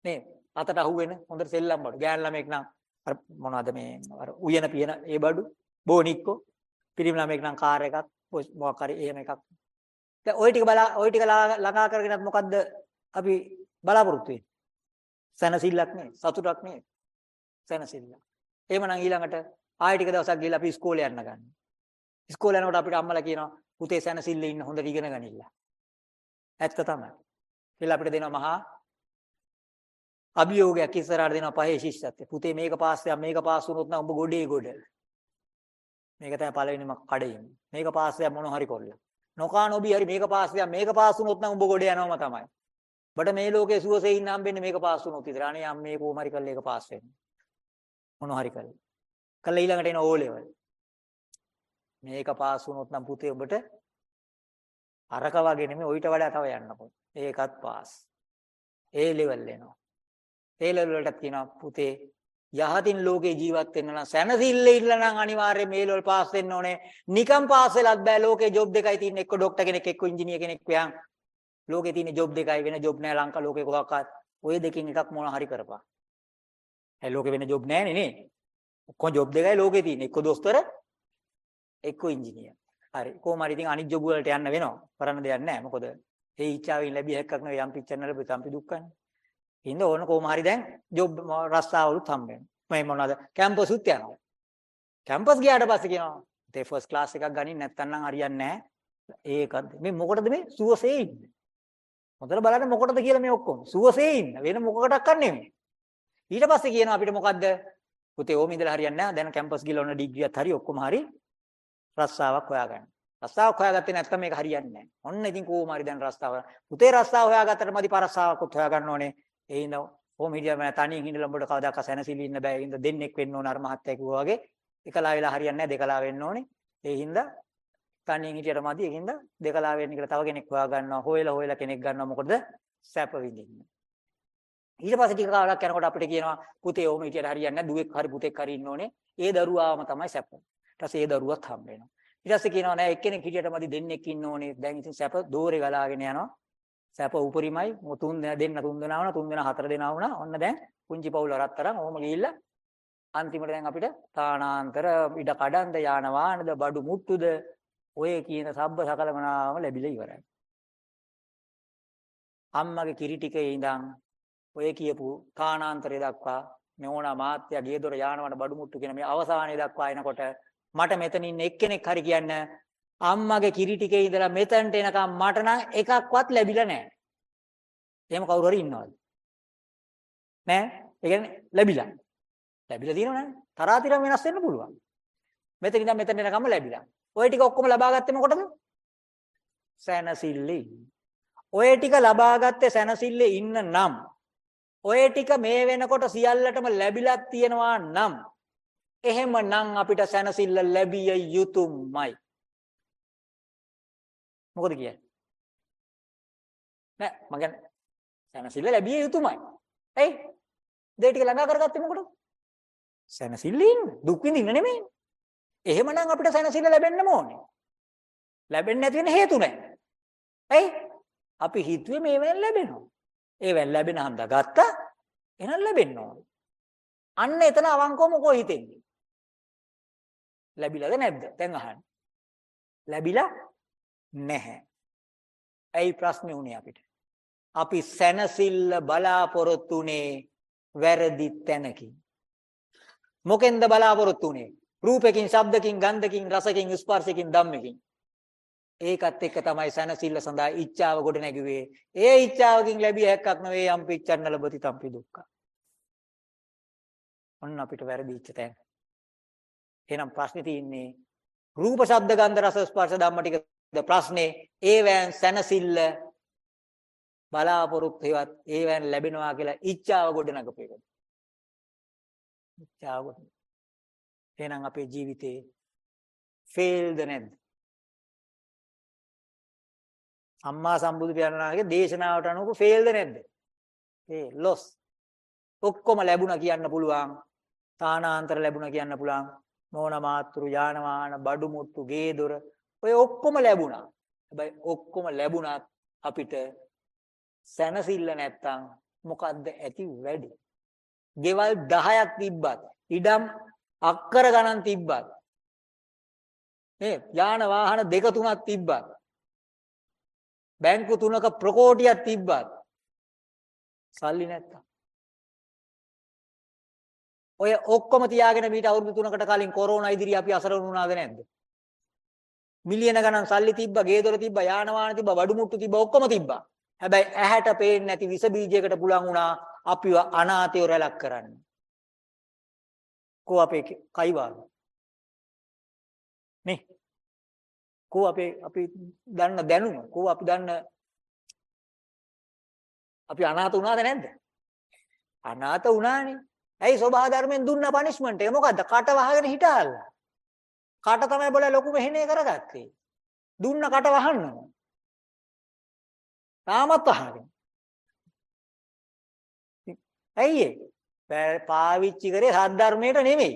නේ අතට අහුවෙන හොඳට සෙල්ලම් බඩු. ගෑන් ළමෙක් නම් අර මොනවද මේ අර උයන පියන ඒ බඩු බෝනික්කෝ. පිරිමි ළමෙක් නම් කාර් එකක් මොකක් හරි එහෙම එකක්. දැන් ওই ටික බලා ওই ටික ළඟා කරගෙනත් මොකද්ද අපි බලාපොරොත්තු වෙන්නේ? සැනසෙල්ලක් නේ සතුටක් නේ සැනසෙල්ල. එහෙමනම් ඊළඟට ආයෙ ටික දවසක් ගිහලා අපි ඉස්කෝලේ යන්න ගන්න. ඉස්කෝලේ යනකොට අපිට අම්මලා කියනවා පුතේ සැනසෙල්ලේ ඉන්න හොඳට ඉගෙන ගනින්න. ඇත්ත තමයි. කියලා අපිට දෙනවා මහා අභියෝගයක් ඉස්සරහට දෙනවා පහේ ශිෂ්‍යත්වය. පුතේ මේක පාස් වෙනවා මේක පාස් වුණොත් නම් උඹ ගොඩේ ගොඩ. මේක තමයි පළවෙනිම කඩේම. මේක පාස් වෙනවා මොන හරි කොල්ල. නොකා නොබී හරි මේක පාස් වෙනවා මේක පාස් වුණොත් නම් උඹ ගොඩ යනවම තමයි. බට මේ ලෝකේ සුවසේ ඉන්න හම්බෙන්නේ මේක පාස් වුණොත් විතර. අනේ අම්මේ කොහොම හරි කළා ඒක පාස් වෙන්න. මොන හරි කළා. කළා ඊළඟට එන ඕ ලෙවල්. මේක පාස් වුණොත් නම් පුතේ ඔබට අරක වගේ නෙමෙයි ඔయిత වඩා තව යන්න ඕන. ඒකත් පාස්. ඒ ලෙවල් එනවා. ඒ ලෙවල් වලට කියනවා පුතේ යහතින් ලෝකේ ජීවත් වෙන්න නම් සැනසille ඉන්න නම් අනිවාර්යයෙන් මේල් වල පාස් වෙන්න ඕනේ. නිකම් පාස් වෙලත් බෑ ලෝකේ ජොබ් දෙකයි තියෙන්නේ එක්ක ડોක්ටර් කෙනෙක් එක්ක ඉංජිනේර කෙනෙක් වයන්. ලෝකේ තියෙන ජොබ් දෙකයි වෙන ජොබ් නෑ ලංකා ලෝකේ කොහක්වත්. ওই දෙකෙන් එකක් මොන හරි කරපන්. ඇයි ලෝකේ වෙන ජොබ් නෑනේ නේ. ඔක්කොම ජොබ් දෙකයි ලෝකේ තියෙන්නේ. එක්ක දොස්තර එක්ක ඉංජිනේර. හරි. කොහොම හරි ඉතින් අනිත් ජොබ් වලට යන්න වෙනවා. කරන්න දෙයක් නෑ. මොකද ඒ ઈચ્છාවෙන් ලැබිය හැක්කක් නෙවෙයි යම් පිච්චනල ප්‍රතිම්පි දුක්කන්නේ. ඉතින් ඕන කොහොම හරි දැන් ජොබ් රස්සාවලුත් හම්බෙනවා. මේ මොනවද? කැම්පස් උත් යනවා. කැම්පස් ගියාට පස්සේ කියනවා තේ ෆස්ට් ක්ලාස් එකක් ගනින් නැත්තම් නම් හරියන්නේ නැහැ. ඒකත් මේ මොකටද මේ සුවසේ ඉන්නේ? හොඳට බලන්න මොකටද කියලා මේ ඔක්කොම. සුවසේ ඉන්න. වෙන මොකකටවත් නෙමෙයි. ඊට පස්සේ කියනවා අපිට මොකද්ද? පුතේ ඕම ඉඳලා හරියන්නේ නැහැ. දැන් කැම්පස් ගිහලා ඔන්න ඩිග්‍රියත් හරි ඔක්කොම හරි රස්සාවක් හොයාගන්න. රස්සාවක් හොයාගත්තේ නැත්නම් මේක හරියන්නේ නැහැ. ඔන්න ඉතින් කොහොම හරි දැන් රස්සාව. පුතේ රස්සාව හොයාගත්තට මදි පරස්සාවකුත් හොයාගන්න ඕනේ. ඒ හින්දා ඕම හිටියා මම තනියෙන් හිඳලා උඹට කවදාක සැනසෙලි ඉන්න බෑ. ඒ හින්දා දෙන්නෙක් වෙන්න ඕන අර මහත්තයා කිව්වා වගේ. එකලා වෙලා හරියන්නේ නැහැ දෙකලා වෙන්න ඕනේ. ඒ හින්දා තනියෙන් හිටියට මදි. ඒ හින්දා දෙකලා වෙන්න කියලා තව කෙනෙක් හොයා ගන්නවා. හොයලා හොයලා කෙනෙක් ගන්නවා. මොකද සැප විඳින්න. ඊට පස්සේ ටික කාලයක් යනකොට අපිට කියනවා පුතේ ඕම හිටියට හරියන්නේ නැහැ. දුවෙක් හරි පුතෙක් හරි ඉන්න ඕනේ. ඒ දරුවාම තමයි සැප. ඊට පස්සේ ඒ දරුවත් හම්බ වෙනවා. ඊට පස්සේ කියනවා නෑ එක්කෙනෙක් හිටියට මදි දෙන්නෙක් ඉන්න ඕනේ. දැන් ඉතින් සැප දෝරේ ගලාගෙන යනවා. සැප උපරිමයි. මො තුන් දෙන්න තුන් දෙනා වුණා, තුන් දෙනා හතර දෙනා වුණා. ඔන්න දැන් පුංචි පවුල රත්තරන් ඔහොම ගිහිල්ලා අන්තිමට දැන් අපිට තානාන්තර ඉඩ කඩන්ද යාන වාහනද බඩු මුට්ටුද ඔය කියන සබ්බ සකලමනාම ලැබිලා ඉවරයි. අම්මගේ කිරි ටිකේ ඉඳන් ඔය කියපු තානාන්තරය දක්වා මෙෝනා මාත්‍යා ගියදොර යානවන බඩු මුට්ටු කියන මේ අවසානයේ දක්වා එනකොට මට මෙතන ඉන්න එක්කෙනෙක් හරි කියන්න අම්මගේ කිරි ටිකේ ඉඳලා මෙතනට එනකම් මට නම් එකක්වත් ලැබිලා නැහැ. එහෙම කවුරු හරි ඉන්නවද? නෑ. ඒ කියන්නේ ලැබිලා. ලැබිලා තියෙනවනේ. තරාතිරම වෙනස් වෙන්න පුළුවන්. මෙතන ඉඳන් මෙතන එනකම් ලැබිලා. ওই ටික ඔක්කොම ලබා ගත්තේ මොකටද? සැනසille. ඔය ටික ලබා ගත්තේ සැනසille ඉන්න නම් ඔය ටික මේ වෙනකොට සියල්ලටම ලැබිලා තියෙනවා නම් එහෙමනම් අපිට සැනසෙල්ල ලැබිය යුතුයමයි. මොකද කියන්නේ? නෑ මම කියන්නේ සැනසෙල්ල ලැබිය යුතුයමයි. ඇයි? දෙය ටික ළඟා කරගත්තේ මොකටද? සැනසෙල්ල ඉන්න. දුක් විඳින්න නෙමෙයි. එහෙමනම් අපිට සැනසෙල්ල ලැබෙන්නම ඕනේ. ලැබෙන්නේ නැති වෙන හේතු නැහැ. ඇයි? අපි හිතුවේ මේවෙන් ලැබෙනවා. ඒවෙන් ලැබෙන හන්ද ගත්තා. එහෙනම් ලැබෙන්න ඕනේ. අන්න එතන අවංකවම කොහො හිතෙන්නේ? ලැබිලාද නැද්ද? දැන් අහන්න. ලැබිලා නැහැ. ඇයි ප්‍රශ්නේ උනේ අපිට? අපි සැනසෙල්ල බලාපොරොත්තු උනේ වැරදි තැනකින්. මොකෙන්ද බලාපොරොත්තු උනේ? රූපකින්, ශබ්දකින්, ගන්ධකින්, රසකින්, ස්පර්ශකින්, ධම්මකින්. ඒකත් එක්ක තමයි සැනසෙල්ල සඳහා ඉච්ඡාව ගොඩ නැගුවේ. ඒ ඉච්ඡාවකින් ලැබිය හැක්කක් නෙවෙයි යම් පිච්ඡන්න ලබති තම්පි දුක්ඛ. ඔන්න අපිට වැරදිච්ච තැන. එහෙනම් ප්‍රශ්නේ තියෙන්නේ රූප ශබ්ද ගන්ධ රස ස්පර්ශ ධම්ම ටික ද ප්‍රශ්නේ ඒවැන් සැනසෙල්ල බලාපොරොත්තු හේවත් ඒවැන් ලැබෙනවා කියලා ඉච්ඡාව ගොඩනගපු එක. ඉච්ඡාව ගොඩ. එහෙනම් අපේ ජීවිතේ ෆේල්ද නැද්ද? අම්මා සම්බුදු පියාණන්ගේ දේශනාවට අනුව ෆේල්ද නැද්ද? ඒ ලොස්. ඔක්කොම ලැබුණා කියන්න පුළුවන්. තානාන්තර ලැබුණා කියන්න පුළුවන්. මෝන මාත්‍රු යාන වාහන බඩු මුට්ටු ගේ දොර ඔය ඔක්කොම ලැබුණා. හැබැයි ඔක්කොම ලැබුණත් අපිට සැනසෙල්ල නැත්තම් මොකද්ද ඇති වැඩි? ගෙවල් 10ක් තිබ්බත්, ඉඩම් අක්කර ගණන් තිබ්බත්, මේ යාන වාහන දෙක තුනක් තිබ්බත්, බැංකු තුනක ප්‍රකෝටියක් තිබ්බත් සල්ලි නැත්තම් ඔය ඔක්කොම තියාගෙන මීට අවුරුදු 3කට කලින් කොරෝනා ඉදිරිය අපි අසරණ වුණාද නැද්ද? මිලියන ගණන් සල්ලි තිබ්බා, ගේ දොර තිබ්බා, යාන වාහන තිබ්බා, බඩු මුට්ටු තිබ්බා, ඔක්කොම තිබ්බා. හැබැයි ඇහැට පේන්නේ නැති විස බීජයකට පුළුවන් වුණා අපිව අනාථයෝ රැලක් කරන්න. කෝ අපේ කයිවාද? නේ? කෝ අපේ අපි දන්න දැනුම, කෝ අපි දන්න අපි අනාථ වුණාද නැද්ද? අනාථ වුණානේ. ඇයි සෝභා ධර්මෙන් දුන්න පනිෂ්මන්ට් එක මොකද්ද? කට වහගෙන හිටාල්ලා. කට තමයි බල ලොකු මෙහෙණේ කරගත්තේ. දුන්න කට වහන්නම. තාමත් වහගෙන. ඇයි ඒ? පාවිච්චි කරේ සද්ධර්මයට නෙමෙයි.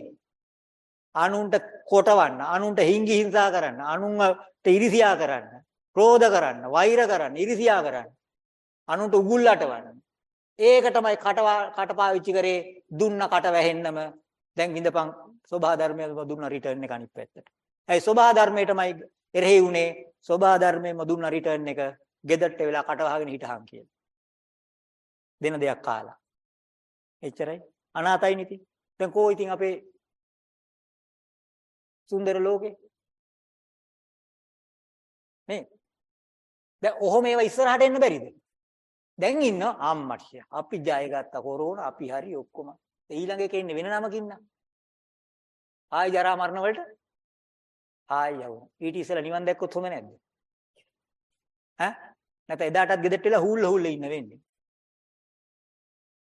අනුන්ට කොටවන්න, අනුන්ට හිංගි හිංසා කරන්න, අනුන්ට ඉරිසියා කරන්න, ක්‍රෝධ කරන්න, වෛර කරන්න, ඉරිසියා කරන්න. අනුන්ට උගුල් අටවන්න. ඒක තමයි කට කට පාවිච්චි කරේ දුන්න කට වැහෙන්නම දැන් විඳපන් සෝභා ධර්මයම දුන්න රිටර්න් එක අනිත් පැත්තට. ඇයි සෝභා ධර්මයටමයි එරෙහි උනේ සෝභා ධර්මයම දුන්න රිටර්න් එක ගෙදරට වෙලා කට වහගෙන හිටහන් කියලා. දෙන දෙයක් කාලා. එච්චරයි. අනාතයි නිති. දැන් කෝ ඉතින් අපේ සුන්දර ලෝකේ නේ දැන් ඔහොම ඒවා ඉස්සරහට එන්න බැරිද? දැන් ඉන්න අම්මට්ටිය. අපි ජයගත්ත කොරෝනා අපි හරි ඔක්කොම. ඊළඟ එකේ ඉන්නේ වෙන නමකින් නා. ආයි ජරා මරණ වලට ආයි යවුන. ඊට ඉස්සෙල්ලා නිවන් දැක්කොත් හොඳ නැද්ද? ඈ? නැත්නම් එදාටත් ගෙදරට වෙලා හූල්ල හූල්ල ඉන්න වෙන්නේ.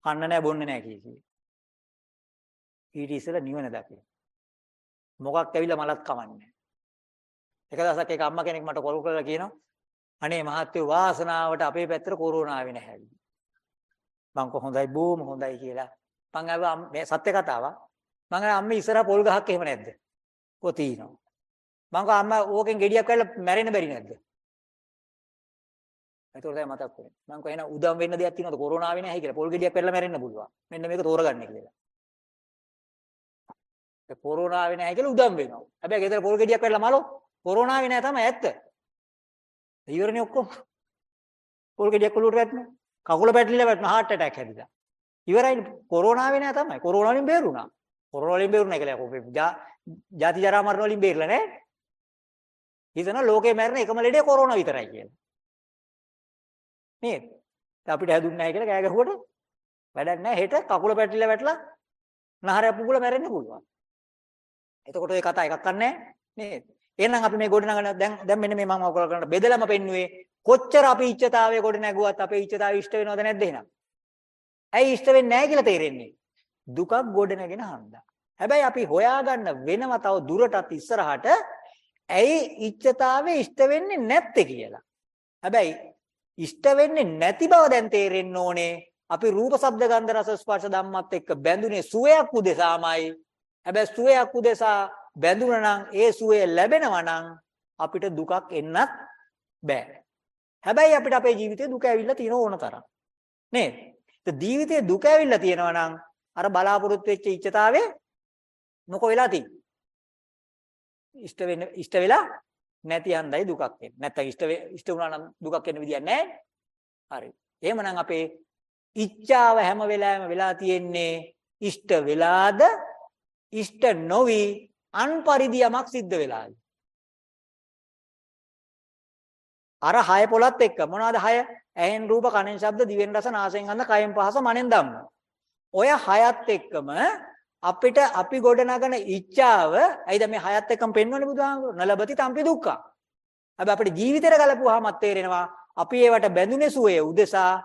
කන්න නැහැ බොන්න නැහැ කිය කී. ඊට ඉස්සෙල්ලා නිවන දකින්න. මොකක් ඇවිල්ලා මලත් කමන්නේ. එක දවසක් එක අම්මා කෙනෙක් මට කෝල් කරලා කියනවා අනේ මහත්තයෝ වාසනාවට අපේ පැත්තට කොරෝනා ආවේ නැහැ. මං කොහොඳයි බොහොම හොඳයි කියලා. මං ආව මේ සත්‍ය කතාවක්. මං ආව අම්මේ ඉස්සරහ පොල් ගහක් එහෙම නැද්ද? කො තියෙනවා. මං කව අම්මා ඕකෙන් ගෙඩියක් කරලා මැරෙන්න බැරි නැද්ද? ඒතකොට තමයි මතක් වෙන්නේ. මං කව එහෙනම් උදම් වෙන්න දෙයක් තියෙනවද කොරෝනා ආවේ නැහැ කියලා. පොල් ගෙඩියක් පෙරලා මැරෙන්න පුළුවන්. මෙන්න මේක තෝරගන්න කියලා. ඒ කොරෝනා ආවේ නැහැ කියලා උදම් වෙනවා. හැබැයි ගෙදර පොල් ගෙඩියක් පෙරලා මලෝ කොරෝනා ආවේ නැහැ තමයි ඇත්ත. ඉවරනේ ඔක්කොම. පොල් ගෙඩියක් ඔලුවට වැටුණා. කකුල පැටලිලා වැටුණා heart attack හැදිලා. ඉවරයිනේ කොරෝනා ආවේ නැහැ තමයි. කොරෝනා වලින් බේරුණා. කොරෝනා වලින් බේරුණා කියලා කොපේ ජාති ජරා මරණ වලින් බේරලා නැහැ. හිතන ලෝකේ මැරෙන එකම ලෙඩේ කොරෝනා විතරයි කියලා. නේද? අපිට හැදුන්නේ නැහැ කියලා කෑ ගැහුවට වැඩක් නැහැ. හෙට කකුල පැටලිලා වැටලා නහරයක් පුපුල මැරෙන්න පුළුවන්. එතකොට ඒ කතා එකක් නැහැ නේද? එහෙනම් අපි මේ ගොඩනගන දැන් දැන් මෙන්න මේ මම ඔයගොල්ලෝ කරන්න බෙදලම පෙන්නුවේ කොච්චර අපි ඉච්ඡතාවයේ ගොඩ නැගුවත් අපේ ඉච්ඡතාවය ඉෂ්ට වෙනවද නැද්ද එහෙනම්? ඇයි ඉෂ්ට වෙන්නේ නැහැ කියලා තේරෙන්නේ? දුකක් ගොඩ නැගෙන හන්දා. හැබැයි අපි හොයාගන්න වෙනව තව දුරටත් ඉස්සරහට ඇයි ඉච්ඡතාවයේ ඉෂ්ට වෙන්නේ නැත්තේ කියලා. හැබැයි ඉෂ්ට වෙන්නේ නැති බව දැන් තේරෙන්න ඕනේ. අපි රූප, ශබ්ද, ගන්ධ, රස, ස්පර්ශ ධම්මත් එක්ක බැඳුනේ සුවයක් උදෙසාමයි. හැබැයි සුවයක් උදෙසා බැඳුණා නම් ඒ සුවය ලැබෙනවා නම් අපිට දුකක් එන්නත් බෑ. හැබැයි අපිට අපේ ජීවිතේ දුක ඇවිල්ලා තියෙන ඕන තරම්. නේද? ඒ ජීවිතේ දුක ඇවිල්ලා තියෙනවා නම් අර බලාපොරොත්තු වෙච්ච ඉච්ඡතාවේ මොකෝ වෙලා තියෙන්නේ? ඉෂ්ට වෙන්න ඉෂ්ට වෙලා නැති හන්දයි දුකක් එන්නේ. නැත්තම් ඉෂ්ට ඉෂ්ට වුණා නම් දුකක් එන්න විදියක් නැහැ. හරි. එහෙමනම් අපේ ඉච්ඡාව හැම වෙලාවෙම වෙලා තියෙන්නේ ඉෂ්ට වෙලාද ඉෂ්ට නොවි අන්පරිදි යමක් සිද්ධ වෙලාද අර හය පොලත් එක්ක මොනවද හය ඇහෙන් රූප කනෙන් ශබ්ද දිවෙන් රස නාසයෙන් ගන්ධ කයෙන් පහස මනෙන් ධම්ම ඔය හයත් එක්කම අපිට අපි ගොඩනගන ඉච්ඡාව ඇයිද මේ හයත් එක්කම පෙන්වන්නේ බුදුහාමුදුරුවෝ නලබති තම්පි දුක්ඛ හැබැයි අපේ ජීවිතේට ගලපුවාමත් තේරෙනවා අපි ඒවට බැඳුනේ සුවේ උදෙසා.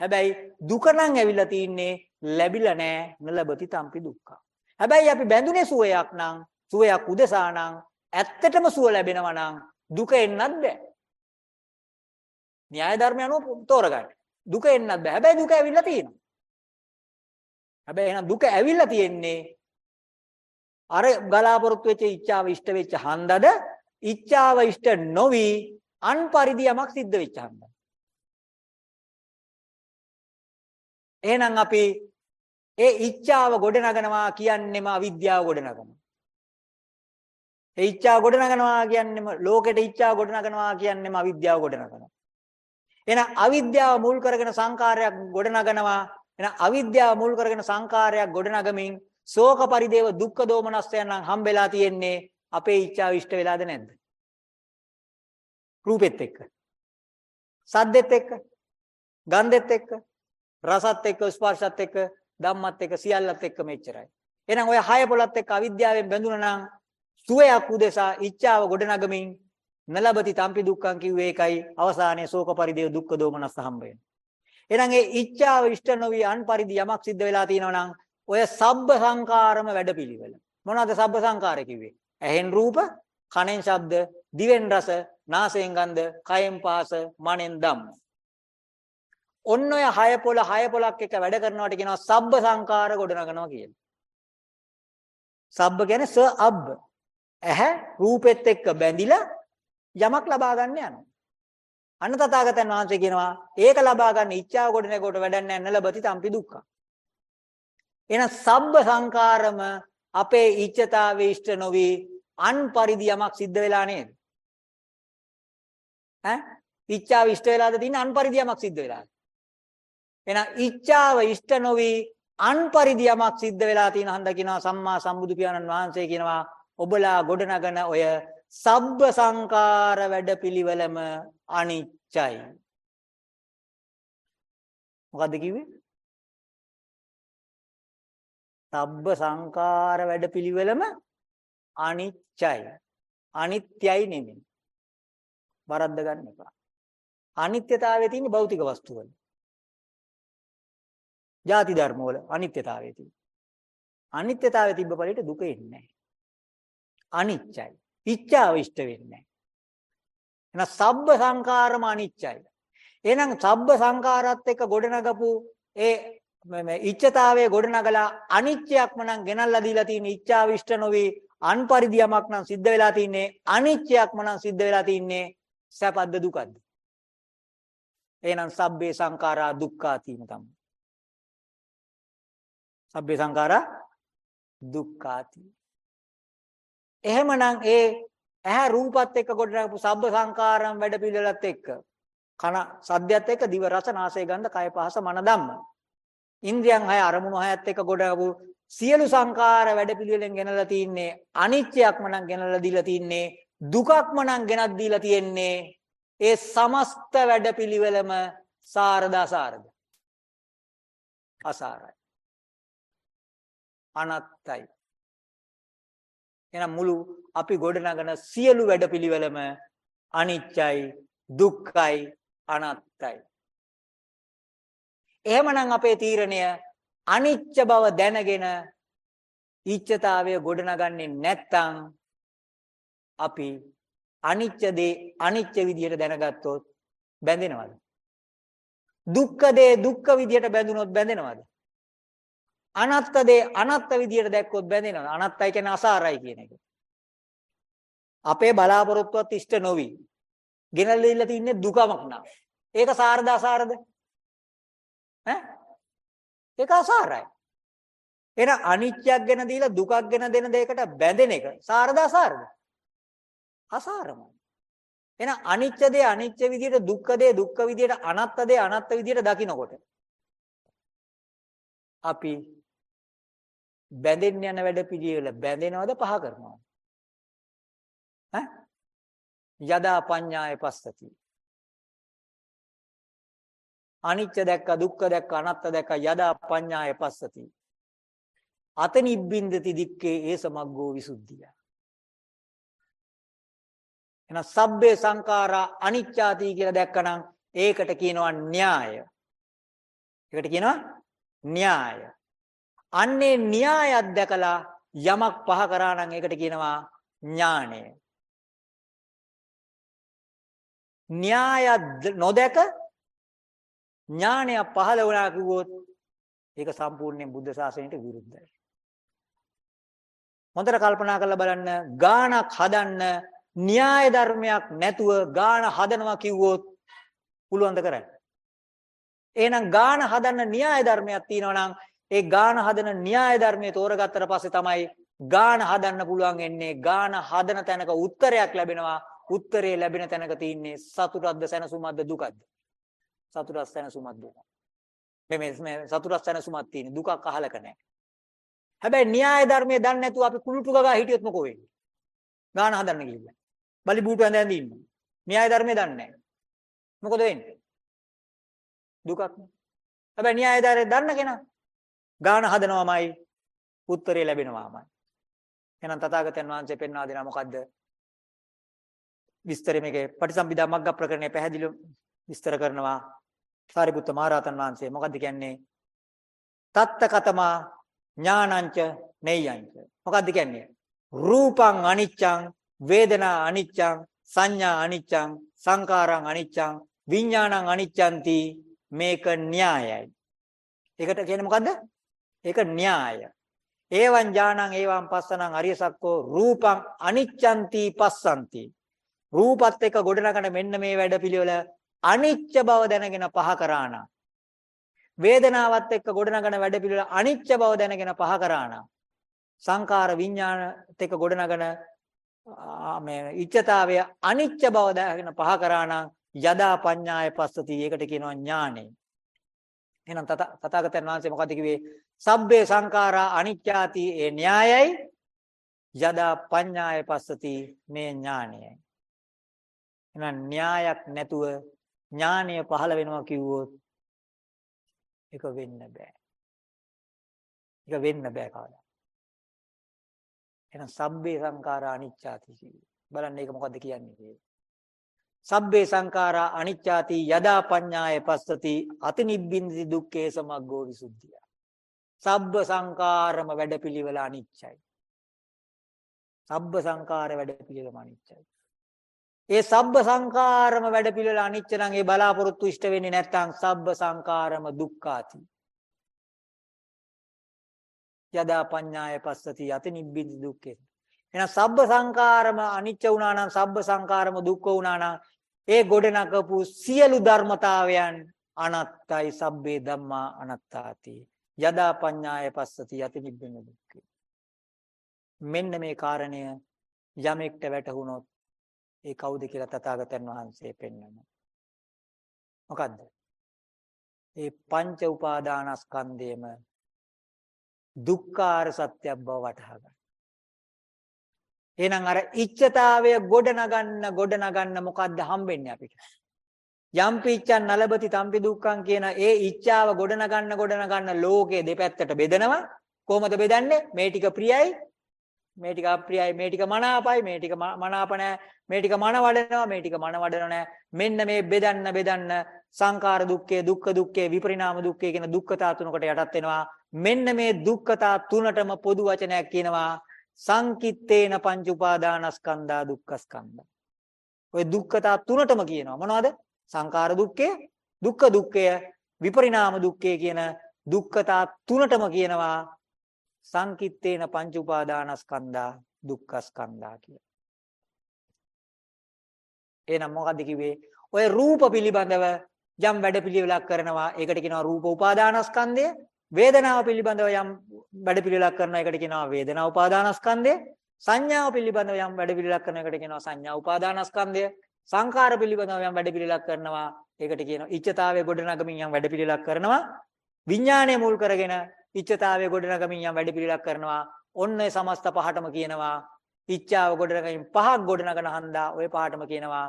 හැබැයි දුක නම් ඇවිල්ලා තින්නේ ලැබිලා නෑ නලබති තම්පි දුක්ඛ. හැබැයි අපි බැඳුනේ සුවයක් නම් සුවයක් උදෙසා නම් ඇත්තටම සුව ලැබෙනවා නම් දුක එන්නත් බෑ. න්‍යාය ධර්මය අනුව තෝරගන්න. දුක එන්නත් බෑ. හැබැයි දුක ඇවිල්ලා තියෙනවා. හැබැයි එහෙනම් දුක ඇවිල්ලා තියෙන්නේ අර ගලාපොරොත්තු වෙච්ච ඉච්ඡාව ඉෂ්ට වෙච්ච හන්දද ඉච්ඡාව ඉෂ්ට නොවි අන්පරිදි යමක් සිද්ධ වෙච්ච හන්ද. එහෙනම් අපි ඒ ඉච්ඡාව ගොඩනගනවා කියන්නේම අවිද්‍යාව ගොඩනගනවා. ඒ ඉච්ඡාව ගොඩනගනවා කියන්නේම ලෝකෙට ඉච්ඡාව ගොඩනගනවා කියන්නේම අවිද්‍යාව ගොඩනගනවා. එහෙනම් අවිද්‍යාව මුල් කරගෙන සංකාරයක් ගොඩනගනවා. එහෙනම් අවිද්‍යාව මුල් කරගෙන සංකාරයක් ගොඩනගමින් ශෝක පරිදේව දුක්ඛ දෝමනස්යන් නම් හම්බෙලා තියෙන්නේ අපේ ඉච්ඡාව ඉෂ්ට වෙලාද නැද්ද? රූපෙත් එක්ක. සද්දෙත් එක්ක. ගන්ධෙත් එක්ක. රසත් එක්ක ස්පර්ශත් එක්ක ධම්මත් එක්ක සියල්ලත් එක්ක මෙච්චරයි. එහෙනම් ඔය හය පොළත් එක්ක අවිද්‍යාවෙන් බැඳුණා නම් සුවයක් උදෙසා ඉච්ඡාව ගොඩනගමින් නලබති තම්පි දුක්ඛං කිව්වේ ඒකයි අවසානයේ ශෝක පරිදේව දුක්ඛ දෝමනස්ස හම්බ වෙනවා. එහෙනම් ඒ ඉච්ඡාව ඉෂ්ට නොවි අන් පරිදි යමක් සිද්ධ වෙලා තියෙනවා නම් ඔය සබ්බ සංකාරම වැඩපිළිවෙල. මොනවද සබ්බ සංකාර කිව්වේ? ඇහෙන් රූප, කනෙන් ශබ්ද, දිවෙන් රස, නාසයෙන් ගන්ධ, කයෙන් පහස, මනෙන් ධම්ම. ඔන්න ඔය හය පොළ හය පොළක් එක වැඩ කරනවට කියනවා සබ්බ සංකාර ගොඩනගනවා කියලා. සබ්බ කියන්නේ ස අබ්බ. ඇහැ රූපෙත් එක්ක බැඳිලා යමක් ලබා ගන්න යනවා. අන්න තථාගතයන් වහන්සේ කියනවා ඒක ලබා ගන්න ඉච්ඡාව ගොඩනගකොට වැඩක් නැහැ නලබති තම්පි දුක්ඛ. එහෙනම් සබ්බ සංකාරම අපේ ඉච්ඡතාවේ ඉෂ්ට නොවි අන් පරිදි යමක් සිද්ධ වෙලා නේද? ඈ ඉච්ඡාව ඉෂ්ට වෙලාද තින්නේ අන් පරිදි යමක් සිද්ධ වෙලාද? එහෙනම් ඉච්ඡාව ඉෂ්ට නොවි අන් පරිදි යමක් සිද්ධ වෙලා තියෙන හන්ද කියනවා සම්මා සම්බුදු පියාණන් වහන්සේ කියනවා ඔබලා ගොඩනගන ඔය සබ්බ සංකාර වැඩපිළිවෙලම අනිච්චයි. මොකද්ද කිව්වේ? සබ්බ සංකාර වැඩපිළිවෙලම අනිච්චයි. අනිත්‍යයි නෙමෙයි. වරද්ද ගන්න එපා. අනිත්‍යතාවයේ තියෙන භෞතික වස්තු වල. ಜಾති ධර්ම වල අනිත්‍යතාවයේ තියෙන. අනිත්‍යතාවයේ තිබ්බ පළිට දුක එන්නේ නැහැ. අනිච්චයි. ඉච්ඡාව ඉෂ්ට වෙන්නේ නැහැ. එහෙනම් සබ්බ සංකාරම අනිච්චයි. එහෙනම් සබ්බ සංකාරات එක්ක ගොඩනගපු ඒ මේ ඉච්ඡතාවයේ ගොඩනගලා අනිත්‍යයක්ම නම් ගෙනල්ලා දීලා තියෙන ඉච්ඡාව ඉෂ්ට නොවි අන්පරිදි යමක් නම් සිද්ධ වෙලා තින්නේ අනිත්‍යයක්ම නම් සිද්ධ වෙලා තින්නේ සැපද්ද දුකද්ද එහෙනම් සබ්බේ සංඛාරා දුක්ඛාතීන තමයි සබ්බේ සංඛාරා දුක්ඛාති එහෙමනම් ඒ ඇහැ රූපත් එක්ක ගොඩනගපු සබ්බ සංඛාරම් වැඩ පිළිවෙලත් එක්ක කන සද්දයත් එක්ක දිව රස නාසය ගන්ධ කය පහස මන ධම්ම. ඉන්ද්‍රියන් හය අරමුණු හයත් එක්ක ගොඩනගපු සියලු සංඛාර වැඩ පිළිවෙලෙන් ගෙනලා තින්නේ අනිත්‍යයක්ම නම් ගෙනලා දීලා තින්නේ දුකක්ම නම් ගෙනත් දීලා තියෙන්නේ ඒ සමස්ත වැඩ පිළිවෙලම සාරදා සාරද අසාරයි. අනත්තයි. එහෙනම් මුළු අපි ගොඩනගන සියලු වැඩපිළිවෙලම අනිත්‍යයි දුක්ඛයි අනාත්තයි. එහෙමනම් අපේ තීරණය අනිච්ච බව දැනගෙන ඉච්ඡතාවය ගොඩනගන්නේ නැත්නම් අපි අනිච්ච දේ අනිච්ච විදියට දැනගත්තොත් බැඳෙනවද? දුක්ඛ දේ දුක්ඛ විදියට බැඳුනොත් බැඳෙනවද? අනත්ත දේ අනත්ත විදියට දැක්කොත් බැඳෙනවද? අනත්තයි කියන්නේ අසාරයි කියන එක. අපේ බලාපොරොත්තුවත් ඉෂ්ට නොවි. ගෙනල්ලා දීලා තින්නේ දුකමක් නා. ඒක සාරද අසාරද? ඈ? ඒක අසාරයි. එහෙනම් අනිත්‍යයක් ගැන දීලා දුකක් ගැන දෙන දෙයකට බැඳෙන එක සාරද අසාරද? අසාරමයි. එහෙනම් අනිත්‍ය දේ අනිත්‍ය විදියට දුක්ඛ දේ දුක්ඛ විදියට අනාත්ත දේ අනාත්ත විදියට දකිනකොට අපි බැඳෙන්න යන වැඩ පිළිවෙල බැඳෙනවද පහ කරනවද? ඈ? යදා පඤ්ඤාය පස්සති. අනිච්ච දැක්ක දුක්ඛ දැක්ක අනාත්ත දැක්ක යදා පඤ්ඤාය පස්සති. අතනිබ්බින්දති දික්කේ ඒ සමග්ගෝ විසුද්ධිය. එහෙනම් සබ්බේ සංඛාරා අනිච්චාති කියලා දැක්කනම් ඒකට කියනවා න්‍යාය. ඒකට කියනවා න්‍යාය. අන්නේ න්‍යායක් දැකලා යමක් පහ කරා නම් ඒකට කියනවා ඥානය. න්‍යාය නොදැක ඥානය පහළ වුණා කිව්වොත් ඒක සම්පූර්ණයෙන් බුද්ධ ශාසනයට විරුද්ධයි. හොඳට කල්පනා කරලා බලන්න ගානක් හදන්න න්‍යාය ධර්මයක් නැතුව ගාන හදනවා කිව්වොත් පුළුවන් ද කරන්න? එහෙනම් ගාන හදන්න න්‍යාය ධර්මයක් තියෙනවා නම් ඒ ගාන හදන න්‍යාය ධර්මයේ තෝරගත්තට පස්සේ තමයි ගාන හදන්න පුළුවන් වෙන්නේ ගාන හදන තැනක උත්තරයක් ලැබෙනවා. උත්තරේ ලැබෙන තැනක තියෙන්නේ සතුටක්ද සැනසුමක්ද දුකක්ද? සතුටක් සැනසුමක් දුක මේ මේ සතුටක් සැනසුමක් තියෙන දුකක් අහලක නැහැ. හැබැයි න්‍යාය ධර්මයේ දන්නේ නැතුව අපි කුළුටු ගගා හිටියොත් මොකෝ වෙන්නේ? ගාන හදන්න ගිහිල්ලා. බලි බූටු ඇඳ ඇඳ ඉන්න න්‍යාය ධර්මයේ දන්නේ නැහැ. මොකද වෙන්නේ? දුකක් හැබැයි න්‍යාය ධර්මයේ දන්න කෙනා ගාන හදනවාමයි උත්තරේ ලැබෙනවාමයි. එහෙනම් තථාගතයන් වහන්සේ පෙන්වා දෙනා මොකද්ද? විස්තරය මේකේ පටිසම්භිදා මග්ග ප්‍රකරණය පැහැදිලිව විස්තර කරනවා. සාරිපුත්ත මහරහතන් වහන්සේ මොකද්ද කියන්නේ? තත්ත කතමා ඥානංච නෙය්‍යංච. මොකද්ද කියන්නේ? රූපං අනිච්චං, වේදනා අනිච්චං, සංඥා අනිච්චං, සංකාරං අනිච්චං, විඥානං අනිච්චಂತಿ මේක න්‍යායයි. ඒකට කියන්නේ මොකද්ද? ඒක න්‍යාය. ඒවං ඥානං ඒවං පස්සනං අරිය සක්කෝ රූපං අනිච්ඡන්ති පස්සන්ති. රූපත් එක්ක ගොඩනගන මෙන්න මේ වැඩපිළිවෙල අනිච්ච බව දැනගෙන පහ කරානා. වේදනාවත් එක්ක ගොඩනගන වැඩපිළිවෙල අනිච්ච බව දැනගෙන පහ කරානා. සංකාර විඥානත් එක්ක ගොඩනගන මේ ඉච්ඡතාවය අනිච්ච බව දැනගෙන පහ කරානා යදා පඤ්ඤාය පස්සති. ඒකට කියනවා ඥානෙ. එහෙනම් තථාගතයන් වහන්සේ මොකද කිව්වේ? සබ්බේ සංඛාරා අනිච්චාති ඒ න්‍යායයි යදා පඤ්ඤාය පස්සති මේ ඥානයයි. එහෙනම් න්‍යායක් නැතුව ඥානය පහළ වෙනවා කිව්වොත් ඒක වෙන්න බෑ. ඒක වෙන්න බෑ කවදා. එහෙනම් සබ්බේ සංඛාරා අනිච්චාති බලන්න ඒක මොකද්ද කියන්නේ කියලා. සබ්බේ සංඛාරා අනිච්චාති යදා පඤ්ඤාය පස්සති අතිනිබ්බින්දි දුක්ඛේ සමග්ගෝ විසුද්ධිය. සබ්බ සංකාරම වැඩපිළිවෙල අනිච්චයි. සබ්බ සංකාර වැඩපිළිවෙලම අනිච්චයි. ඒ සබ්බ සංකාරම වැඩපිළිවෙල අනිච්ච නම් ඒ බලාපොරොත්තු ඉෂ්ට වෙන්නේ නැත්නම් සබ්බ සංකාරම දුක්ඛාති. යදා පඤ්ඤාය පස්සති අතිනිබ්බින්දි දුක්ඛේ. එහෙනම් සබ්බ සංකාරම අනිච්ච වුණා නම් සබ්බ සංකාරම දුක්ඛ වුණා නම් ඒ ගොඩනගපු සියලු ධර්මතාවයන් අනත්තයි. සබ්බේ ධම්මා අනත්තාති. යදා පඤ්ඤාය පස්සති යති නිබ්බින දුක්ඛේ. මෙන්න මේ කාරණය යමෙක්ට වැටහුනොත් ඒ කවුද කියලා තථාගතයන් වහන්සේ පෙන්වනවා මොකද්ද? ඒ පංච උපාදානස්කන්ධයම දුක්ඛාර සත්‍යයක් බව වටහා ගන්න. එහෙනම් අර ඉච්ඡතාවය ගොඩ නගන්න ගොඩ නගන්න මොකද්ද හම්බෙන්නේ අපිට? යම් පිච්ඡන් නලබති තම්පි දුක්ඛං කියන ඒ ඉච්ඡාව ගොඩ නගන්න ගොඩ නගන්න ලෝකේ දෙපැත්තට බෙදනවා. කොහොමද බෙදන්නේ? මේ ටික ප්‍රියයි මේ ටික අප්‍රියයි මේ ටික මනාපයි මේ ටික මනාප නැහැ මේ ටික මන වඩනවා මේ ටික මන වඩනව නැහැ මෙන්න මේ බෙදන්න බෙදන්න සංකාර දුක්ඛේ දුක්ඛ දුක්ඛේ විපරිණාම දුක්ඛේ කියන දුක්ඛතා තුනකට යටත් වෙනවා මෙන්න මේ දුක්ඛතා තුනටම පොදු වචනයක් කියනවා සංකිත්තේන පංච උපාදානස්කන්ධා දුක්ඛස්කන්ධා. ඔය දුක්ඛතා තුනටම කියනවා මොනවද? සංකාර දුක්ඛය, දුක්ඛ දුක්ඛය, විපරිණාම දුක්ඛය කියන දුක්ඛතා තුනටම කියනවා සංකිත්තේන පංච උපාදානස්කන්ධා දුක්ඛස්කන්ධා කියලා. එහෙනම් මොකද්ද කිව්වේ? ඔය රූප පිළිබඳව යම් වැඩපිළිවෙලක් කරනවා. ඒකට කියනවා රූප උපාදානස්කන්ධය. වේදනාව පිළිබඳව යම් වැඩපිළිවෙලක් කරනවා. ඒකට කියනවා වේදනා උපාදානස්කන්ධය. සංඥාව පිළිබඳව යම් වැඩපිළිවෙලක් කරන එකට කියනවා සංඥා උපාදානස්කන්ධය. සංකාර පිළිබඳව යම් වැඩපිළිවෙලක් කරනවා. ඒකට කියනවා ඉච්ඡතාවයේ ගොඩනගමින් යම් වැඩපිළිවෙලක් කරනවා. විඥානය මුල් කරගෙන ඉච්ඡතාවයේ ගොඩනගමින් යම් වැඩපිළිවෙලක් කරනවා. ඔන්න ඒ සමස්ත පහටම කියනවා ඉච්ඡාව ගොඩනගමින් පහක් ගොඩනගන හන්දා ওই පහටම කියනවා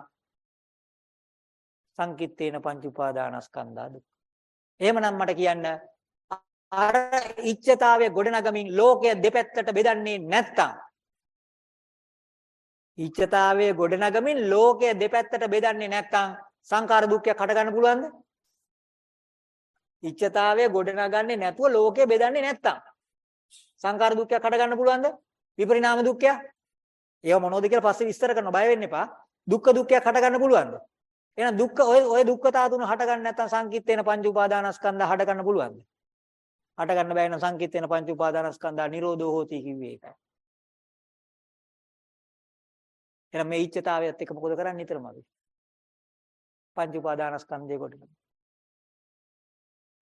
සංකිට්ඨේන පංච උපාදානස්කන්ධා දුක්. එහෙමනම් මට කියන්න අර ඉච්ඡතාවයේ ගොඩනගමින් ලෝකය දෙපැත්තට බෙදන්නේ නැත්තම් ඉච්ඡතාවයේ ගොඩනගමින් ලෝකය දෙපැත්තට බෙදන්නේ නැත්නම් සංකාර දුක්ඛයක් හට ගන්න පුළුවන්ද? ඉච්ඡතාවයේ ගොඩනගන්නේ නැතුව ලෝකය බෙදන්නේ නැත්නම් සංකාර දුක්ඛයක් හට ගන්න පුළුවන්ද? විපරිණාම දුක්ඛයක්? ඒව මොනවද කියලා පස්සේ විස්තර කරන්න බය වෙන්න එපා. දුක්ඛ දුක්ඛයක් හට ගන්න පුළුවන්ද? එහෙනම් දුක්ඛ ඔය ඔය දුක්ඛතා තුන හට ගන්න නැත්නම් සංකිට්ඨේන පංච උපාදානස්කන්ධ හට ගන්න පුළුවන්ද? හට ගන්න බෑ නම් සංකිට්ඨේන පංච උපාදානස්කන්ධා නිරෝධෝ හෝති කිව්වේ ඒකයි. එහෙනම් මේ ඉච්ඡතාවයත් එක්ක මොකද කරන්නේ නිතරම අපි? පංච උපාදානස්කන්ධය කොටන.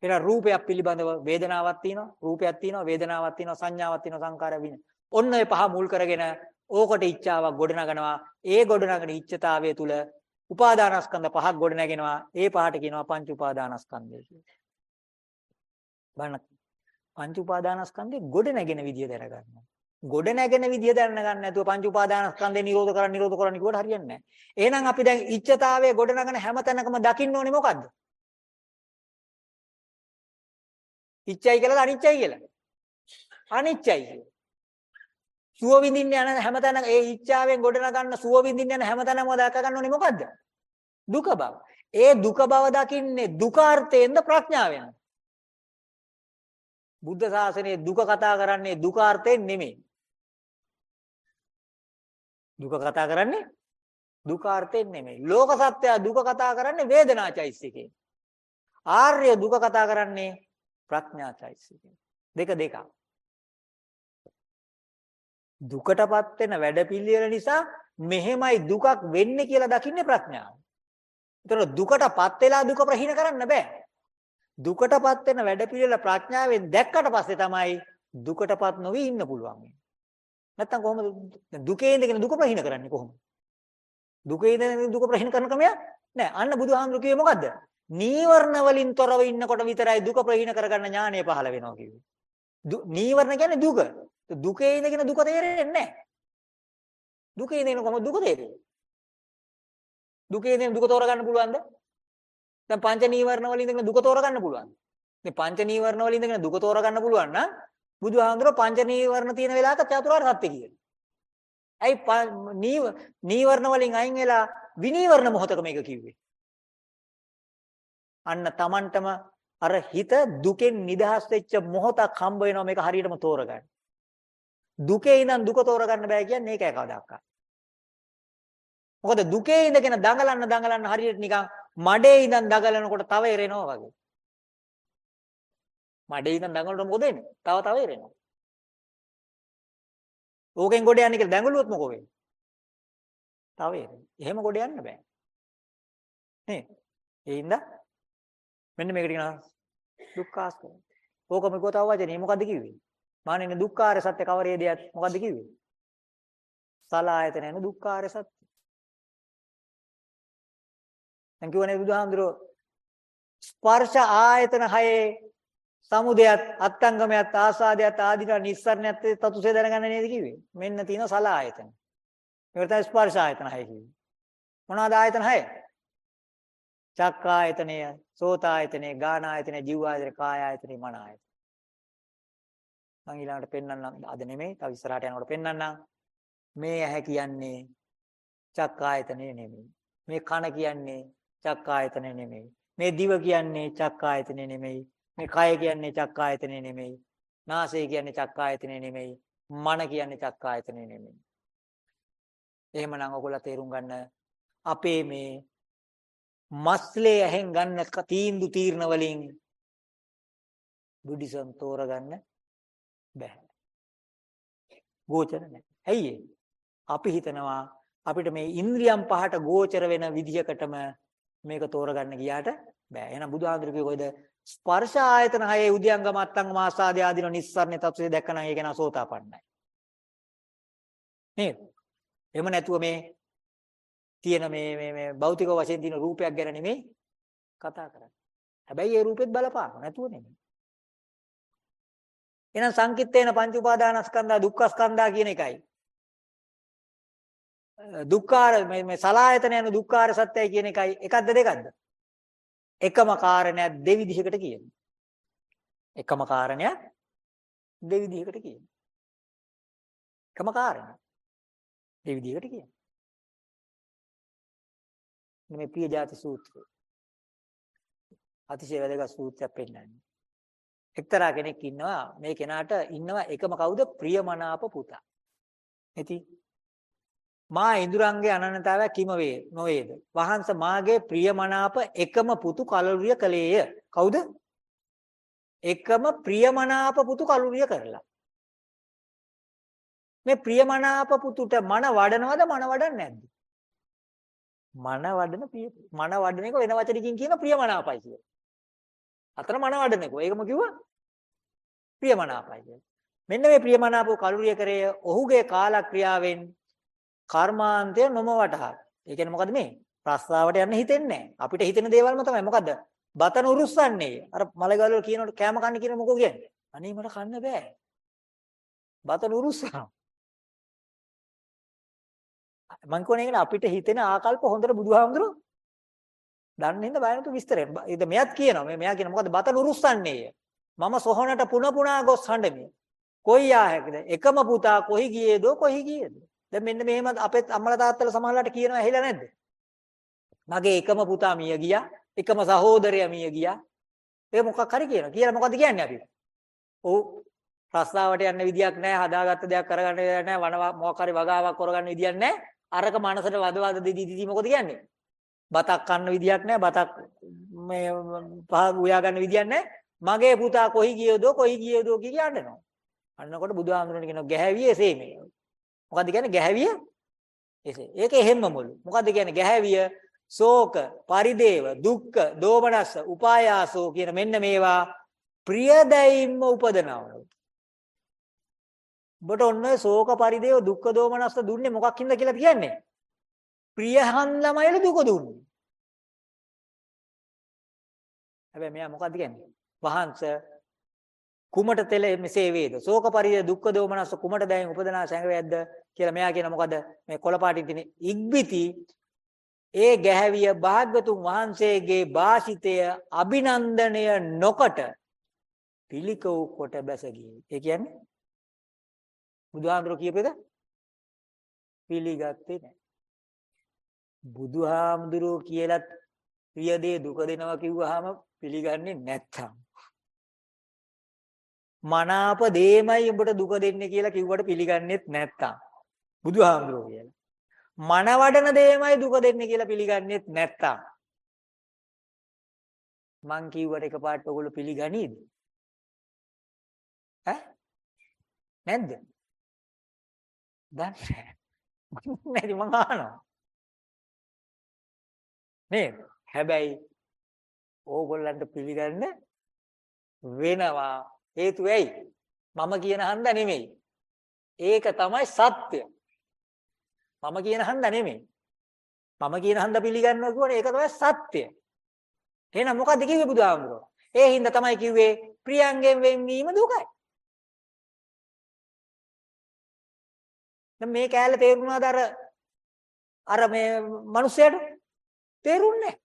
එහෙනම් රූපයක් පිළිබඳව වේදනාවක් තියෙනවා, රූපයක් තියෙනවා, වේදනාවක් තියෙනවා, සංඥාවක් තියෙනවා, සංකාරයක් වින. ඔන්න ඔය පහ මුල් කරගෙන ඕකට ඉච්ඡාවක් ගොඩනගනවා. ඒ ගොඩනගන ඉච්ඡතාවය තුල උපාදානස්කන්ධ පහක් ගොඩනගෙනවා. ඒ පහට කියනවා පංච උපාදානස්කන්ධය කියලා. බලන්න පංච උපාදානස්කන්ධේ ගොඩනගෙන විදිය දැනගන්නවා. ගොඩ නැගෙන විදිය දැනගන්න නැතුව පංච උපාදානස්කන්ධේ නිරෝධ කරන්න නිරෝධ කරන්න කිව්වට හරියන්නේ නැහැ. එහෙනම් අපි දැන් ඉච්ඡතාවයේ ගොඩ නගන හැම තැනකම දකින්න ඕනේ මොකද්ද? ඉච්ඡයි කියලාද අනිච්චයි කියලා? අනිච්චයි කියලා. සුව විඳින්න යන හැම තැනක ඒ ඉච්ඡාවෙන් ගොඩ නගන්න සුව විඳින්න යන හැම තැනම දැක ගන්න ඕනේ මොකද්ද? දුක බව. ඒ දුක බව දකින්නේ දුකාර්ථයෙන්ද ප්‍රඥාවෙන්ද? බුද්ධ ශාසනයේ දුක කතා කරන්නේ දුකාර්ථයෙන් නෙමෙයි. දුක කතා කරන්නේ දුකාර්ථයෙන් නෙමෙයි. ලෝක සත්‍යය දුක කතා කරන්නේ වේදනාචෛසිකේ. ආර්ය දුක කතා කරන්නේ ප්‍රඥාචෛසිකේ. දෙක දෙකක්. දුකටපත් වෙන වැඩපිළිවෙල නිසා මෙහෙමයි දුකක් වෙන්නේ කියලා දකින්නේ ප්‍රඥාව. ඒතර දුකටපත් වෙලා දුක ප්‍රහීන කරන්න බෑ. දුකටපත් වෙන වැඩපිළිවෙල ප්‍රඥාවෙන් දැක්කට පස්සේ තමයි දුකටපත් නොවි ඉන්න පුළුවන්. නැත්තම් කොහොමද දුකේ ඉඳගෙන දුක ප්‍රහීන කරන්නේ කොහොමද? දුකේ ඉඳගෙන දුක ප්‍රහීන කරන ක්‍රමයක් නෑ. අන්න බුදුහාමුදුරු කිව්වේ මොකද්ද? නීවරණ වලින් තොරව ඉන්නකොට විතරයි දුක ප්‍රහීන කරගන්න ඥානය පහළ වෙනවා කිව්වේ. නීවරණ කියන්නේ දුක. දුකේ ඉඳගෙන දුක තේරෙන්නේ නැහැ. දුකේ ඉඳගෙන කොහොමද දුක තේරෙන්නේ? දුකේ ඉඳගෙන දුක තෝරගන්න පුළුවන්ද? දැන් පංච නීවරණ වලින් ඉඳගෙන දුක තෝරගන්න පුළුවන්. මේ පංච නීවරණ වලින් ඉඳගෙන දුක තෝරගන්න පුළුවන් නම් බුදුහාමුදුරුවෝ පංච නීවරණ තියෙන වෙලාවක චතුරාර්ය සත්‍ය කියනවා. ඇයි නීවරණ වලින් අයින් වෙලා විනීවරණ මොහතක මේක කිව්වේ? අන්න Tamanටම අර හිත දුකෙන් නිදහස් වෙච්ච මොහොතක් හම්බ වෙනවා මේක හරියටම තෝරගන්න. දුකේ ඉඳන් දුක තෝරගන්න බෑ කියන්නේ ඒකයි කවදාවත්. මොකද දුකේ ඉඳගෙන දඟලන්න දඟලන්න හරියට නිකන් මඩේ ඉඳන් දඟලනකොට තව එරෙනවා වගේ. මඩේ ඉඳන් දඟලනකොට මොකද වෙන්නේ? තව තව එරෙනවා. ඕකෙන් ගොඩ යන්නේ කියලා දඟලුවොත් මොකෝ වෙන්නේ? තව එරෙනවා. එහෙම ගොඩ යන්න බෑ. නේ? ඒ ඉඳන් මෙන්න මේකට කියනවා දුක්ඛාස්කර. ඕකම කෝ තව වචනේ මොකද්ද කිව්වේ? මානෙන දුක්ඛාර සත්‍ය කවරේ දෙයක් මොකද්ද කිව්වේ? සලායතන යන දුක්ඛාර සත්‍ය. දැන් කියවනේ බුදුහාමුදුරෝ ස්පර්ශ ආයතන හයේ සමුදයත් අත්ංගමයත් ආසාදයත් ආදීන නිස්සරණයත් තතුසේ දැනගන්න නේද කිව්වේ? මෙන්න තියෙන සලායතන. ඒකට තමයි ස්පර්ශ ආයතන හය කිව්වේ. මොනවාද ආයතන හය? චක්කායතනය, සෝතායතනය, ගානායතනය, ජීවායතනය, කායායතනය, මනායතනය. මම ඊළඟට පෙන්වන්නම් අද නෙමෙයි තව ඉස්සරහට යනකොට පෙන්වන්නම් මේ ඇහැ කියන්නේ චක්කායතනෙ නෙමෙයි මේ කන කියන්නේ චක්කායතනෙ නෙමෙයි. මේ දිව කියන්නේ චක්කායතනෙ නෙමෙයි. මේ කය කියන්නේ චක්කායතනෙ නෙමෙයි. නාසය කියන්නේ චක්කායතනෙ නෙමෙයි. මන කියන්නේ චක්කායතනෙ නෙමෙයි. එහෙමනම් ඔයගොල්ලෝ තේරුම් ගන්න අපේ මේ මස්ලේ ඇහෙන් ගන්න තීන්දුව තීරණ වලින් බුද්ධිසම් තෝරගන්න බෑ. ගෝචර නැහැ. ඇයි අපි හිතනවා අපිට මේ ඉන්ද්‍රියම් පහට ගෝචර වෙන විදිහකටම මේක තෝරගන්න ගියාට බෑ. එහෙනම් බුදුහාඳුර කිව්ව කොයිද ස්පර්ශ ආයතන හයේ උද්‍යංගම අත්තංග මාසාදී ආදීන නිස්සාරණේ තත්ත්වය දැක්කනම් ඒක නා සෝතාපන්නයි. නේද? එහෙම නැතුව මේ තියෙන මේ මේ මේ භෞතික වශයෙන් තියෙන රූපයක් ගැන නෙමෙයි කතා කරන්නේ. හැබැයි ඒ රූපෙත් බලපාන නැතුව නෙමෙයි. එහෙනම් සංකිට්ඨේන පංච උපාදානස්කන්ධා දුක්ඛස්කන්ධා කියන එකයි. දුක්ඛාර මේ මේ සලායතන යන දුක්ඛාර සත්‍යයි කියන එකයි එකක්ද දෙකක්ද? එකම කාරණයක් දෙවිධයකට කියනවා. එකම කාරණයක් දෙවිධයකට කියනවා. එකම කාරණයක් දෙවිධයකට කියනවා. මේ ප්‍රිය જાති සූත්‍රය. අතිශය වැදගත් සූත්‍රයක් පෙන්නන්නේ. එක්තරා කෙනෙක් ඉන්නවා මේ කෙනාට ඉන්නවා එකම කවුද ප්‍රියමනාප පුතා. ඉතින් මා ඉඳුරංගේ අනන්‍යතාවය කිම වේ නොවේද? වහන්ස මාගේ ප්‍රියමනාප එකම පුතු කලුරිය කලේය. කවුද? එකම ප්‍රියමනාප පුතු කලුරිය කරලා. මේ ප්‍රියමනාප පුතුට මන වඩනවද මන වඩන්නේ නැද්ද? මන වඩන ප්‍රිය මන වඩන එක වෙන වචනකින් කියන ප්‍රියමනාපයි කියලා. අතන මන වඩන එක. ඒකම කිව්වා ප්‍රියමනාපයි කියලා. මෙන්න මේ ප්‍රියමනාප කලුරිය කරේ ඔහුගේ කාලක්‍රියාවෙන් කර්මාන්තය නොම වටහා. ඒ කියන්නේ මොකද මේ? ප්‍රස්තාවට යන්න හිතෙන්නේ නැහැ. අපිට හිතෙන දේවල්ම තමයි. මොකද්ද? බතන උරුස්සන්නේ. අර මලගල් වල කියනකොට කෑම කන්න කියන මොකෝ කියන්නේ? අනේ මට කන්න බෑ. බතන උරුස්සනවා. මං කියන්නේ අපිට හිතෙන ආකල්ප හොඳට බුදුහාමුදුරුවෝ දන්නේ හින්දා බය නැතු විස්තරය. ඒක මෙයත් කියනවා. මේ මෙයා කියන මොකද්ද බතන උරුස්සන්නේය. මම සොහනට පුන පුනා ගොස් හඬමි. කොයි ආහැකද? එකම පුතා කොහි ගියේදෝ කොහි ගියේද? දැන් මෙන්න මෙහෙම අපේ අම්මලා තාත්තලා සමහරලාට කියනවා ඇහිලා නැද්ද? මගේ එකම පුතා මිය ගියා. එකම සහෝදරයා මිය ගියා. ඒ මොකක් හරි කියනවා. කියලා මොකද්ද කියන්නේ අපි? ඔව් ප්‍රස්තාවට යන්න විදියක් නැහැ. හදාගත්ත දෙයක් කරගන්න විදියක් නැහැ. වන මොකක් හරි වගාවක් කරගන්න විදියක් නැහැ. අරක මනසට වද වද දිදි දිදි මොකද කියන්නේ? බතක් කන්න විදියක් නැහැ. බතක් මේ පහ උයා ගන්න විදියක් නැහැ. මගේ පුතා කොහි ගියදෝ කොහි ගියදෝ කිය කියනවා. අන්නකොට බුදුහාමුදුරනේ කියනවා ගැහැවිය එසේ මේ. මොකද්ද කියන්නේ ගැහැවිය? එසේ. ඒක එහෙම්ම මුළු. මොකද්ද කියන්නේ ගැහැවිය? ශෝක, පරිදේව, දුක්ඛ, දෝමනස්ස, උපායාසෝ කියන මෙන්න මේවා ප්‍රියදයින්ම උපදනවා. ඔබට ඔන්න ශෝක, පරිදේව, දුක්ඛ, දෝමනස්ස දුන්නේ මොකක් හින්දා කියලා කියන්නේ? ප්‍රියහන්ලමයිල දුක දුන්නේ. හැබැයි මෙයා මොකද්ද කියන්නේ? වහන්ස කුමට තෙල මෙසේ වේද? ශෝක පරිද දුක්ඛ දෝමනස්ස කුමට දැයින් උපදනා සංගවැද්ද කියලා මෙයා කියන මොකද මේ කොළපාටින් තියෙන ඉක්බිති ඒ ගැහැවිය භාග්‍යතුන් වහන්සේගේ වාසිතය අභිනන්දනය නොකොට පිළිකව කොට බැස ගියේ. ඒ කියන්නේ බුදුහාමුදුරුවෝ කියපේද? පිළිගත්තේ නැහැ. බුදුහාමුදුරුවෝ කියලා ප්‍රිය දේ දුක දෙනවා කිව්වහම පිළිගන්නේ නැත්තම්. මනාප දෙයමයි උඹට දුක දෙන්නේ කියලා කිව්වට පිළිගන්නෙත් නැත්තම් බුදුහාමුදුරුවෝ කියලා. මනවඩන දෙයමයි දුක දෙන්නේ කියලා පිළිගන්නෙත් නැත්තම් මං කිව්වට එකපාරට ඔයගොල්ලෝ පිළිගනීද? ඈ? නැද්ද? දන්නේ නැති මං අහනවා. නේද? හැබැයි ඕගොල්ලන්ට පිළිගන්න වෙනවා හේතුව ඇයි? මම කියන හන්ද නෙමෙයි. ඒක තමයි සත්‍ය. මම කියන හන්ද නෙමෙයි. මම කියන හන්ද පිළිගන්නවා කියවනේ ඒක තමයි සත්‍ය. එහෙනම් මොකද්ද කිව්වේ බුදුහාමුදුරුවෝ? ඒ හින්දා තමයි කිව්වේ ප්‍රියංගෙන් වෙන්වීම දුකයි. දැන් මේ කෑල්ල තේරුණාද අර අර මේ මිනිස්සයාට? තේරුන්නේ නැහැ.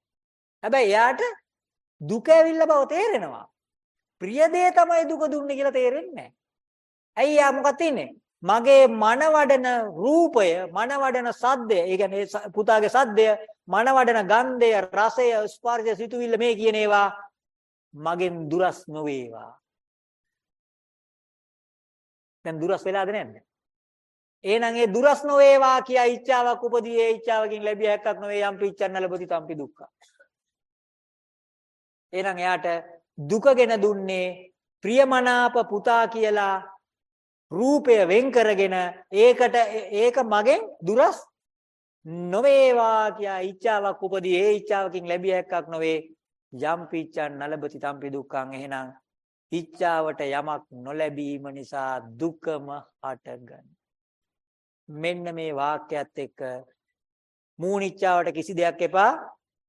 හැබැයි එයාට දුක ඇවිල්ලා බව තේරෙනවා. ප්‍රිය දේ තමයි දුක දුන්නේ කියලා තේරෙන්නේ නැහැ. ඇයි යා මොකක්ද තින්නේ? මගේ මනවඩන රූපය, මනවඩන සද්දය, ඒ කියන්නේ පුතාගේ සද්දය, මනවඩන ගන්ධය, රසය, ස්පර්ශය, සිතුවිල්ල මේ කියන ඒවා මගෙන් දුරස් නොවේවා. දැන් දුරස් වෙලාද නැද්ද? එහෙනම් ඒ දුරස් නොවේවා කියා ඉච්ඡාවක් උපදී ඒ ඉච්ඡාවකින් ලැබිය හැක්කක් නොවේ යම් පිච්ඡන්න ලැබති තම්පි දුක්ඛ. එහෙනම් එයාට දුකගෙන දුන්නේ ප්‍රියමනාප පුතා කියලා රූපය වෙන් කරගෙන ඒකට ඒක මගෙන් දුරස් නොවේවා කියා ඉච්ඡාවක් උපදී. ඒ ඉච්ඡාවකින් ලැබිය හැක්කක් නොවේ. යම් පිච්ඡන් නලබති තම්පි දුක්ඛං. එහෙනම් ඉච්ඡාවට යමක් නොලැබීම නිසා දුකම හටගන්න. මෙන්න මේ වාක්‍යයත් එක්ක මූණිච්චාවට කිසි දෙයක් එපා.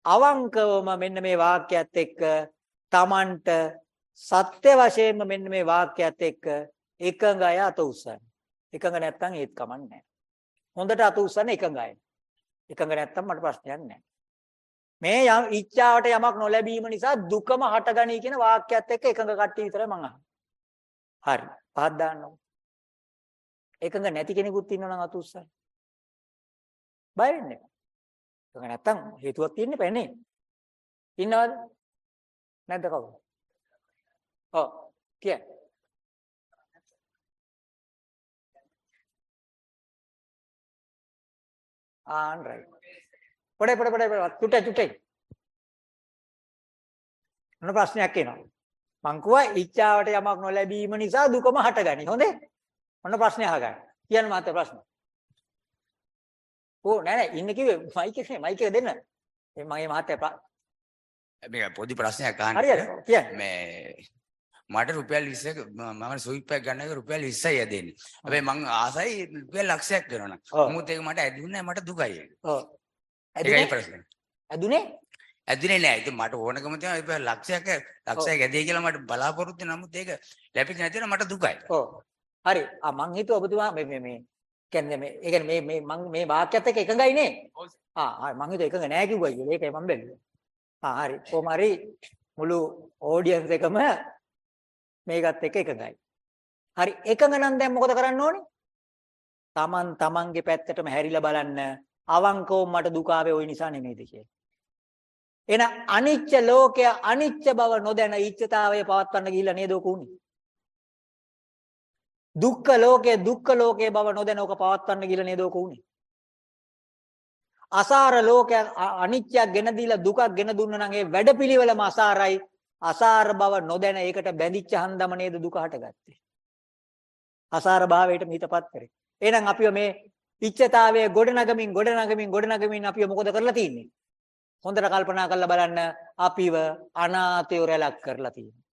අවංකවම මෙන්න මේ වාක්‍යයත් එක්ක Tamanට සත්‍ය වශයෙන්ම මෙන්න මේ වාක්‍යයත් එක්ක එකඟය අත උස්සන්න. එකඟ නැත්තම් ඒත් කමන්නේ නැහැ. හොඳට අත උස්සන්න එකඟයි. එකඟ නැත්තම් මට ප්‍රශ්නයක් නැහැ. මේ ඉච්ඡාවට යමක් නොලැබීම නිසා දුකම හටගනී කියන වාක්‍යයත් එක්ක එකඟ කට්ටිය විතරයි මං අහන්නේ. හරි. පහක් දාන්න ඕන. එකඟ නැති කෙනෙකුත් ඉන්නවනම් අත උස්සන්න. බය වෙන්නේ ඒක නැත්තම් හේතුවක් තියෙන්න බෑනේ. ඉන්නවද? නැද්ද කවුද? ඔව්. කිය. ආන් රයිට්. පොඩේ පොඩේ පොඩේ චුට්ටේ චුට්ටේ. මොන ප්‍රශ්නයක් එනවා? මං කිව්වා ඉච්ඡාවට යමක් නොලැබීම නිසා දුකම හටගනි. හොඳේ? මොන ප්‍රශ්නය අහගන්න. කියන්න මාත් ප්‍රශ්න. ඕ නෑ නෑ ඉන්න කිව්වේ මයික් එකේ මයික් එක දෙන්න. මේ මගේ මහත්තයා මේක පොඩි ප්‍රශ්නයක් අහන්න. හරියට කියන්න. මේ මට රුපියල් 20ක මම සුවිප් එකක් ගන්න එක රුපියල් 20යි දෙන්නේ. හැබැයි මං ආසයි රුපියල් ලක්ෂයක් දෙනවා ඔව්. නම්. මොකද ඒක මට ඇදුන්නේ නැහැ, මට දුකයි. ඒක. ඔව්. ඒකයි ඇදුනේ? ප්‍රශ්නේ. ඇදුනේ? ඇදුනේ නැහැ. ඉතින් මට ඕනකම තියෙනවා රුපියල් ලක්ෂයක් ලක්ෂයක් ඇදේ කියලා මට බලාපොරොත්තු නමුත් ඒක ලැබෙන්නේ නැති වෙන මට දුකයි. ඔව්. හරි. ආ මං හිතුවා ඔබතුමා මේ මේ මේ කියන්නේ මේ ඒ කියන්නේ මේ මේ මං මේ වාක්‍යයත් එක්ක එකඟයි නේ? ඔව්. ආ හරි මං හිතුවා එකඟ නෑ කිව්වා කියලා. ඒකයි මං බැලුවේ. ආ හරි. කොහොම හරි මුළු ඔඩියන්ස් එකම මේකත් එක්ක එකඟයි. හරි. එකඟ නම් දැන් මොකද කරන්න ඕනේ? Taman tamanගේ පැත්තටම හැරිලා බලන්න. අවංකව මට දුක ආවේ ওই නිසා නෙමෙයිද කියලා. එන අනිච්ච ලෝකය අනිච්ච බව නොදැන ඉච්ඡතාවය පවත්වන්න ගිහිල්ලා නේද ඔක උනේ? දුක්ඛ ලෝකයේ දුක්ඛ ලෝකයේ බව නොදැන ඔක පවත්වන්න ගිහිල්ලා නේද ඔක උනේ? අසාර ලෝකයක් අ- අනිත්‍යයක් ගෙන දීලා දුකක් ගෙන දුන්න නම් ඒ වැඩපිළිවෙලම අසාරයි. අසාර බව නොදැන ඒකට බැඳිච්ච හන්දම නේද දුක හටගත්තේ. අසාර භාවයට මිහිතපත් කරේ. එහෙනම් අපිව මේ ඉච්ඡතාවයේ ගොඩනගමින් ගොඩනගමින් ගොඩනගමින් අපිව මොකද කරලා තින්නේ? හොඳට කල්පනා කරලා බලන්න අපිව අනාථයෝ රැලක් කරලා තියෙනවා.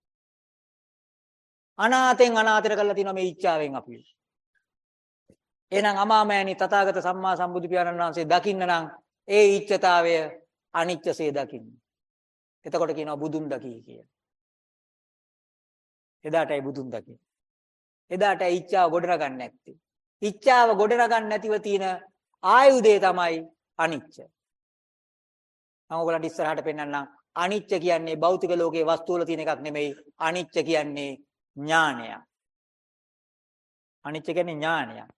අනාථෙන් අනාථයට කරලා තියෙනවා මේ ඉච්ඡාවෙන් අපිව. එහෙනම් අමාමෑණි තථාගත සම්මා සම්බුදු පියාණන් වහන්සේ දකින්න නම් ඒ ඉච්ඡතාවය අනිච්චසේ දකින්න. එතකොට කියනවා බුදුන් දකි කියලා. එදාටයි බුදුන් දකි. එදාටයි ඉච්ඡාව ගොඩනගන්න නැත්තේ. ඉච්ඡාව ගොඩනගන්න නැතිව තියෙන ආයුධය තමයි අනිච්ච. මම ඔයගලන්ට ඉස්සරහට පෙන්නන්නම් අනිච්ච කියන්නේ භෞතික ලෝකයේ වස්තු වල තියෙන එකක් නෙමෙයි අනිච්ච කියන්නේ ඥානයක්. අනිච්ච කියන්නේ ඥානයක්.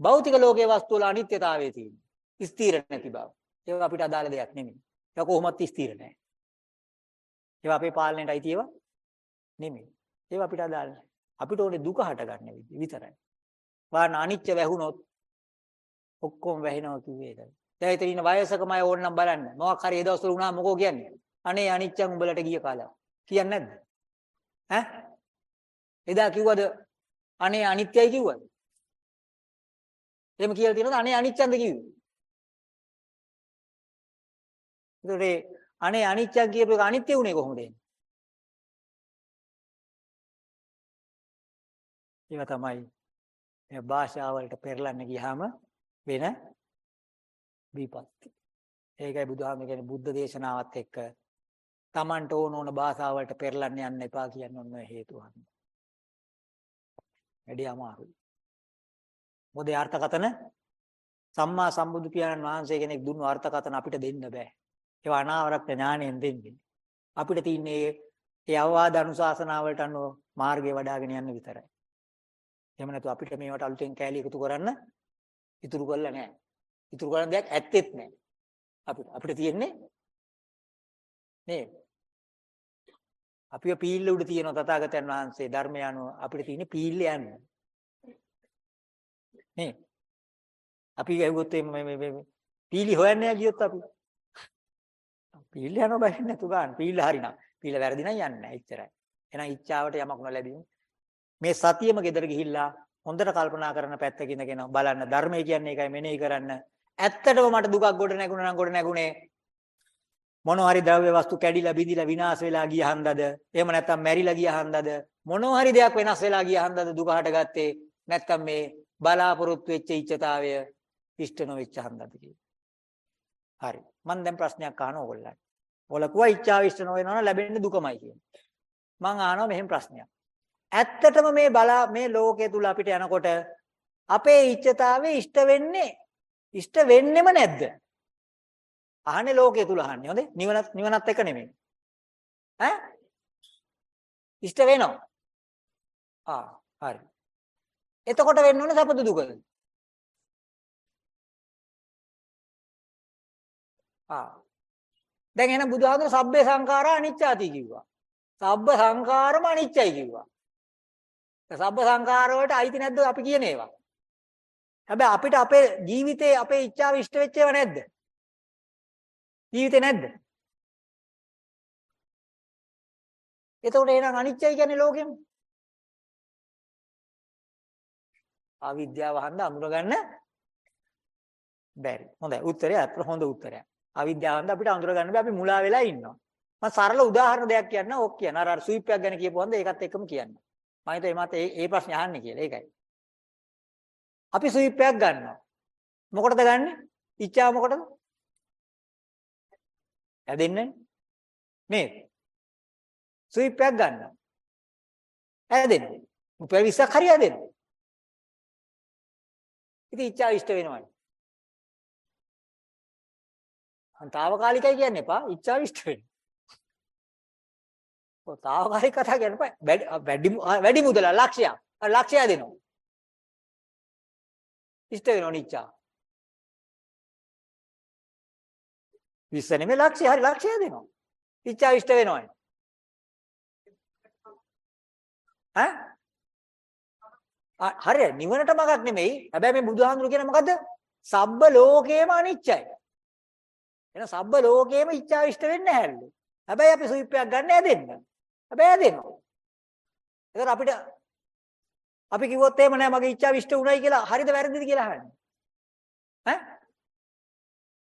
භෞතික ලෝකයේ වස්තු වල අනිත්‍යතාවය තියෙනවා. ස්ථිර නැති බව. ඒක අපිට අදාළ දෙයක් නෙමෙයි. ඒක කොහොමත් ස්ථිර නැහැ. ඒවා අපේ පාලනයට අයිති ඒවා නෙමෙයි. ඒවා අපිට අදාළ නැහැ. අපිට ඕනේ දුක හටගන්න විදිහ විතරයි. වාන අනිච්ච වැහුනොත් ඔක්කොම වැහෙනවා කිව්වේ ඒකයි. දැන් ඉතින් ඉන්න වයසකම අය ඕනනම් බලන්න. මොකක් හරි ඒ දවස්වල වුණා මොකෝ කියන්නේ? අනේ අනිච්චන් උඹලට ගිය කාලා. කියන්නේ නැද්ද? ඈ? එදා කිව්වද අනේ අනිත්‍යයි කිව්වද? එහෙම කියලා තියෙනවද අනේ අනිච්චන්ද කිව්වේ? ඒතකොට අනේ අනිච්චන් කියපු එක අනිත්‍ය උනේ කොහොමද එන්නේ? ඒව තමයි මේ භාෂාවලට පෙරලන්න ගියාම වෙන විපත්ති. ඒකයි බුදුහාම කියන්නේ බුද්ධ දේශනාවත් එක්ක Tamanට ඕන ඕන භාෂාවලට පෙරලන්න යන්න එපා කියන ඔන්න ඔය හේතුව හන්ද. වැඩි අමාරුයි. මොකද ඒ අර්ථකතන සම්මා සම්බුදු පියාණන් වහන්සේ කෙනෙක් දුන්නු අර්ථකතන අපිට දෙන්න බෑ. ඒවා අනාවරක්ත ඥාණයෙන් දෙන්නේ. අපිට තියෙන්නේ ඒ අවවාද අනුශාසනාවලට අනුව මාර්ගය වඩ아가ගෙන යන්න විතරයි. එහෙම නැතු අපිට මේවට අලුතෙන් කෑලි එකතු කරන්න ඉතුරු කරලා නැහැ. ඉතුරු කරන දෙයක් ඇත්තෙත් නැහැ. අපිට අපිට තියෙන්නේ නේ අපිව පීල්ල උඩ තියෙන තථාගතයන් වහන්සේ ධර්මය අනුව අපිට තියෙන්නේ පීල්ල යන්න. නේ අපි ඇහුවොත් මේ මේ මේ පීලි හොයන්න ගියොත් අපි පීල්ල යනවා බහින්න නැතු ගන්න. පීල්ල හරිනම් පීල්ල වැරදි නම් යන්නේ නැහැ. එච්චරයි. එහෙනම් ඉච්ඡාවට යමක් නොලැබීම මේ සතියම ගෙදර ගිහිල්ලා හොඳට කල්පනා කරන පැත්තක ඉඳගෙන බලන්න ධර්මය කියන්නේ ඒකයි මෙනෙහි කරන්න. ඇත්තටම මට දුකක් ගොඩ නැගුණා නම් ගොඩ නැගුණේ මොනවා හරි ද්‍රව්‍ය වස්තු කැඩිලා බිඳිලා විනාශ වෙලා ගිය හන්දද එහෙම නැත්නම් මැරිලා ගිය හන්දද මොනවා හරි දෙයක් වෙනස් වෙලා ගිය හන්දද දුක හටගත්තේ නැත්නම් මේ බලාපොරොත්තු වෙච්ච ඉච්ඡතාවය ඉෂ්ට නොවෙච්ච හන්දද හරි මම දැන් ප්‍රශ්නයක් අහනවා ඕගොල්ලන්ට. ඔයාලා කිව්වා ඉච්ඡාව ඉෂ්ට නොවෙනවා නම් ලැබෙන්නේ දුකමයි කියන්නේ. මම අහනවා මෙහෙම ප්‍රශ්නයක්. ඇත්තටම මේ බලා මේ ලෝකයේ තුල අපිට යනකොට අපේ ඉච්ඡතාවේ ඉෂ්ට වෙන්නේ ඉෂ්ට වෙන්නෙම නැද්ද? අහන්නේ ලෝකයේ තුල අහන්නේ හොඳේ නිවනත් නිවනත් එක නෙමෙයි. ඈ? ඉෂ්ට වෙනවා. ආ හරි. එතකොට වෙන්න ඕනේ සපද දුකද? ආ. දැන් එහෙනම් බුදුහාමුදුර සබ්බේ සංඛාරා අනිච්චාති කිව්වා. සබ්බ සංඛාරම අනිච්චයි කිව්වා. සබ්බ සංඛාර වලට අයිති නැද්ද අපි කියන ඒවා? හැබැයි අපිට අපේ ජීවිතේ අපේ ඉච්ඡාව ඉෂ්ට වෙච්ච ඒවා නැද්ද? ජීවිතේ නැද්ද? එතකොට එහෙනම් අනිච්චයි කියන්නේ ලෝකෙම. අවිද්‍යාව හන්ද අඳුරගන්න බැරි. හොඳයි. උත්තරය අත්‍ර හොඳ උත්තරයක්. අවිද්‍යාව හන්ද අපිට අඳුරගන්න බෑ අපි මුලා වෙලා ඉන්නවා. මම සරල උදාහරණ දෙයක් කියන්න ඕක කියන. අර අර ස්විප් එකක් ගැන කියපුවන්ද ඒකත් එක්කම කියන්න. මම හිතුවා එමත් ඒ ඒ ප්‍රශ්නේ අහන්නේ කියලා. ඒකයි. අපි ස්විප් එකක් ගන්නවා. මොකටද ගන්නෙ? ඉච්ඡාව මොකටද? ඇදෙන්නේ නේද? ස්විප් එකක් ගන්නවා. ඇදෙන්නේ. රුපියල් 20ක් හරි ඇදෙනවා. ඉතින් ඉච්ඡාව ඉෂ්ට වෙනවනේ. අන්තාවකාලිකයි කියන්න එපා. ඉච්ඡාව ඉෂ්ට වෙන්න. ඔය తాවකාලික කතා කියන්න එපා. වැඩි වැඩි මුදල ලක්ෂයක්. ලක්ෂය දෙනවා. ඉෂ්ට වෙනව නිච්චා. 20 නෙමෙයි ලක්ෂය හරි ලක්ෂය දෙනවා. ඉච්ඡා ඉෂ්ට වෙනවනේ. ඈ? හරි නිවනට මගක් නෙමෙයි. හැබැයි මේ බුදුහාමුදුරු කියන මොකද්ද? සබ්බ ලෝකේම අනිච්චයි. එහෙනම් සබ්බ ලෝකේම ඉච්ඡා ඉෂ්ට වෙන්නේ නැහැලු. හැබැයි අපි සුවිප්පයක් ගන්න ඇදෙන්න. හැබැයි ඇදෙනවා. ඒකට අපිට අපි කිව්වොත් එහෙම නෑ මගේ ඉච්ඡාව ඉෂ්ට උනායි කියලා හරිද වැරදිද කියලා අහන්නේ. ඈ?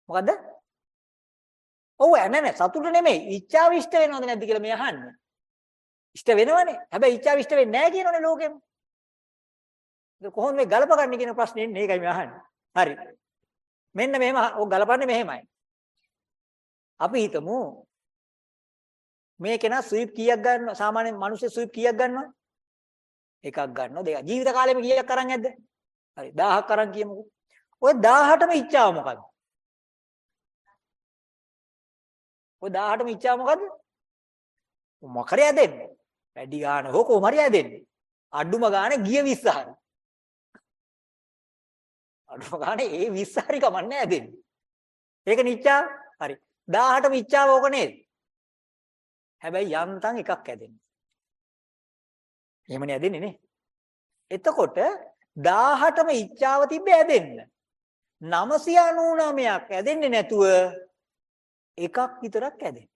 මොකද්ද? ඔව් නෑ නෑ සතුට නෙමෙයි ඉච්ඡාව ඉෂ්ට වෙනවද නැද්ද කියලා මේ අහන්නේ. ඉෂ්ට වෙනවනේ. හැබැයි ඉච්ඡාව ඉෂ්ට වෙන්නේ නෑ කියනෝනේ ලෝකෙම. ඒක කොහොමද මේ ගලපගන්නේ කියන ප්‍රශ්නේ එන්නේ ඒකයි මේ අහන්නේ. හරි. මෙන්න මෙහෙම ඔය ගලපන්නේ මෙහෙමයි. අපි හිතමු මේ කෙනා ස්විප් කීයක් ගන්නවා සාමාන්‍ය මිනිස්සු ස්විප් කීයක් ගන්නවා එකක් ගන්නවා දෙකක් ජීවිත කාලෙම කීයක් අරන් ඇද්ද හරි 1000ක් අරන් කියමුකෝ ඔය 1000ටම ඉච්ඡාව මොකද්ද ඔය 18ම ඉච්ඡාව මොකද්ද? මොකරය දෙන්නේ? වැඩි ගාන හෝ කොහමරි දෙන්නේ. අඩුම ගානේ ගිය 20 හරි. අඩුම ගානේ ඒ 20 හරි කමන්නේ දෙන්නේ. ඒක නිච්චා හරි. 18ම ඉච්ඡාව ඕක නේද? හැබැයි යන්තම් එකක් ඇදෙන්නේ. එහෙමනේ ඇදෙන්නේ නේ. එතකොට 18ම ඉච්ඡාව තිබ්බ ඇදෙන්න. 999ක් ඇදෙන්නේ නැතුව එකක් විතරක් ඇදෙන.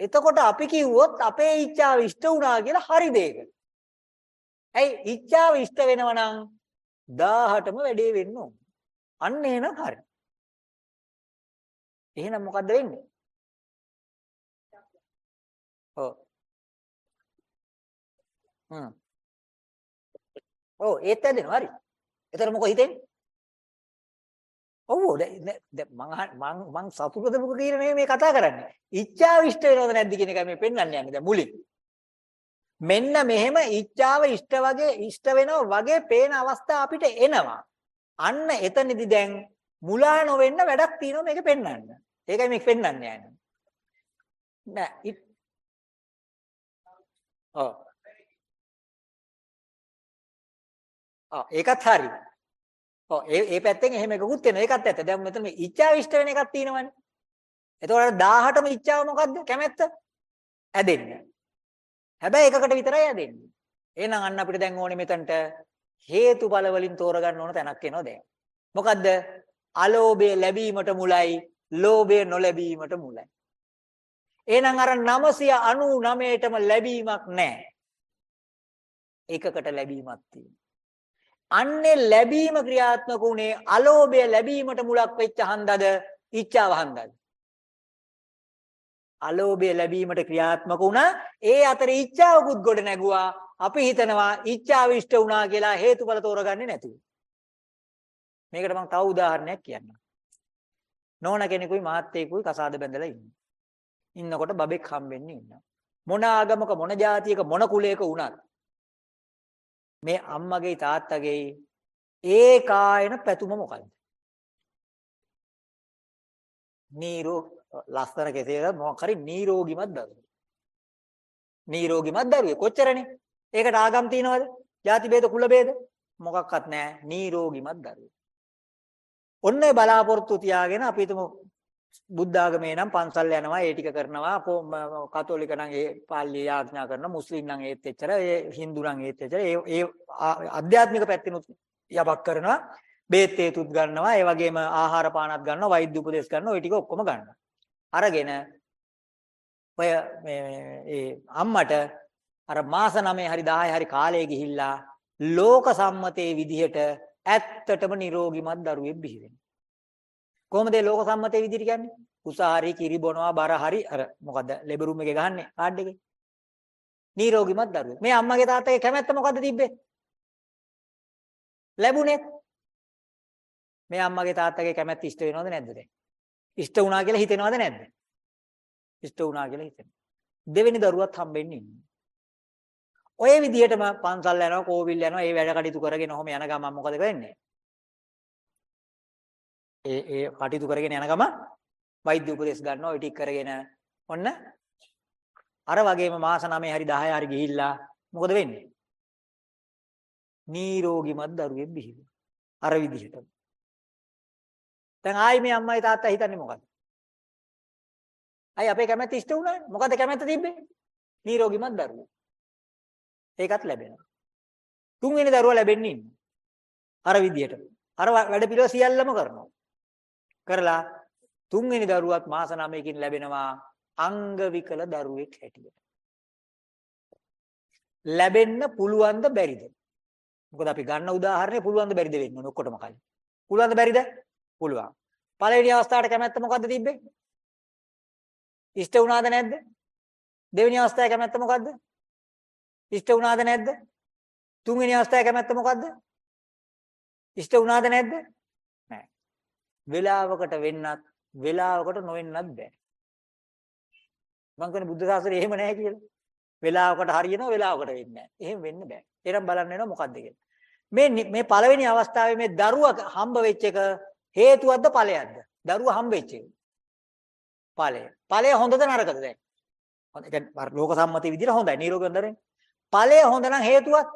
එතකොට අපි කිව්වොත් අපේ ඉච්ඡාව ඉෂ්ට වුණා කියලා හරි දෙයක. ඇයි ඉච්ඡාව ඉෂ්ට වෙනව නම් 18ම වැඩේ වෙන්න ඕන. අන්න එහෙනම් හරි. එහෙනම් මොකද්ද වෙන්නේ? ඔව්. හ්ම්. ඔව් ඒත් ඇදෙනවා හරි. එතන මොකද හිතෙන්නේ? ඔව් දැන් මං මං මං සතුටද මොකද කියන මේ මේ කතා කරන්නේ. ඉච්ඡාව ඉෂ්ට වෙනවද නැද්ද කියන එකයි මේ පෙන්වන්න යන්නේ දැන් මුලින්. මෙන්න මෙහෙම ඉච්ඡාව ඉෂ්ට වගේ ඉෂ්ට වෙනව වගේ පේන අවස්ථා අපිට එනවා. අන්න එතනදි දැන් මුලා නොවෙන්න වැඩක් තියෙනවා මේක පෙන්වන්න. ඒකයි මේක පෙන්වන්න යන්නේ. නෑ ඔව්. ආ ඒකත් හරි. ඔව් ඒ ඒ පැත්තෙන් එහෙම එකකුත් වෙනවා. ඒකත් ඇත්ත. දැන් මෙතන මේ ඉච්ඡාව ඉෂ්ට වෙන එකක් තියෙනවනේ. එතකොට 18ම ඉච්ඡාව මොකද්ද? කැමැත්ත. ඇදෙන්න. හැබැයි එකකට විතරයි ඇදෙන්නේ. එහෙනම් අන්න අපිට දැන් ඕනේ මෙතනට හේතුඵල වලින් තෝරගන්න ඕන තැනක් එනවා දැන්. මොකද්ද? අලෝභය ලැබීමට මුලයි, ලෝභය නොලැබීමට මුලයි. එහෙනම් අර 999ටම ලැබීමක් නැහැ. එකකට ලැබීමක් තියෙනවා. අන්නේ ලැබීම ක්‍රියාත්මක උනේ අලෝභය ලැබීමට මුලක් වෙච්ච හන්දද ඉච්ඡාව හන්දද අලෝභය ලැබීමට ක්‍රියාත්මක වුණා. ඒ අතරේ ඉච්ඡාවකුත් ගොඩ නැගුවා. අපි හිතනවා ඉච්ඡාව ඉෂ්ට වුණා කියලා හේතුඵල තෝරගන්නේ නැතුව. මේකට මම තව උදාහරණයක් කියන්නම්. නෝන කෙනෙකුයි මහත්තයෙකුයි කසාද බැඳලා ඉන්නේ. ඉන්නකොට බබෙක් හම්බෙන්නේ ඉන්නවා. මොන ආගමක මොන ජාතියක මොන කුලයක වුණත් මේ අම්මගේ තාත්තගේ ඒකායන පැතුම මොකද්ද? නීරෝ ලස්සන කෙසේක මොකක් හරි නිරෝගිමත් දරුවෙක්. නිරෝගිමත් දරුවෙක් කොච්චරනේ? ඒකට ආගම් තියනවද? ಜಾති ભેද කුල ભેද මොකක්වත් නැහැ. නිරෝගිමත් දරුවෙක්. ඔන්න ඒ බලාපොරොත්තු තියාගෙන අපි හිතමු බුද්ධ ආගමේ නම් පන්සල් යනවා ඒ ටික කරනවා කතෝලික නම් ඒ පාළිය යාඥා කරනවා මුස්ලිම් නම් ඒත් එච්චර ඒ Hindu නම් ඒත් එච්චර ඒ ඒ අධ්‍යාත්මික පැත්තෙනුත් යබක් කරනවා බේත් හේතුත් ගන්නවා ඒ වගේම ආහාර පානත් ගන්නවා වෛද්‍ය උපදේශ ගන්නවා ওই ටික ඔක්කොම ගන්නවා අරගෙන ඔය මේ ඒ අම්මට අර මාස 9 හරි 10 හරි කාලේ ගිහිල්ලා ලෝක සම්මතයේ විදිහට ඇත්තටම නිරෝගිමත් දරුවෙක් බිහි වෙනවා. කොහොමද ඒ ලෝක සම්මතයේ විදිහට කියන්නේ? උසාහරි කිරි බොනවා බර හරි අර මොකද්ද ලෙබර් රූම් එකේ ගහන්නේ කාඩ් එකේ. නිරෝගිමත් දරුවෙක්. මේ අම්මගේ තාත්තගේ කැමැත්ත මොකද්ද තිබ්බේ? ලැබුණේ. මේ අම්මගේ තාත්තගේ කැමැත්ත ඉෂ්ට වෙනවද නැද්ද දැන්? ඉෂ්ට වුණා කියලා හිතෙනවද නැද්ද? ඉෂ්ට වුණා කියලා හිතෙනවා. දෙවෙනි දරුවත් හම්බෙන්නේ ඉන්නේ. ඔය විදිහටම පන්සල් යනවා, කෝවිල් යනවා, ඒ වැඩ කටයුතු කරගෙන ඔහොම යන ගමන් මොකද වෙන්නේ? ඒ ඒ කටයුතු කරගෙන යන ගමන් වෛද්‍ය උපදෙස් ගන්නවා, ওই ටික කරගෙන ඔන්න අර වගේම මාස 9 හරි 10 හරි ගිහිල්ලා මොකද වෙන්නේ? නිරෝගිමත් දරුවෙක් බිහි වෙනවා. අර විදිහටම. දැන් ආයි මේ අම්මයි තාත්තා හිතන්නේ මොකද්ද? අයි අපේ කැමැත්ත ඉෂ්ට වුණානේ. මොකද කැමැත්ත තිබ්බේ? නිරෝගිමත් දරුවෝ. ඒකත් ලැබෙනවා. තුන්වෙනි දරුවා ලැබෙන්නේ ඉන්නේ. අර විදිහට. අර වැඩ පිළිවෙල සියල්ලම කරනවා. කරලා තුන්වෙනි දරුවත් මාස 9කින් ලැබෙනවා අංග විකල දරුවෙක් හැටියට. ලැබෙන්න පුළුවන්ද බැරිද? මොකද අපි ගන්න උදාහරණය පුළුවන්ද බැරිද වෙන්න ඕන ඔක්කොටම කලින්. පුළුවන්ද බැරිද? පුළුවන්. පළවෙනි අවස්ථාවට කැමැත්ත මොකද්ද තිබ්බේ? ඉෂ්ට වුණාද නැද්ද? දෙවෙනි අවස්ථාවේ කැමැත්ත මොකද්ද? ඉෂ්ට වුණාද නැද්ද? තුන්වෙනි අවස්ථාවේ කැමැත්ත මොකද්ද? ඉෂ්ට වුණාද නැද්ද? නැහැ. වෙලාවකට වෙන්නත් වෙලාවකට නොවෙන්නත් බෑ. මං කියන්නේ බුද්ධ ශාසනය එහෙම නැහැ කියලා. වෙලාවකට හරියනවා වෙලාවකට වෙන්නේ නැහැ. එහෙම වෙන්න බෑ. ඒනම් බලන්න වෙනවා මොකද්ද කියලා. මේ නි- මේ පළවෙනි අවස්ථාවේ මේ දරුවා හම්බ වෙච්ච එක හේතුවක්ද ඵලයක්ද? දරුවා හම්බ වෙච්ච එක. ඵලය. ඵලය හොඳද නරකද දැන්? හොඳ ඒ කියන්නේ අර ලෝක සම්මතයේ විදිහට හොඳයි. නිරෝගී හොඳනේ. ඵලය හොඳ නම් හේතුවක්.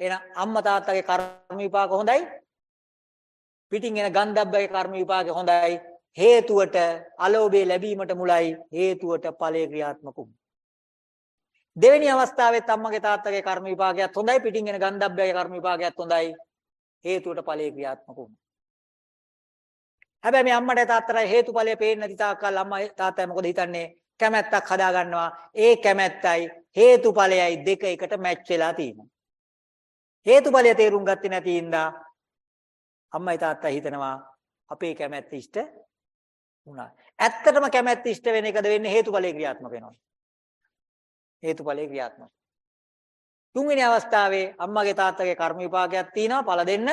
එහෙනම් අම්මා තාත්තගේ කර්ම විපාක හොඳයි. පිටින් එන ගන්ධබ්බගේ කර්ම විපාක හොඳයි. හේතුවට අලෝභය ලැබීමට මුලයි හේතුවට ඵලය ක්‍රියාත්මක වුනේ. දෙවෙනි අවස්ථාවෙත් අම්මගේ තාත්තගේ කර්ම විපාකයක් හොඳයි පිටින් එන ගන්ධබ්බගේ කර්ම විපාකයක් හොඳයි හේතුවට ඵලය ක්‍රියාත්මක වුණා. හැබැයි මේ අම්මට තාත්තට හේතුඵලය පේන්නේ නැති තාක්කල් අම්මා තාත්තා මොකද හිතන්නේ? කැමැත්තක් හදා ගන්නවා. ඒ කැමැත්තයි හේතුඵලයයි දෙක එකට මැච් වෙලා තියෙනවා. හේතුඵලය තේරුම් ගත්තේ නැති ඉඳා අම්මයි තාත්තා හිතනවා අපේ කැමැත්ත ඉෂ්ට වුණා. ඇත්තටම කැමැත්ත ඉෂ්ට වෙන එකද වෙන්නේ හේතුඵලයේ ක්‍රියාත්මක වෙනවා. හේතුඵලයේ ක්‍රියාත්මක. තුන්වෙනි අවස්ථාවේ අම්මගේ තාත්තගේ කර්ම විපාකයක් තියෙනවා පළ දෙන්න.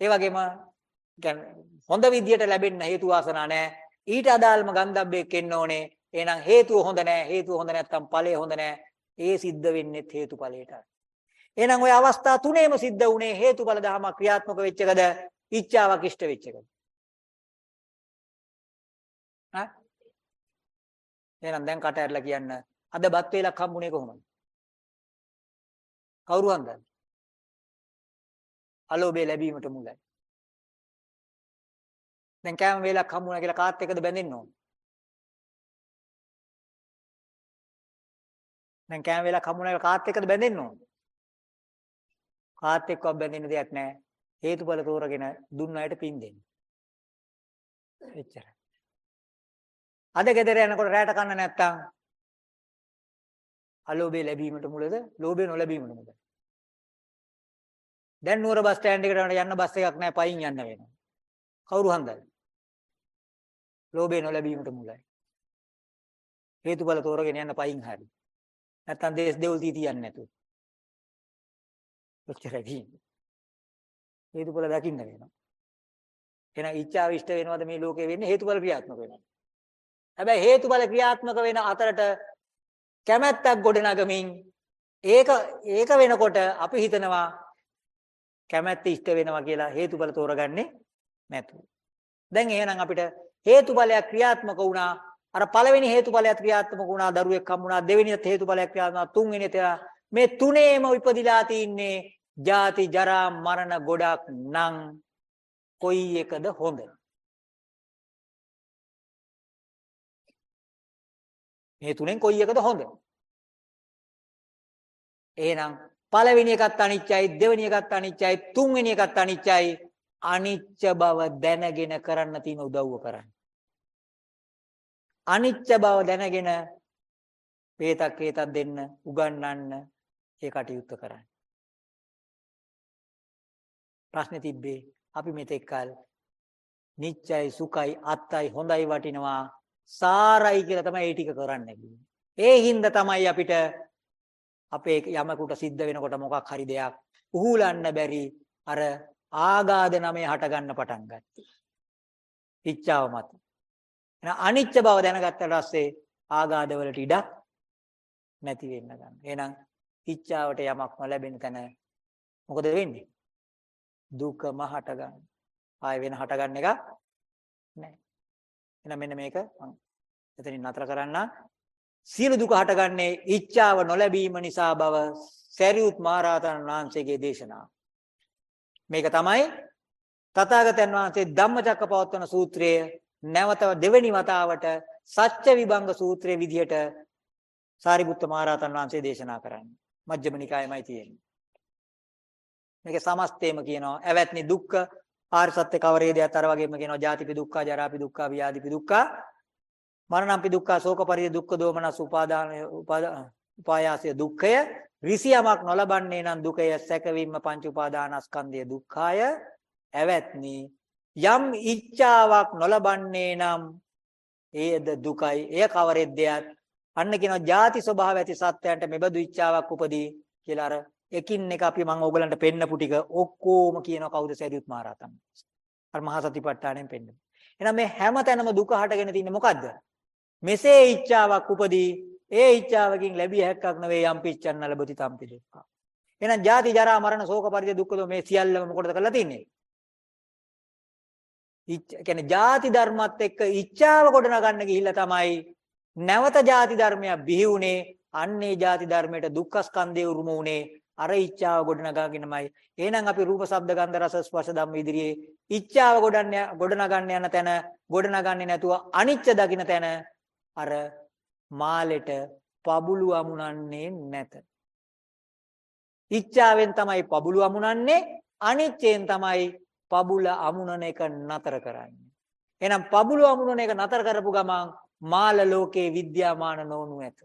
ඒ වගේම කියන්නේ හොඳ විදියට ලැබෙන්න හේතු වාසනා නැහැ. ඊට අදාළම ගන්ධබ්බෙක් එන්න ඕනේ. එහෙනම් හේතුව හොඳ නැහැ. හේතුව හොඳ නැත්නම් ඵලය හොඳ නැහැ. ඒ සිද්ධ වෙන්නේ හේතුඵලයට. එහෙනම් ওই අවස්ථා තුනේම සිද්ධ වුණේ හේතුඵල ධම ක්‍රියාත්මක වෙච්ච එකද? ඉච්ඡාවක් ඉෂ්ට වෙච්ච එකද? හා? එහෙනම් දැන් කට ඇරලා කියන්න. අද බත් වේලක් හම්බුනේ කොහොමද? කවුරු හන්දද? අලෝභය ලැබීමට මුලයි. දැන් කෑම වේලක් හම්බුනා කියලා කාත් එක්කද බැඳෙන්න ඕන? දැන් කෑම වේලක් හම්බුනා කියලා කාත් එක්කද බැඳෙන්න ඕන? කාත් එක්කවත් බැඳෙන්න දෙයක් නැහැ. හේතුඵල තෝරගෙන දුන්න අයට පින් දෙන්න. එච්චරයි. අද ගෙදර යනකොට රැට කන්න නැත්තම් අලෝභය ලැබීමට මුලද? ලෝභය නොලැබීමට මුලද? දැන් නුවර බස් ස්ටෑන්ඩ් එකට යන්න බස් එකක් නැහැ පයින් යන්න වෙනවා. කවුරු හන්දද? ලෝභය නොලැබීමට මුලයි. හේතුඵල තෝරගෙන යන්න පයින් හරි. නැත්තම් දේශ දෙවුල් තී තියන්නේ නැතුව. ඔච්චරයි තියෙන්නේ. හේතුඵල දකින්න වෙනවා. එහෙනම් ඉච්ඡාව ඉෂ්ට වෙනවද මේ ලෝකේ වෙන්නේ හේතුඵල ක්‍රියාත්මක වෙනවා. හැබැයි හේතුඵල ක්‍රියාත්මක වෙන අතරට කැමැත්තක් ගොඩනගමින් ඒක ඒක වෙනකොට අපි හිතනවා කැමැත්ත ඉෂ්ට වෙනවා කියලා හේතුඵල තෝරගන්නේ නැතුව. දැන් එහෙනම් අපිට හේතුඵලයක් ක්‍රියාත්මක වුණා. අර පළවෙනි හේතුඵලයක් ක්‍රියාත්මක වුණා. දරුවෙක් හම්බුණා දෙවෙනි හේතුඵලයක් ක්‍රියාත්මක වුණා. තුන්වෙනි මේ තුනේම ඉපදිලා තින්නේ ජාති ජරා මරණ ගොඩක් නම් කොයි එකද හොඳ? මේ තුනෙන් කොයි එකද හොඳ? එහෙනම් පළවෙනි එකත් අනිච්චයි, දෙවෙනි එකත් අනිච්චයි, තුන්වෙනි එකත් අනිච්චයි. අනිච්ච බව දැනගෙන කරන්න තියෙන උදව්ව කරන්න. අනිච්ච බව දැනගෙන වේතක් හේතක් දෙන්න උගන්වන්න ඒ කටයුත්ත කරන්න. ප්‍රශ්නේ තිබ්බේ අපි මෙතෙක් කල නිච්චයි සුඛයි අත්තයි හොඳයි වටිනවා සාරයි කියලා තමයි ඒ ටික කරන්න කිව්වේ. ඒ හින්දා තමයි අපිට අපේ යමකට සිද්ධ වෙනකොට මොකක් හරි දෙයක් උහුලන්න බැරි අර ආගාද නමේ හට ගන්න පටන් ගත්තේ. ඉච්ඡාව මත. එහෙනම් අනිච්ච බව දැනගත්තට පස්සේ ආගාද වලට ඉඩක් නැති වෙන්න ගන්න. එහෙනම් ඉච්ඡාවට යමක් නොලැබෙන තැන මොකද වෙන්නේ? දුකම හට ගන්න. ආය වෙන හට ගන්න එක නැහැ. එහෙනම් මෙන්න මේක මම එතනින් නතර කරන්න. සියලු දුක හටගන්නේ ඉච්ඡාව නොලැබීම නිසා බව සරියුත් මහරහතන් වහන්සේගේ දේශනාව. මේක තමයි තථාගතයන් වහන්සේ ධම්මචක්කපවත්තන සූත්‍රයේ නැවත දෙවෙනි වතාවට සත්‍ය විභංග සූත්‍රයේ විදිහට සාරිපුත්ත මහරහතන් වහන්සේ දේශනා කරන්නේ. මජ්ක්‍ධිම නිකායමයි තියෙන්නේ. මේක සමස්තේම කියනවා. ඇවැත්නි දුක්ඛ ආර්ය සත්‍ය කවරේදයත් අර වගේම කියනවා. ජාතිපි දුක්ඛ, ජරාපි දුක්ඛ, ව්‍යාධිපි දුක්ඛ, මරණම්පි දුක්ඛ, ශෝක පරිදේ දුක්ඛ දෝමනස් උපාදාන උපායාසය දුක්ඛය, රිසියමක් නොලබන්නේ නම් දුකය, සැකවීම පංච උපාදානස්කන්ධය දුක්ඛය. ඇවැත්නි යම් ඉච්ඡාවක් නොලබන්නේ නම් ඒද දුකයි. එය කවරෙද්දයත් අන්න කියනවා ಜಾති ස්වභාව ඇති සත්‍යයන්ට මෙබඳු ඉච්ඡාවක් උපදී කියලා අර එකින් එක අපි මම ඕගලන්ට පෙන්නපු ටික ඔක්කොම කියනවා කවුද සරියුත් මහරහතන් වහන්සේ. අර මහා සතිපට්ඨාණයෙන් පෙන්නන. එහෙනම් මේ හැමතැනම දුක හටගෙන තින්නේ මොකද්ද? මෙසේ ઈચ્છාවක් උපදී ඒ ઈચ્છාවකින් ලැබිය හැක්කක් නෙවෙයි යම් පිච්ඡන්න ලැබති තම්පි දුක්ඛ. එහෙනම් ජාති ජරා මරණ ශෝක පරිදේ දුක්ඛ දෝ මේ සියල්ලම මොකටද කරලා තින්නේ? ඉච්ඡා කියන්නේ ಜಾති ධර්මත් එක්ක ඉච්ඡාව ගොඩනගන්න ගිහිල්ලා තමයි නැවත ಜಾති ධර්මයක් බිහි වුනේ අන්නේ ಜಾති ධර්මයට දුක්ඛ ස්කන්ධය උරුම වුනේ අර ඉච්ඡාව ගොඩනගාගෙනමයි එහෙනම් අපි රූප ශබ්ද ගන්ධ රස ස්පර්ශ ධම්ම ඉදිරියේ ඉච්ඡාව ගොඩන්න ගොඩනගන්න යන තැන ගොඩනගන්නේ නැතුව අනිච්ච දකින්න තැන අර මාලෙට පබුළු අමුණන්නේ නැත. ඉච්ඡාවෙන් තමයි පබුළු අමුණන්නේ අනිච්චයෙන් තමයි පබුල අමුණන එක නතර කරන්නේ. එහෙනම් පබුළු අමුණන එක නතර කරපු ගමන් මාල ලෝකේ විද්‍යාමාන නොවනු ඇත.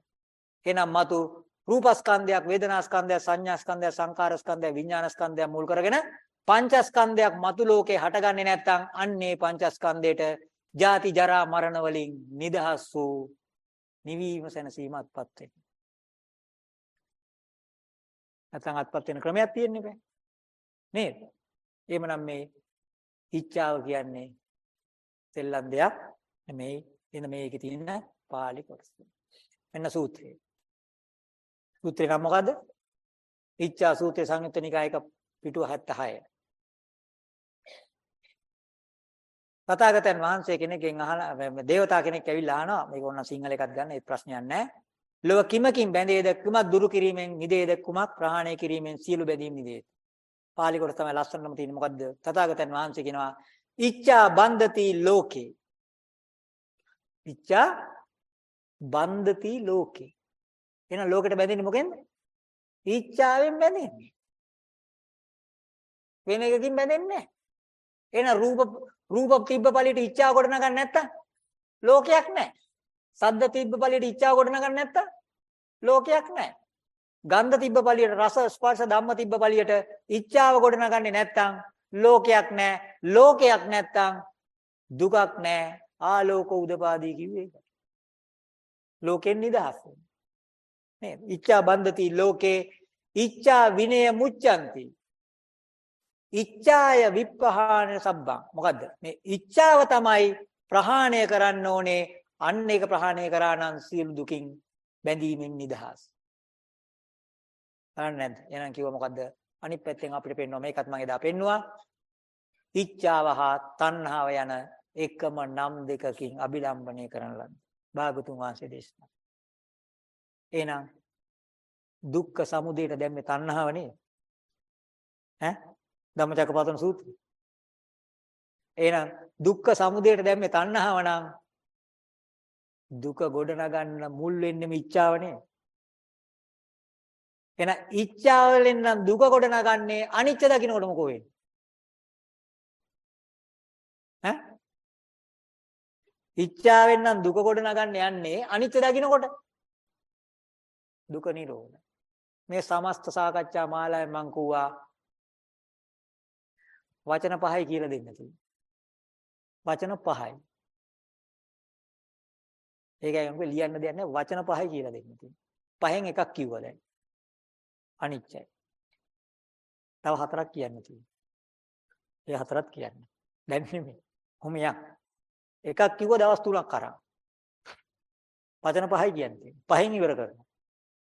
එහෙනම් මතු රූපස්කන්ධයක් වේදනාස්කන්ධයක් සංඥාස්කන්ධයක් සංකාරස්කන්ධයක් විඥානස්කන්ධයක් මුල් කරගෙන පංචස්කන්ධයක් මතු ලෝකේ හටගන්නේ නැත්නම් අන්නේ පංචස්කන්ධයට ජාති ජරා මරණ වලින් නිදහස් වූ නිවීම සැනසීමත්පත් වෙනවා. නැත්නම් අත්පත් වෙන ක්‍රමයක් තියෙන්නේ බෑ. නේද? එහෙමනම් මේ ඉච්ඡාව කියන්නේ සෙල්ලම් දෙයක් නෙමෙයි. එන්න මේකේ තියෙන පාළි කොටස. මෙන්න සූත්‍රය. සූත්‍රේ නම මොකද්ද? ඉච්ඡා සූත්‍රයේ සංයුත්ත නිකායක පිටුව 76. තථාගතයන් වහන්සේ කෙනෙක්ගෙන් අහලා දේවතා කෙනෙක් ඇවිල්ලා අහනවා මේක ඕන සිංහල එකක් ගන්න ඒ ප්‍රශ්නයක් නැහැ. ලොව කිමකින් බැඳේද කුමක් දුරු කිරීමෙන් නිදේද කුමක් ප්‍රහාණය කිරීමෙන් සියලු බැඳීම් නිදේද? පාලි කොට තමයි ලස්සනම තියෙන්නේ මොකද්ද? තථාගතයන් වහන්සේ කියනවා ඉච්ඡා බන්ධති ලෝකේ. ඉච්ඡා බන්ධති ලෝකේ. එහෙනම් ලෝකෙට බැඳෙන්නේ මොකෙන්ද? ඉච්ඡාවෙන් බැඳෙන්නේ. වෙන එකකින් බැඳෙන්නේ නැහැ. එහෙනම් රූප රූප තිබ්බ ඵලයට ඉච්ඡාව කොට නගන්න නැත්තම් ලෝකයක් නැහැ. සද්ද තිබ්බ ඵලයට ඉච්ඡාව කොට නගන්න නැත්තම් ලෝකයක් නැහැ. ගන්ධ තිබ්බ ඵලයට රස ස්පර්ශ ධම්ම තිබ්බ ඵලයට ඉච්ඡාව කොට නගන්නේ නැත්තම් ලෝකයක් නැහැ. ලෝකයක් නැත්තම් දුකක් නැහැ. ආලෝක උදපාදී කිව්වේ ඒක. ලෝකෙන් නිදහස් වෙන්න. නේද? ඉච්ඡා බන්ධති ලෝකේ ඉච්ඡා විනය මුච්ඡanti. ඉච්ඡාය විප්පහාන සබ්බං. මොකද්ද? මේ ඉච්ඡාව තමයි ප්‍රහාණය කරන්න ඕනේ. අන්න ඒක ප්‍රහාණය කරා නම් සියලු දුකින් බැඳීමෙන් නිදහස්. හරි නැද්ද? එහෙනම් කිව්ව මොකද්ද? අනිත් පැත්තෙන් අපිට පෙන්වනවා මේකත් මම එදා පෙන්නුවා. ඉච්ඡාව හා තණ්හාව යන එකම නම් දෙකකින් අභිලම්බණය කරන ලද. භාගතුන් වහන්සේ දේශනා. එහෙනම් දුක්ඛ සමුදයට දැම්මේ තණ්හාව නේද? ඈ ධම්මචක්කපවත්තන සූත්‍රය. එහෙනම් දුක්ඛ සමුදයට දැම්මේ තණ්හාව නම් දුක ගොඩනගන්න මුල් වෙන්නේ ඉච්ඡාවනේ. එහෙනම් ඉච්ඡාවලෙන් නම් දුක ගොඩනගන්නේ අනිච්ච දකින්නකොට මොකෝ වෙන්නේ? ඈ? ඉච්ඡාවෙන් නම් දුක ගොඩනගන්න යන්නේ අනිච්ච දකින්නකොට. දුක නිරෝධ. මේ සමස්ත සාකච්ඡා මාලාවෙන් මං කිව්වා වචන පහයි කියලා දෙන්න තියෙනවා. වචන පහයි. ඒකයි මම ලියන්න දෙයක් නැහැ වචන පහයි කියලා දෙන්න තියෙනවා. පහෙන් එකක් කිව්වා දැන්. අනිච්චයි. තව හතරක් කියන්න තියෙනවා. ඒ හතරත් කියන්න. දැන් නෙමෙයි. කොහොම යන්. එකක් කිව්ව දවස් 3ක් කරා. වචන පහයි කියන්නේ. පහෙන් ඉවර කරනවා.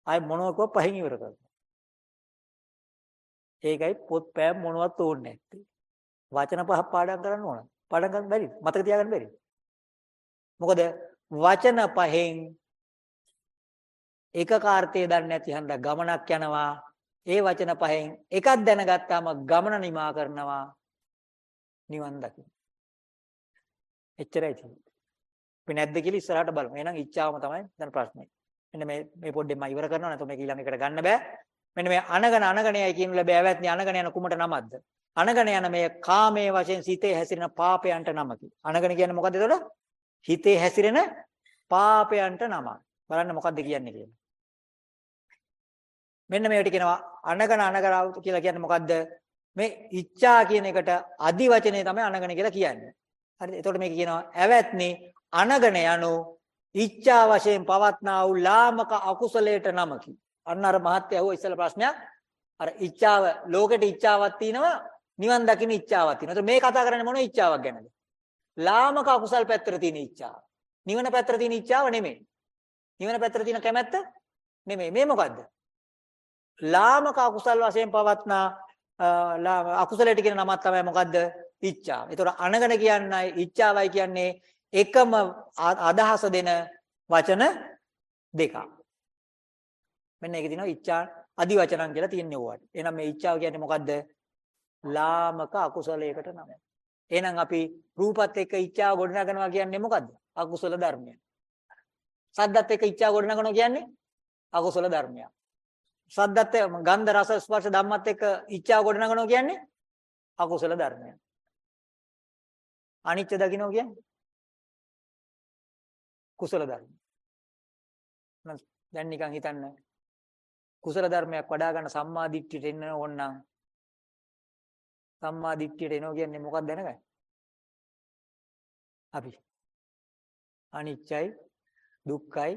ආයි මොනව කිව්ව පහෙන් ඉවර කරනවා. ඒකයි පොත් පෑම් මොනවත් ඕනේ නැත්තේ. වචන පහ පාඩම් කරන්න ඕන. පාඩම් කරන්න බැරි. මතක තියාගන්න බැරි. මොකද වචන පහෙන් ඒකකාර්ථය දන්නේ නැති හන්ද ගමනක් යනවා. ඒ වචන පහෙන් එකක් දැනගත්තාම ගමන නිමා කරනවා. නිවන් දකින්න. එච්චරයි තියෙන්නේ. අපි නැද්ද කියලා ඉස්සරහට බලමු. එහෙනම් ඉච්ඡාවම තමයි දැන් ප්‍රශ්නේ. මෙන්න මේ මේ පොඩ්ඩෙන් මම ඉවර කරනවා නැත්නම් මේක ඊළඟ එකට ගන්න බෑ. මෙන්න මේ අනගන අනගණයයි කියන ලැබෑ ඇවැත්නි අනගන යන කුමට නමක්ද? අනගන යන මේ කාමයේ වශයෙන් සිතේ හැසිරෙන පාපයන්ට නමකි. අනගන කියන්නේ මොකද්ද එතකොට? හිතේ හැසිරෙන පාපයන්ට නමක්. බලන්න මොකද්ද කියන්නේ කියලා. මෙන්න මේකට කියනවා අනගන අනගරාව කියලා කියන්නේ මොකද්ද? මේ ඉච්ඡා කියන එකට අදි වචනේ තමයි අනගන කියලා කියන්නේ. හරිද? එතකොට මේක කියනවා ඇවැත්නි අනගන යනු ඉච්ඡා වශයෙන් පවත්නා වූ ලාමක අකුසලයට නමකි. අන්න අර මහත්ය ඇහුව ඉස්සල ප්‍රශ්නයක්. අර ඉච්ඡාව ලෝකෙට ඉච්ඡාවක් තියෙනවා නිවන් දකින්න ඉච්ඡාවක් තියෙනවා. ඒතර මේ කතා කරන්නේ මොන ඉච්ඡාවක් ගැනද? ලාමක අකුසල් පැත්තට තියෙන ඉච්ඡාව. නිවන පැත්තට තියෙන ඉච්ඡාව නෙමෙයි. නිවන පැත්තට තියෙන කැමැත්ත නෙමෙයි. මේ මොකද්ද? ලාමක අකුසල් වශයෙන් පවත්නා අකුසලයට කියන නමක් තමයි මොකද්ද? ඉච්ඡාව. ඒතර අනගන කියන්නේ ඉච්ඡාවයි කියන්නේ එකම අදහස දෙන වචන දෙකක්. මෙන්න ඒක තියෙනවා ඉච්ඡා අදි වචනං කියලා තියෙන්නේ ඕවට. එහෙනම් මේ ඉච්ඡාව කියන්නේ මොකද්ද? ලාමක අකුසලයකට නම. එහෙනම් අපි රූපත් එක්ක ඉච්ඡාව ගොඩනගනවා කියන්නේ මොකද්ද? අකුසල ධර්මයක්. සද්දත් එක්ක ඉච්ඡාව ගොඩනගනවා කියන්නේ අකුසල ධර්මයක්. සද්දත් ගන්ධ රස ස්පර්ශ ධම්මත් එක්ක ඉච්ඡාව ගොඩනගනවා කියන්නේ අකුසල ධර්මයක්. අනිත්‍ය දකින්න කියන්නේ කුසල ධර්ම. දැන් නිකන් හිතන්න කුසල ධර්මයක් වඩා ගන්න සම්මා දිට්ඨියට එන්න ඕන නම් සම්මා දිට්ඨියට එනවා කියන්නේ මොකක්ද දැනගන්න? අපි අනිච්චයි දුක්ඛයි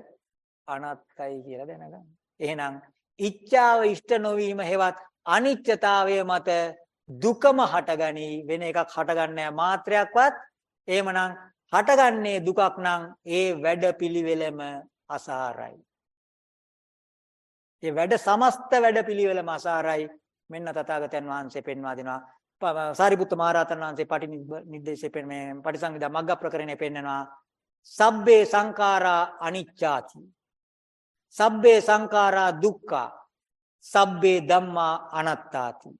අනාත්තයි කියලා දැනගන්න. එහෙනම් ඉච්ඡාව ඉෂ්ට නොවීම හෙවත් අනිත්‍යතාවය මත දුකම හටගනි වෙන එකක් හටගන්නේ මාත්‍රයක්වත් එහෙමනම් හටගන්නේ දුකක් නම් ඒ වැඩපිළිවෙලම අසාරයි. ඒ වැඩ සමස්ත වැඩපිළිවෙලම අසාරයි. මෙන්න තථාගතයන් වහන්සේ පෙන්වා දෙනවා. සාරිපුත්ත මහරහතන් වහන්සේ පටි නිර්දේශයෙන් පෙන් මේ පටිසංවිදා මග්ග ප්‍රකරණය පෙන්නනවා. සබ්බේ සංඛාරා අනිච්චාති. සබ්බේ සංඛාරා දුක්ඛා. සබ්බේ ධම්මා අනාත්තාති.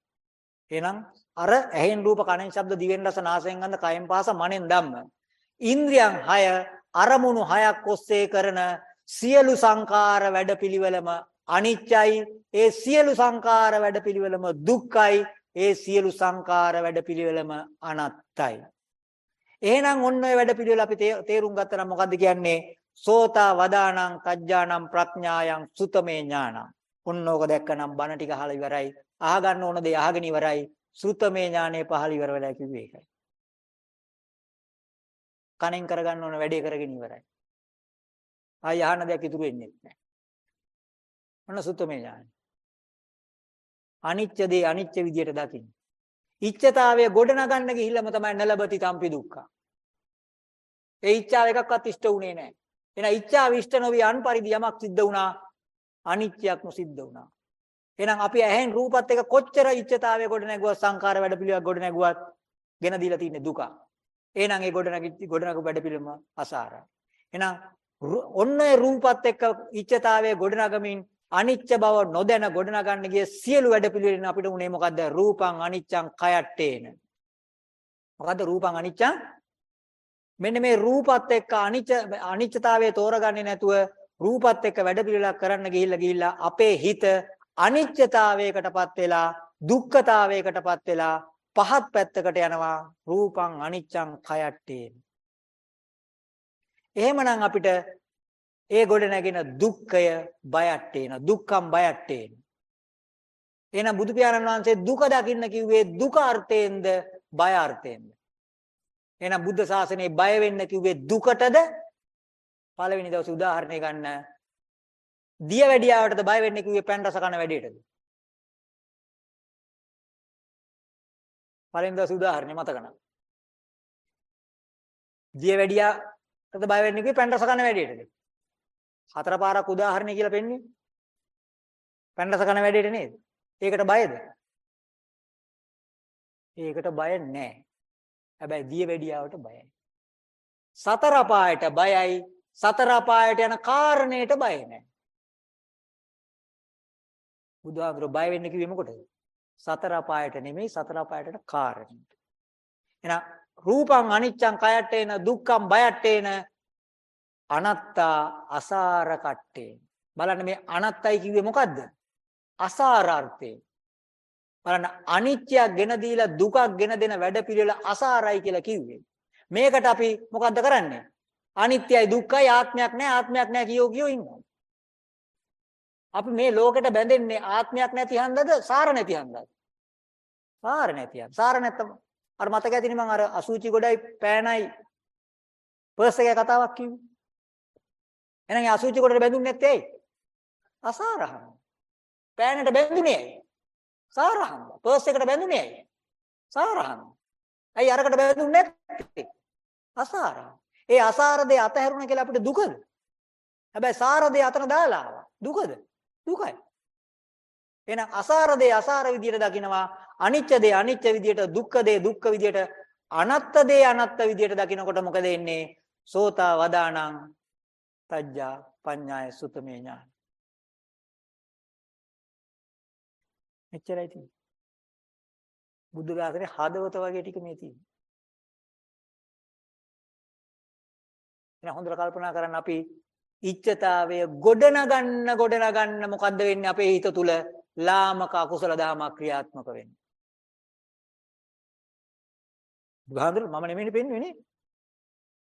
එහෙනම් අර ඇහෙන් රූප කනෙන් ශබ්ද දිවෙන් රස නාසයෙන් ගන්ධ කයෙන් පාස මනෙන් ධම්ම. ඉන්ද්‍රියන් 6 අරමුණු 6ක් ඔස්සේ කරන සියලු සංකාර වැඩපිළිවෙලම අනිත්‍යයි. ඒ සියලු සංකාර වැඩපිළිවෙලම දුක්ඛයි. ඒ සියලු සංකාර වැඩපිළිවෙලම අනත්තයි. එහෙනම් ඔන්න ඔය වැඩපිළිවෙල අපි තේරුම් ගත්තා නම් මොකද්ද කියන්නේ? සෝතා වදානං කජ්ජානං ප්‍රඥායන් සුතමේ ඥානං. ඔන්න ඕක දැක්කනම් බණ ටික අහලා ඉවරයි. අහගන්න ඕන දේ අහගෙන ඉවරයි. සුතමේ ඥානෙ පහළ ඉවර වෙලා කිව්වේ ඒකයි. කණෙන් කරගන්න ඕන වැඩේ කරගෙන ඉවරයි ආය අහන්න දෙයක් ඉතුරු වෙන්නේ නැහැ ඔන්න සුත්තමේ ඥානයි. අනිච්ච දේ අනිච්ච විදියට දකින්න. ඉච්ඡතාවය ගොඩ නගන්න ගිහිල්ලාම තමයි නලබති තම්පි දුක්ඛ. ඒ ඉච්ඡාව එකක්වත් ඉෂ්ට වුණේ නැහැ. එහෙනම් ඉච්ඡාව ඉෂ්ට නොවි අන් පරිදි යමක් සිද්ධ වුණා අනිත්‍යක්ම සිද්ධ වුණා. එහෙනම් අපි ඇහෙන් රූපත් එක කොච්චර ඉච්ඡතාවය ගොඩ නැගුවත් සංකාර වැඩ පිළිවෙලක් ගොඩ නැගුවත් ගෙන දීලා තින්නේ දුක. එහෙනම් ඒ ගොඩ නැගි ගොඩ නැගු වැඩ පිළිවෙලම අසාරයි. එහෙනම් ඔන්න ඒ රූපත් එක්ක ඉච්ඡතාවය ගොඩ නගමින් අනිච්ච බව නොදැන ගොඩනගන්න ගිය සියලු වැඩපිළිවෙලින් අපිට උනේ මොකද්ද? රූපං අනිච්චං කයට්ටේන. මොකද්ද රූපං අනිච්චං මෙන්න මේ රූපත් එක්ක අනිච්ච අනිච්චතාවයේ තෝරගන්නේ නැතුව රූපත් එක්ක වැඩ පිළිවෙලක් කරන්න ගිහිල්ලා ගිහිල්ලා අපේ හිත අනිච්චතාවයකටපත් වෙලා දුක්ඛතාවයකටපත් වෙලා පහත් පැත්තකට යනවා රූපං අනිච්චං කයට්ටේ. එහෙමනම් අපිට ඒ ගොඩ නැගෙන දුක්ඛය බයට්ටේන දුක්ඛම් බයට්ටේන. එහෙනම් බුදු පියාණන් වහන්සේ දුක දකින්න කිව්වේ දුක අර්ථයෙන්ද බය අර්ථයෙන්ද? එහෙනම් බුද්ධ ශාසනයේ බය වෙන්න කිව්වේ දුකටද? පළවෙනි දවසේ උදාහරණය ගන්න. දිය වැඩියාවටද බය වෙන්න කිව්වේ පෑන් රස කන වැඩේටද? පළවෙනි දවසේ උදාහරණය මතක නැහැ. දිය වැඩියාටද බය වෙන්න කිව්වේ පෑන් රස කන වැඩේටද? හතර පාරක් උදාහරණය කියලා පෙන්වන්නේ. පෑන් රස කන වැඩේට නේද? ඒකට බයද? ඒකට බය නැහැ. හැබැයි දිය වැඩියාවට බයයි. සතර පායට බයයි. සතර පායට යන කාරණේට බය නැහැ. බුදුහාමුදුරුවෝ බය වෙන්න කිව්වේ මොකටද? සතර පායට නෙමෙයි සතර පායටට කාරණේට. එහෙනම් රූපං අනිච්චං කයට්ටේන දුක්ඛං බයට්ටේන අනත්තා අසාර කට්ටේ. බලන්න මේ අනත්තයි කිව්වේ මොකද්ද? අසාරාර්ථේ. බලන්න අනිත්‍යයක් ගෙන දීලා දුකක් ගෙන දෙන වැඩපිළිවෙල අසාරයි කියලා කිව්වේ. මේකට අපි මොකද්ද කරන්නේ? අනිත්‍යයි දුක්ඛයි ආත්මයක් නැහැ ආත්මයක් නැහැ කියෝ කියෝ ඉන්නවා. අපි මේ ලෝකෙට බැඳෙන්නේ ආත්මයක් නැති හන්දද සාර නැති හන්දද? සාර නැති හන්ද. සාර නැත්තම අර මතක ඇතිනේ මම අර අසුචි ගොඩයි පෑනයි පර්ස් එකේ කතාවක් කිව්වේ. එහෙනම් ඒ අසුචි ගොඩට බැඳුන්නේ නැත්තේ ඇයි? අසාරහම. පෑනට බැඳුනේ ඇයි? සාරහම. පර්ස් එකට බැඳුනේ ඇයි? සාරහම. ඇයි අරකට බැඳුන්නේ නැත්තේ? අසාරහම. ඒ අසාර දේ අතහැරුණ කියලා අපිට දුකද? හැබැයි සාර දේ අතන දාලා ආවා. දුකද? දුකයි. එහෙනම් අසාර දේ අසාර විදියට දකිනවා අනිච්ච දේ අනිච්ච විදියට දුක්ඛ දේ දුක්ඛ විදියට අනත්ත දේ අනත්ත විදියට දකිනකොට මොකද වෙන්නේ? සෝතා වදානං තජ්ජා පඤ්ඤාය සුතමේ ඥාන. මෙච්චරයි තියෙන්නේ. බුද්ධ ධාතනේ හදවත වගේ ටික මේ තියෙන්නේ. එහෙනම් හොඳට කල්පනා කරන්න අපි ඉච්ඡතාවය ගොඩනගන්න ගොඩනගන්න මොකද්ද වෙන්නේ අපේ හිත තුල ලාමක අකුසල දහමක් ක්‍රියාත්මක වෙන්නේ. බුදුහාමුදුර මම නෙමෙයි පෙන්වෙන්නේ.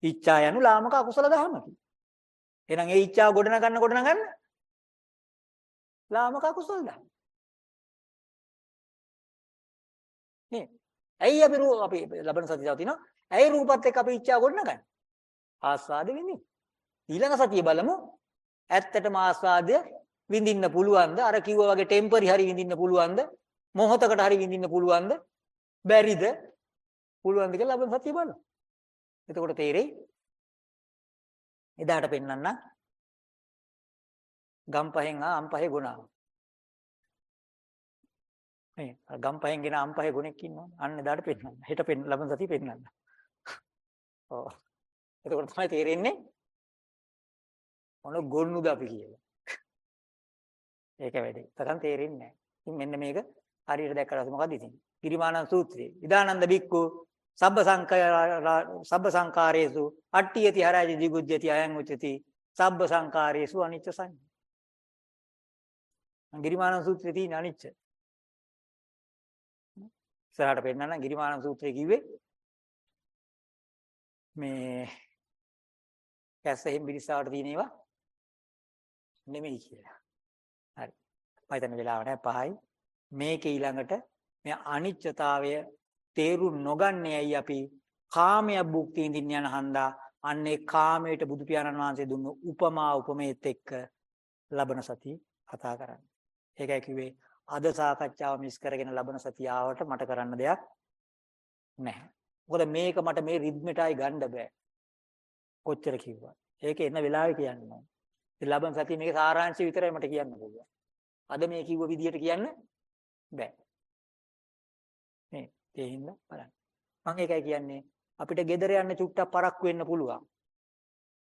ඉච්ඡා යනු ලාමක අකුසල දහමකි. එහෙනම් ඒ ඉච්ඡාව ගොඩනගන්න ගොඩනගන්න ලාමක අකුසල දහම. නේ. ඇයි අපි රූප අපි ලබන සතියව තිනවා. ඇයි රූපත් එක්ක අපි ඉච්ඡා ගොඩනගන්නේ? ආස්වාද විඳින්න. ඊළඟ සතිය බලමු. ඇත්තටම ආස්වාදය විඳින්න පුළුවන්ද? අර කිව්වා වගේ ටෙම්පරරි හරි විඳින්න පුළුවන්ද? මොහොතකට හරි විඳින්න පුළුවන්ද? බැරිද? පුළුවන්ද කියලා ලබන සතිය බලමු. එතකොට තේරෙයි. එදාට පෙන්වන්න ගම් පහෙන් ආ අම් පහේ ගුණා. මේ ගම් පහෙන් ගෙන අම් පහේ ගුණෙක් ඉන්නවා. අන්න එදාට පෙන්වන්න. හෙට පෙන් ලබන සතිය පෙන්වන්න. ඔව්. එතකොට තමයි තේරෙන්නේ මොන ගොන්නුද අපි කියලා. ඒක වැඩි. තකන් තේරෙන්නේ නැහැ. ඉතින් මෙන්න මේක හරියට දැක්කට මොකද ඉතින්? ගිරිමානන්ද සූත්‍රයේ. ඉදානන්ද බික්කු සබ්බ සංකාර සබ්බ සංකාරේසු අට්ඨියති හරාජි දිගුජ්ජති අයං උච්චති සබ්බ සංකාරේසු අනිච්ච සංඥා. ගිරිමානන්ද සූත්‍රයේ තියෙන අනිච්ච. ඉස්සරහට පෙන්නන්න ගිරිමානන්ද සූත්‍රයේ කිව්වේ මේ කැස්සෙහින් බිරිසාවට තියෙන ඒවා නෙමෙයි කියලා. හරි. මම හිතන්නේ වෙලාව නැහැ පහයි. මේකේ ඊළඟට මේ අනිච්චතාවය තේරු නොගන්නේ ඇයි අපි කාමයේ භුක්ති විඳින්න යන හන්දා අන්නේ කාමයට බුදු පියාණන් වහන්සේ දුන්න උපමා උපමේත් එක්ක ලබන සතිය කතා කරන්නේ. ඒකයි කිව්වේ අද සාකච්ඡාව මිස් කරගෙන ලබන සතිය ආවට මට කරන්න දෙයක් නැහැ. මොකද මේක මට මේ රිද්මෙටයි ගන්න බෑ. කොච්චර කිව්වා. ඒක එන වෙලාවේ කියන්න ඕන. ඉතින් ලබන සතිය මේක සාරාංශය විතරයි මට කියන්න පුළුවන්. අද මේ කිව්ව විදිහට කියන්න බෑ. මේ ඒ හින්දා බලන්න. මම ඒකයි කියන්නේ අපිට ගෙදර යන්න චුට්ටක් පරක්කු වෙන්න පුළුවන්.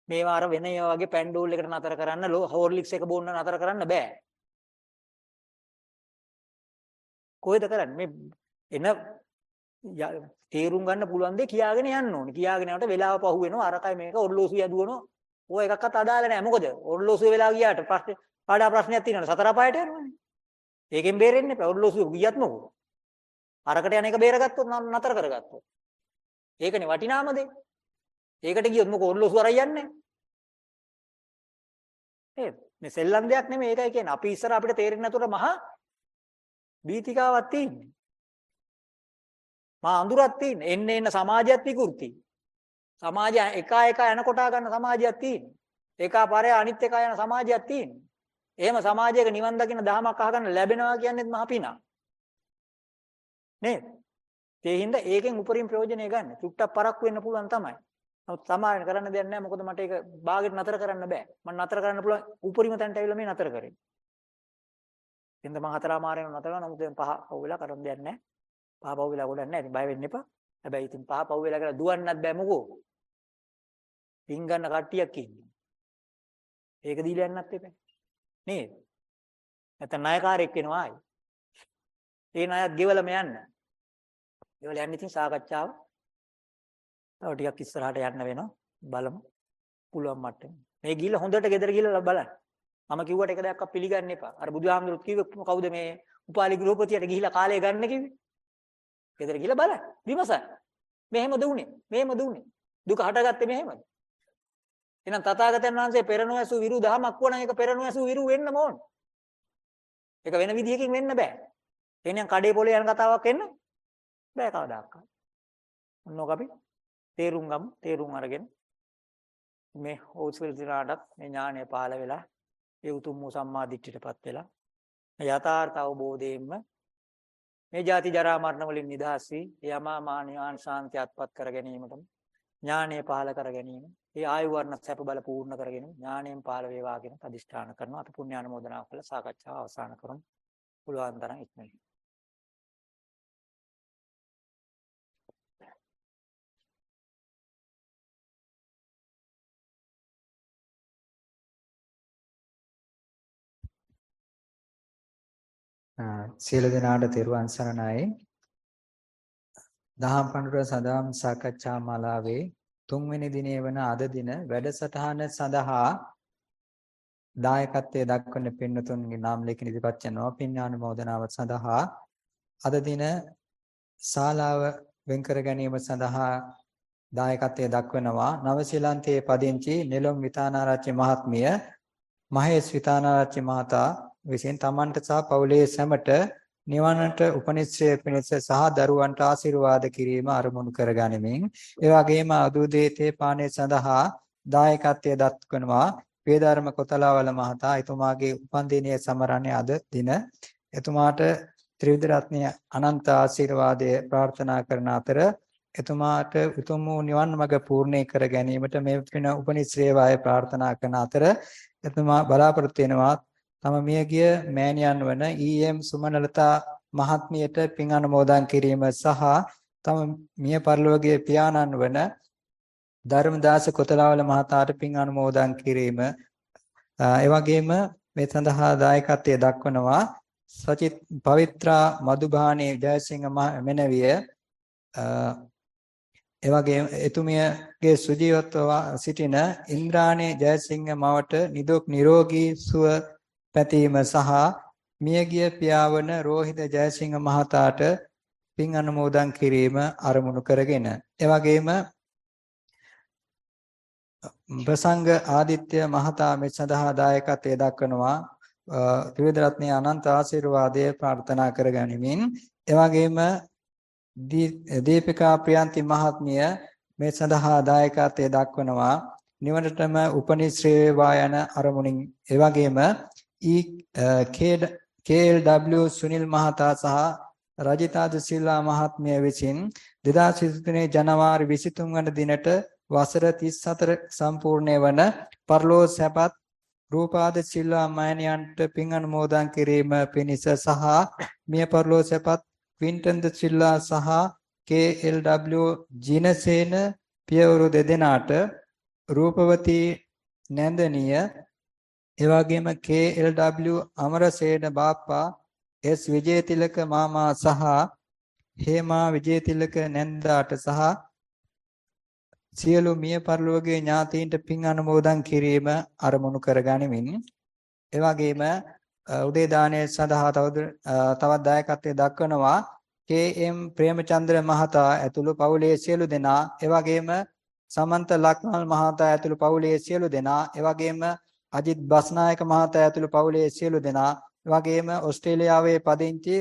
මේවා අර වෙන ඒවා වගේ පැන්ඩෝල් එකට නතර කරන්න හෝර්ලික්ස් එක බොන්න නතර කරන්න බෑ. කොහෙද කරන්නේ? මේ එන ය- තේරුම් ගන්න පුළුවන් දේ කියාගෙන යන්න ඕනේ. කියාගෙන යනකොට වෙලාව පහු වෙනවා. අරකයි මේක ඔර්ලෝසුව යදුවනවා. ඕවා එකක්වත් අදාළ නැහැ. මොකද ඔර්ලෝසුව වෙලා ගියාට ප්‍රශ්න පාඩා ප්‍රශ්නයක් තියෙනවා. සතර පායට යනවනේ. ඒකෙන් බේරෙන්න එපා. ඔර්ලෝසුව ගියත් මොකෝ. අරකට යන එක බේරගත්තොත් නම් නතර කරගත්තොත්. ඒකනේ වටිනාම දේ. ඒකට ගියොත් මොකෝ ඔර්ලෝසුව අරන් යන්නේ. නේද? මේ සෙල්ලම් දෙයක් නෙමෙයි ඒකයි කියන්නේ. අපි ඉස්සර අපිට තේරෙන්නේ නැතුවට මහා බීතිකාවක් තියෙන්නේ. මා අඳුරක් තියෙන්නේ. එන්න එන්න සමාජයත් විකෘති. සමාජය එක එක යන කොටා ගන්න සමාජයක් තියෙන්නේ. එක පාරේ අනිත් එක යන සමාජයක් තියෙන්නේ. එහෙම සමාජයක නිවන් දකින්න දහමක් අහගන්න ලැබෙනවා කියන්නේත් මහ පිනක්. නේද? ඒ හින්දා ඒකෙන් උපරිම ප්‍රයෝජනය ගන්න. චුට්ටක් පරක්කු වෙන්න පුළුවන් තමයි. නමුත් සමාවෙන් කරන්න දෙයක් නැහැ. මොකද මට ඒක බාගෙට නතර කරන්න බෑ. මම නතර කරන්න පුළුවන් උපරිම තැනට ඇවිල්ලා මේ නතර කරේ. එතෙන්ද මම හතරමාරේම නතර කරනවා. නමුත් දැන් පහ පව් වෙලා කරන්න දෙයක් නැහැ. පහ පව් වෙලා ගොඩක් නැහැ. ඉතින් බය වෙන්න එපා. හැබැයි ඉතින් පහ පව් වෙලා කියලා දුවන්නත් බෑ මොකෝ. පින් ගන්න කට්ටියක් ඉන්නේ. ඒක දීලා යන්නත් එපා. නේද? නැත්නම් ණයකාරයෙක් වෙනවා ආයි. ඒ ණයත් ගෙවලම යන්න. ගෙවල යන්න ඉතින් සාකච්ඡාව තව ටිකක් ඉස්සරහට යන්න වෙනවා. බලමු. පුළුවන් මට්ටමේ. මේ ගිහිල්ලා හොඳට ගෙදර ගිහිල්ලා බලන්න. මම කිව්වට එක දෙයක්වත් පිළිගන්න එපා. අර බුදුහාමුදුරුවෝ කිව්වේ කවුද මේ උපාලි ගෘහපතියට ගිහිල්ලා කාලය ගන්න කිව්වේ? ගෙදර ගිහිල්ලා බලන්න. විමසන්න. මෙහෙමද උනේ? මෙහෙමද උනේ? දුක හටගත්තේ මෙහෙමද? එහෙනම් තථාගතයන් වහන්සේ පෙරණුවසු විරු දහමක් වුණා ඒක පෙරණුවසු විරු වෙන්න ඕන. ඒක වෙන විදිහකින් වෙන්න බෑ. එහෙනම් කඩේ පොලේ යන කතාවක් වෙන්න බෑ කවදාකවත්. ඔන්නෝක අපි තේරුම් ගමු. තේරුම් අරගෙන මේ ඕස්වල දිනාටත් මේ ඥානය පහළ වෙලා ඒ උතුම් වූ සම්මා දිට්ඨියටපත් වෙලා යථාර්ථ අවබෝධයෙන්ම මේ ජාති ජරා මරණ වලින් නිදහස් වී යමා මානියාන් ශාන්තියත්පත් කර ගැනීමටම ඥානය පහළ කර ගැනීම ඒ ආයු වර්ණ සැප බල පූර්ණ කරගෙන ඥාණයෙන් පහළ වේවා කියන අදිෂ්ඨාන කරනවා. අපි පුණ්‍ය ආනුමෝදනා කළ සාකච්ඡාව අවසන් කරමු. පුළුවන් තරම් ඉක්මනින්. සියලු දෙනාට තෙරුවන් සරණයි. දහම් පඬුර සදාම් සාකච්ඡා මාලාවේ තුන්වෙනි දිනේ වන අද දින වැඩසටහන සඳහා දායකත්වයේ දක්වන පින්නතුන්ගේ නාම ලේඛන ඉදිරිපත් කරනවා. පින්නානුමෝදනාව සඳහා අද දින ශාලාව වෙන් කර ගැනීම සඳහා දායකත්වයේ දක්වනවා. නවසීලන්තයේ පදිංචි නෙළුම් විතානාරච්චි මහත්මිය මහේස් විතානාරච්චි මහතා විසින් තමන්ට සහ පවුලේ සැමට නිවනට උපනිශ්‍රය පිණිස සහ දරුවන්ට ආශිර්වාද කිරීම අරමුණු කරගනිමින් ඒ වගේම අදුදේතේ පානේ සඳහා දායකත්වයේ දක්වනවා. වේදාරම කොතලාවල මහතා එතුමාගේ උපන්දිනයේ සමරන්නේ අද දින. එතුමාට ත්‍රිවිධ රත්නය අනන්ත ආශිර්වාදය ප්‍රාර්ථනා කරන අතර එතුමාට උතුම් වූ නිවන් මඟ පූර්ණේ කර ගැනීමට මේ වෙන උපනිශ්‍රේවාය ප්‍රාර්ථනා කරන අතර එතුමා බලාපොරොත්තු වෙනවා තම මියගිය මෑණියන් වන ඊ.එම්. සුමනලතා මහත්මියට පින් අනුමෝදන් කිරීම සහ තම මිය පරලෝකීය පියාණන් වන ධර්මදාස කොතලාවල මහතාට පින් අනුමෝදන් කිරීම ඒ වගේම මේ සඳහා දායකත්වයේ දක්වනවා සචිත් පවිත්‍රා මදුබාණී ජයසිංහ මෙනවිය ඒ වගේම එතුමියගේ සුජීවත්ව සිටින ඉන්ද්‍රාණී ජයසිංහ මවට නිදුක් නිරෝගී සුව පැතීම සහ මියගිය පියාවන රෝහිත ජයසිංහ මහතාට පින් අනුමෝදන් කිරීම අරමුණු කරගෙන එවැගේම ප්‍රසංග ආදිත්‍ය මහතා මේ සඳහා දායකත්වයේ දක්වනවා ත්‍රිවිධ රත්නයේ අනන්ත ආශිර්වාදය ප්‍රාර්ථනා කරගනිමින් එවැගේම දීපිකා ප්‍රියන්ති මහත්මිය මේ සඳහා දායකත්වයේ දක්වනවා. නිවනටම උපනිශ්‍රේ වේවා යන අරමුණින් එවැගේම KLW සුනිල් මහතා සහ රජිතාද සිල්වා මහත්මිය විසින් 2023 ජනවාරි 23 වන දිනට වසර 34 සම්පූර්ණ වන පර්ලෝ සැපත් රූපාද සිල්වා මෑණියන්ට පින් අනුමෝදන් කිරීම පිණිස සහ මිය පර්ලෝ සැපත් ක්වින්ටන් ද සිල්වා සහ KLW ජිනසේන පියවරු දෙදෙනාට රූපවතී නැන්දනිය එවැගේම KLW අමරසේන බාප්පා S විජේතිලක මාමා සහ හේමා විජේතිලක නැන්දාට සහ සියලු මිය පරලෝකයේ ඥාතීන්ට පින් අනුමෝදන් කිරීම අරමුණු කරගනිමින් එවැගේම උදේ දාණය සඳහා තවද තවත් දායකත්වයේ දක්වනවා කේ.එම්. ප්‍රේමචන්ද්‍ර මහතා ඇතුළු පවුලේ සියලු දෙනා එවැගේම සමන්ත ලක්මල් මහතා ඇතුළු පවුලේ සියලු දෙනා එවැගේම අජිත් බස්නායක මහතා ඇතුළු පවුලේ සියලු දෙනා එවැගේම ඕස්ට්‍රේලියාවේ පදිංචි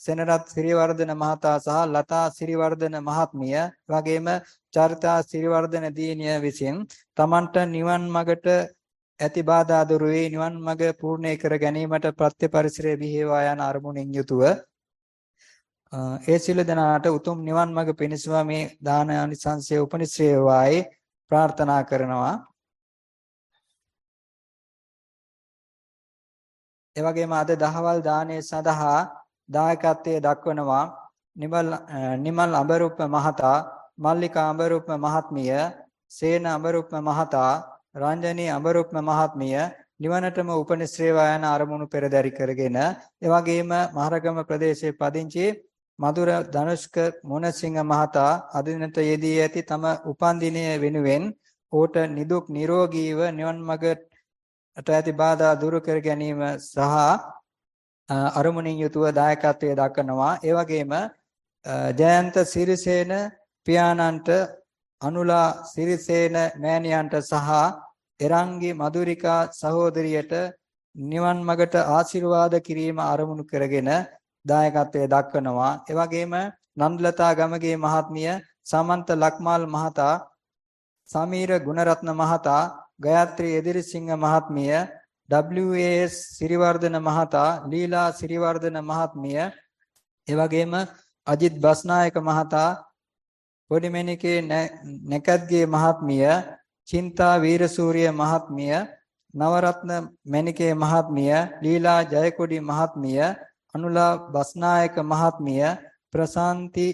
සෙනරත් සිරිවර්ධන මහතා සහ ලතා සිරිවර්ධන මහත්මිය එවැගේම චරිතා සිරිවර්ධන දියණිය විසින් තමන්ට නිවන් මගට ඇති බාධා දුරු වේ නිවන් මඟ පූර්ණේ කර ගැනීමට ප්‍රත්‍ය පරිසරය බිහිවා යන අරමුණින් යුතුව ඒ සියලු දෙනාට උතුම් නිවන් මඟ පිණිසම මේ දාන අනිසංසය උපනිශ්‍රේ වායි ප්‍රාර්ථනා කරනවා. එවැගේම අද දහවල් දානයේ සඳහා දායකත්වයේ දක්වනවා නිමල් නිමල් අඹරුප්ප මහතා මල්ලිකා අඹරුප්ප මහත්මිය සේන අඹරුප්ප මහතා රංජනී අඹරුප්ප මහත්මිය නිවනටම උපනිශ්‍රේවා යන අරමුණු පෙරදරි කරගෙන එවැගේම මහරගම ප්‍රදේශයේ පදිංචි මధుර ධනුෂ්ක මොනසිංහ මහතා අදිනත යෙදී ඇති තම උපන්දිනය වෙනුවෙන් ඕට නිදුක් නිරෝගීව නිවන් මඟට ඇති බාධා දුරු කර ගැනීම සහ අරමුණින් යුතුව දායකත්වයේ දක්වනවා ඒ වගේම ජයන්ත සිරිසේන පියාණන්ට අනුලා සිරිසේන මෑණියන්ට සහ එරංගි මధుරිකා සහෝදරියට නිවන් මඟට ආශිර්වාද කිරීම අරමුණු කරගෙන දායකත්වයේ දක්වනවා. ඒ වගේම නන්දලතා ගමගේ මහත්මිය සමන්ත ලක්මාල් මහතා සමීර ගුණරත්න මහතා ගයත්‍රි එදිරිසිංහ මහත්මිය WAS සිරිවර්ධන මහතා ලීලා සිරිවර්ධන මහත්මිය ඒ වගේම අජිත් බස්නායක මහතා පොඩිමෙනිකේ නැකත්ගේ මහත්මිය චින්තා වීරසූරිය මහත්මිය නවරත්න මැණිකේ මහත්මිය ලීලා ජයකොඩි මහත්මිය අනුලා බස්නායක මහත්මිය ප්‍රසාන්ති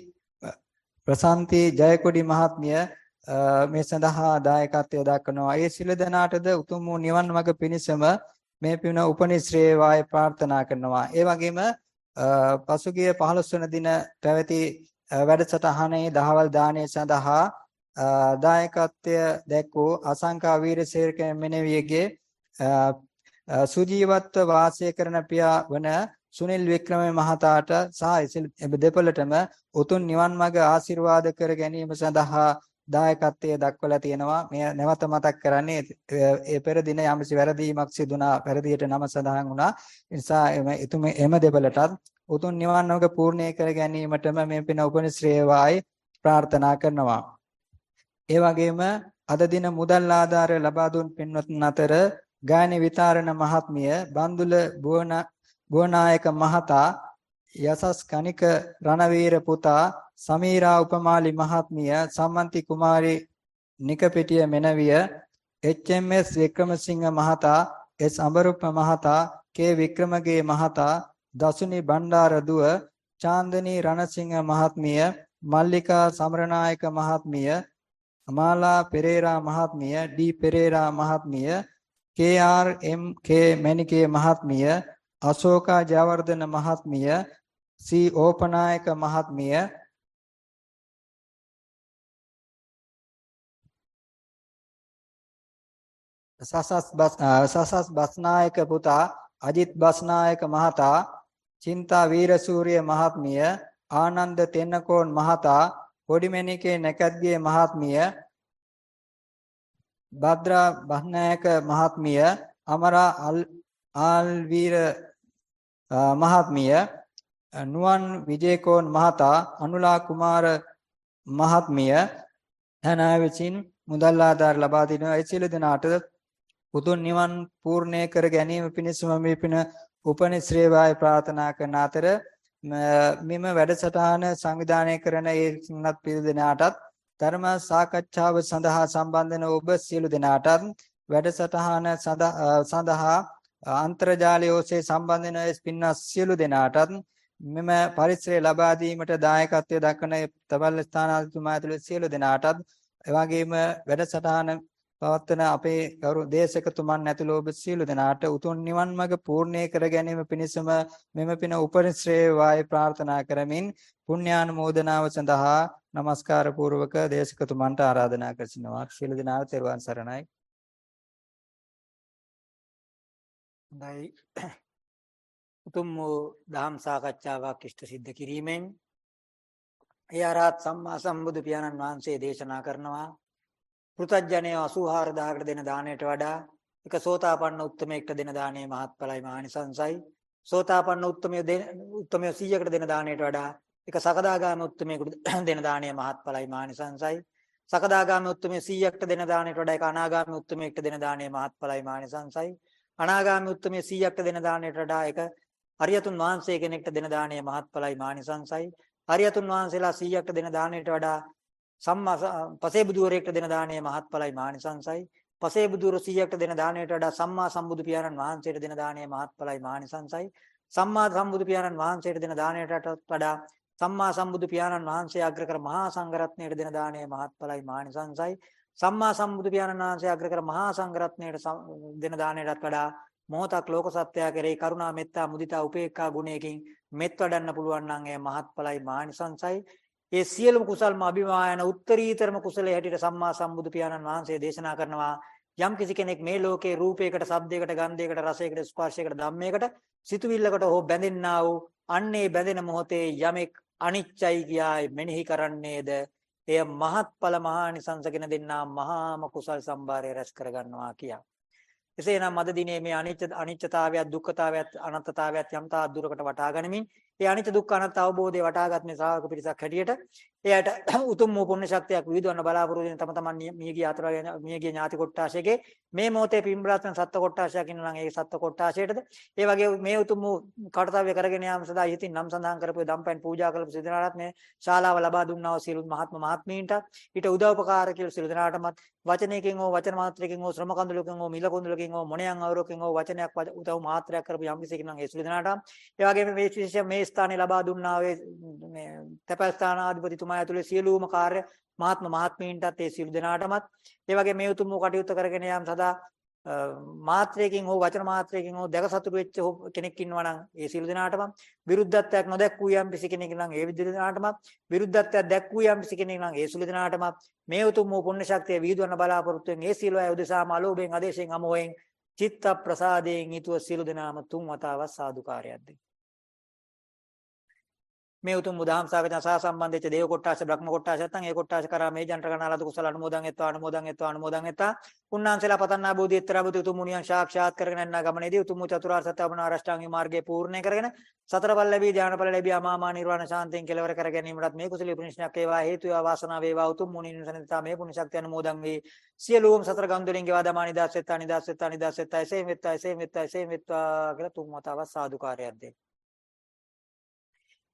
ප්‍රසාන්ති ජයකොඩි මහත්මිය මේ සඳහා දායකත්වය දක්වනවා. ඒ සිල් දනාටද උතුම් වූ නිවන් මඟ පිණිසම මේ පින උපනිශ්‍රේ වාය ප්‍රාර්ථනා කරනවා. ඒ වගේම පසුගිය 15 වන දින පැවති වැඩසටහනේ දහවල් දාණය සඳහා දායකත්වය දැක්වූ අසංකා වීරසේරක මෙනෙවියගේ සුජීවත්ව වාසය කරන පියා වන සුනිල් වික්‍රම මහතාට සහ දෙපළටම උතුම් නිවන් මඟ ආශිර්වාද කර ගැනීම සඳහා දායකත්වයේ දක්වලා තියෙනවා. මේ නැවත මතක් කරන්නේ ඒ පෙර දින යම්සි වැරදීමක් සිදුනා වැරදියට නම සඳහන් වුණා. ඒ නිසා එතුම එම දෙපළටත් උතුම් නිවන් මඟ පූර්ණේ කර ගැනීමටම මේ පින උපනිශ්‍රේවායි ප්‍රාර්ථනා කරනවා. ඒ වගේම අද දින මුදල් ආධාර ලබා දුන් පින්වත්න් අතර ගායන විතාරණ මහත්මිය බන්දුල බුවන ගුවනායක මහතා යසස් කනික රණවීර පුතා සමීරා උපමාලි මහත්මිය සම්මන්ති කුමාරි නිකපෙටිය මෙනවිය එච්.එම්.එස්. වික්‍රමසිංහ මහතා එස් අඹරුප්ප මහතා කේ වික්‍රමගේ මහතා දසුනි බණ්ඩාර දුව චාන්දනී රණසිංහ මහත්මිය මල්ලිකා සමරනායක මහත්මිය අමාලා පෙරේරා මහත්මිය ඩී පෙරේරා මහත්මිය කේ.ආර්.එම්. කේ මැණිකේ මහත්මිය අශෝකා ජයවර්ධන මහත්මිය සී ඕපනායක මහත්මිය සසස් බස් සසස් බස්නායක පුතා අජිත් බස්නායක මහතා චින්තා වීරසූරිය මහත්මිය ආනන්ද තෙන්නකෝන් මහතා පොඩිමැණිකේ නැකත්ගේ මහත්මිය භද්‍රා බස්නායක මහත්මිය අමරා ආල්වීර මහත්මිය නුවන් විජේකෝන් මහතා අනුලා කුමාර මහත්මිය හැනා විසින් මුදල් ආධාර ලබා දෙනවා. ඒ සියලු දෙනාට උතුම් නිවන් පූර්ණේ කර ගැනීම පිණිසම මේ පින උපනිශ්‍රේවාය ප්‍රාර්ථනා කරන අතර මෙම වැඩසටහන සංවිධානය කරන ඒ සින්නත් පිළි දෙනාටත් ධර්ම සාකච්ඡාව සඳහා සම්බන්ධ වන ඔබ සියලු දෙනාටත් වැඩසටහන සඳහා අන්තර්ජාලය ඔස්සේ සම්බන්ධ වන පින්වත් සියලු දෙනාටත් මෙම පරිශ්‍රය ලබා දීමට දායකත්වය දක්වන තබල් ස්ථානාධිපතිතුමා ඇතුළු සියලු දෙනාටත් එවැගේම වැඩසටහන පවත්වන අපේ ගෞරව දේශකතුමන් ඇතුළු ඔබ සියලු දෙනාට උතුම් නිවන් මඟ පූර්ණේ කර ගැනීම පිණිසම මෙම පින උපරිශ්‍රේ වායි ප්‍රාර්ථනා කරමින් පුණ්‍යානුමෝදනාව සඳහා নমස්කාර පූර්වක දේශකතුමන්ට ආරාධනා කරසිනවා සියලු දෙනාට තෙරුවන් සරණයි. හොඳයි. උතුම් වූ දහම් සාකච්ඡාවක් ඉෂ්ට සිද්ධ කිරීමෙන් ඒ අරහත් සම්මා සම්බුදු පියාණන් වහන්සේ දේශනා කරනවා. පෘථජ්ජනය 84000කට දෙන දාණයට වඩා එක සෝතාපන්න උත්තමයෙක්ට දෙන දාණය මහත්ඵලයි මහානිසංසයි. සෝතාපන්න උත්තමය දෙන උත්තමය 100කට දෙන දාණයට වඩා එක සකදාගාමී උත්තමයෙකුට දෙන දාණය මහත්ඵලයි මහානිසංසයි. සකදාගාමී උත්තමය 100කට දෙන දාණයට වඩා එක අනාගාමී උත්තමයෙක්ට දෙන දාණය මහත්ඵලයි මහානිසංසයි. අනාගාමී උත්තමය 100කට දෙන දාණයට වඩා එක අරියතුන් වහන්සේ කෙනෙක්ට දෙන දාණය මහත්ඵලයි මහානිසංසයි. අරියතුන් වහන්සේලා 100කට දෙන දාණයට වඩා සම්මා පසේ බුදුවරයෙක්ට දෙන දාණය මහත්ඵලයි මහානිසංසයි පසේ බුදුවර 100කට දෙන දාණයට වඩා සම්මා සම්බුදු පියාණන් වහන්සේට දෙන දාණය මහත්ඵලයි මහානිසංසයි සම්මා සම්බුදු පියාණන් වහන්සේට දෙන දාණයට වඩා සම්මා සම්බුදු පියාණන් වහන්සේ අග්‍ර කර මහා සංඝරත්නයට දෙන දාණය මහත්ඵලයි මහානිසංසයි සම්මා සම්බුදු පියාණන් වහන්සේ අග්‍ර කර මහා සංඝරත්නයට දෙන දාණයටත් වඩා මොහොතක් ලෝක සත්‍යය කෙරෙහි කරුණා මෙත්තා මුදිතා උපේක්ඛා ගුණයකින් මෙත් වඩන්න පුළුවන් නම් එය මහත්ඵලයි මහානිසංසයි ඒ සියලුම කුසල්ම අභිමායන උත්තරීතරම කුසලයේ හැටියට සම්මා සම්බුදු පියාණන් වහන්සේ දේශනා කරනවා යම් කිසි කෙනෙක් මේ ලෝකේ රූපයකට, ශබ්දයකට, ගන්ධයකට, රසයකට, ස්පර්ශයකට, ධම්මයකට, සිතුවිල්ලකට හෝ බැඳෙන්නා වූ අන්නේ බැඳෙන මොහොතේ යමෙක් අනිච්චයි කියායි මෙනෙහි කරන්නේද එය මහත්ඵල මහානිසංසගෙන දෙන්නා මහාම කුසල් සම්භාරය රැස් කරගන්නවා කියා. එසේනම් අද දිනේ මේ අනිච්ච අනිච්චතාවයත් දුක්ඛතාවයත් අනත්තතාවයත් යම් තා දුරකට වටහා ගනිමින් ඒ අනිත්‍ය දුක්ඛ අනාත්ම අවබෝධය වටහාගත් මේ ශ්‍රාවක පිරිසක් හැටියට එයාට උතුම් වූ පුණ්‍ය ශක්තියක් විදුවන්න බලාපොරොත්තු වෙන තම තමන් මියගිය අතර මියගිය ඥාති කොට්ටාශයේ මේ මොහොතේ පින්බ්‍රාත්න සත්ත්ව කොට්ටාශයක් ඉන්නවා නම් ඒ සත්ත්ව කොට්ටාශයටද ඒ වගේ මේ උතුම් වූ කර්තව්‍ය කරගෙන යාම සඳහා ඉතින් නම් සඳහන් කරපු දම්පැන් පූජා කළපු සිදනාරත් මේ ශාලාව ලබා දුන්නා වූ සියලු මහත්ම මහත්මීන්ට ඊට උදව්පකාර කියලා සියලු දෙනාටමත් වචනයකින් හෝ වචන මාත්‍රයකින් හෝ ශ්‍රම කඳුලකින් හෝ මිල කඳුලකින් හෝ මොණයන් අවරෝකින් හෝ වචනයක් උදව් මාත්‍රයක් කරපු යම් කිසි කෙනෙක් ඒ සියලු දෙනාට ඒ වගේම මේ විශේෂ මේ ස්ථානයේ ලබා දුන්නා වේ මේ තැපැල් ස්ථානාධිපතිතුමා ඇතුළේ සියලුම කාර්ය මහත්ම මහත්මීන්ටත් ඒ සියලු දෙනාටමත්. ඒ වගේ මේ උතුම් වූ කටයුත්ත කරගෙන යාම සදා මාත්‍රයකින් හෝ වචන මාත්‍රයකින් හෝ දැක සතුටු වෙච්ච කෙනෙක් ඉන්නවා නම් ඒ සියලු දෙනාටම විරුද්ධත්වයක් නොදැක්වූ යම් කිසි කෙනෙක් නම් ඒ විදිහටම විරුද්ධත්වයක් දැක්වූ යම් කිසි කෙනෙක් නම් ඒ සියලු දෙනාටම මේ උතුම් වූ පුණ්‍ය ශක්තිය විහිදුවන්න බලාපොරොත්තු වෙන ඒ සියලු අය උදෙසාම අලෝභයෙන් ආදේශයෙන් අමෝයෙන් චිත්ත ප්‍රසාදයෙන් ඊතුව සියලු දෙනාම තුන් වතාවක් සාදුකාරයක් දෙයි මේ උතුම් බුදහම් සාකච්ඡා සහ සම්බන්ධ වෙච්ච දේව කොට්ටාස බ්‍රහ්ම කොට්ටාස නැත්නම් ඒ කොට්ටාස කරා මේ ජන්ත්‍ර ගණාලද කුසල අනුමෝදන් එත්වා අනුමෝදන් එත්වා අනුමෝදන් එත්තා. උන්නාන්සලා පතන්නා බෝධි එත්තරා බුදු උතුම් මුනියන් සාක්ෂාත් කරගෙන යන ගමනේදී උතුම් චතුරාර්ය සත්‍ය අවබෝධ අරෂ්ටාංගික මාර්ගය පූර්ණේ කරගෙන සතර බල ලැබී ධානඵල ලැබී අමාමා නිර්වාණ ශාන්තියෙන් කෙලවර කර ගැනීමටත් මේ කුසලී පුණ්‍යයක් වේවා හේතු වේවා වාසනාව වේවා. උතුම් මුනින් සනිතා මේ පුණ්‍ය ශක්තිය අනුමෝදන් වේ. සියලුම සතර ගම්දුලින් ගෙවා දමා නිදාස් වෙත්තා නිදාස් වෙත්තා නිදාස් වෙත්තා එසේ වෙත්තා එසේ වෙත්තා එසේ වෙත්තා කියලා තුන් වතාවක් සාදුකාරයක් දෙන්න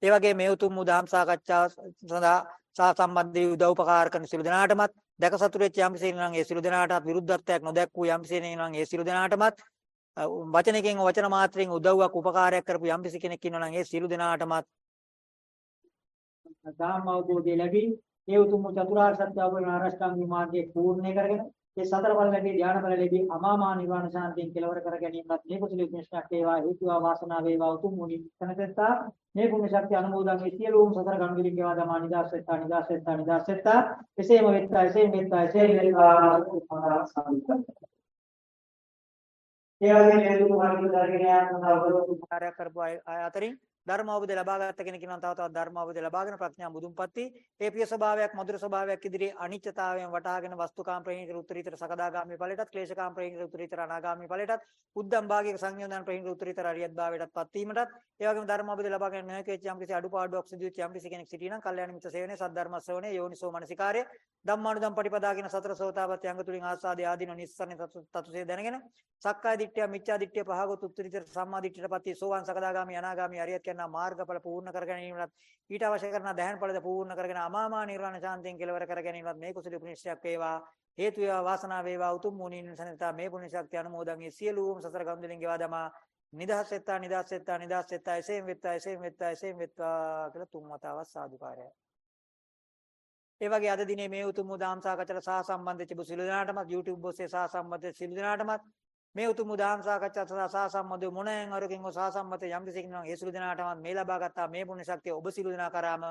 ඒ වගේ මේ උතුම් උදාම් සාකච්ඡාව සඳහා සා සම්බන්ධී උදව්පකාර කරන සිළු දෙනාටමත් දැක සතුටු වෙච්ච යම් කෙනෙක් නම් ඒ සිළු දෙනාටත් විරුද්ධත්වයක් නොදැක්වූ යම් කෙනෙක් නම් ඒ සිළු දෙනාටමත් වචනකින් වචන මාත්‍රයෙන් උදව්වක් උපකාරයක් කරපු යම් කෙනෙක් ඉන්නවා නම් ඒ සිළු දෙනාටමත් ධම්ම අවබෝධය ලැබී ඒ උතුම් චතුරාර්ය සත්‍ය අවබෝධ ආරෂ්ඨාංගික මාර්ගයේ පූර්ණේ කරගෙන ඒ සතර බල ලැබී ධානය බල ලැබී අමාමා නිර්වාණ ශාන්තියෙන් කෙලවර කර ගැනීමත් මේ කුසල විශ්වාසයක් වේවා හේතුවා වාසනාව වේවා උතුම් මුනි තනසෙත්තා මේ පුණ්‍ය ශක්තිය අනුමෝදන් වේ සියලුම සතර ගම්ගිරින් ගෙවා දමා නිදාස් වෙත්තා නිදාස් වෙත්තා නිදාස් වෙත්තා. එසේම වෙත්තා එසේම වෙත්තා එසේම වෙත්තා. ඒ වගේම මේ දුක මාර්ගය දරගෙන යන අවබෝධ කරපු අය අතරින් ධර්ම අවබෝධය ලබාගත් කෙනෙක් ඉන්නවා තව තවත් ධර්ම අවබෝධය ලබාගෙන ප්‍රඥා මුදුන්පත්ති ඒ ප්‍රිය ස්වභාවයක් මధుර ස්වභාවයක් ඉදිරියේ අනිත්‍යතාවයෙන් වටහාගෙන වස්තුකාම් ප්‍රහීන උත්තරීතර සකදාගාමී ඵලයටත් ක්ලේශකාම් ප්‍රහීන උත්තරීතර අනාගාමී ඵලයටත් උද්දම් භාගික සංයෝජන ප්‍රහීන උත්තරීතර අරියත් භාවයටත් පත් වීමටත් ඒ වගේම ධර්ම අවබෝධය ලබාගෙන නොහැකෙච්ච යම් කිසි අඩුපාඩුවක් සිදු වෙච්ච යම් කිසි කෙනෙක් සිටිනම් කල්යාණ මිත්‍ර සේවනයේ සද්ධර්ම ශ්‍රවණයේ යෝනිසෝ මනසිකාර්ය ධම්මානුදම් පටිපදාගෙන සතර සෝතාපට්ටි අංග තුලින් ආස්වාදේ ආදීන නිස්සරණ තතුසේ දැනගෙන සක්කාය දිට්ඨිය මිච්ඡා දිට්ඨිය පහගොත් උත්තරීතර සම්මා දිට්ඨියටපත් වී සෝවාන් සකදාගාමී අනාගාමී අරියත් කියන මාර්ගඵල පූර්ණ කර ගැනීමත් ඊට අවශ්‍ය කරන දහයන් ඵලද පූර්ණ කරගෙන අමාමා නිර්වාණ ශාන්තියෙන් කෙලවර කර ගැනීමත් මේ කුසල පුණ්‍යශක්තියක් වේවා. හේතු වේවා වාසනාව වේවා උතුම් මුනින් සනිතා මේ පුණ්‍යශක්තිය අනුමෝදන් වේ සියලුම සතර ගම්දලින් ගෙවා දමා. නිදහස් වෙත්තා නිදහස් වෙත්තා නිදහස් වෙත්තා එසේම වෙත්තා එසේම වෙත්තා එසේම වෙත්තා කියලා තුන් වතාවක් සාදුකාරයයි ඒ වගේ අද දිනේ මේ උතුම් දාම් සාකච්ඡාට සහ සම්බන්ධ වෙච්ච සිළු දෙනාටමත් YouTube ඔස්සේ සහ සම්බන්ධ වෙච්ච සිළු දෙනාටමත් මේ උතුම් දාම් සාකච්ඡාට සහ සම්බන්ධ මොනෙන් අරකින් සහ සම්බන්ධ යම් කිසි කෙනෙක් ඒ සිළු දෙනාටමත් මේ ලබා ගත්තා මේ පුණ්‍ය ශක්තිය ඔබ සිළු දෙනා කරාම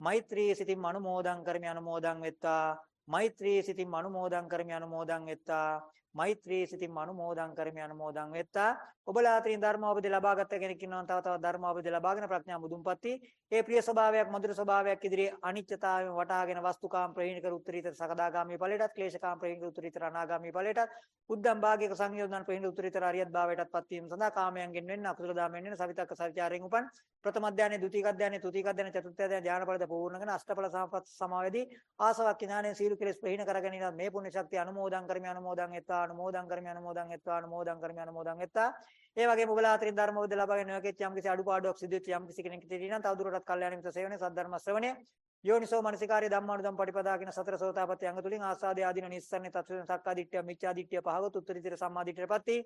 මෛත්‍රී සිතින් අනුමෝදන් කරමි අනුමෝදන් වෙත්තා මෛත්‍රී සිතින් අනුමෝදන් කරමි අනුමෝදන් වෙත්තා මෛත්‍රී සිතින් අනුමෝදන් කරමි අනුමෝදන් වෙත්තා. ඔබලා අතරින් ධර්මාවබෝධය ලබාගත් කෙනෙක් ඉන්නවා තව තවත් ධර්මාවබෝධය ලබාගෙන ප්‍රඥා මුදුන්පත්ති ඒ ප්‍රිය ස්වභාවයක් මధుර ස්වභාවයක් ඉදිරියේ අනිත්‍යතාවයෙන් වටහාගෙන වස්තුකාම් ප්‍රහීන කර උත්තරීතර සකදාගාමී ඵලයටත් ක්ලේශකාම් ප්‍රහීන කර උත්තරීතර අනාගාමී ඵලයටත් උද්දම් භාගික සංයෝජන ප්‍රහීන උත්තරීතර අරියත් භාවයටත් පත් වීම සඳහා කාමයන්ගෙන් වෙන්න අකුසල දාමෙන් වෙන්න සවිතක්ක සවිචාරයෙන් උපන්. ප්‍රථම අධ්‍යානයේ ද්විතීක අධ්‍යානයේ තෘතීක අධ්‍යානයේ චතුර්ථ අධ්‍යානයේ ඥාන ඵලද පූර්ණ කරන අෂ්ටඵල සමාපත් සමාවේදී ආසවක් ඥානයෙන් සීල කෙලෙස් ප්‍රහීන කරගෙන මේ පුණ්‍ය ශක්තිය අනුමෝදන් කරමි අනුමෝදන් එත්තා අනුමෝදන් කරමි අනුමෝදන් එත්තා අනුමෝදන් කරමි අනුමෝදන් එත්තා ඒ වගේම ඔබලා අතරින් ධර්මෝද ලබාගෙන නොයෙක් යම් කිසි අඩුපාඩුවක් සිදු වෙච්ච යම් කිසි කෙනෙක් ඉතිරි නම් තවදුරටත් කල්යාණ මිත්‍ර සේවනයේ සද්ධර්ම ශ්‍රවණය යෝනිසෝ මනසිකාර්ය ධම්මානුදම් පටිපදාකින සතර සෝතාපට්ටි අංග තුලින් ආසාදී ආදීන නිස්සන්නේ තත්ත්වෙන් සක්කාදිට්ඨිය මිච්ඡාදිට්ඨිය පහවත උත්තරීතර සම්මාදිට්ඨියපත්ති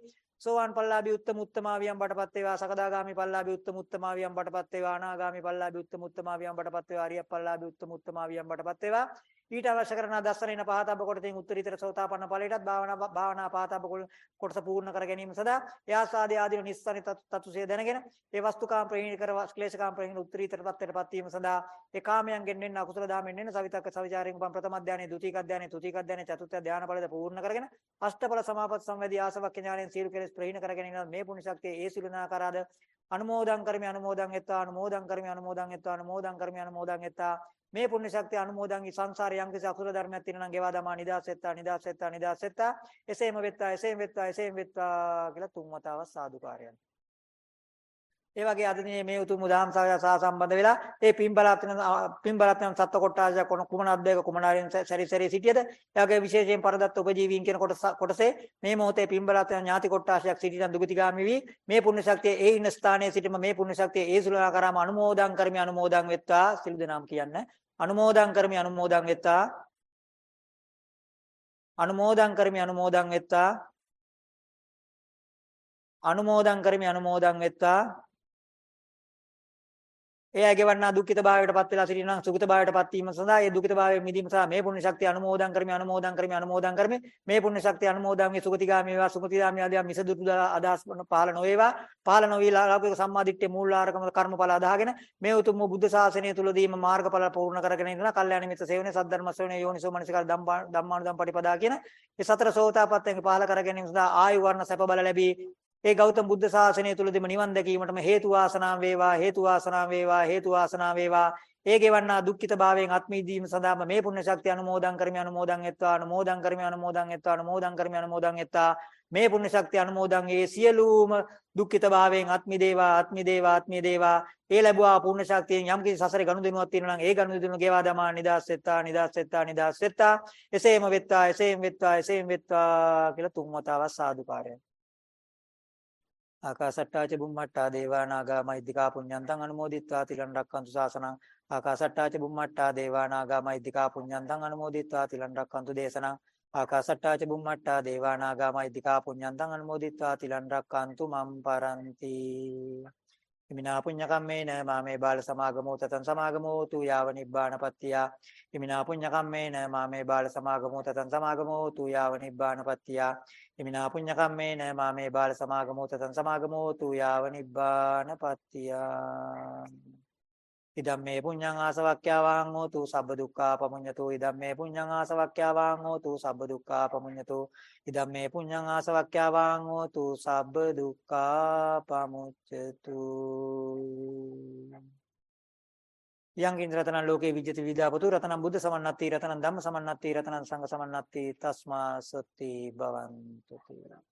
සෝවාන් පල්ලාභි උත්තම උත්තමාවියම් බටපත් වේවා සකදාගාමි පල්ලාභි උත්තම උත්තමාවියම් බටපත් වේවා අනාගාමි පල්ලාභි උත්තම උත්තමාවියම් බටපත් වේවා ආරිය පල්ලාභි උත්තම උත්තමාවියම් බටපත් වේවා. ඊට අවශ්‍ය කරන දස්සරින පහතබ්බ කොටතින් උත්තරීතර සෝතාපන්න ඵලයටත් භාවනා භාවනා පහතබ්බ කොටස පූර්ණ කර ගැනීම සඳහා යාසාදී ආදීන නිස්සනි තතුසේ දැනගෙන ඒ වස්තුකාම් ප්‍රහීන කර ක්ලේශකාම් ප්‍රහීන උත්තරීතර පත්වයටපත් වීම සඳහා ඒ කාමයන්ගෙන් වෙන්න අකුසල දාමෙන් වෙන්න සවිතක්ක සවිචාරයෙන් උපන් ප්‍රථම අධ්‍යානයේ ද්විතීක අධ්‍යානයේ තෘතීක අධ්‍යානයේ චතුර්ථ ධානය ඵලද පූර්ණ කරගෙන අෂ්ටඵල සමාපත් සංවේදී ආසවක්ඛ ඥාණයෙන් සීල කෙලෙස් ප්‍රහීන කර ගැනීම මේ පුණ්‍ය ශක්තිය ඒ සිලුනාකාරාද අනුමෝදන් කරමි අනුමෝදන් එත්තා අනුමෝදන් කරමි අනුමෝදන් එත්තා අනුමෝදන් කරමි අනුමෝදන් එත්තා මේ පුණ්‍ය ශක්තිය අනුමෝදන් වී සංසාරේ යම් කිසි අකුසල ධර්මයක් තියෙනවා නම් ගෙවා දමා නිදාසෙත්තා නිදාසෙත්තා නිදාසෙත්තා එසේම වෙත්තා එසේම වෙත්තා එසේම වෙත්තා කියලා තුන් වතාවක් සාදුකාරයන්. ඒ වගේ අද මේ උතුම් උදාම් සහ සම්බන්ධ වෙලා ඒ පින්බලත් වෙන පින්බලත් වෙන සත්ත්ව කොටාජ කොන කුමන අද්දේක කුමනාරින් සැරි සැරි සිටියද? ඒ වගේ විශේෂයෙන් පරදත්ත උපජීවීන් කියන කොටස කොටසේ මේ මොහොතේ පින්බලත් වෙන ඥාති කොටාශයක් සිටින දුගතිගාමි වී මේ පුණ්‍ය ශක්තිය ඒ ඉන්න ස්ථානයේ සිටම මේ පුණ්‍ය ශක්තිය ඒ සුලනා කරාම අනුමෝදන් කරමි අනුමෝදන් වෙත්තා සිල් දනාම් කියන්න අනුමෝදන් කරමි අනුමෝදන් වෙත්තා. අනුමෝදන් කරමි අනුමෝදන් වෙත්තා. අනුමෝදන් කරමි අනුමෝදන් වෙත්තා. ඒ අය ගෙවන්නා දුක්ඛිත භාවයටපත් වෙලා සිටිනවා සුඛිත භාවයටපත් වීම සඳහා ඒ දුක්ඛිත භාවයෙන් මිදීම සඳහා මේ පුණ්‍ය ශක්තිය අනුමෝදන් කරමි අනුමෝදන් කරමි අනුමෝදන් කරමි මේ පුණ්‍ය ශක්තිය අනුමෝදන් වේ සුගතිගාමී වේවා. සුගතිගාමී ආදී මිසදුතු අදහස් පහළ නොවේවා. පහළ නොවීලා ලෞකික සම්මාදිට්ඨිය මූලාරකම කර්මඵල අදාගෙන මේ උතුම් බුද්ධ ශාසනය තුලදීම මාර්ගඵල පූර්ණ කරගෙන ඉන්න කල්යාණ මිත්‍ර සේවනයේ සද්ධර්ම ශ්‍රවණයේ යෝනිසෝ මනසිකාර ධම්මානුදම් පටිපදා කියන මේ සතර සෝතාපට්ටයන් පහළ කර ගැනීම සඳහා ආයු වර්ණ සැප බල ලැබී ඒ ගෞතම බුද්ධ ශාසනය තුලදීම නිවන් දැකීමටම හේතු වාසනාව වේවා හේතු වාසනාව වේවා හේතු වාසනාව වේවා. ඒ ගෙවන්නා දුක්ඛිත භාවයෙන් අත්මීදීම සඳහාම මේ පුණ්‍ය ශක්තිය අනුමෝදන් කරමි අනුමෝදන් එත්වා අනුමෝදන් කරමි අනුමෝදන් එත්වා අනුමෝදන් කරමි අනුමෝදන් එත්තා මේ පුණ්‍ය ශක්තිය අනුමෝදන් ඒ සියලුම දුක්ඛිත භාවයෙන් අත්මිදේවා අත්මිදේවා අත්මිදේවා ඒ ලැබුවා පුණ්‍ය ශක්තියෙන් යම් කිසි සසරේ ගනුදෙනුවක් තියෙනවා නම් ඒ ගනුදෙනුව ගෙවා දමා නිදාස් වෙත්තා නිදාස් වෙත්තා නිදාස් වෙත්තා එසේම වෙත්තා එසේම වෙත්තා එසේම වෙත්තා කියලා තුන් වතාවක් සාදුකාරයයි ආකාසට්ටාච බුම්මට්ටා දේවානාගා මෛද්దికා පුඤ්ඤන්තං අනුමෝදිත්වා තිලන් රක්칸තු සාසනං ආකාසට්ටාච බුම්මට්ටා දේවානාගා මෛද්దికා පුඤ්ඤන්තං අනුමෝදිත්වා තිලන් රක්칸තු දේශනං ආකාසට්ටාච බුම්මට්ටා දේවානාගා මෛද්దికා පුඤ්ඤන්තං අනුමෝදිත්වා තිලන් රක්칸තු මම් පරන්ති ඉමිනා පුඤ්ඤ කම්මේන මාමේ බාල සමාගමෝ තතං සමාගමෝ තු යාව නිබ්බානපත්තිය ඉමිනා පුඤ්ඤ කම්මේන මාමේ බාල සමාගමෝ තතං සමාගමෝ තු යාව නිබ්බානපත්තිය ඉමිනා පුඤ්ඤ කම්මේන මාමේ බාල සමාගමෝ තතං සමාගමෝ තු යාව නිබ්බානපත්තිය ඉදම්මේ පුඤ්ඤං ආසවක්ඛ්‍යාවාං හෝතු සබ්බ දුක්ඛා පමුඤ්ඤතු ඉදම්මේ පුඤ්ඤං ආසවක්ඛ්‍යාවාං හෝතු සබ්බ දුක්ඛා පමුඤ්ඤතු ඉදම්මේ පුඤ්ඤං ආසවක්ඛ්‍යාවාං හෝතු සබ්බ දුක්ඛා පමුච්ඡතු යං කින් රතනං ලෝකේ විජ්ජති විදාපතු රතනං බුද්ධ සමන්නත්ති රතනං ධම්ම සමන්නත්ති රතනං සංඝ සමන්නත්ති තස්මා සති භවන්තු තේරං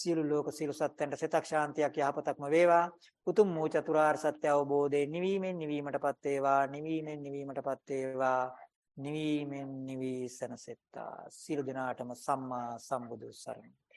සියලු ලෝක සියලු සත්ත්වයන්ට සිතක් ශාන්තියක් යහපතක්ම වේවා. උතුම් වූ චතුරාර්ය සත්‍ය අවබෝධයෙන් නිවීමෙන් නිවීමටපත් වේවා. නිවීමෙන් නිවීමටපත් වේවා. නිවීමෙන් නිවී සනසෙත්තා. සියලු දිනාටම සම්මා සම්බුදු සරණයි.